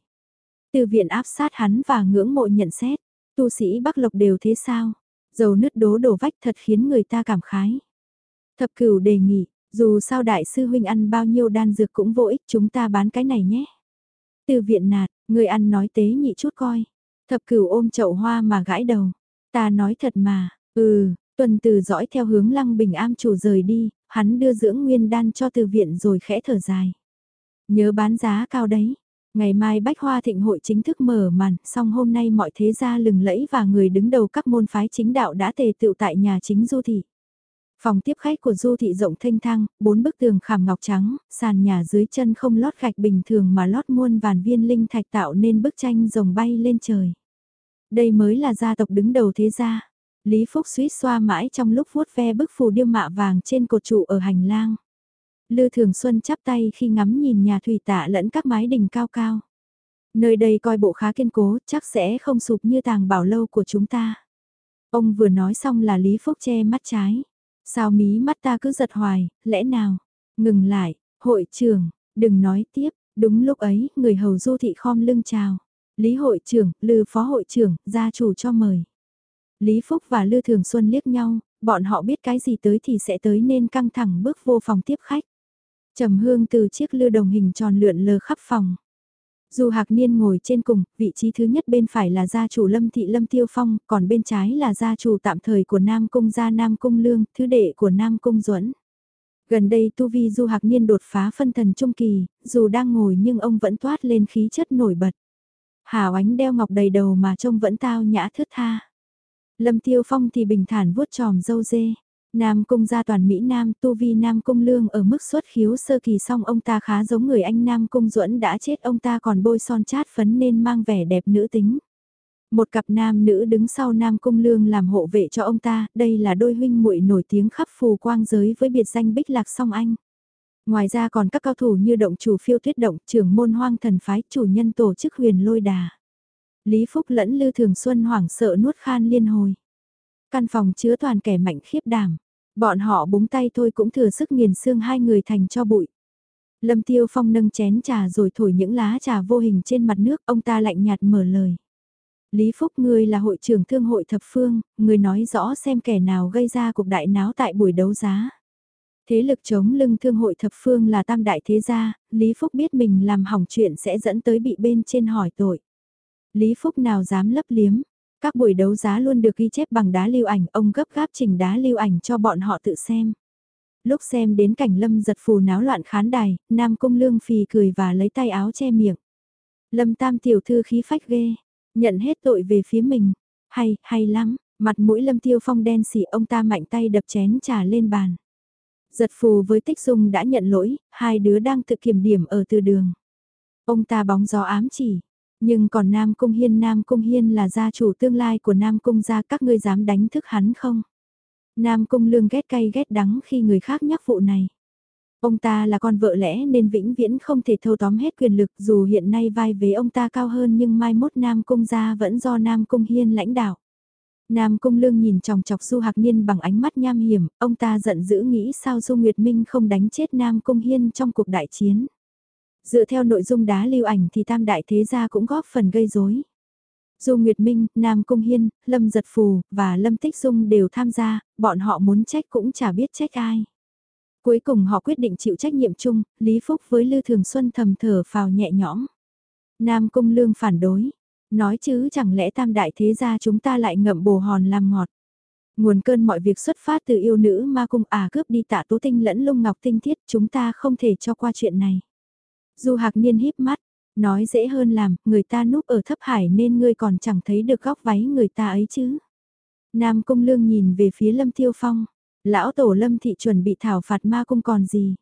Từ viện áp sát hắn và ngưỡng mộ nhận xét, tu sĩ Bắc Lộc đều thế sao? Dầu nứt đố đổ vách thật khiến người ta cảm khái. Thập cửu đề nghị, dù sao đại sư huynh ăn bao nhiêu đan dược cũng vô ích chúng ta bán cái này nhé. Từ viện nạt, người ăn nói tế nhị chút coi. Thập cửu ôm chậu hoa mà gãi đầu. Ta nói thật mà, ừ, tuần từ dõi theo hướng lăng bình am chủ rời đi, hắn đưa dưỡng nguyên đan cho từ viện rồi khẽ thở dài. Nhớ bán giá cao đấy. Ngày mai Bách Hoa Thịnh hội chính thức mở màn, song hôm nay mọi thế gia lừng lẫy và người đứng đầu các môn phái chính đạo đã tề tựu tại nhà chính Du Thị. Phòng tiếp khách của Du Thị rộng thanh thang, bốn bức tường khảm ngọc trắng, sàn nhà dưới chân không lót gạch bình thường mà lót muôn vàn viên linh thạch tạo nên bức tranh rồng bay lên trời. Đây mới là gia tộc đứng đầu thế gia. Lý Phúc suýt xoa mãi trong lúc vuốt ve bức phù điêu mạ vàng trên cột trụ ở hành lang. Lư Thường Xuân chắp tay khi ngắm nhìn nhà thủy tạ lẫn các mái đình cao cao. Nơi đây coi bộ khá kiên cố, chắc sẽ không sụp như tàng bảo lâu của chúng ta. Ông vừa nói xong là Lý Phúc che mắt trái. Sao mí mắt ta cứ giật hoài, lẽ nào? Ngừng lại, hội trưởng, đừng nói tiếp. Đúng lúc ấy, người hầu du thị khom lưng chào. Lý hội trưởng, Lư phó hội trưởng, gia chủ cho mời. Lý Phúc và Lư Thường Xuân liếc nhau, bọn họ biết cái gì tới thì sẽ tới nên căng thẳng bước vô phòng tiếp khách. Trầm hương từ chiếc lư đồng hình tròn lượn lờ khắp phòng. Dù Hạc Niên ngồi trên cùng, vị trí thứ nhất bên phải là gia chủ Lâm Thị Lâm Tiêu Phong, còn bên trái là gia chủ tạm thời của Nam Cung gia Nam Cung Lương, thứ đệ của Nam Cung Duẫn. Gần đây Tu Vi Du Hạc Niên đột phá phân thần trung kỳ, dù đang ngồi nhưng ông vẫn toát lên khí chất nổi bật. Hảo ánh đeo ngọc đầy đầu mà trông vẫn tao nhã thướt tha. Lâm Tiêu Phong thì bình thản vuốt tròm dâu dê. Nam cung gia toàn Mỹ Nam tu vi Nam cung lương ở mức xuất khiếu sơ kỳ song ông ta khá giống người anh Nam cung duẫn đã chết ông ta còn bôi son chát phấn nên mang vẻ đẹp nữ tính. Một cặp nam nữ đứng sau Nam cung lương làm hộ vệ cho ông ta, đây là đôi huynh muội nổi tiếng khắp phù quang giới với biệt danh bích lạc song anh. Ngoài ra còn các cao thủ như động chủ phiêu tuyết động, trưởng môn hoang thần phái, chủ nhân tổ chức huyền lôi đà. Lý Phúc lẫn Lư Thường Xuân hoảng sợ nuốt khan liên hồi. Căn phòng chứa toàn kẻ mạnh khiếp đảm. Bọn họ búng tay thôi cũng thừa sức nghiền xương hai người thành cho bụi. Lâm Tiêu Phong nâng chén trà rồi thổi những lá trà vô hình trên mặt nước, ông ta lạnh nhạt mở lời. Lý Phúc ngươi là hội trưởng thương hội thập phương, ngươi nói rõ xem kẻ nào gây ra cuộc đại náo tại buổi đấu giá. Thế lực chống lưng thương hội thập phương là tam đại thế gia, Lý Phúc biết mình làm hỏng chuyện sẽ dẫn tới bị bên trên hỏi tội. Lý Phúc nào dám lấp liếm, các buổi đấu giá luôn được ghi chép bằng đá lưu ảnh, ông gấp gáp trình đá lưu ảnh cho bọn họ tự xem. Lúc xem đến cảnh lâm giật phù náo loạn khán đài, Nam Cung Lương phì cười và lấy tay áo che miệng. Lâm Tam tiểu thư khí phách ghê, nhận hết tội về phía mình. Hay, hay lắm, mặt mũi Lâm Tiêu Phong đen xỉ ông ta mạnh tay đập chén trà lên bàn. Giật phù với Tích Dung đã nhận lỗi, hai đứa đang tự kiểm điểm ở từ đường. Ông ta bóng gió ám chỉ, nhưng còn Nam Cung Hiên Nam Cung Hiên là gia chủ tương lai của Nam Cung gia các ngươi dám đánh thức hắn không? Nam Cung Lương ghét cay ghét đắng khi người khác nhắc vụ này. Ông ta là con vợ lẽ nên vĩnh viễn không thể thâu tóm hết quyền lực dù hiện nay vai vế ông ta cao hơn nhưng mai mốt Nam Cung gia vẫn do Nam Cung Hiên lãnh đạo. Nam Cung Lương nhìn chòng chọc Du Hạc Niên bằng ánh mắt nham hiểm, ông ta giận dữ nghĩ sao Du Nguyệt Minh không đánh chết Nam Cung Hiên trong cuộc đại chiến. Dựa theo nội dung đá lưu ảnh thì tam đại thế gia cũng góp phần gây rối. Du Nguyệt Minh, Nam Cung Hiên, Lâm Giật Phù và Lâm Tích Dung đều tham gia, bọn họ muốn trách cũng chả biết trách ai. Cuối cùng họ quyết định chịu trách nhiệm chung, Lý Phúc với Lư Thường Xuân thầm thở phào nhẹ nhõm. Nam Cung Lương phản đối, nói chứ chẳng lẽ tam đại thế gia chúng ta lại ngậm bồ hòn làm ngọt. Nguồn cơn mọi việc xuất phát từ yêu nữ ma cung à cướp đi tạ tố tinh lẫn lung ngọc tinh thiết chúng ta không thể cho qua chuyện này. Du Hạc Niên híp mắt, nói dễ hơn làm, người ta núp ở thấp hải nên ngươi còn chẳng thấy được góc váy người ta ấy chứ. Nam Cung Lương nhìn về phía Lâm Tiêu Phong, lão tổ Lâm Thị chuẩn bị thảo phạt ma cung còn gì.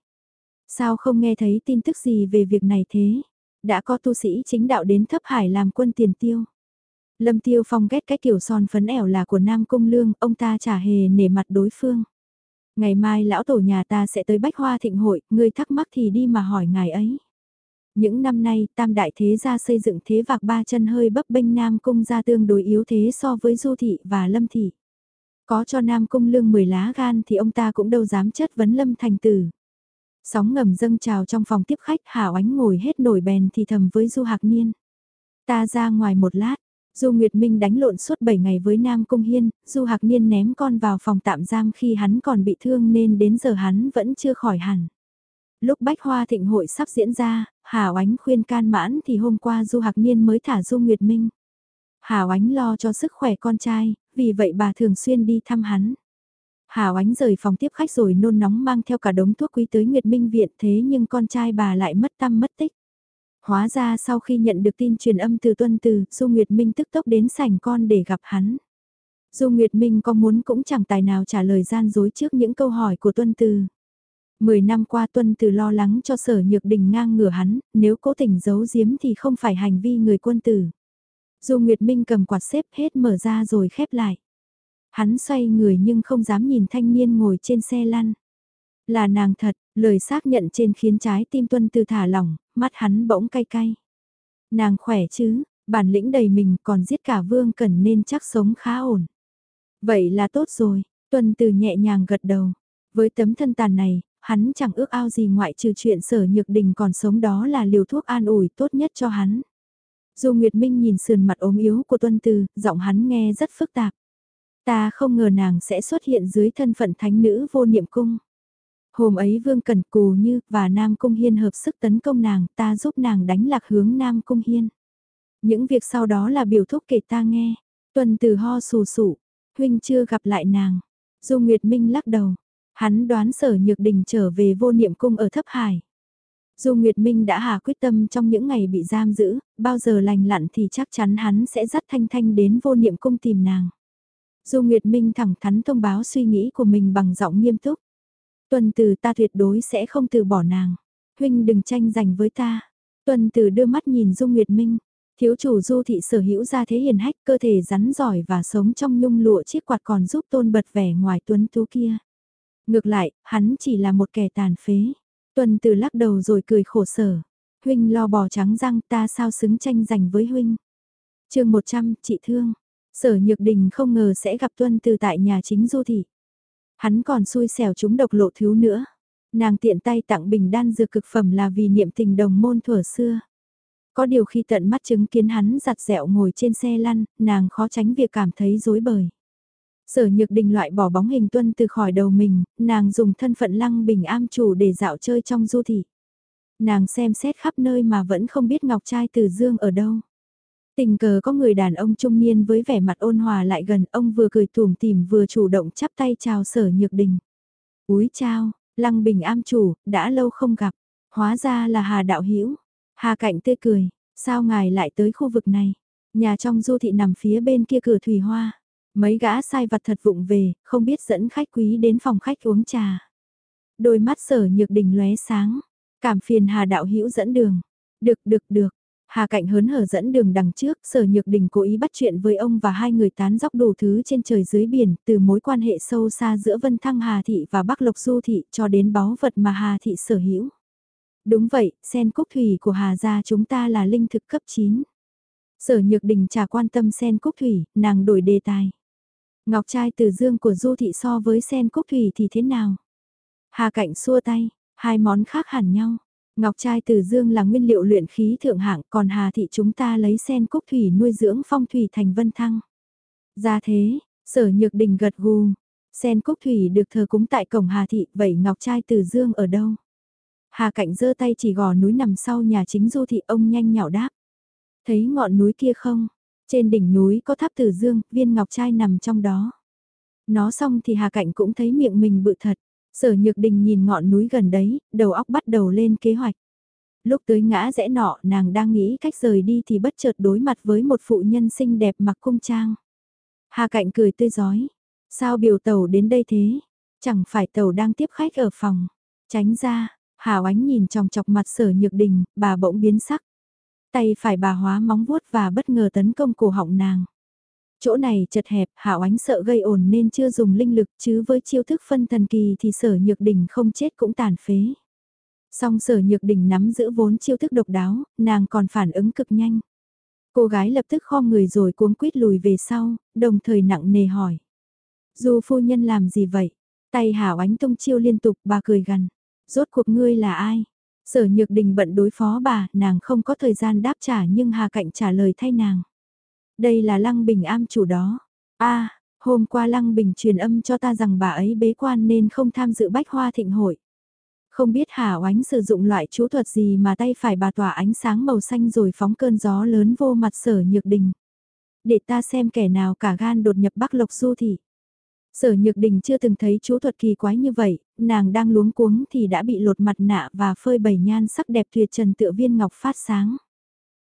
Sao không nghe thấy tin tức gì về việc này thế? Đã có tu sĩ chính đạo đến thấp hải làm quân tiền tiêu. Lâm Tiêu Phong ghét cái kiểu son phấn ẻo là của Nam Cung Lương, ông ta chả hề nể mặt đối phương. Ngày mai lão tổ nhà ta sẽ tới Bách Hoa Thịnh Hội, ngươi thắc mắc thì đi mà hỏi ngài ấy. Những năm nay, tam đại thế gia xây dựng thế vạc ba chân hơi bấp bênh Nam Cung ra tương đối yếu thế so với Du Thị và Lâm Thị. Có cho Nam Cung lương 10 lá gan thì ông ta cũng đâu dám chất vấn Lâm Thành Tử. Sóng ngầm dâng trào trong phòng tiếp khách Hảo Ánh ngồi hết nổi bèn thì thầm với Du Hạc Niên. Ta ra ngoài một lát, Du Nguyệt Minh đánh lộn suốt 7 ngày với Nam Cung Hiên, Du Hạc Niên ném con vào phòng tạm giam khi hắn còn bị thương nên đến giờ hắn vẫn chưa khỏi hẳn. Lúc Bách Hoa Thịnh hội sắp diễn ra, Hà Oánh khuyên can mãn thì hôm qua Du Hạc Niên mới thả Du Nguyệt Minh. Hà Oánh lo cho sức khỏe con trai, vì vậy bà thường xuyên đi thăm hắn. Hà Oánh rời phòng tiếp khách rồi nôn nóng mang theo cả đống thuốc quý tới Nguyệt Minh viện thế nhưng con trai bà lại mất tâm mất tích. Hóa ra sau khi nhận được tin truyền âm từ tuân từ, Du Nguyệt Minh tức tốc đến sảnh con để gặp hắn. Du Nguyệt Minh có muốn cũng chẳng tài nào trả lời gian dối trước những câu hỏi của tuân từ. Mười năm qua tuân từ lo lắng cho sở nhược đình ngang ngửa hắn, nếu cố tình giấu giếm thì không phải hành vi người quân tử. Du Nguyệt Minh cầm quạt xếp hết mở ra rồi khép lại. Hắn xoay người nhưng không dám nhìn thanh niên ngồi trên xe lăn. Là nàng thật, lời xác nhận trên khiến trái tim tuân từ thả lỏng, mắt hắn bỗng cay cay. Nàng khỏe chứ, bản lĩnh đầy mình còn giết cả vương cần nên chắc sống khá ổn. Vậy là tốt rồi, tuân từ nhẹ nhàng gật đầu. Với tấm thân tàn này, hắn chẳng ước ao gì ngoại trừ chuyện sở nhược đình còn sống đó là liều thuốc an ủi tốt nhất cho hắn. Dù Nguyệt Minh nhìn sườn mặt ốm yếu của tuân từ, giọng hắn nghe rất phức tạp. Ta không ngờ nàng sẽ xuất hiện dưới thân phận thánh nữ vô niệm cung. Hôm ấy Vương Cẩn Cù Như và Nam Cung Hiên hợp sức tấn công nàng, ta giúp nàng đánh lạc hướng Nam Cung Hiên. Những việc sau đó là biểu thúc kể ta nghe. Tuần từ ho sù sụ, huynh chưa gặp lại nàng. Du Nguyệt Minh lắc đầu, hắn đoán sở nhược đình trở về vô niệm cung ở thấp hải. Du Nguyệt Minh đã hà quyết tâm trong những ngày bị giam giữ, bao giờ lành lặn thì chắc chắn hắn sẽ dắt Thanh Thanh đến vô niệm cung tìm nàng. Du Nguyệt Minh thẳng thắn thông báo suy nghĩ của mình bằng giọng nghiêm túc. Tuần từ ta tuyệt đối sẽ không từ bỏ nàng. Huynh đừng tranh giành với ta. Tuần từ đưa mắt nhìn Du Nguyệt Minh. Thiếu chủ Du thị sở hữu ra thế hiền hách cơ thể rắn giỏi và sống trong nhung lụa chiếc quạt còn giúp tôn bật vẻ ngoài tuấn tú kia. Ngược lại, hắn chỉ là một kẻ tàn phế. Tuần từ lắc đầu rồi cười khổ sở. Huynh lo bò trắng răng ta sao xứng tranh giành với huynh. chương 100, chị thương. Sở Nhược Đình không ngờ sẽ gặp Tuân Từ tại nhà chính Du Thị. Hắn còn xui xẻo chúng độc lộ thiếu nữa. Nàng tiện tay tặng bình đan dược cực phẩm là vì niệm tình đồng môn thuở xưa. Có điều khi tận mắt chứng kiến hắn giặt dẹo ngồi trên xe lăn, nàng khó tránh việc cảm thấy dối bời. Sở Nhược Đình loại bỏ bóng hình Tuân từ khỏi đầu mình, nàng dùng thân phận lăng bình am chủ để dạo chơi trong du thị. Nàng xem xét khắp nơi mà vẫn không biết ngọc trai từ dương ở đâu. Tình cờ có người đàn ông trung niên với vẻ mặt ôn hòa lại gần, ông vừa cười tủm tỉm vừa chủ động chắp tay chào sở nhược đình. Úi chào, lăng bình am chủ, đã lâu không gặp, hóa ra là Hà Đạo Hữu Hà Cạnh tươi cười, sao ngài lại tới khu vực này? Nhà trong du thị nằm phía bên kia cửa thủy hoa. Mấy gã sai vặt thật vụng về, không biết dẫn khách quý đến phòng khách uống trà. Đôi mắt sở nhược đình lóe sáng, cảm phiền Hà Đạo Hữu dẫn đường. Được được được, Hà Cạnh hớn hở dẫn đường đằng trước, sở nhược đình cố ý bắt chuyện với ông và hai người tán dóc đủ thứ trên trời dưới biển, từ mối quan hệ sâu xa giữa Vân Thăng Hà Thị và Bắc Lộc Du Thị cho đến báu vật mà Hà Thị sở hữu. Đúng vậy, sen cúc thủy của Hà gia chúng ta là linh thực cấp 9. Sở Nhược Đình chả quan tâm sen cúc thủy, nàng đổi đề tài. Ngọc trai từ dương của Du Thị so với sen cúc thủy thì thế nào? Hà Cạnh xua tay, hai món khác hẳn nhau. Ngọc trai từ dương là nguyên liệu luyện khí thượng hạng, còn Hà Thị chúng ta lấy sen cúc thủy nuôi dưỡng phong thủy thành vân thăng. Ra thế, sở nhược đình gật gù. Sen cúc thủy được thờ cúng tại cổng Hà Thị, vậy Ngọc trai từ dương ở đâu? Hà Cạnh giơ tay chỉ gò núi nằm sau nhà chính Du Thị ông nhanh nhạo đáp. Thấy ngọn núi kia không? Trên đỉnh núi có tháp tử dương, viên ngọc trai nằm trong đó. Nó xong thì Hà Cạnh cũng thấy miệng mình bự thật. Sở Nhược Đình nhìn ngọn núi gần đấy, đầu óc bắt đầu lên kế hoạch. Lúc tới ngã rẽ nọ, nàng đang nghĩ cách rời đi thì bất chợt đối mặt với một phụ nhân xinh đẹp mặc cung trang. Hà Cạnh cười tươi giói. Sao biểu tàu đến đây thế? Chẳng phải tàu đang tiếp khách ở phòng. Tránh ra, hà oánh nhìn trong chọc mặt sở nhược đình, bà bỗng biến sắc. Tay phải bà hóa móng vuốt và bất ngờ tấn công cổ họng nàng. Chỗ này chật hẹp, Hảo ánh sợ gây ổn nên chưa dùng linh lực chứ với chiêu thức phân thần kỳ thì sở nhược đỉnh không chết cũng tàn phế. Song sở nhược đỉnh nắm giữ vốn chiêu thức độc đáo, nàng còn phản ứng cực nhanh. Cô gái lập tức khom người rồi cuống quýt lùi về sau, đồng thời nặng nề hỏi. Dù phu nhân làm gì vậy? Tay hảo ánh tung chiêu liên tục bà cười gần. Rốt cuộc ngươi là ai? Sở Nhược Đình bận đối phó bà, nàng không có thời gian đáp trả nhưng Hà Cạnh trả lời thay nàng. Đây là Lăng Bình am chủ đó. a hôm qua Lăng Bình truyền âm cho ta rằng bà ấy bế quan nên không tham dự bách hoa thịnh hội. Không biết Hà Oánh sử dụng loại chú thuật gì mà tay phải bà tỏa ánh sáng màu xanh rồi phóng cơn gió lớn vô mặt sở nhược đình. Để ta xem kẻ nào cả gan đột nhập Bắc Lộc Du Thị. Sở Nhược Đình chưa từng thấy chú thuật kỳ quái như vậy, nàng đang luống cuống thì đã bị lột mặt nạ và phơi bày nhan sắc đẹp tuyệt trần tựa viên ngọc phát sáng.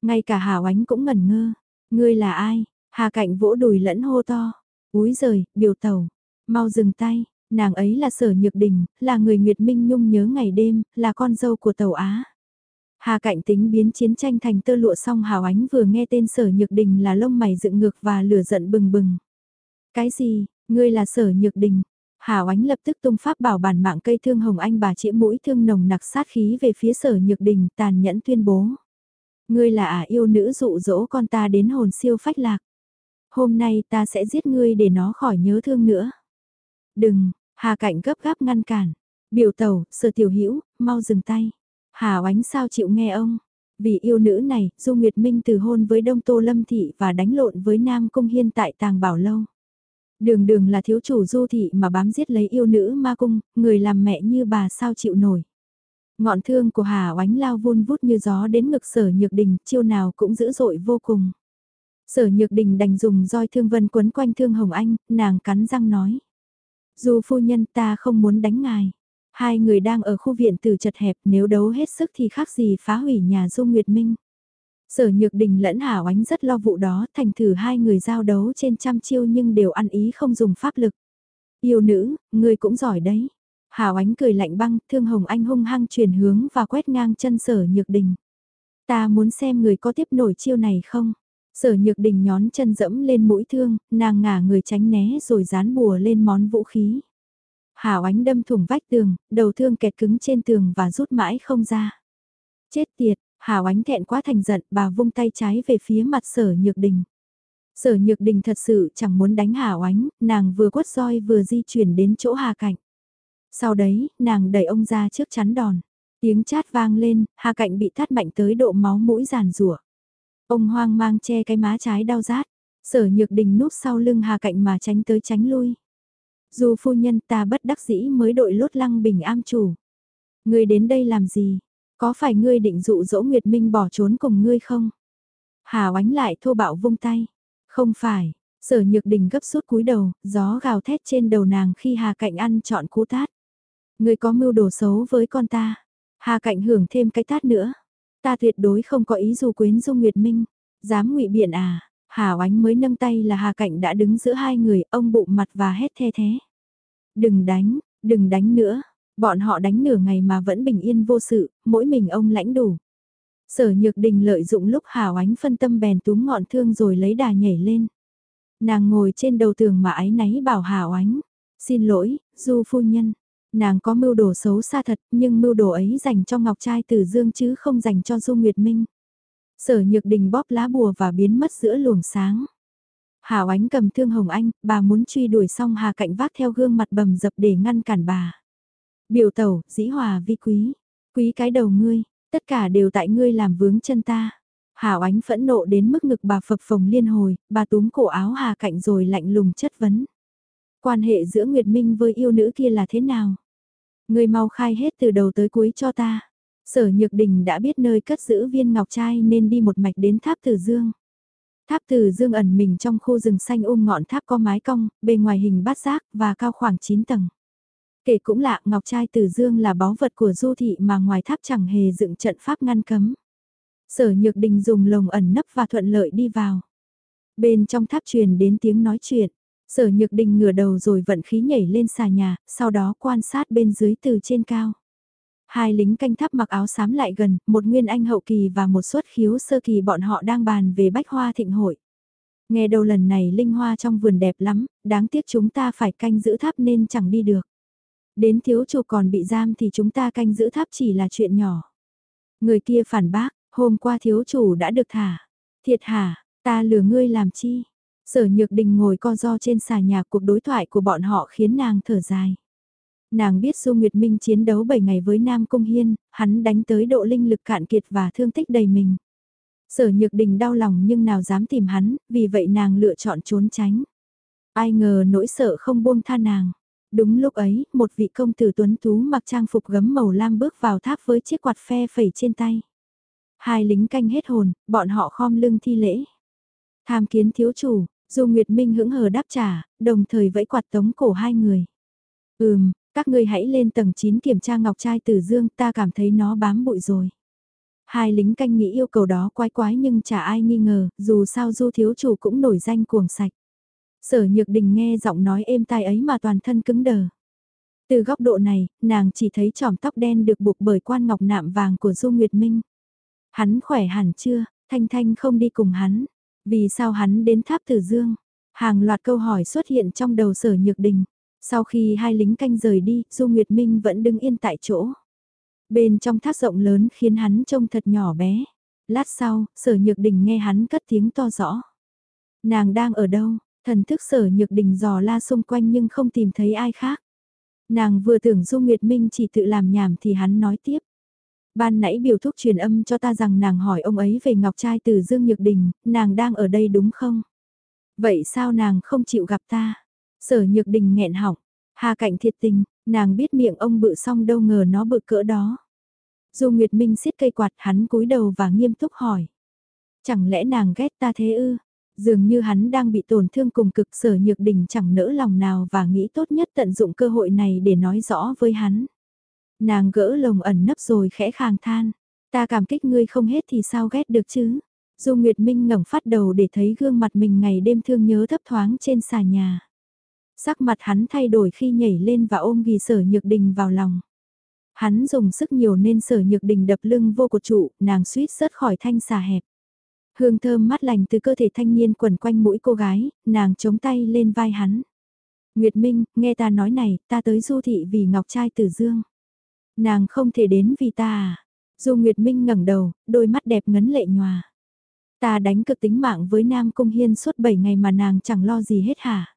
Ngay cả Hảo Ánh cũng ngẩn ngơ, ngươi là ai? Hà Cạnh vỗ đùi lẫn hô to, úi rời, biểu tàu, mau dừng tay, nàng ấy là Sở Nhược Đình, là người Nguyệt Minh Nhung nhớ ngày đêm, là con dâu của tàu Á. Hà Cạnh tính biến chiến tranh thành tơ lụa xong Hảo Ánh vừa nghe tên Sở Nhược Đình là lông mày dựng ngược và lửa giận bừng bừng. Cái gì, Ngươi là sở nhược đình. Hảo ánh lập tức tung pháp bảo bản mạng cây thương hồng anh bà chĩa mũi thương nồng nặc sát khí về phía sở nhược đình tàn nhẫn tuyên bố. Ngươi là ả yêu nữ dụ dỗ con ta đến hồn siêu phách lạc. Hôm nay ta sẽ giết ngươi để nó khỏi nhớ thương nữa. Đừng, Hà Cạnh gấp gáp ngăn cản. Biểu tàu, sở tiểu hữu mau dừng tay. Hảo ánh sao chịu nghe ông. Vì yêu nữ này, Du Nguyệt Minh từ hôn với Đông Tô Lâm Thị và đánh lộn với Nam Cung Hiên tại Tàng Bảo Lâu. Đường đường là thiếu chủ du thị mà bám giết lấy yêu nữ ma cung, người làm mẹ như bà sao chịu nổi. Ngọn thương của Hà oánh lao vun vút như gió đến ngực sở nhược đình, chiêu nào cũng dữ dội vô cùng. Sở nhược đình đành dùng roi thương vân quấn quanh thương hồng anh, nàng cắn răng nói. Dù phu nhân ta không muốn đánh ngài. Hai người đang ở khu viện từ chật hẹp nếu đấu hết sức thì khác gì phá hủy nhà Du Nguyệt Minh. Sở Nhược Đình lẫn Hảo Ánh rất lo vụ đó, thành thử hai người giao đấu trên trăm chiêu nhưng đều ăn ý không dùng pháp lực. Yêu nữ, ngươi cũng giỏi đấy. Hảo Ánh cười lạnh băng, thương hồng anh hung hăng chuyển hướng và quét ngang chân Sở Nhược Đình. Ta muốn xem người có tiếp nổi chiêu này không? Sở Nhược Đình nhón chân dẫm lên mũi thương, nàng ngả người tránh né rồi dán bùa lên món vũ khí. Hảo Ánh đâm thủng vách tường, đầu thương kẹt cứng trên tường và rút mãi không ra. Chết tiệt, Hào ánh thẹn quá thành giận, bà vung tay trái về phía mặt sở nhược đình. Sở nhược đình thật sự chẳng muốn đánh Hào ánh, nàng vừa quất roi vừa di chuyển đến chỗ Hà Cạnh. Sau đấy, nàng đẩy ông ra trước chắn đòn. Tiếng chát vang lên, Hà Cạnh bị thắt mạnh tới độ máu mũi giàn rủa. Ông hoang mang che cái má trái đau rát. Sở nhược đình núp sau lưng Hà Cạnh mà tránh tới tránh lui. Dù phu nhân ta bất đắc dĩ mới đội lốt lăng bình am chủ. Người đến đây làm gì? Có phải ngươi định dụ dỗ Nguyệt Minh bỏ trốn cùng ngươi không? Hà oánh lại thô bạo vung tay. Không phải, sở nhược đình gấp rút cúi đầu, gió gào thét trên đầu nàng khi Hà Cạnh ăn chọn cú tát. Ngươi có mưu đồ xấu với con ta. Hà Cạnh hưởng thêm cái tát nữa. Ta tuyệt đối không có ý dù quyến dung Nguyệt Minh. Dám ngụy biện à, Hà oánh mới nâng tay là Hà Cạnh đã đứng giữa hai người, ông bụng mặt và hét the thế. Đừng đánh, đừng đánh nữa. Bọn họ đánh nửa ngày mà vẫn bình yên vô sự, mỗi mình ông lãnh đủ. Sở Nhược Đình lợi dụng lúc Hà Oánh phân tâm bèn túm ngọn thương rồi lấy đà nhảy lên. Nàng ngồi trên đầu tường mà ái náy bảo Hà Oánh. Xin lỗi, Du phu nhân. Nàng có mưu đồ xấu xa thật nhưng mưu đồ ấy dành cho Ngọc Trai Tử Dương chứ không dành cho Du Nguyệt Minh. Sở Nhược Đình bóp lá bùa và biến mất giữa luồng sáng. Hà Oánh cầm thương Hồng Anh, bà muốn truy đuổi xong Hà Cạnh vác theo gương mặt bầm dập để ngăn cản bà. Biểu tẩu, dĩ hòa vi quý, quý cái đầu ngươi, tất cả đều tại ngươi làm vướng chân ta. Hà Oánh phẫn nộ đến mức ngực bà phập phồng liên hồi, bà túm cổ áo Hà Cạnh rồi lạnh lùng chất vấn. Quan hệ giữa Nguyệt Minh với yêu nữ kia là thế nào? Ngươi mau khai hết từ đầu tới cuối cho ta. Sở Nhược Đình đã biết nơi cất giữ viên ngọc trai nên đi một mạch đến tháp Tử Dương. Tháp Tử Dương ẩn mình trong khu rừng xanh ôm ngọn tháp có mái cong, bề ngoài hình bát giác và cao khoảng 9 tầng. Kể cũng lạ, ngọc trai từ Dương là báu vật của du thị mà ngoài tháp chẳng hề dựng trận pháp ngăn cấm. Sở Nhược Đình dùng lồng ẩn nấp và thuận lợi đi vào. Bên trong tháp truyền đến tiếng nói chuyện. Sở Nhược Đình ngửa đầu rồi vận khí nhảy lên xà nhà, sau đó quan sát bên dưới từ trên cao. Hai lính canh tháp mặc áo xám lại gần, một nguyên anh hậu kỳ và một suất khiếu sơ kỳ bọn họ đang bàn về bách hoa thịnh hội. Nghe đầu lần này linh hoa trong vườn đẹp lắm, đáng tiếc chúng ta phải canh giữ tháp nên chẳng đi được. Đến thiếu chủ còn bị giam thì chúng ta canh giữ tháp chỉ là chuyện nhỏ. Người kia phản bác, hôm qua thiếu chủ đã được thả. Thiệt hả, ta lừa ngươi làm chi? Sở Nhược Đình ngồi co do trên xà nhà cuộc đối thoại của bọn họ khiến nàng thở dài. Nàng biết Du Nguyệt Minh chiến đấu 7 ngày với Nam Cung Hiên, hắn đánh tới độ linh lực cạn kiệt và thương tích đầy mình. Sở Nhược Đình đau lòng nhưng nào dám tìm hắn, vì vậy nàng lựa chọn trốn tránh. Ai ngờ nỗi sợ không buông tha nàng. Đúng lúc ấy, một vị công tử tuấn tú mặc trang phục gấm màu lam bước vào tháp với chiếc quạt phe phẩy trên tay. Hai lính canh hết hồn, bọn họ khom lưng thi lễ. Tham kiến thiếu chủ, Du Nguyệt Minh hững hờ đáp trả, đồng thời vẫy quạt tống cổ hai người. Ừm, các ngươi hãy lên tầng 9 kiểm tra ngọc trai tử dương, ta cảm thấy nó bám bụi rồi. Hai lính canh nghĩ yêu cầu đó quái quái nhưng chả ai nghi ngờ, dù sao du thiếu chủ cũng nổi danh cuồng sạch. Sở nhược đình nghe giọng nói êm tai ấy mà toàn thân cứng đờ. Từ góc độ này, nàng chỉ thấy tròm tóc đen được buộc bởi quan ngọc nạm vàng của Du Nguyệt Minh. Hắn khỏe hẳn chưa, Thanh Thanh không đi cùng hắn. Vì sao hắn đến tháp Tử Dương? Hàng loạt câu hỏi xuất hiện trong đầu sở nhược đình. Sau khi hai lính canh rời đi, Du Nguyệt Minh vẫn đứng yên tại chỗ. Bên trong thác rộng lớn khiến hắn trông thật nhỏ bé. Lát sau, sở nhược đình nghe hắn cất tiếng to rõ. Nàng đang ở đâu? Thần thức sở nhược đình dò la xung quanh nhưng không tìm thấy ai khác. Nàng vừa tưởng Du Nguyệt Minh chỉ tự làm nhảm thì hắn nói tiếp. Ban nãy biểu thúc truyền âm cho ta rằng nàng hỏi ông ấy về ngọc trai từ Dương Nhược Đình, nàng đang ở đây đúng không? Vậy sao nàng không chịu gặp ta? Sở Nhược Đình nghẹn họng, Hà Cạnh thiệt tình, nàng biết miệng ông bự xong đâu ngờ nó bự cỡ đó. Du Nguyệt Minh siết cây quạt hắn cúi đầu và nghiêm túc hỏi. Chẳng lẽ nàng ghét ta thế ư? Dường như hắn đang bị tổn thương cùng cực sở nhược đình chẳng nỡ lòng nào và nghĩ tốt nhất tận dụng cơ hội này để nói rõ với hắn. Nàng gỡ lồng ẩn nấp rồi khẽ khàng than. Ta cảm kích ngươi không hết thì sao ghét được chứ? Dù Nguyệt Minh ngẩng phát đầu để thấy gương mặt mình ngày đêm thương nhớ thấp thoáng trên xà nhà. Sắc mặt hắn thay đổi khi nhảy lên và ôm ghi sở nhược đình vào lòng. Hắn dùng sức nhiều nên sở nhược đình đập lưng vô cột trụ, nàng suýt rớt khỏi thanh xà hẹp. Hương thơm mát lành từ cơ thể thanh niên quẩn quanh mũi cô gái, nàng chống tay lên vai hắn. Nguyệt Minh, nghe ta nói này, ta tới du thị vì ngọc trai tử dương. Nàng không thể đến vì ta à? Du Nguyệt Minh ngẩng đầu, đôi mắt đẹp ngấn lệ nhòa. Ta đánh cực tính mạng với Nam Cung Hiên suốt 7 ngày mà nàng chẳng lo gì hết hả?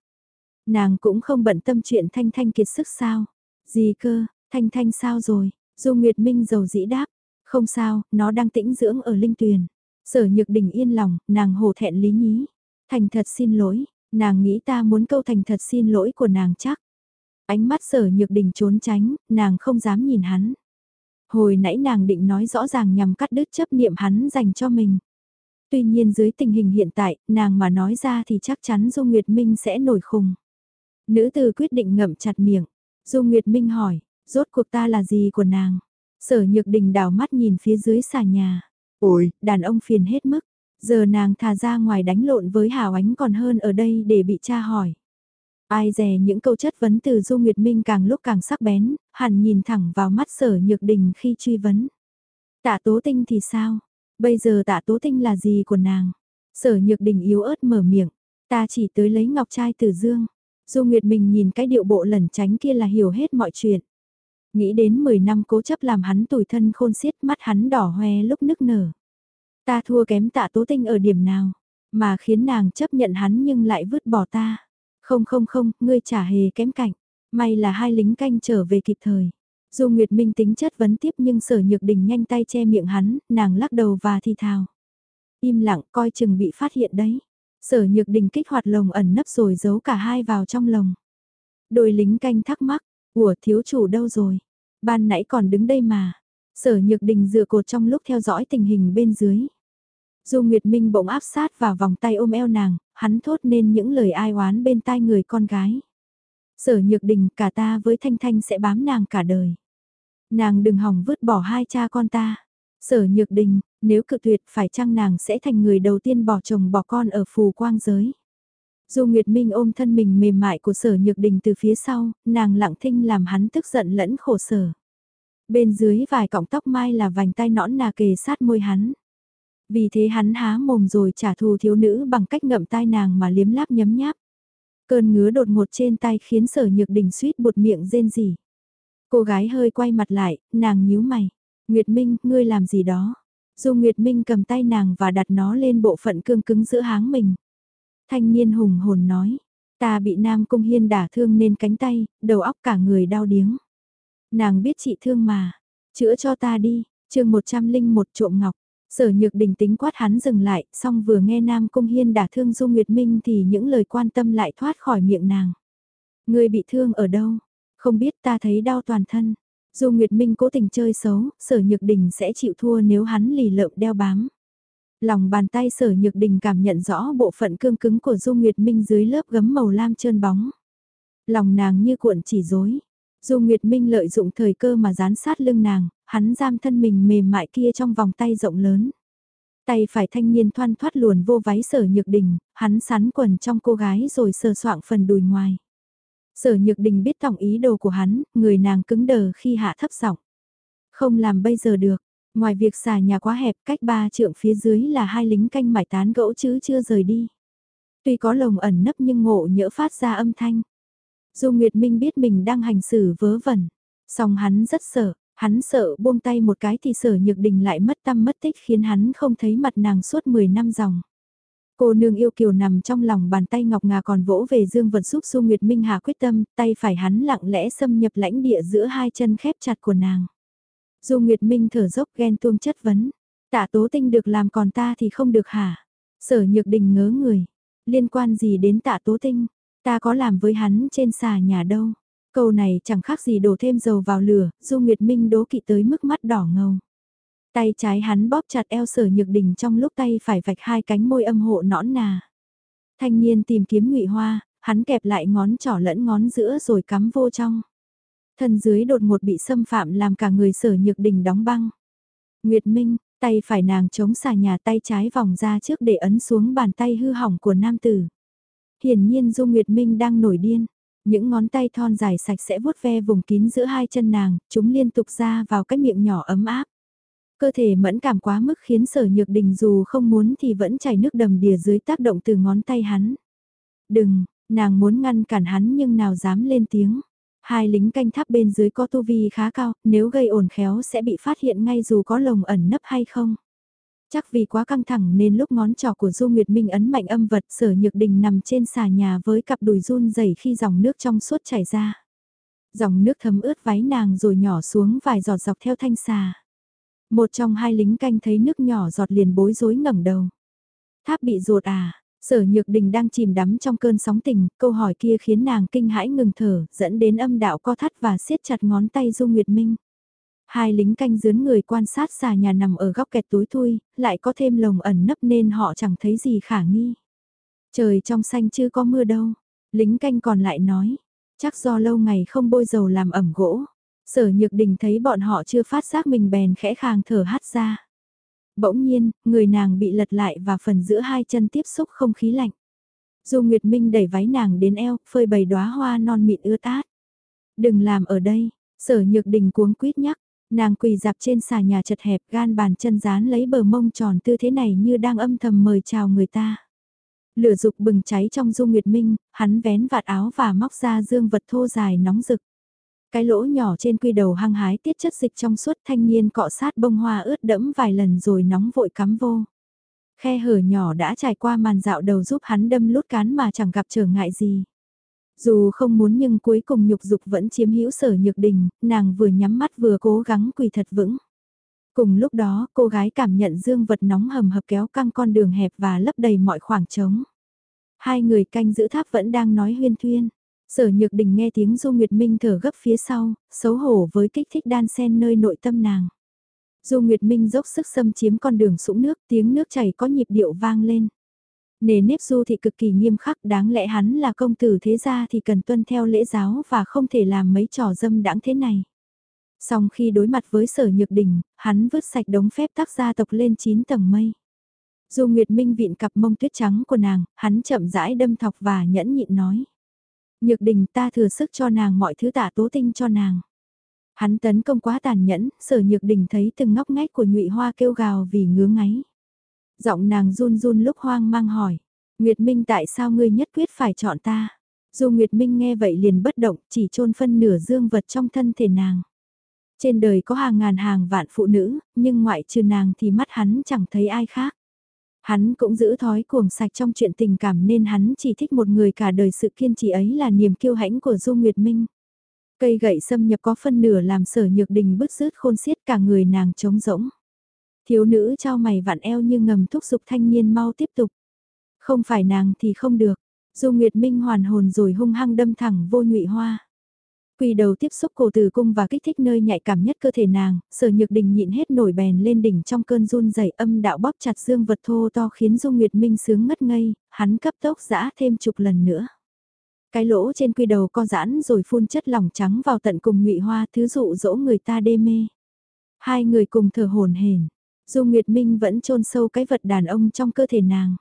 Nàng cũng không bận tâm chuyện Thanh Thanh kiệt sức sao? Gì cơ, Thanh Thanh sao rồi? Du Nguyệt Minh giàu dĩ đáp. Không sao, nó đang tĩnh dưỡng ở linh tuyền. Sở nhược đình yên lòng, nàng hổ thẹn lý nhí. Thành thật xin lỗi, nàng nghĩ ta muốn câu thành thật xin lỗi của nàng chắc. Ánh mắt sở nhược đình trốn tránh, nàng không dám nhìn hắn. Hồi nãy nàng định nói rõ ràng nhằm cắt đứt chấp niệm hắn dành cho mình. Tuy nhiên dưới tình hình hiện tại, nàng mà nói ra thì chắc chắn Du Nguyệt Minh sẽ nổi khùng. Nữ từ quyết định ngậm chặt miệng. Du Nguyệt Minh hỏi, rốt cuộc ta là gì của nàng? Sở nhược đình đảo mắt nhìn phía dưới xà nhà. Ôi, đàn ông phiền hết mức. Giờ nàng thà ra ngoài đánh lộn với Hào Ánh còn hơn ở đây để bị cha hỏi. Ai dè những câu chất vấn từ Du Nguyệt Minh càng lúc càng sắc bén, hẳn nhìn thẳng vào mắt sở nhược đình khi truy vấn. Tạ tố tinh thì sao? Bây giờ tạ tố tinh là gì của nàng? Sở nhược đình yếu ớt mở miệng. Ta chỉ tới lấy ngọc trai từ dương. Du Nguyệt Minh nhìn cái điệu bộ lẩn tránh kia là hiểu hết mọi chuyện. Nghĩ đến 10 năm cố chấp làm hắn tủi thân khôn xiết mắt hắn đỏ hoe lúc nức nở. Ta thua kém tạ tố tinh ở điểm nào, mà khiến nàng chấp nhận hắn nhưng lại vứt bỏ ta. Không không không, ngươi chả hề kém cạnh. May là hai lính canh trở về kịp thời. Dù Nguyệt Minh tính chất vấn tiếp nhưng sở nhược đình nhanh tay che miệng hắn, nàng lắc đầu và thi thào. Im lặng coi chừng bị phát hiện đấy. Sở nhược đình kích hoạt lồng ẩn nấp rồi giấu cả hai vào trong lồng. Đôi lính canh thắc mắc, ủa thiếu chủ đâu rồi? Ban nãy còn đứng đây mà. Sở nhược đình dựa cột trong lúc theo dõi tình hình bên dưới. Du Nguyệt Minh bỗng áp sát vào vòng tay ôm eo nàng, hắn thốt nên những lời ai oán bên tai người con gái. Sở nhược đình cả ta với Thanh Thanh sẽ bám nàng cả đời. Nàng đừng hỏng vứt bỏ hai cha con ta. Sở nhược đình, nếu cự tuyệt phải chăng nàng sẽ thành người đầu tiên bỏ chồng bỏ con ở phù quang giới. Dù Nguyệt Minh ôm thân mình mềm mại của sở nhược đình từ phía sau, nàng lặng thinh làm hắn tức giận lẫn khổ sở. Bên dưới vài cọng tóc mai là vành tai nõn nà kề sát môi hắn. Vì thế hắn há mồm rồi trả thù thiếu nữ bằng cách ngậm tai nàng mà liếm láp nhấm nháp. Cơn ngứa đột ngột trên tay khiến sở nhược đình suýt bụt miệng rên rỉ. Cô gái hơi quay mặt lại, nàng nhíu mày. Nguyệt Minh, ngươi làm gì đó? Dù Nguyệt Minh cầm tay nàng và đặt nó lên bộ phận cương cứng giữa háng mình. Thanh niên hùng hồn nói, ta bị Nam Cung Hiên đả thương nên cánh tay, đầu óc cả người đau điếng. Nàng biết chị thương mà, chữa cho ta đi, chương 101 trộm ngọc. Sở nhược đình tính quát hắn dừng lại, xong vừa nghe Nam Cung Hiên đả thương Du Nguyệt Minh thì những lời quan tâm lại thoát khỏi miệng nàng. Người bị thương ở đâu? Không biết ta thấy đau toàn thân. Du Nguyệt Minh cố tình chơi xấu, sở nhược đình sẽ chịu thua nếu hắn lì lợm đeo bám. Lòng bàn tay sở nhược đình cảm nhận rõ bộ phận cương cứng của Du Nguyệt Minh dưới lớp gấm màu lam trơn bóng. Lòng nàng như cuộn chỉ rối. Du Nguyệt Minh lợi dụng thời cơ mà dán sát lưng nàng, hắn giam thân mình mềm mại kia trong vòng tay rộng lớn. Tay phải thanh niên thoăn thoát luồn vô váy sở nhược đình, hắn sắn quần trong cô gái rồi sờ soạng phần đùi ngoài. Sở nhược đình biết tổng ý đồ của hắn, người nàng cứng đờ khi hạ thấp giọng. Không làm bây giờ được, ngoài việc xà nhà quá hẹp cách ba trượng phía dưới là hai lính canh mải tán gẫu chứ chưa rời đi. Tuy có lồng ẩn nấp nhưng ngộ nhỡ phát ra âm thanh. Dù Nguyệt Minh biết mình đang hành xử vớ vẩn, song hắn rất sợ, hắn sợ buông tay một cái thì sở nhược đình lại mất tâm mất tích khiến hắn không thấy mặt nàng suốt 10 năm dòng. Cô nương yêu kiều nằm trong lòng bàn tay ngọc ngà còn vỗ về dương vật giúp Du Nguyệt Minh Hà quyết tâm, tay phải hắn lặng lẽ xâm nhập lãnh địa giữa hai chân khép chặt của nàng. Du Nguyệt Minh thở dốc ghen tuông chất vấn, tạ tố tinh được làm còn ta thì không được hả? Sở nhược đình ngớ người, liên quan gì đến tạ tố tinh, ta có làm với hắn trên xà nhà đâu. Câu này chẳng khác gì đổ thêm dầu vào lửa, Du Nguyệt Minh đố kỵ tới mức mắt đỏ ngầu. Tay trái hắn bóp chặt eo sở nhược đình trong lúc tay phải vạch hai cánh môi âm hộ nõn nà. Thanh niên tìm kiếm ngụy hoa, hắn kẹp lại ngón trỏ lẫn ngón giữa rồi cắm vô trong. Thân dưới đột ngột bị xâm phạm làm cả người sở nhược đình đóng băng. Nguyệt Minh, tay phải nàng chống xà nhà tay trái vòng ra trước để ấn xuống bàn tay hư hỏng của nam tử. Hiển nhiên Du Nguyệt Minh đang nổi điên. Những ngón tay thon dài sạch sẽ vuốt ve vùng kín giữa hai chân nàng, chúng liên tục ra vào cái miệng nhỏ ấm áp. Cơ thể mẫn cảm quá mức khiến sở nhược đình dù không muốn thì vẫn chảy nước đầm đìa dưới tác động từ ngón tay hắn. Đừng, nàng muốn ngăn cản hắn nhưng nào dám lên tiếng. Hai lính canh tháp bên dưới có tu vi khá cao, nếu gây ổn khéo sẽ bị phát hiện ngay dù có lồng ẩn nấp hay không. Chắc vì quá căng thẳng nên lúc ngón trỏ của Du Nguyệt Minh ấn mạnh âm vật sở nhược đình nằm trên xà nhà với cặp đùi run rẩy khi dòng nước trong suốt chảy ra. Dòng nước thấm ướt váy nàng rồi nhỏ xuống vài giọt dọc theo thanh xà. Một trong hai lính canh thấy nước nhỏ giọt liền bối rối ngẩng đầu. Tháp bị ruột à, sở nhược đình đang chìm đắm trong cơn sóng tình, câu hỏi kia khiến nàng kinh hãi ngừng thở, dẫn đến âm đạo co thắt và siết chặt ngón tay Du Nguyệt Minh. Hai lính canh dướn người quan sát xà nhà nằm ở góc kẹt tối thui, lại có thêm lồng ẩn nấp nên họ chẳng thấy gì khả nghi. Trời trong xanh chưa có mưa đâu. Lính canh còn lại nói, chắc do lâu ngày không bôi dầu làm ẩm gỗ. Sở Nhược Đình thấy bọn họ chưa phát giác mình bèn khẽ khàng thở hắt ra. Bỗng nhiên, người nàng bị lật lại và phần giữa hai chân tiếp xúc không khí lạnh. Du Nguyệt Minh đẩy váy nàng đến eo, phơi bày đóa hoa non mịn ưa tát. Đừng làm ở đây, sở nhược đình cuống quýt nhắc, nàng quỳ dạp trên xà nhà chật hẹp gan bàn chân dán lấy bờ mông tròn tư thế này như đang âm thầm mời chào người ta. Lửa dục bừng cháy trong Du Nguyệt Minh, hắn vén vạt áo và móc ra dương vật thô dài nóng rực. Cái lỗ nhỏ trên quy đầu hăng hái tiết chất dịch trong suốt thanh niên cọ sát bông hoa ướt đẫm vài lần rồi nóng vội cắm vô. Khe hở nhỏ đã trải qua màn dạo đầu giúp hắn đâm lút cán mà chẳng gặp trở ngại gì. Dù không muốn nhưng cuối cùng nhục dục vẫn chiếm hữu sở nhược đình, nàng vừa nhắm mắt vừa cố gắng quỳ thật vững. Cùng lúc đó, cô gái cảm nhận dương vật nóng hầm hập kéo căng con đường hẹp và lấp đầy mọi khoảng trống. Hai người canh giữ tháp vẫn đang nói huyên thuyên. Sở Nhược Đình nghe tiếng Du Nguyệt Minh thở gấp phía sau, xấu hổ với kích thích đan sen nơi nội tâm nàng. Du Nguyệt Minh dốc sức xâm chiếm con đường sũng nước, tiếng nước chảy có nhịp điệu vang lên. Nề nếp Du thì cực kỳ nghiêm khắc, đáng lẽ hắn là công tử thế gia thì cần tuân theo lễ giáo và không thể làm mấy trò dâm đãng thế này. Song khi đối mặt với sở nhược đình, hắn vứt sạch đống phép tác gia tộc lên 9 tầng mây. Du Nguyệt Minh vịn cặp mông tuyết trắng của nàng, hắn chậm rãi đâm thọc và nhẫn nhịn nói. Nhược đình ta thừa sức cho nàng mọi thứ tả tố tinh cho nàng. Hắn tấn công quá tàn nhẫn, sở nhược đình thấy từng ngóc ngách của nhụy hoa kêu gào vì ngứa ngáy. Giọng nàng run run lúc hoang mang hỏi, Nguyệt Minh tại sao ngươi nhất quyết phải chọn ta? Dù Nguyệt Minh nghe vậy liền bất động, chỉ trôn phân nửa dương vật trong thân thể nàng. Trên đời có hàng ngàn hàng vạn phụ nữ, nhưng ngoại trừ nàng thì mắt hắn chẳng thấy ai khác. Hắn cũng giữ thói cuồng sạch trong chuyện tình cảm nên hắn chỉ thích một người cả đời sự kiên trì ấy là niềm kiêu hãnh của Du Nguyệt Minh. Cây gậy xâm nhập có phân nửa làm sở nhược đình bứt rứt khôn xiết cả người nàng trống rỗng. Thiếu nữ trao mày vặn eo như ngầm thúc giục thanh niên mau tiếp tục. Không phải nàng thì không được. Du Nguyệt Minh hoàn hồn rồi hung hăng đâm thẳng vô nhụy hoa quy đầu tiếp xúc cổ tử cung và kích thích nơi nhạy cảm nhất cơ thể nàng, sở nhược đình nhịn hết nổi bèn lên đỉnh trong cơn run rẩy âm đạo bóp chặt dương vật thô to khiến Du Nguyệt Minh sướng ngất ngây, hắn cấp tốc giã thêm chục lần nữa. Cái lỗ trên quy đầu co giãn rồi phun chất lỏng trắng vào tận cùng nhụy hoa thứ dụ dỗ người ta đê mê. Hai người cùng thở hồn hển Du Nguyệt Minh vẫn chôn sâu cái vật đàn ông trong cơ thể nàng.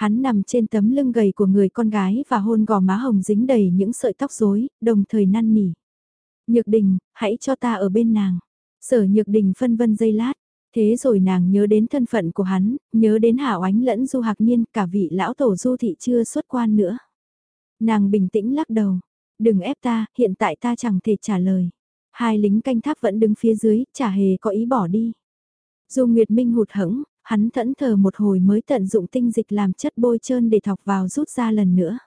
Hắn nằm trên tấm lưng gầy của người con gái và hôn gò má hồng dính đầy những sợi tóc rối, đồng thời năn nỉ. Nhược đình, hãy cho ta ở bên nàng. Sở nhược đình phân vân dây lát. Thế rồi nàng nhớ đến thân phận của hắn, nhớ đến hảo ánh lẫn du hạc niên, cả vị lão tổ du thị chưa xuất quan nữa. Nàng bình tĩnh lắc đầu. Đừng ép ta, hiện tại ta chẳng thể trả lời. Hai lính canh tháp vẫn đứng phía dưới, chả hề có ý bỏ đi. Du Nguyệt Minh hụt hẫng, hắn thẫn thờ một hồi mới tận dụng tinh dịch làm chất bôi trơn để thọc vào rút ra lần nữa.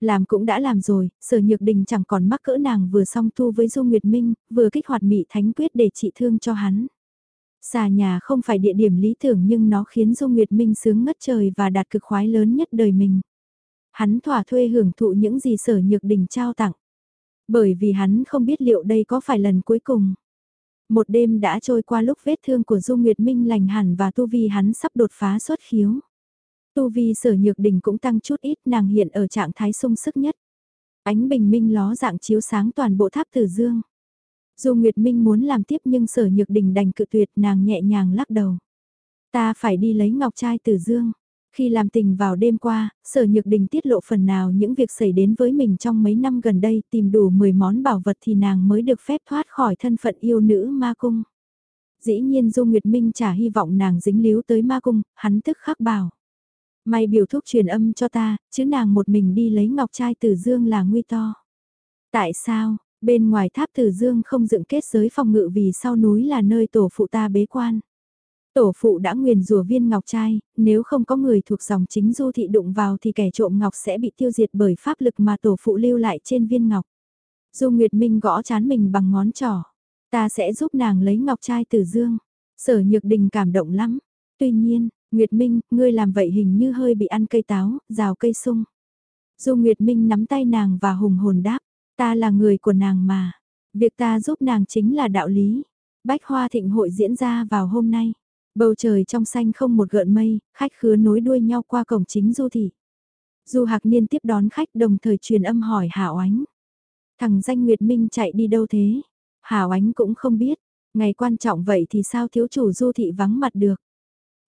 Làm cũng đã làm rồi, sở nhược đình chẳng còn mắc cỡ nàng vừa song tu với Du Nguyệt Minh, vừa kích hoạt mị thánh quyết để trị thương cho hắn. Xà nhà không phải địa điểm lý tưởng nhưng nó khiến Du Nguyệt Minh sướng ngất trời và đạt cực khoái lớn nhất đời mình. Hắn thỏa thuê hưởng thụ những gì sở nhược đình trao tặng. Bởi vì hắn không biết liệu đây có phải lần cuối cùng. Một đêm đã trôi qua lúc vết thương của Du Nguyệt Minh lành hẳn và tu vi hắn sắp đột phá xuất khiếu. Tu vi sở nhược đình cũng tăng chút ít, nàng hiện ở trạng thái sung sức nhất. Ánh bình minh ló dạng chiếu sáng toàn bộ tháp tử dương. Du Nguyệt Minh muốn làm tiếp nhưng sở nhược đình đành cự tuyệt, nàng nhẹ nhàng lắc đầu. Ta phải đi lấy ngọc trai tử dương. Khi làm tình vào đêm qua, sở nhược đình tiết lộ phần nào những việc xảy đến với mình trong mấy năm gần đây tìm đủ 10 món bảo vật thì nàng mới được phép thoát khỏi thân phận yêu nữ ma cung. Dĩ nhiên Du Nguyệt Minh chả hy vọng nàng dính líu tới ma cung, hắn tức khắc bảo. May biểu thúc truyền âm cho ta, chứ nàng một mình đi lấy ngọc trai tử dương là nguy to. Tại sao, bên ngoài tháp tử dương không dựng kết giới phòng ngự vì sau núi là nơi tổ phụ ta bế quan. Tổ phụ đã nguyền rùa viên ngọc trai, nếu không có người thuộc dòng chính du thị đụng vào thì kẻ trộm ngọc sẽ bị tiêu diệt bởi pháp lực mà tổ phụ lưu lại trên viên ngọc. Du Nguyệt Minh gõ chán mình bằng ngón trỏ. Ta sẽ giúp nàng lấy ngọc trai từ dương. Sở Nhược Đình cảm động lắm. Tuy nhiên, Nguyệt Minh, ngươi làm vậy hình như hơi bị ăn cây táo, rào cây sung. Du Nguyệt Minh nắm tay nàng và hùng hồn đáp. Ta là người của nàng mà. Việc ta giúp nàng chính là đạo lý. Bách hoa thịnh hội diễn ra vào hôm nay. Bầu trời trong xanh không một gợn mây, khách khứa nối đuôi nhau qua cổng chính du thị. Du Hạc Niên tiếp đón khách đồng thời truyền âm hỏi hà oánh Thằng danh Nguyệt Minh chạy đi đâu thế? hà oánh cũng không biết. Ngày quan trọng vậy thì sao thiếu chủ du thị vắng mặt được?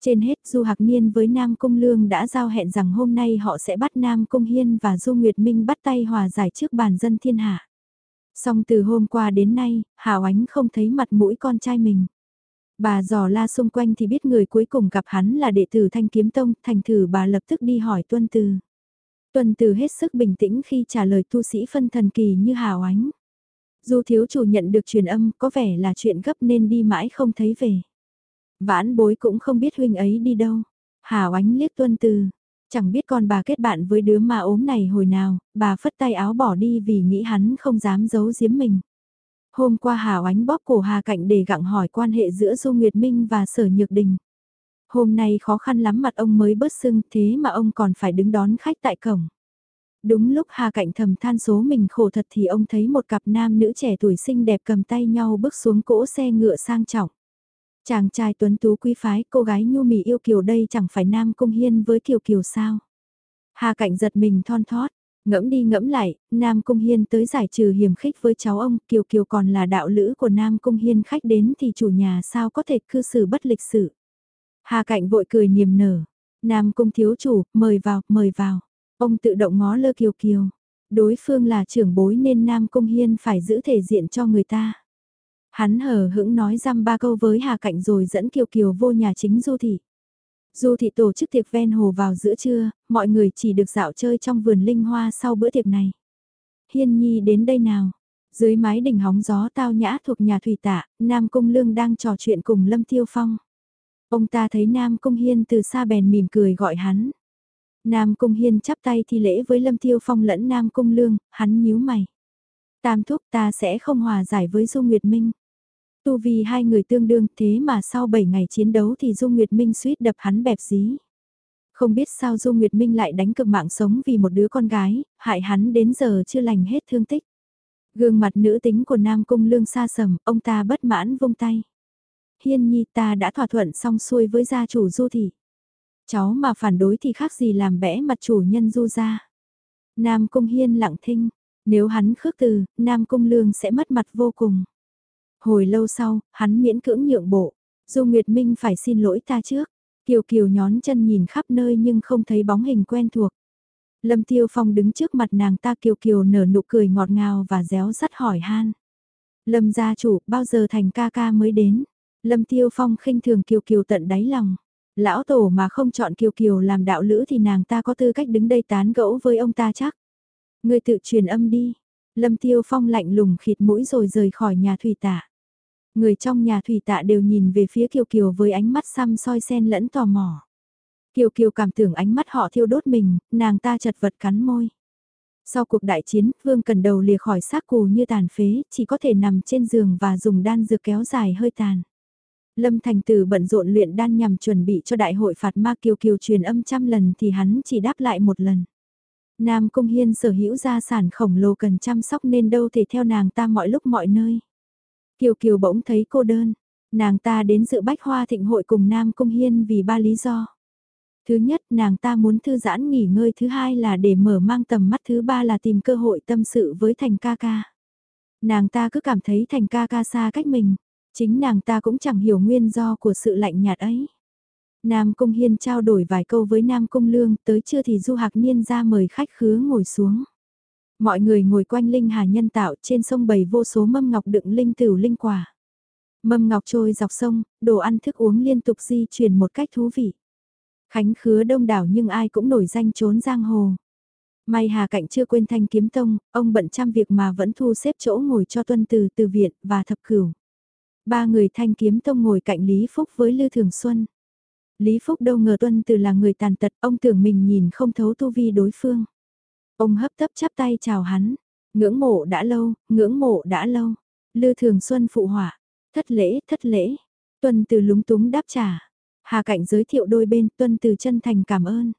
Trên hết Du Hạc Niên với Nam Cung Lương đã giao hẹn rằng hôm nay họ sẽ bắt Nam Cung Hiên và Du Nguyệt Minh bắt tay hòa giải trước bàn dân thiên hạ. Song từ hôm qua đến nay, hà oánh không thấy mặt mũi con trai mình. Bà dò la xung quanh thì biết người cuối cùng gặp hắn là đệ tử Thanh Kiếm Tông, thành thử bà lập tức đi hỏi Tuân Từ. Tuân Từ hết sức bình tĩnh khi trả lời tu sĩ phân thần kỳ như hào Ánh. Du thiếu chủ nhận được truyền âm có vẻ là chuyện gấp nên đi mãi không thấy về. Vãn bối cũng không biết huynh ấy đi đâu. Hào Ánh liếc Tuân Từ. Chẳng biết con bà kết bạn với đứa mà ốm này hồi nào, bà phất tay áo bỏ đi vì nghĩ hắn không dám giấu giếm mình. Hôm qua Hà Oánh bóp cổ Hà Cạnh để gặng hỏi quan hệ giữa Du Nguyệt Minh và Sở Nhược Đình. Hôm nay khó khăn lắm mặt ông mới bớt sưng thế mà ông còn phải đứng đón khách tại cổng. Đúng lúc Hà Cạnh thầm than số mình khổ thật thì ông thấy một cặp nam nữ trẻ tuổi xinh đẹp cầm tay nhau bước xuống cỗ xe ngựa sang trọng. Chàng trai tuấn tú quý phái, cô gái nhu mì yêu kiều đây chẳng phải Nam Cung Hiên với Kiều Kiều sao. Hà Cạnh giật mình thon thót, ngẫm đi ngẫm lại, Nam Cung Hiên tới giải trừ hiểm khích với cháu ông, Kiều Kiều còn là đạo lữ của Nam Cung Hiên khách đến thì chủ nhà sao có thể cư xử bất lịch sự. Hà Cạnh vội cười niềm nở, Nam Cung thiếu chủ, mời vào, mời vào. Ông tự động ngó lơ Kiều Kiều. Đối phương là trưởng bối nên Nam Cung Hiên phải giữ thể diện cho người ta. Hắn hờ hững nói răm ba câu với Hà Cạnh rồi dẫn Kiều Kiều vô nhà chính Du Thị. Du Thị tổ chức tiệc ven hồ vào giữa trưa, mọi người chỉ được dạo chơi trong vườn linh hoa sau bữa tiệc này. Hiên Nhi đến đây nào. Dưới mái đỉnh hóng gió tao nhã thuộc nhà thủy tạ, Nam Cung Lương đang trò chuyện cùng Lâm Tiêu Phong. Ông ta thấy Nam Cung Hiên từ xa bèn mỉm cười gọi hắn. Nam Cung Hiên chắp tay thi lễ với Lâm Tiêu Phong lẫn Nam Cung Lương, hắn nhíu mày. Tam thúc ta sẽ không hòa giải với Du Nguyệt Minh. Tu vì hai người tương đương thế mà sau 7 ngày chiến đấu thì Du Nguyệt Minh suýt đập hắn bẹp dí. Không biết sao Du Nguyệt Minh lại đánh cực mạng sống vì một đứa con gái, hại hắn đến giờ chưa lành hết thương tích. Gương mặt nữ tính của Nam Cung Lương xa sầm, ông ta bất mãn vung tay. Hiên nhi ta đã thỏa thuận xong xuôi với gia chủ Du Thị. Cháu mà phản đối thì khác gì làm bẽ mặt chủ nhân Du gia. Nam Cung Hiên lặng thinh, nếu hắn khước từ, Nam Cung Lương sẽ mất mặt vô cùng. Hồi lâu sau, hắn miễn cưỡng nhượng bộ. Du Nguyệt Minh phải xin lỗi ta trước. Kiều Kiều nhón chân nhìn khắp nơi nhưng không thấy bóng hình quen thuộc. Lâm Tiêu Phong đứng trước mặt nàng ta Kiều Kiều nở nụ cười ngọt ngào và réo rắt hỏi han. Lâm gia chủ, bao giờ thành ca ca mới đến? Lâm Tiêu Phong khinh thường Kiều Kiều tận đáy lòng. Lão tổ mà không chọn Kiều Kiều làm đạo lữ thì nàng ta có tư cách đứng đây tán gẫu với ông ta chắc. Người tự truyền âm đi. Lâm Tiêu Phong lạnh lùng khịt mũi rồi rời khỏi nhà thủy tạ. Người trong nhà thủy tạ đều nhìn về phía Kiều Kiều với ánh mắt xăm soi sen lẫn tò mò. Kiều Kiều cảm tưởng ánh mắt họ thiêu đốt mình, nàng ta chật vật cắn môi. Sau cuộc đại chiến, Vương Cần Đầu lìa khỏi xác cù như tàn phế, chỉ có thể nằm trên giường và dùng đan dược kéo dài hơi tàn. Lâm Thành Tử bận rộn luyện đan nhằm chuẩn bị cho đại hội phạt ma Kiều Kiều truyền âm trăm lần thì hắn chỉ đáp lại một lần. Nam Cung Hiên sở hữu gia sản khổng lồ cần chăm sóc nên đâu thể theo nàng ta mọi lúc mọi nơi. Kiều Kiều bỗng thấy cô đơn, nàng ta đến dự bách hoa thịnh hội cùng Nam Cung Hiên vì ba lý do. Thứ nhất, nàng ta muốn thư giãn nghỉ ngơi, thứ hai là để mở mang tầm mắt, thứ ba là tìm cơ hội tâm sự với Thành ca ca. Nàng ta cứ cảm thấy Thành ca ca xa cách mình, chính nàng ta cũng chẳng hiểu nguyên do của sự lạnh nhạt ấy. Nam Cung Hiên trao đổi vài câu với Nam Cung Lương, tới trưa thì Du Hạc Niên ra mời khách khứa ngồi xuống. Mọi người ngồi quanh linh hà nhân tạo trên sông bầy vô số mâm ngọc đựng linh tửu linh quả. Mâm ngọc trôi dọc sông, đồ ăn thức uống liên tục di chuyển một cách thú vị. Khánh khứa đông đảo nhưng ai cũng nổi danh trốn giang hồ. May Hà Cạnh chưa quên thanh kiếm tông, ông bận trăm việc mà vẫn thu xếp chỗ ngồi cho tuân từ từ viện và thập cửu. Ba người thanh kiếm tông ngồi cạnh Lý Phúc với Lư Thường Xuân. Lý Phúc đâu ngờ tuân từ là người tàn tật, ông tưởng mình nhìn không thấu tu vi đối phương. Ông hấp tấp chắp tay chào hắn, ngưỡng mộ đã lâu, ngưỡng mộ đã lâu. Lư Thường Xuân phụ họa, thất lễ, thất lễ. Tuân từ lúng túng đáp trả. Hà Cạnh giới thiệu đôi bên, Tuân từ chân thành cảm ơn.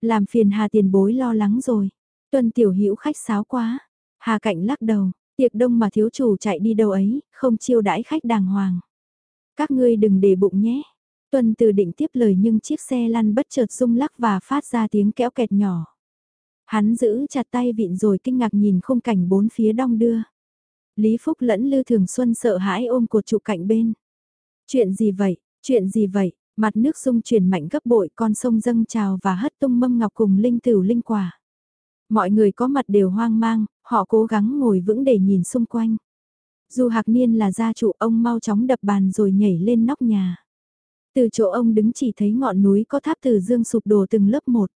Làm phiền Hà tiền bối lo lắng rồi. Tuân tiểu hữu khách sáo quá. Hà Cạnh lắc đầu, Tiệc đông mà thiếu chủ chạy đi đâu ấy, không chiêu đãi khách đàng hoàng. Các ngươi đừng để bụng nhé. Tuân từ định tiếp lời nhưng chiếc xe lăn bất chợt rung lắc và phát ra tiếng kéo kẹt nhỏ. Hắn giữ chặt tay vịn rồi kinh ngạc nhìn khung cảnh bốn phía đong đưa. Lý Phúc lẫn Lư Thường Xuân sợ hãi ôm cột trụ cạnh bên. Chuyện gì vậy, chuyện gì vậy, mặt nước sung chuyển mạnh gấp bội con sông dâng trào và hất tung mâm ngọc cùng linh tử linh quả. Mọi người có mặt đều hoang mang, họ cố gắng ngồi vững để nhìn xung quanh. Dù Hạc Niên là gia chủ ông mau chóng đập bàn rồi nhảy lên nóc nhà. Từ chỗ ông đứng chỉ thấy ngọn núi có tháp từ dương sụp đổ từng lớp một.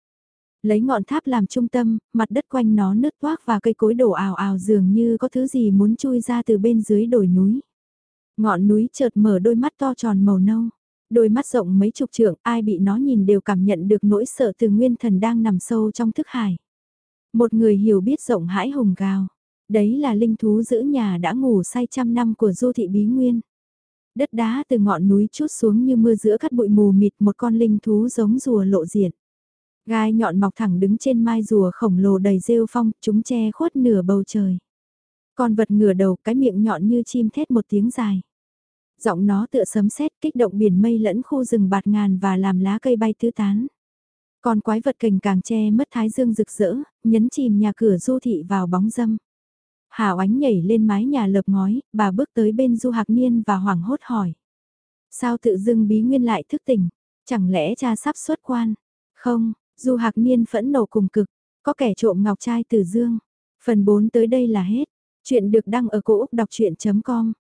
Lấy ngọn tháp làm trung tâm, mặt đất quanh nó nứt toác và cây cối đổ ào ào dường như có thứ gì muốn chui ra từ bên dưới đồi núi. Ngọn núi chợt mở đôi mắt to tròn màu nâu. Đôi mắt rộng mấy chục trượng, ai bị nó nhìn đều cảm nhận được nỗi sợ từ nguyên thần đang nằm sâu trong thức hải. Một người hiểu biết rộng hãi hùng gào. Đấy là linh thú giữ nhà đã ngủ say trăm năm của du thị bí nguyên. Đất đá từ ngọn núi chút xuống như mưa giữa cắt bụi mù mịt một con linh thú giống rùa lộ diện. Gai nhọn mọc thẳng đứng trên mai rùa khổng lồ đầy rêu phong, chúng che khuất nửa bầu trời. Con vật ngửa đầu cái miệng nhọn như chim thét một tiếng dài. Giọng nó tựa sấm sét kích động biển mây lẫn khu rừng bạt ngàn và làm lá cây bay tứ tán. Con quái vật cành càng che mất thái dương rực rỡ, nhấn chìm nhà cửa du thị vào bóng dâm. Hảo ánh nhảy lên mái nhà lợp ngói, bà bước tới bên du hạc niên và hoảng hốt hỏi. Sao tự dưng bí nguyên lại thức tỉnh? Chẳng lẽ cha sắp xuất quan? Không, du hạc niên phẫn nộ cùng cực, có kẻ trộm ngọc trai từ dương. Phần 4 tới đây là hết. Chuyện được đăng ở cổ Úc đọc chuyện.com